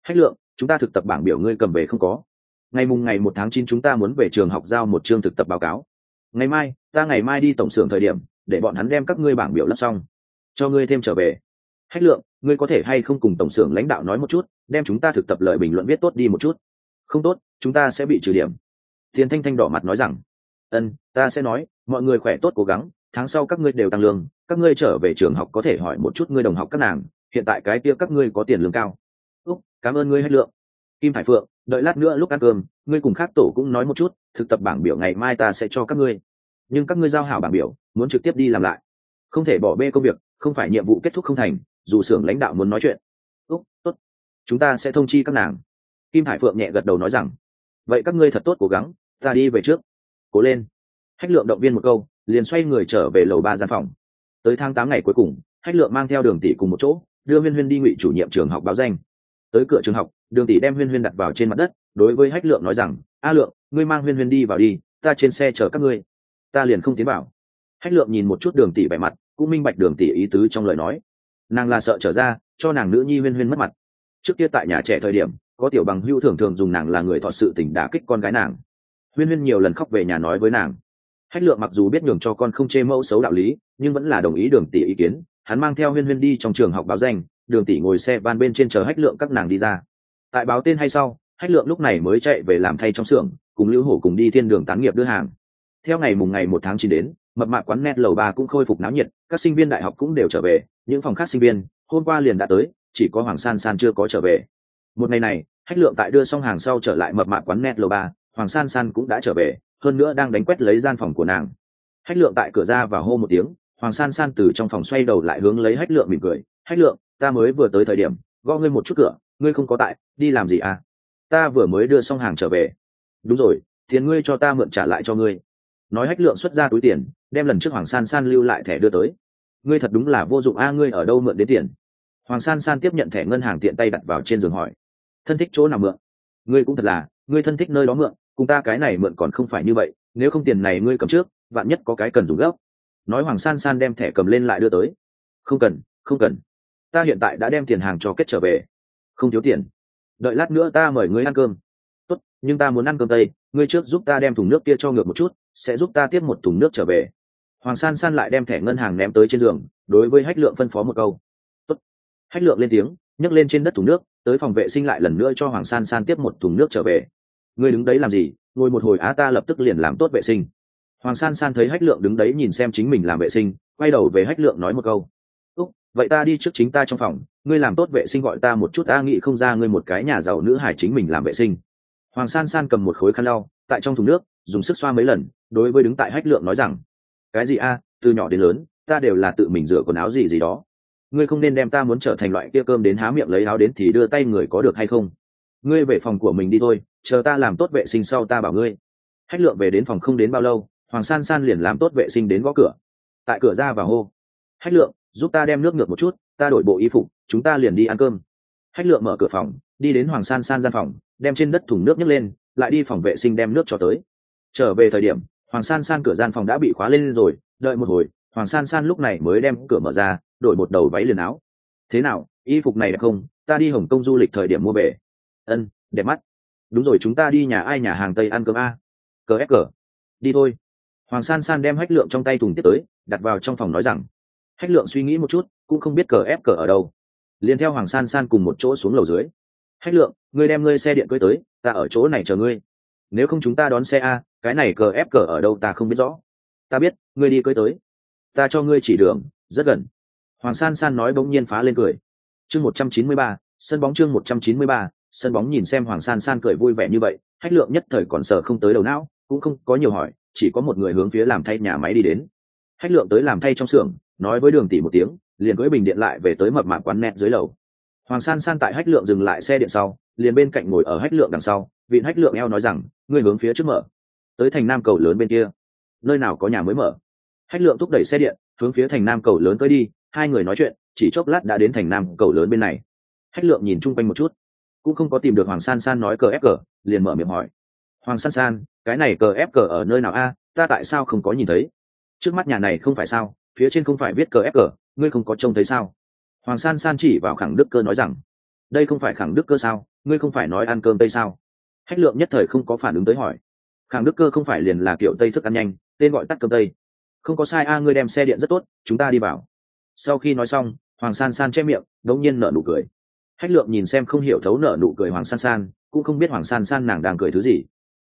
Hách lượng, chúng ta thực tập bảng biểu ngươi cầm về không có ngày mùng ngày một tháng chín chúng ta muốn về trường học giao một chương thực tập báo cáo. Ngày mai, ta ngày mai đi tổng xưởng thời điểm, để bọn hắn đem các ngươi bảng biểu lắp xong. Cho ngươi thêm trở về. Hách lượng, ngươi có thể hay không cùng tổng xưởng lãnh đạo nói một chút, đem chúng ta thực tập lợi bình luận viết tốt đi một chút. Không tốt, chúng ta sẽ bị trừ điểm. Tiền thanh thanh đỏ mặt nói rằng, ân, ta sẽ nói, mọi người khỏe tốt cố gắng, tháng sau các ngươi đều tăng lương, các ngươi trở về trường học có thể hỏi một chút ngươi đồng học các nàng, hiện tại cái kia các ngươi có tiền lương cao. Úc, cảm ơn ngươi hách lượng kim hải phượng, đợi lát nữa lúc ăn cơm, ngươi cùng khác tổ cũng nói một chút, thực tập bảng biểu ngày mai ta sẽ cho các ngươi. Nhưng các ngươi giao hảo bảng biểu, muốn trực tiếp đi làm lại. Không thể bỏ bê công việc, không phải nhiệm vụ kết thúc không thành, dù xưởng lãnh đạo muốn nói chuyện. Úc, tốt. Chúng ta sẽ thông chi các nàng. Kim hải phượng nhẹ gật đầu nói rằng, vậy các ngươi thật tốt cố gắng, ta đi về trước. Cố lên. Hách lượng động viên một câu, liền xoay người trở về lầu ba gian phòng. Tới tháng tám ngày cuối cùng, hách lượng mang theo đường tỷ cùng một chỗ, đưa huyên huyên đi ngụy chủ nhiệm trường học báo danh tới cửa trường học, đường tỷ đem huyên huyên đặt vào trên mặt đất, đối với hách lượng nói rằng, a lượng, ngươi mang huyên huyên đi vào đi, ta trên xe chở các ngươi. Ta liền không tiến vào. Hách lượng nhìn một chút đường tỷ vẻ mặt, cũng minh bạch đường tỷ ý tứ trong lời nói. Nàng là sợ trở ra, cho nàng nữ nhi huyên huyên mất mặt. Trước kia tại nhà trẻ thời điểm, có tiểu bằng hưu thường thường dùng nàng là người thọ sự tỉnh đả kích con gái nàng. Huyên huyên nhiều lần khóc về nhà nói với nàng. Hách lượng mặc dù biết nhường cho con không chê mẫu xấu đạo lý, nhưng vẫn là đồng ý đường tỷ ý kiến. Hắn mang theo huyên huyên đi trong trường học báo danh đường tỷ ngồi xe van bên trên chờ hách lượng các nàng đi ra. Tại báo tên hay sau, hách lượng lúc này mới chạy về làm thay trong xưởng, cùng lưu hổ cùng đi thiên đường tán nghiệp đưa hàng. Theo ngày mùng ngày một tháng chín đến, mập mạc quán net lầu ba cũng khôi phục náo nhiệt, các sinh viên đại học cũng đều trở về, những phòng khác sinh viên, hôm qua liền đã tới, chỉ có hoàng san san chưa có trở về. Một ngày này, hách lượng tại đưa xong hàng sau trở lại mập mạc quán net lầu ba, hoàng san san cũng đã trở về, hơn nữa đang đánh quét lấy gian phòng của nàng. Hách lượng tại cửa ra và hô một tiếng, hoàng san san từ trong phòng xoay đầu lại hướng lấy hách lượng mỉm cười. Hách lượng ta mới vừa tới thời điểm, gõ ngươi một chút cửa, ngươi không có tại, đi làm gì à? Ta vừa mới đưa xong hàng trở về. Đúng rồi, tiền ngươi cho ta mượn trả lại cho ngươi. Nói hách lượng xuất ra túi tiền, đem lần trước hoàng san san lưu lại thẻ đưa tới. Ngươi thật đúng là vô dụng a, ngươi ở đâu mượn đến tiền? Hoàng san san tiếp nhận thẻ ngân hàng tiện tay đặt vào trên giường hỏi. Thân thích chỗ nào mượn? Ngươi cũng thật là, ngươi thân thích nơi đó mượn, cùng ta cái này mượn còn không phải như vậy, nếu không tiền này ngươi cầm trước, vạn nhất có cái cần dùng gấp nói hoàng san san đem thẻ cầm lên lại đưa tới. Không cần không cần ta hiện tại đã đem tiền hàng cho kết trở về. Không thiếu tiền. Đợi lát nữa ta mời ngươi ăn cơm. Tốt, nhưng ta muốn ăn cơm tây. Ngươi trước giúp ta đem thùng nước kia cho ngược một chút, sẽ giúp ta tiếp một thùng nước trở về. Hoàng san san lại đem thẻ ngân hàng ném tới trên giường, đối với hách lượng phân phó một câu. Tốt. hách lượng lên tiếng, nhấc lên trên đất thùng nước, tới phòng vệ sinh lại lần nữa cho hoàng san san tiếp một thùng nước trở về. Ngươi đứng đấy làm gì? Ngồi một hồi á ta lập tức liền làm tốt vệ sinh. Hoàng san san thấy hách lượng đứng đấy nhìn xem chính mình làm vệ sinh, quay đầu về hách lượng nói một câu vậy ta đi trước chính ta trong phòng, ngươi làm tốt vệ sinh gọi ta một chút, ta nghĩ không ra ngươi một cái nhà giàu nữ hải chính mình làm vệ sinh. Hoàng san san cầm một khối khăn lau, tại trong thùng nước, dùng sức xoa mấy lần, đối với đứng tại hách lượng nói rằng, cái gì a, từ nhỏ đến lớn, ta đều là tự mình rửa quần áo gì gì đó. Ngươi không nên đem ta muốn trở thành loại kia cơm đến há miệng lấy áo đến thì đưa tay người có được hay không? Ngươi về phòng của mình đi thôi, chờ ta làm tốt vệ sinh sau ta bảo ngươi. Hách lượng về đến phòng không đến bao lâu, hoàng san san liền làm tốt vệ sinh đến gõ cửa. Tại cửa ra và hô, hách lượng giúp ta đem nước ngược một chút, ta đổi bộ y phục, chúng ta liền đi ăn cơm. Hách lượng mở cửa phòng, đi đến hoàng san san gian phòng, đem trên đất thùng nước nhấc lên, lại đi phòng vệ sinh đem nước cho tới. Trở về thời điểm, hoàng san san cửa gian phòng đã bị khóa lên rồi, đợi một hồi, hoàng san san lúc này mới đem cửa mở ra, đổi một đầu váy liền áo. Thế nào, y phục này đẹp không? Ta đi hồng kông du lịch thời điểm mua về. Ân, đẹp mắt. Đúng rồi, chúng ta đi nhà ai nhà hàng tây ăn cơm a. Cờ ép cờ. Đi thôi. Hoàng san san đem hách lượng trong tay thùng tiếp tới, đặt vào trong phòng nói rằng hách lượng suy nghĩ một chút, cũng không biết cờ ép cờ ở đâu. Liền theo hoàng san san cùng một chỗ xuống lầu dưới. Hách lượng, ngươi đem ngươi xe điện cưới tới, ta ở chỗ này chờ ngươi. Nếu không chúng ta đón xe a, cái này cờ ép cờ ở đâu ta không biết rõ. Ta biết, ngươi đi cưới tới. Ta cho ngươi chỉ đường, rất gần. Hoàng san san nói bỗng nhiên phá lên cười. Chương một trăm chín mươi ba, sân bóng chương một trăm chín mươi ba, sân bóng nhìn xem hoàng san san cười vui vẻ như vậy, hách lượng nhất thời còn sợ không tới đầu não, cũng không có nhiều hỏi, chỉ có một người hướng phía làm thay nhà máy đi đến. Hách lượng tới làm thay trong xưởng nói với đường tỷ một tiếng, liền cưỡi bình điện lại về tới mập mạp quán nét dưới lầu. Hoàng san san tại hách lượng dừng lại xe điện sau, liền bên cạnh ngồi ở hách lượng đằng sau, vịn hách lượng eo nói rằng, ngươi hướng phía trước mở. Tới thành nam cầu lớn bên kia. Nơi nào có nhà mới mở? Hách lượng thúc đẩy xe điện, hướng phía thành nam cầu lớn tới đi, hai người nói chuyện, chỉ chốc lát đã đến thành nam cầu lớn bên này. Hách lượng nhìn chung quanh một chút, cũng không có tìm được hoàng san san nói cờ ép cờ, liền mở miệng hỏi. Hoàng san san, cái này cờ ép cờ ở nơi nào a? Ta tại sao không có nhìn thấy? Trước mắt nhà này không phải sao? Phía trên không phải viết cờ ép cờ, ngươi không có trông thấy sao? Hoàng san san chỉ vào khẳng đức cơ nói rằng, đây không phải khẳng đức cơ sao? Ngươi không phải nói ăn cơm tây sao? Hách lượng nhất thời không có phản ứng tới hỏi. Khẳng đức cơ không phải liền là kiểu tây thức ăn nhanh, tên gọi tắt cơm tây. Không có sai a, ngươi đem xe điện rất tốt, chúng ta đi vào. Sau khi nói xong, hoàng san san che miệng đống nhiên nở nụ cười. Hách lượng nhìn xem không hiểu thấu nở nụ cười hoàng san san, cũng không biết hoàng san san nàng đang cười thứ gì.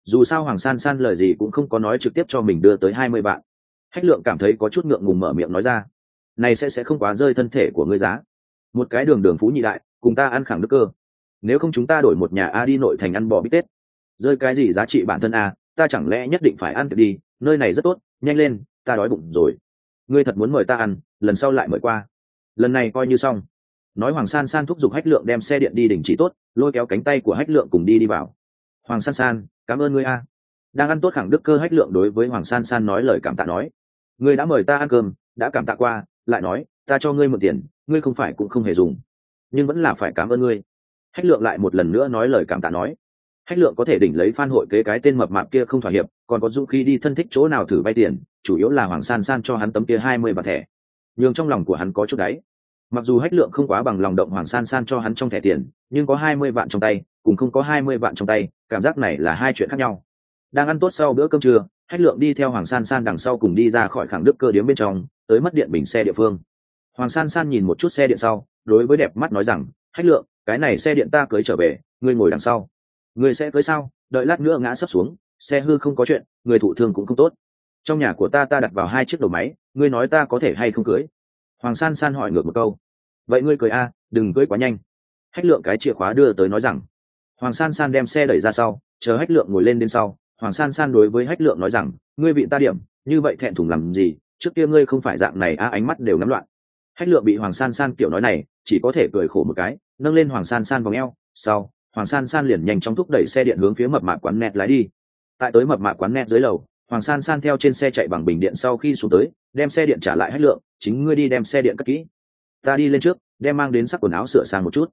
Dù sao hoàng san san lời gì cũng không có nói trực tiếp cho mình đưa tới hai mươi bạn hách lượng cảm thấy có chút ngượng ngùng mở miệng nói ra, này sẽ sẽ không quá rơi thân thể của ngươi giá. Một cái đường đường phú nhị đại, cùng ta ăn khẳng đức cơ. Nếu không chúng ta đổi một nhà a đi nội thành ăn bò bít tết. Rơi cái gì giá trị bản thân a, ta chẳng lẽ nhất định phải ăn được đi, nơi này rất tốt, nhanh lên, ta đói bụng rồi. Ngươi thật muốn mời ta ăn, lần sau lại mời qua. Lần này coi như xong. Nói hoàng san san thúc giục hách lượng đem xe điện đi đình chỉ tốt, lôi kéo cánh tay của hách lượng cùng đi đi vào. Hoàng san san, cảm ơn ngươi a. Đang ăn tốt khẳng đức cơ, hách lượng đối với hoàng san san nói lời cảm tạ nói ngươi đã mời ta ăn cơm, đã cảm tạ qua, lại nói, ta cho ngươi một tiền, ngươi không phải cũng không hề dùng. Nhưng vẫn là phải cảm ơn ngươi. Hách lượng lại một lần nữa nói lời cảm tạ nói. Hách lượng có thể đỉnh lấy phan hội kế cái tên mập mạp kia không thỏa hiệp, còn có dũng khí đi thân thích chỗ nào thử vay tiền, chủ yếu là hoàng san san cho hắn tấm kia hai mươi bạc thẻ. Nhường trong lòng của hắn có chút đáy. Mặc dù hách lượng không quá bằng lòng động hoàng san san cho hắn trong thẻ tiền, nhưng có hai mươi vạn trong tay, cùng không có hai mươi vạn trong tay, cảm giác này là hai chuyện khác nhau đang ăn tốt sau bữa cơm trưa, hách lượng đi theo hoàng san san đằng sau cùng đi ra khỏi khẳng đức cơ điếm bên trong, tới mất điện bình xe địa phương. Hoàng san san nhìn một chút xe điện sau, đối với đẹp mắt nói rằng, hách lượng, cái này xe điện ta cưới trở về, ngươi ngồi đằng sau. Ngươi sẽ cưới sao? Đợi lát nữa ngã sấp xuống, xe hư không có chuyện, người thụ thương cũng không tốt. Trong nhà của ta ta đặt vào hai chiếc đầu máy, ngươi nói ta có thể hay không cưới? Hoàng san san hỏi ngược một câu. Vậy ngươi cười a, đừng cưới quá nhanh. Hách lượng cái chìa khóa đưa tới nói rằng. Hoàng san san đem xe đẩy ra sau, chờ hách lượng ngồi lên đến sau hoàng san san đối với hách lượng nói rằng, ngươi vị ta điểm, như vậy thẹn thùng làm gì? Trước kia ngươi không phải dạng này a ánh mắt đều nắm loạn. Hách lượng bị hoàng san san kiểu nói này, chỉ có thể cười khổ một cái, nâng lên hoàng san san vòng eo. Sau, hoàng san san liền nhanh chóng thúc đẩy xe điện hướng phía mập mạp quán net lái đi. Tại tới mập mạp quán net dưới lầu, hoàng san san theo trên xe chạy bằng bình điện sau khi xuống tới, đem xe điện trả lại hách lượng, chính ngươi đi đem xe điện cất kỹ. Ta đi lên trước, đem mang đến sắc quần áo sửa sang một chút.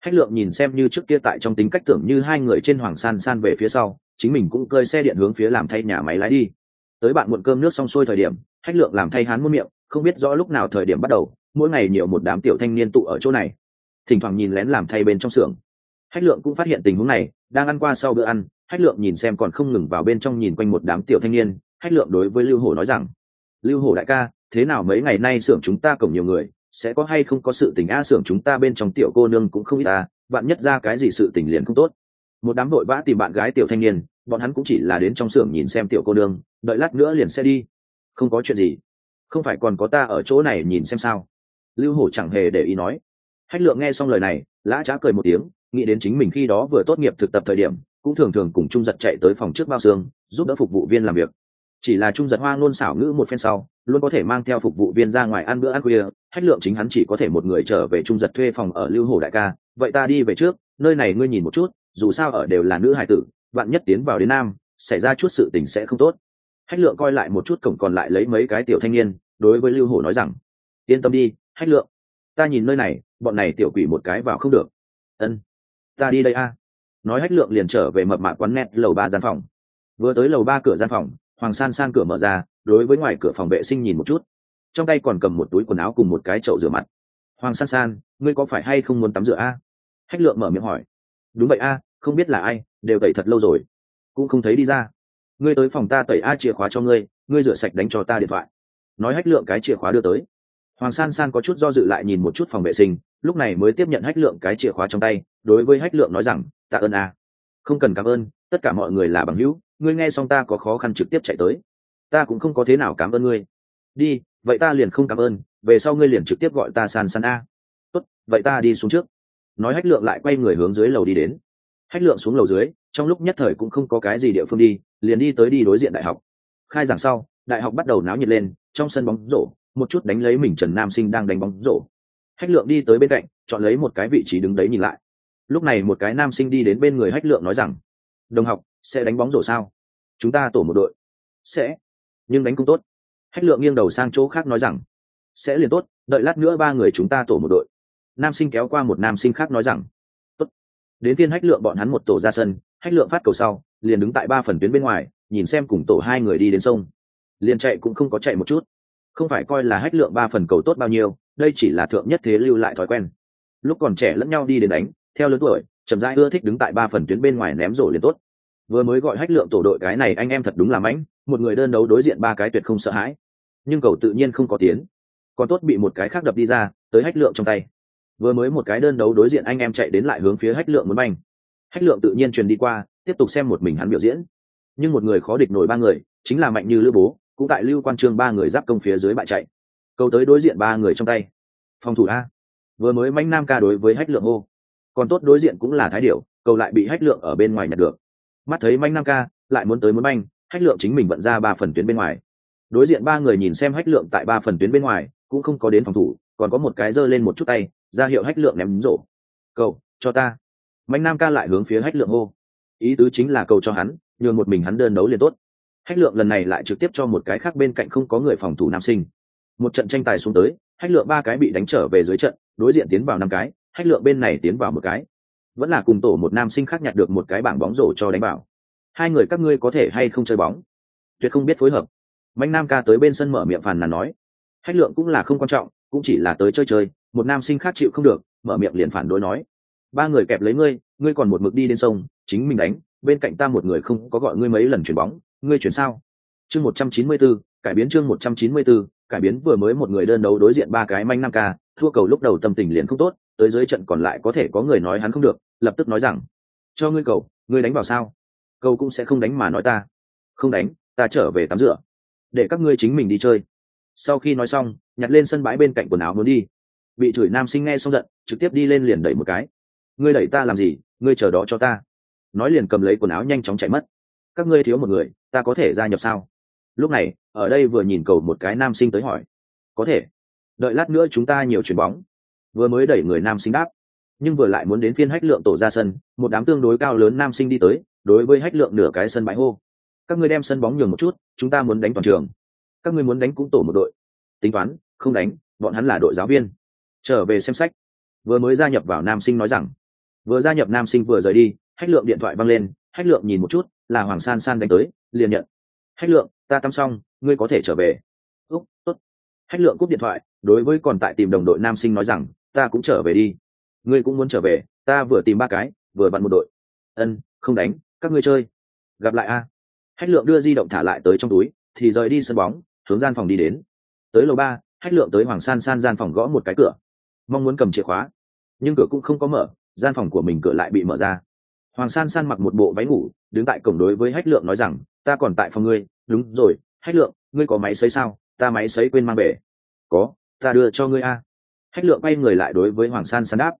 Hách lượng nhìn xem như trước kia tại trong tính cách tưởng như hai người trên hoàng san san về phía sau chính mình cũng cơi xe điện hướng phía làm thay nhà máy lái đi. Tới bạn muộn cơm nước xong xuôi thời điểm hách lượng làm thay hán muôn miệng, không biết rõ lúc nào thời điểm bắt đầu, mỗi ngày nhiều một đám tiểu thanh niên tụ ở chỗ này. Thỉnh thoảng nhìn lén làm thay bên trong xưởng. Hách lượng cũng phát hiện tình huống này, đang ăn qua sau bữa ăn hách lượng nhìn xem còn không ngừng vào bên trong nhìn quanh một đám tiểu thanh niên hách lượng đối với lưu hổ nói rằng, lưu hổ đại ca, thế nào mấy ngày nay xưởng chúng ta cổng nhiều người, sẽ có hay không có sự tình a, xưởng chúng ta bên trong tiểu cô nương cũng không ít ta bạn nhất ra cái gì sự tình liền không tốt một đám vội vã tìm bạn gái tiểu thanh niên, bọn hắn cũng chỉ là đến trong xưởng nhìn xem tiểu cô nương, đợi lát nữa liền sẽ đi. Không có chuyện gì. Không phải còn có ta ở chỗ này nhìn xem sao? Lưu hổ chẳng hề để ý nói. Hách lượng nghe xong lời này, lã trá cười một tiếng, nghĩ đến chính mình khi đó vừa tốt nghiệp thực tập thời điểm, cũng thường thường cùng trung giật chạy tới phòng trước bao xương, giúp đỡ phục vụ viên làm việc. Chỉ là trung giật hoa ngôn xảo ngữ một phen sau, luôn có thể mang theo phục vụ viên ra ngoài ăn bữa ăn khuya, hách lượng chính hắn chỉ có thể một người trở về trung giật thuê phòng ở lưu hồ đại ca. Vậy ta đi về trước, nơi này ngươi nhìn một chút dù sao ở đều là nữ hải tử bạn nhất tiến vào đến nam, xảy ra chút sự tình sẽ không tốt. Hách lượng coi lại một chút cổng còn lại lấy mấy cái tiểu thanh niên, đối với lưu hổ nói rằng, yên tâm đi, hách lượng, ta nhìn nơi này, bọn này tiểu quỷ một cái vào không được. Ân, ta đi đây a. Nói hách lượng liền trở về mập mạ quán net lầu ba gian phòng. Vừa tới lầu ba cửa gian phòng, hoàng san san cửa mở ra, đối với ngoài cửa phòng vệ sinh nhìn một chút. Trong tay còn cầm một túi quần áo cùng một cái chậu rửa mặt. Hoàng san san, ngươi có phải hay không muốn tắm rửa a? Hách lượng mở miệng hỏi đúng vậy a, không biết là ai, đều tẩy thật lâu rồi. Cũng không thấy đi ra. Ngươi tới phòng ta tẩy a chìa khóa cho ngươi ngươi rửa sạch đánh cho ta điện thoại. Nói hách lượng cái chìa khóa đưa tới. Hoàng san san có chút do dự lại nhìn một chút phòng vệ sinh, lúc này mới tiếp nhận hách lượng cái chìa khóa trong tay, đối với hách lượng nói rằng, tạ ơn a. Không cần cảm ơn, tất cả mọi người là bằng hữu, ngươi nghe xong ta có khó khăn trực tiếp chạy tới. Ta cũng không có thế nào cảm ơn ngươi. Đi, vậy ta liền không cảm ơn, về sau ngươi liền trực tiếp gọi ta san san a. Tốt, vậy ta đi xuống trước nói hách lượng lại quay người hướng dưới lầu đi đến. Hách lượng xuống lầu dưới, trong lúc nhất thời cũng không có cái gì địa phương đi, liền đi tới đi đối diện đại học. Khai giảng sau, đại học bắt đầu náo nhiệt lên, trong sân bóng rổ, một chút đánh lấy mình trần nam sinh đang đánh bóng rổ. Hách lượng đi tới bên cạnh, chọn lấy một cái vị trí đứng đấy nhìn lại. Lúc này một cái nam sinh đi đến bên người hách lượng nói rằng, đồng học, sẽ đánh bóng rổ sao? Chúng ta tổ một đội. Sẽ. Nhưng đánh cũng tốt. Hách lượng nghiêng đầu sang chỗ khác nói rằng, sẽ liền tốt, đợi lát nữa ba người chúng ta tổ một đội nam sinh kéo qua một nam sinh khác nói rằng, tốt. Đến tiên hách lượng bọn hắn một tổ ra sân, hách lượng phát cầu sau, liền đứng tại ba phần tuyến bên ngoài, nhìn xem cùng tổ hai người đi đến sông. Liền chạy cũng không có chạy một chút. Không phải coi là hách lượng ba phần cầu tốt bao nhiêu, đây chỉ là thượng nhất thế lưu lại thói quen. Lúc còn trẻ lẫn nhau đi đến đánh, theo lớn tuổi, chậm rãi ưa thích đứng tại ba phần tuyến bên ngoài ném rổ liền tốt. Vừa mới gọi hách lượng tổ đội cái này anh em thật đúng là mãnh, một người đơn đấu đối diện ba cái tuyệt không sợ hãi. Nhưng cầu tự nhiên không có tiến. Còn tốt bị một cái khác đập đi ra, tới hách lượng trong tay vừa mới một cái đơn đấu đối diện anh em chạy đến lại hướng phía hách lượng muốn banh. Hách lượng tự nhiên truyền đi qua, tiếp tục xem một mình hắn biểu diễn. Nhưng một người khó địch nổi ba người, chính là mạnh như lữ bố, cũng tại lưu quan trương ba người giáp công phía dưới bại chạy. Cầu tới đối diện ba người trong tay. Phòng thủ a. Vừa mới manh nam ca đối với hách lượng ô còn tốt đối diện cũng là thái điệu cầu lại bị hách lượng ở bên ngoài nhặt được. Mắt thấy manh nam ca, lại muốn tới muốn banh, hách lượng chính mình vận ra ba phần tuyến bên ngoài. Đối diện ba người nhìn xem hách lượng tại ba phần tuyến bên ngoài, cũng không có đến phòng thủ còn có một cái giơ lên một chút tay, ra hiệu hách lượng ném rổ. Cầu, cho ta. Mạnh nam ca lại hướng phía hách lượng hô. Ý tứ chính là cầu cho hắn, nhường một mình hắn đơn đấu liền tốt. Hách lượng lần này lại trực tiếp cho một cái khác bên cạnh không có người phòng thủ nam sinh. Một trận tranh tài xuống tới, hách lượng ba cái bị đánh trở về dưới trận, đối diện tiến vào năm cái, hách lượng bên này tiến vào một cái. Vẫn là cùng tổ một nam sinh khác nhặt được một cái bảng bóng rổ cho đánh bảo hai người các ngươi có thể hay không chơi bóng? Tuyệt không biết phối hợp. Mạnh nam ca tới bên sân mở miệng phàn nàn nói. Hách lượng cũng là không quan trọng cũng chỉ là tới chơi chơi một nam sinh khác chịu không được mở miệng liền phản đối nói ba người kẹp lấy ngươi ngươi còn một mực đi đến sông chính mình đánh bên cạnh ta một người không có gọi ngươi mấy lần chuyển bóng ngươi chuyển sao? Chương một trăm chín mươi 194, cải biến chương một trăm chín mươi 194, cải biến vừa mới một người đơn đấu đối diện ba cái manh năm ca thua cầu lúc đầu tâm tình liền không tốt tới dưới trận còn lại có thể có người nói hắn không được lập tức nói rằng cho ngươi cầu ngươi đánh vào sao? Cầu cũng sẽ không đánh mà nói ta. Không đánh ta trở về tắm rửa để các ngươi chính mình đi chơi. Sau khi nói xong nhặt lên sân bãi bên cạnh quần áo muốn đi. Bị chửi nam sinh nghe xong giận, trực tiếp đi lên liền đẩy một cái. Ngươi đẩy ta làm gì? Ngươi chờ đó cho ta. Nói liền cầm lấy quần áo nhanh chóng chạy mất. Các ngươi thiếu một người, ta có thể gia nhập sao? Lúc này, ở đây vừa nhìn cầu một cái nam sinh tới hỏi. Có thể. Đợi lát nữa chúng ta nhiều chuyền bóng. Vừa mới đẩy người nam sinh đáp. Nhưng vừa lại muốn đến phiên hách lượng tổ ra sân, một đám tương đối cao lớn nam sinh đi tới, đối với hách lượng nửa cái sân bãi hô. Các ngươi đem sân bóng nhường một chút, chúng ta muốn đánh toàn trường. Các ngươi muốn đánh cũng tổ một đội. Tính toán không đánh, bọn hắn là đội giáo viên. Trở về xem sách. Vừa mới gia nhập vào nam sinh nói rằng, vừa gia nhập nam sinh vừa rời đi, hách lượng điện thoại văng lên, hách lượng nhìn một chút, là hoàng san san đánh tới, liền nhận. Hách lượng, ta tắm xong, ngươi có thể trở về. Úc, tốt. Hách lượng cúp điện thoại, đối với còn tại tìm đồng đội nam sinh nói rằng, ta cũng trở về đi. Ngươi cũng muốn trở về, ta vừa tìm ba cái, vừa bắn một đội. Ân, không đánh, các ngươi chơi. Gặp lại a. Hách lượng đưa di động thả lại tới trong túi, thì rời đi sân bóng, hướng gian phòng đi đến. Tới lầu ba hách lượng tới hoàng san san gian phòng gõ một cái cửa. Mong muốn cầm chìa khóa, nhưng cửa cũng không có mở, gian phòng của mình cửa lại bị mở ra. Hoàng san san mặc một bộ váy ngủ, đứng tại cổng đối với hách lượng nói rằng, ta còn tại phòng ngươi. Đúng rồi, hách lượng, ngươi có máy xấy sao? Ta máy xấy quên mang về. Có, ta đưa cho ngươi a. Hách lượng quay người lại đối với hoàng san san đáp.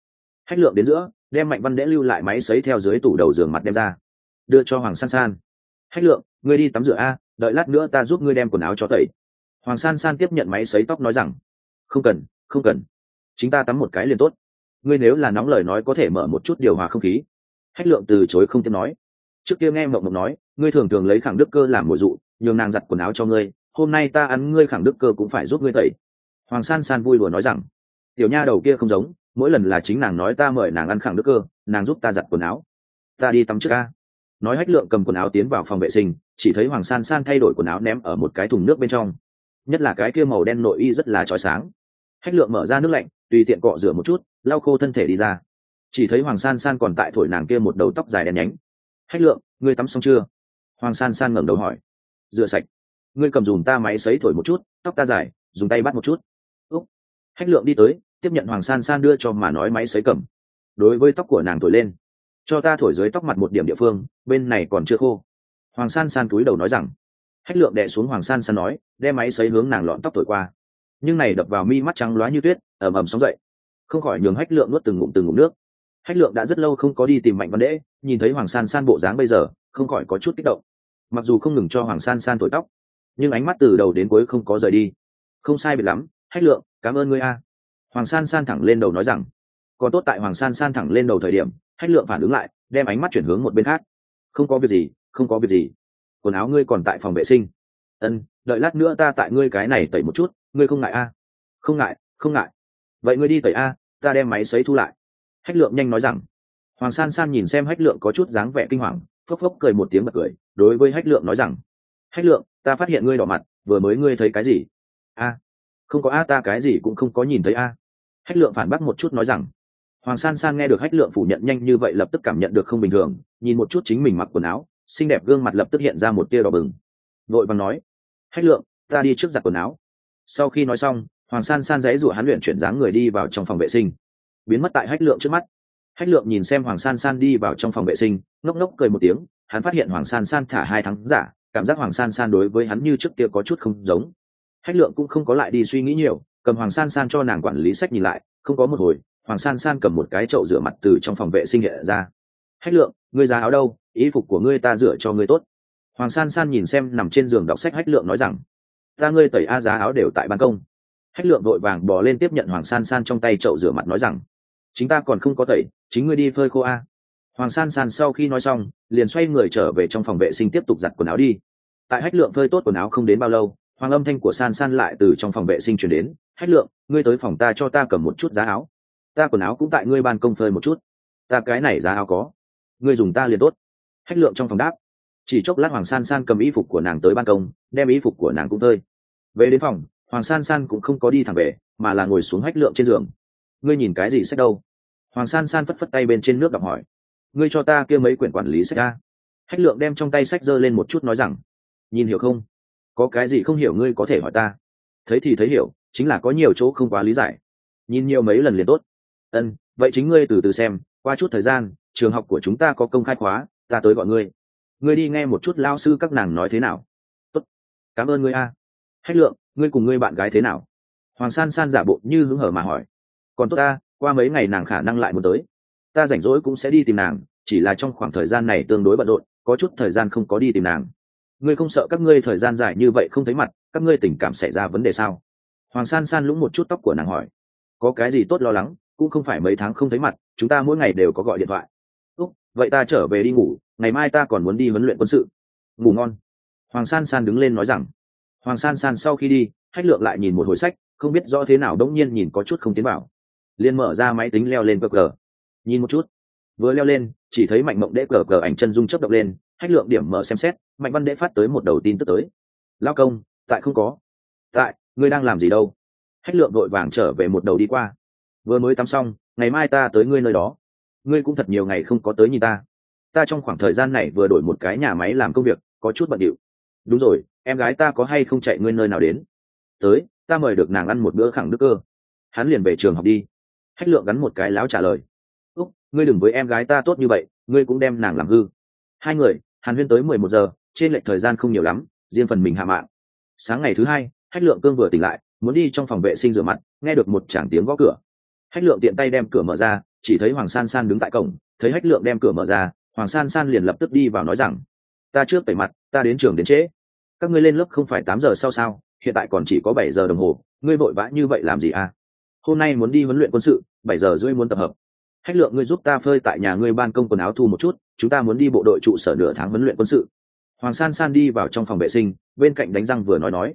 Hách lượng đến giữa, đem mạnh văn đễ lưu lại máy xấy theo dưới tủ đầu giường mặt đem ra. Đưa cho hoàng san san. Hách lượng, ngươi đi tắm rửa a, đợi lát nữa ta giúp ngươi đem quần áo cho tẩy hoàng san san tiếp nhận máy xấy tóc nói rằng, không cần không cần. Chính ta tắm một cái liền tốt. Ngươi nếu là nóng lời nói có thể mở một chút điều hòa không khí. Hách lượng từ chối không tiếp nói. Trước kia nghe mộng mộng nói, ngươi thường thường lấy khẳng đức cơ làm mồi dụ, nhường nàng giặt quần áo cho ngươi. Hôm nay ta ăn ngươi khẳng đức cơ cũng phải giúp ngươi tẩy. Hoàng san san vui đùa nói rằng, tiểu nha đầu kia không giống, mỗi lần là chính nàng nói ta mời nàng ăn khẳng đức cơ, nàng giúp ta giặt quần áo. Ta đi tắm trước ca. Nói hách lượng cầm quần áo tiến vào phòng vệ sinh, chỉ thấy hoàng san san thay đổi quần áo ném ở một cái thùng nước bên trong nhất là cái kia màu đen nội y rất là trói sáng. Hách lượng mở ra nước lạnh, tùy tiện cọ rửa một chút, lau khô thân thể đi ra. Chỉ thấy hoàng san san còn tại thổi nàng kia một đầu tóc dài đen nhánh. Hách lượng, ngươi tắm xong chưa? Hoàng san san ngẩng đầu hỏi. Rửa sạch. Ngươi cầm dùng ta máy xấy thổi một chút, tóc ta dài, dùng tay bắt một chút. Úc. Hách lượng đi tới, tiếp nhận hoàng san san đưa cho mà nói máy xấy cầm. Đối với tóc của nàng thổi lên. Cho ta thổi dưới tóc mặt một điểm địa phương, bên này còn chưa khô. Hoàng san san túi đầu nói rằng hách lượng đè xuống hoàng san san nói, đem máy xấy hướng nàng lọn tóc thổi qua. Nhưng này đập vào mi mắt trắng loá như tuyết, ầm ầm sóng dậy. Không khỏi nhường hách lượng nuốt từng ngụm từng ngụm nước. Hách lượng đã rất lâu không có đi tìm mạnh văn đễ, nhìn thấy hoàng san san bộ dáng bây giờ, không khỏi có chút kích động. Mặc dù không ngừng cho hoàng san san thổi tóc, nhưng ánh mắt từ đầu đến cuối không có rời đi. Không sai biệt lắm, hách lượng, cảm ơn ngươi a. Hoàng san san thẳng lên đầu nói rằng. Còn tốt tại hoàng san san thẳng lên đầu thời điểm, hách lượng phản ứng lại, đem ánh mắt chuyển hướng một bên khác. Không có việc gì, không có việc gì quần áo ngươi còn tại phòng vệ sinh. Ân, đợi lát nữa ta tại ngươi cái này tẩy một chút, ngươi không ngại a không ngại không ngại. Vậy ngươi đi tẩy a, ta đem máy xấy thu lại. Hách lượng nhanh nói rằng. Hoàng san san nhìn xem hách lượng có chút dáng vẻ kinh hoàng, phốc phốc cười một tiếng bật cười, đối với hách lượng nói rằng. Hách lượng, ta phát hiện ngươi đỏ mặt, vừa mới ngươi thấy cái gì? A. Không có a, ta cái gì cũng không có nhìn thấy a. Hách lượng phản bác một chút nói rằng. Hoàng san san nghe được hách lượng phủ nhận nhanh như vậy lập tức cảm nhận được không bình thường, nhìn một chút chính mình mặc quần áo xinh đẹp gương mặt lập tức hiện ra một tia đỏ bừng. Vội vàng nói, hách lượng, ta đi trước giặt quần áo. Sau khi nói xong, hoàng san san dãy rủa hắn luyện chuyển dáng người đi vào trong phòng vệ sinh. Biến mất tại hách lượng trước mắt. Hách lượng nhìn xem hoàng san san đi vào trong phòng vệ sinh, ngốc ngốc cười một tiếng, hắn phát hiện hoàng san san thả hai tháng giả, cảm giác hoàng san san đối với hắn như trước kia có chút không giống. Hách lượng cũng không có lại đi suy nghĩ nhiều, cầm hoàng san san cho nàng quản lý sách nhìn lại, không có một hồi, hoàng san san cầm một cái chậu rửa mặt từ trong phòng vệ sinh hệ ra. Hách lượng, ngươi giá áo đâu? Ý phục của ngươi ta rửa cho ngươi tốt. Hoàng san san nhìn xem nằm trên giường đọc sách hách lượng nói rằng, ta ngươi tẩy a giá áo đều tại ban công. Hách lượng vội vàng bỏ lên tiếp nhận hoàng san san trong tay chậu rửa mặt nói rằng, chính ta còn không có tẩy, chính ngươi đi phơi khô a. Hoàng san san sau khi nói xong, liền xoay người trở về trong phòng vệ sinh tiếp tục giặt quần áo đi. Tại hách lượng phơi tốt quần áo không đến bao lâu, hoàng âm thanh của san san lại từ trong phòng vệ sinh chuyển đến, hách lượng, ngươi tới phòng ta cho ta cầm một chút giá áo. Ta quần áo cũng tại ngươi ban công phơi một chút. Ta cái này giá áo có. Ngươi dùng ta liền tốt hách lượng trong phòng đáp. Chỉ chốc lát hoàng san san cầm y phục của nàng tới ban công, đem y phục của nàng cũng tơi về đến phòng, hoàng san san cũng không có đi thẳng về, mà là ngồi xuống hách lượng trên giường. Ngươi nhìn cái gì sách đâu? Hoàng san san phất phất tay bên trên nước đọc hỏi. Ngươi cho ta kia mấy quyển quản lý sách ra hách lượng đem trong tay sách giơ lên một chút nói rằng, nhìn hiểu không? Có cái gì không hiểu ngươi có thể hỏi ta? Thấy thì thấy hiểu, chính là có nhiều chỗ không quá lý giải. Nhìn nhiều mấy lần liền tốt. Ân, vậy chính ngươi từ từ xem, qua chút thời gian, trường học của chúng ta có công khai khóa ta tới gọi ngươi. Ngươi đi nghe một chút lao sư các nàng nói thế nào. Tốt. Cảm ơn ngươi a. Hách lượng, ngươi cùng ngươi bạn gái thế nào? Hoàng san san giả bộ như hứng hở mà hỏi. Còn tốt ta, qua mấy ngày nàng khả năng lại muốn tới. Ta rảnh rỗi cũng sẽ đi tìm nàng, chỉ là trong khoảng thời gian này tương đối bận rộn, có chút thời gian không có đi tìm nàng. Ngươi không sợ các ngươi thời gian dài như vậy không thấy mặt, các ngươi tình cảm xảy ra vấn đề sao? Hoàng san san lũng một chút tóc của nàng hỏi. Có cái gì tốt lo lắng, cũng không phải mấy tháng không thấy mặt, chúng ta mỗi ngày đều có gọi điện thoại vậy ta trở về đi ngủ, ngày mai ta còn muốn đi huấn luyện quân sự. Ngủ ngon. Hoàng san san đứng lên nói rằng. Hoàng san san sau khi đi hách lượng lại nhìn một hồi sách, không biết rõ thế nào đống nhiên nhìn có chút không tiến bảo liền mở ra máy tính leo lên cờ cờ. Nhìn một chút. Vừa leo lên, chỉ thấy mạnh mộng đễ cờ cờ ảnh chân dung chấp động lên hách lượng điểm mở xem xét, mạnh văn đễ phát tới một đầu tin tức tới. Lao công, tại không có. Tại, ngươi đang làm gì đâu? Hách lượng vội vàng trở về một đầu đi qua. Vừa mới tắm xong, ngày mai ta tới ngươi nơi đó ngươi cũng thật nhiều ngày không có tới nhìn ta. Ta trong khoảng thời gian này vừa đổi một cái nhà máy làm công việc, có chút bận điệu. Đúng rồi, em gái ta có hay không chạy ngươi nơi nào đến? Tới, ta mời được nàng ăn một bữa khẳng đức cơ. Hắn liền về trường học đi. Hách lượng gắn một cái láo trả lời. Úc, ngươi đừng với em gái ta tốt như vậy, ngươi cũng đem nàng làm hư. Hai người, hàn huyên tới mười một giờ, trên lệch thời gian không nhiều lắm, riêng phần mình hạ mạng. Sáng ngày thứ hai, hách lượng cương vừa tỉnh lại, muốn đi trong phòng vệ sinh rửa mặt, nghe được một chảng tiếng gõ cửa. Hách lượng tiện tay đem cửa mở ra chỉ thấy hoàng san san đứng tại cổng, thấy hách lượng đem cửa mở ra, hoàng san san liền lập tức đi vào nói rằng, ta trước tẩy mặt, ta đến trường đến trễ. Các ngươi lên lớp không phải tám giờ sau sao, hiện tại còn chỉ có bảy giờ đồng hồ, ngươi vội vã như vậy làm gì à? Hôm nay muốn đi huấn luyện quân sự, bảy giờ rưỡi muốn tập hợp. Hách lượng ngươi giúp ta phơi tại nhà ngươi ban công quần áo thu một chút, chúng ta muốn đi bộ đội trụ sở nửa tháng huấn luyện quân sự. Hoàng san san đi vào trong phòng vệ sinh, bên cạnh đánh răng vừa nói nói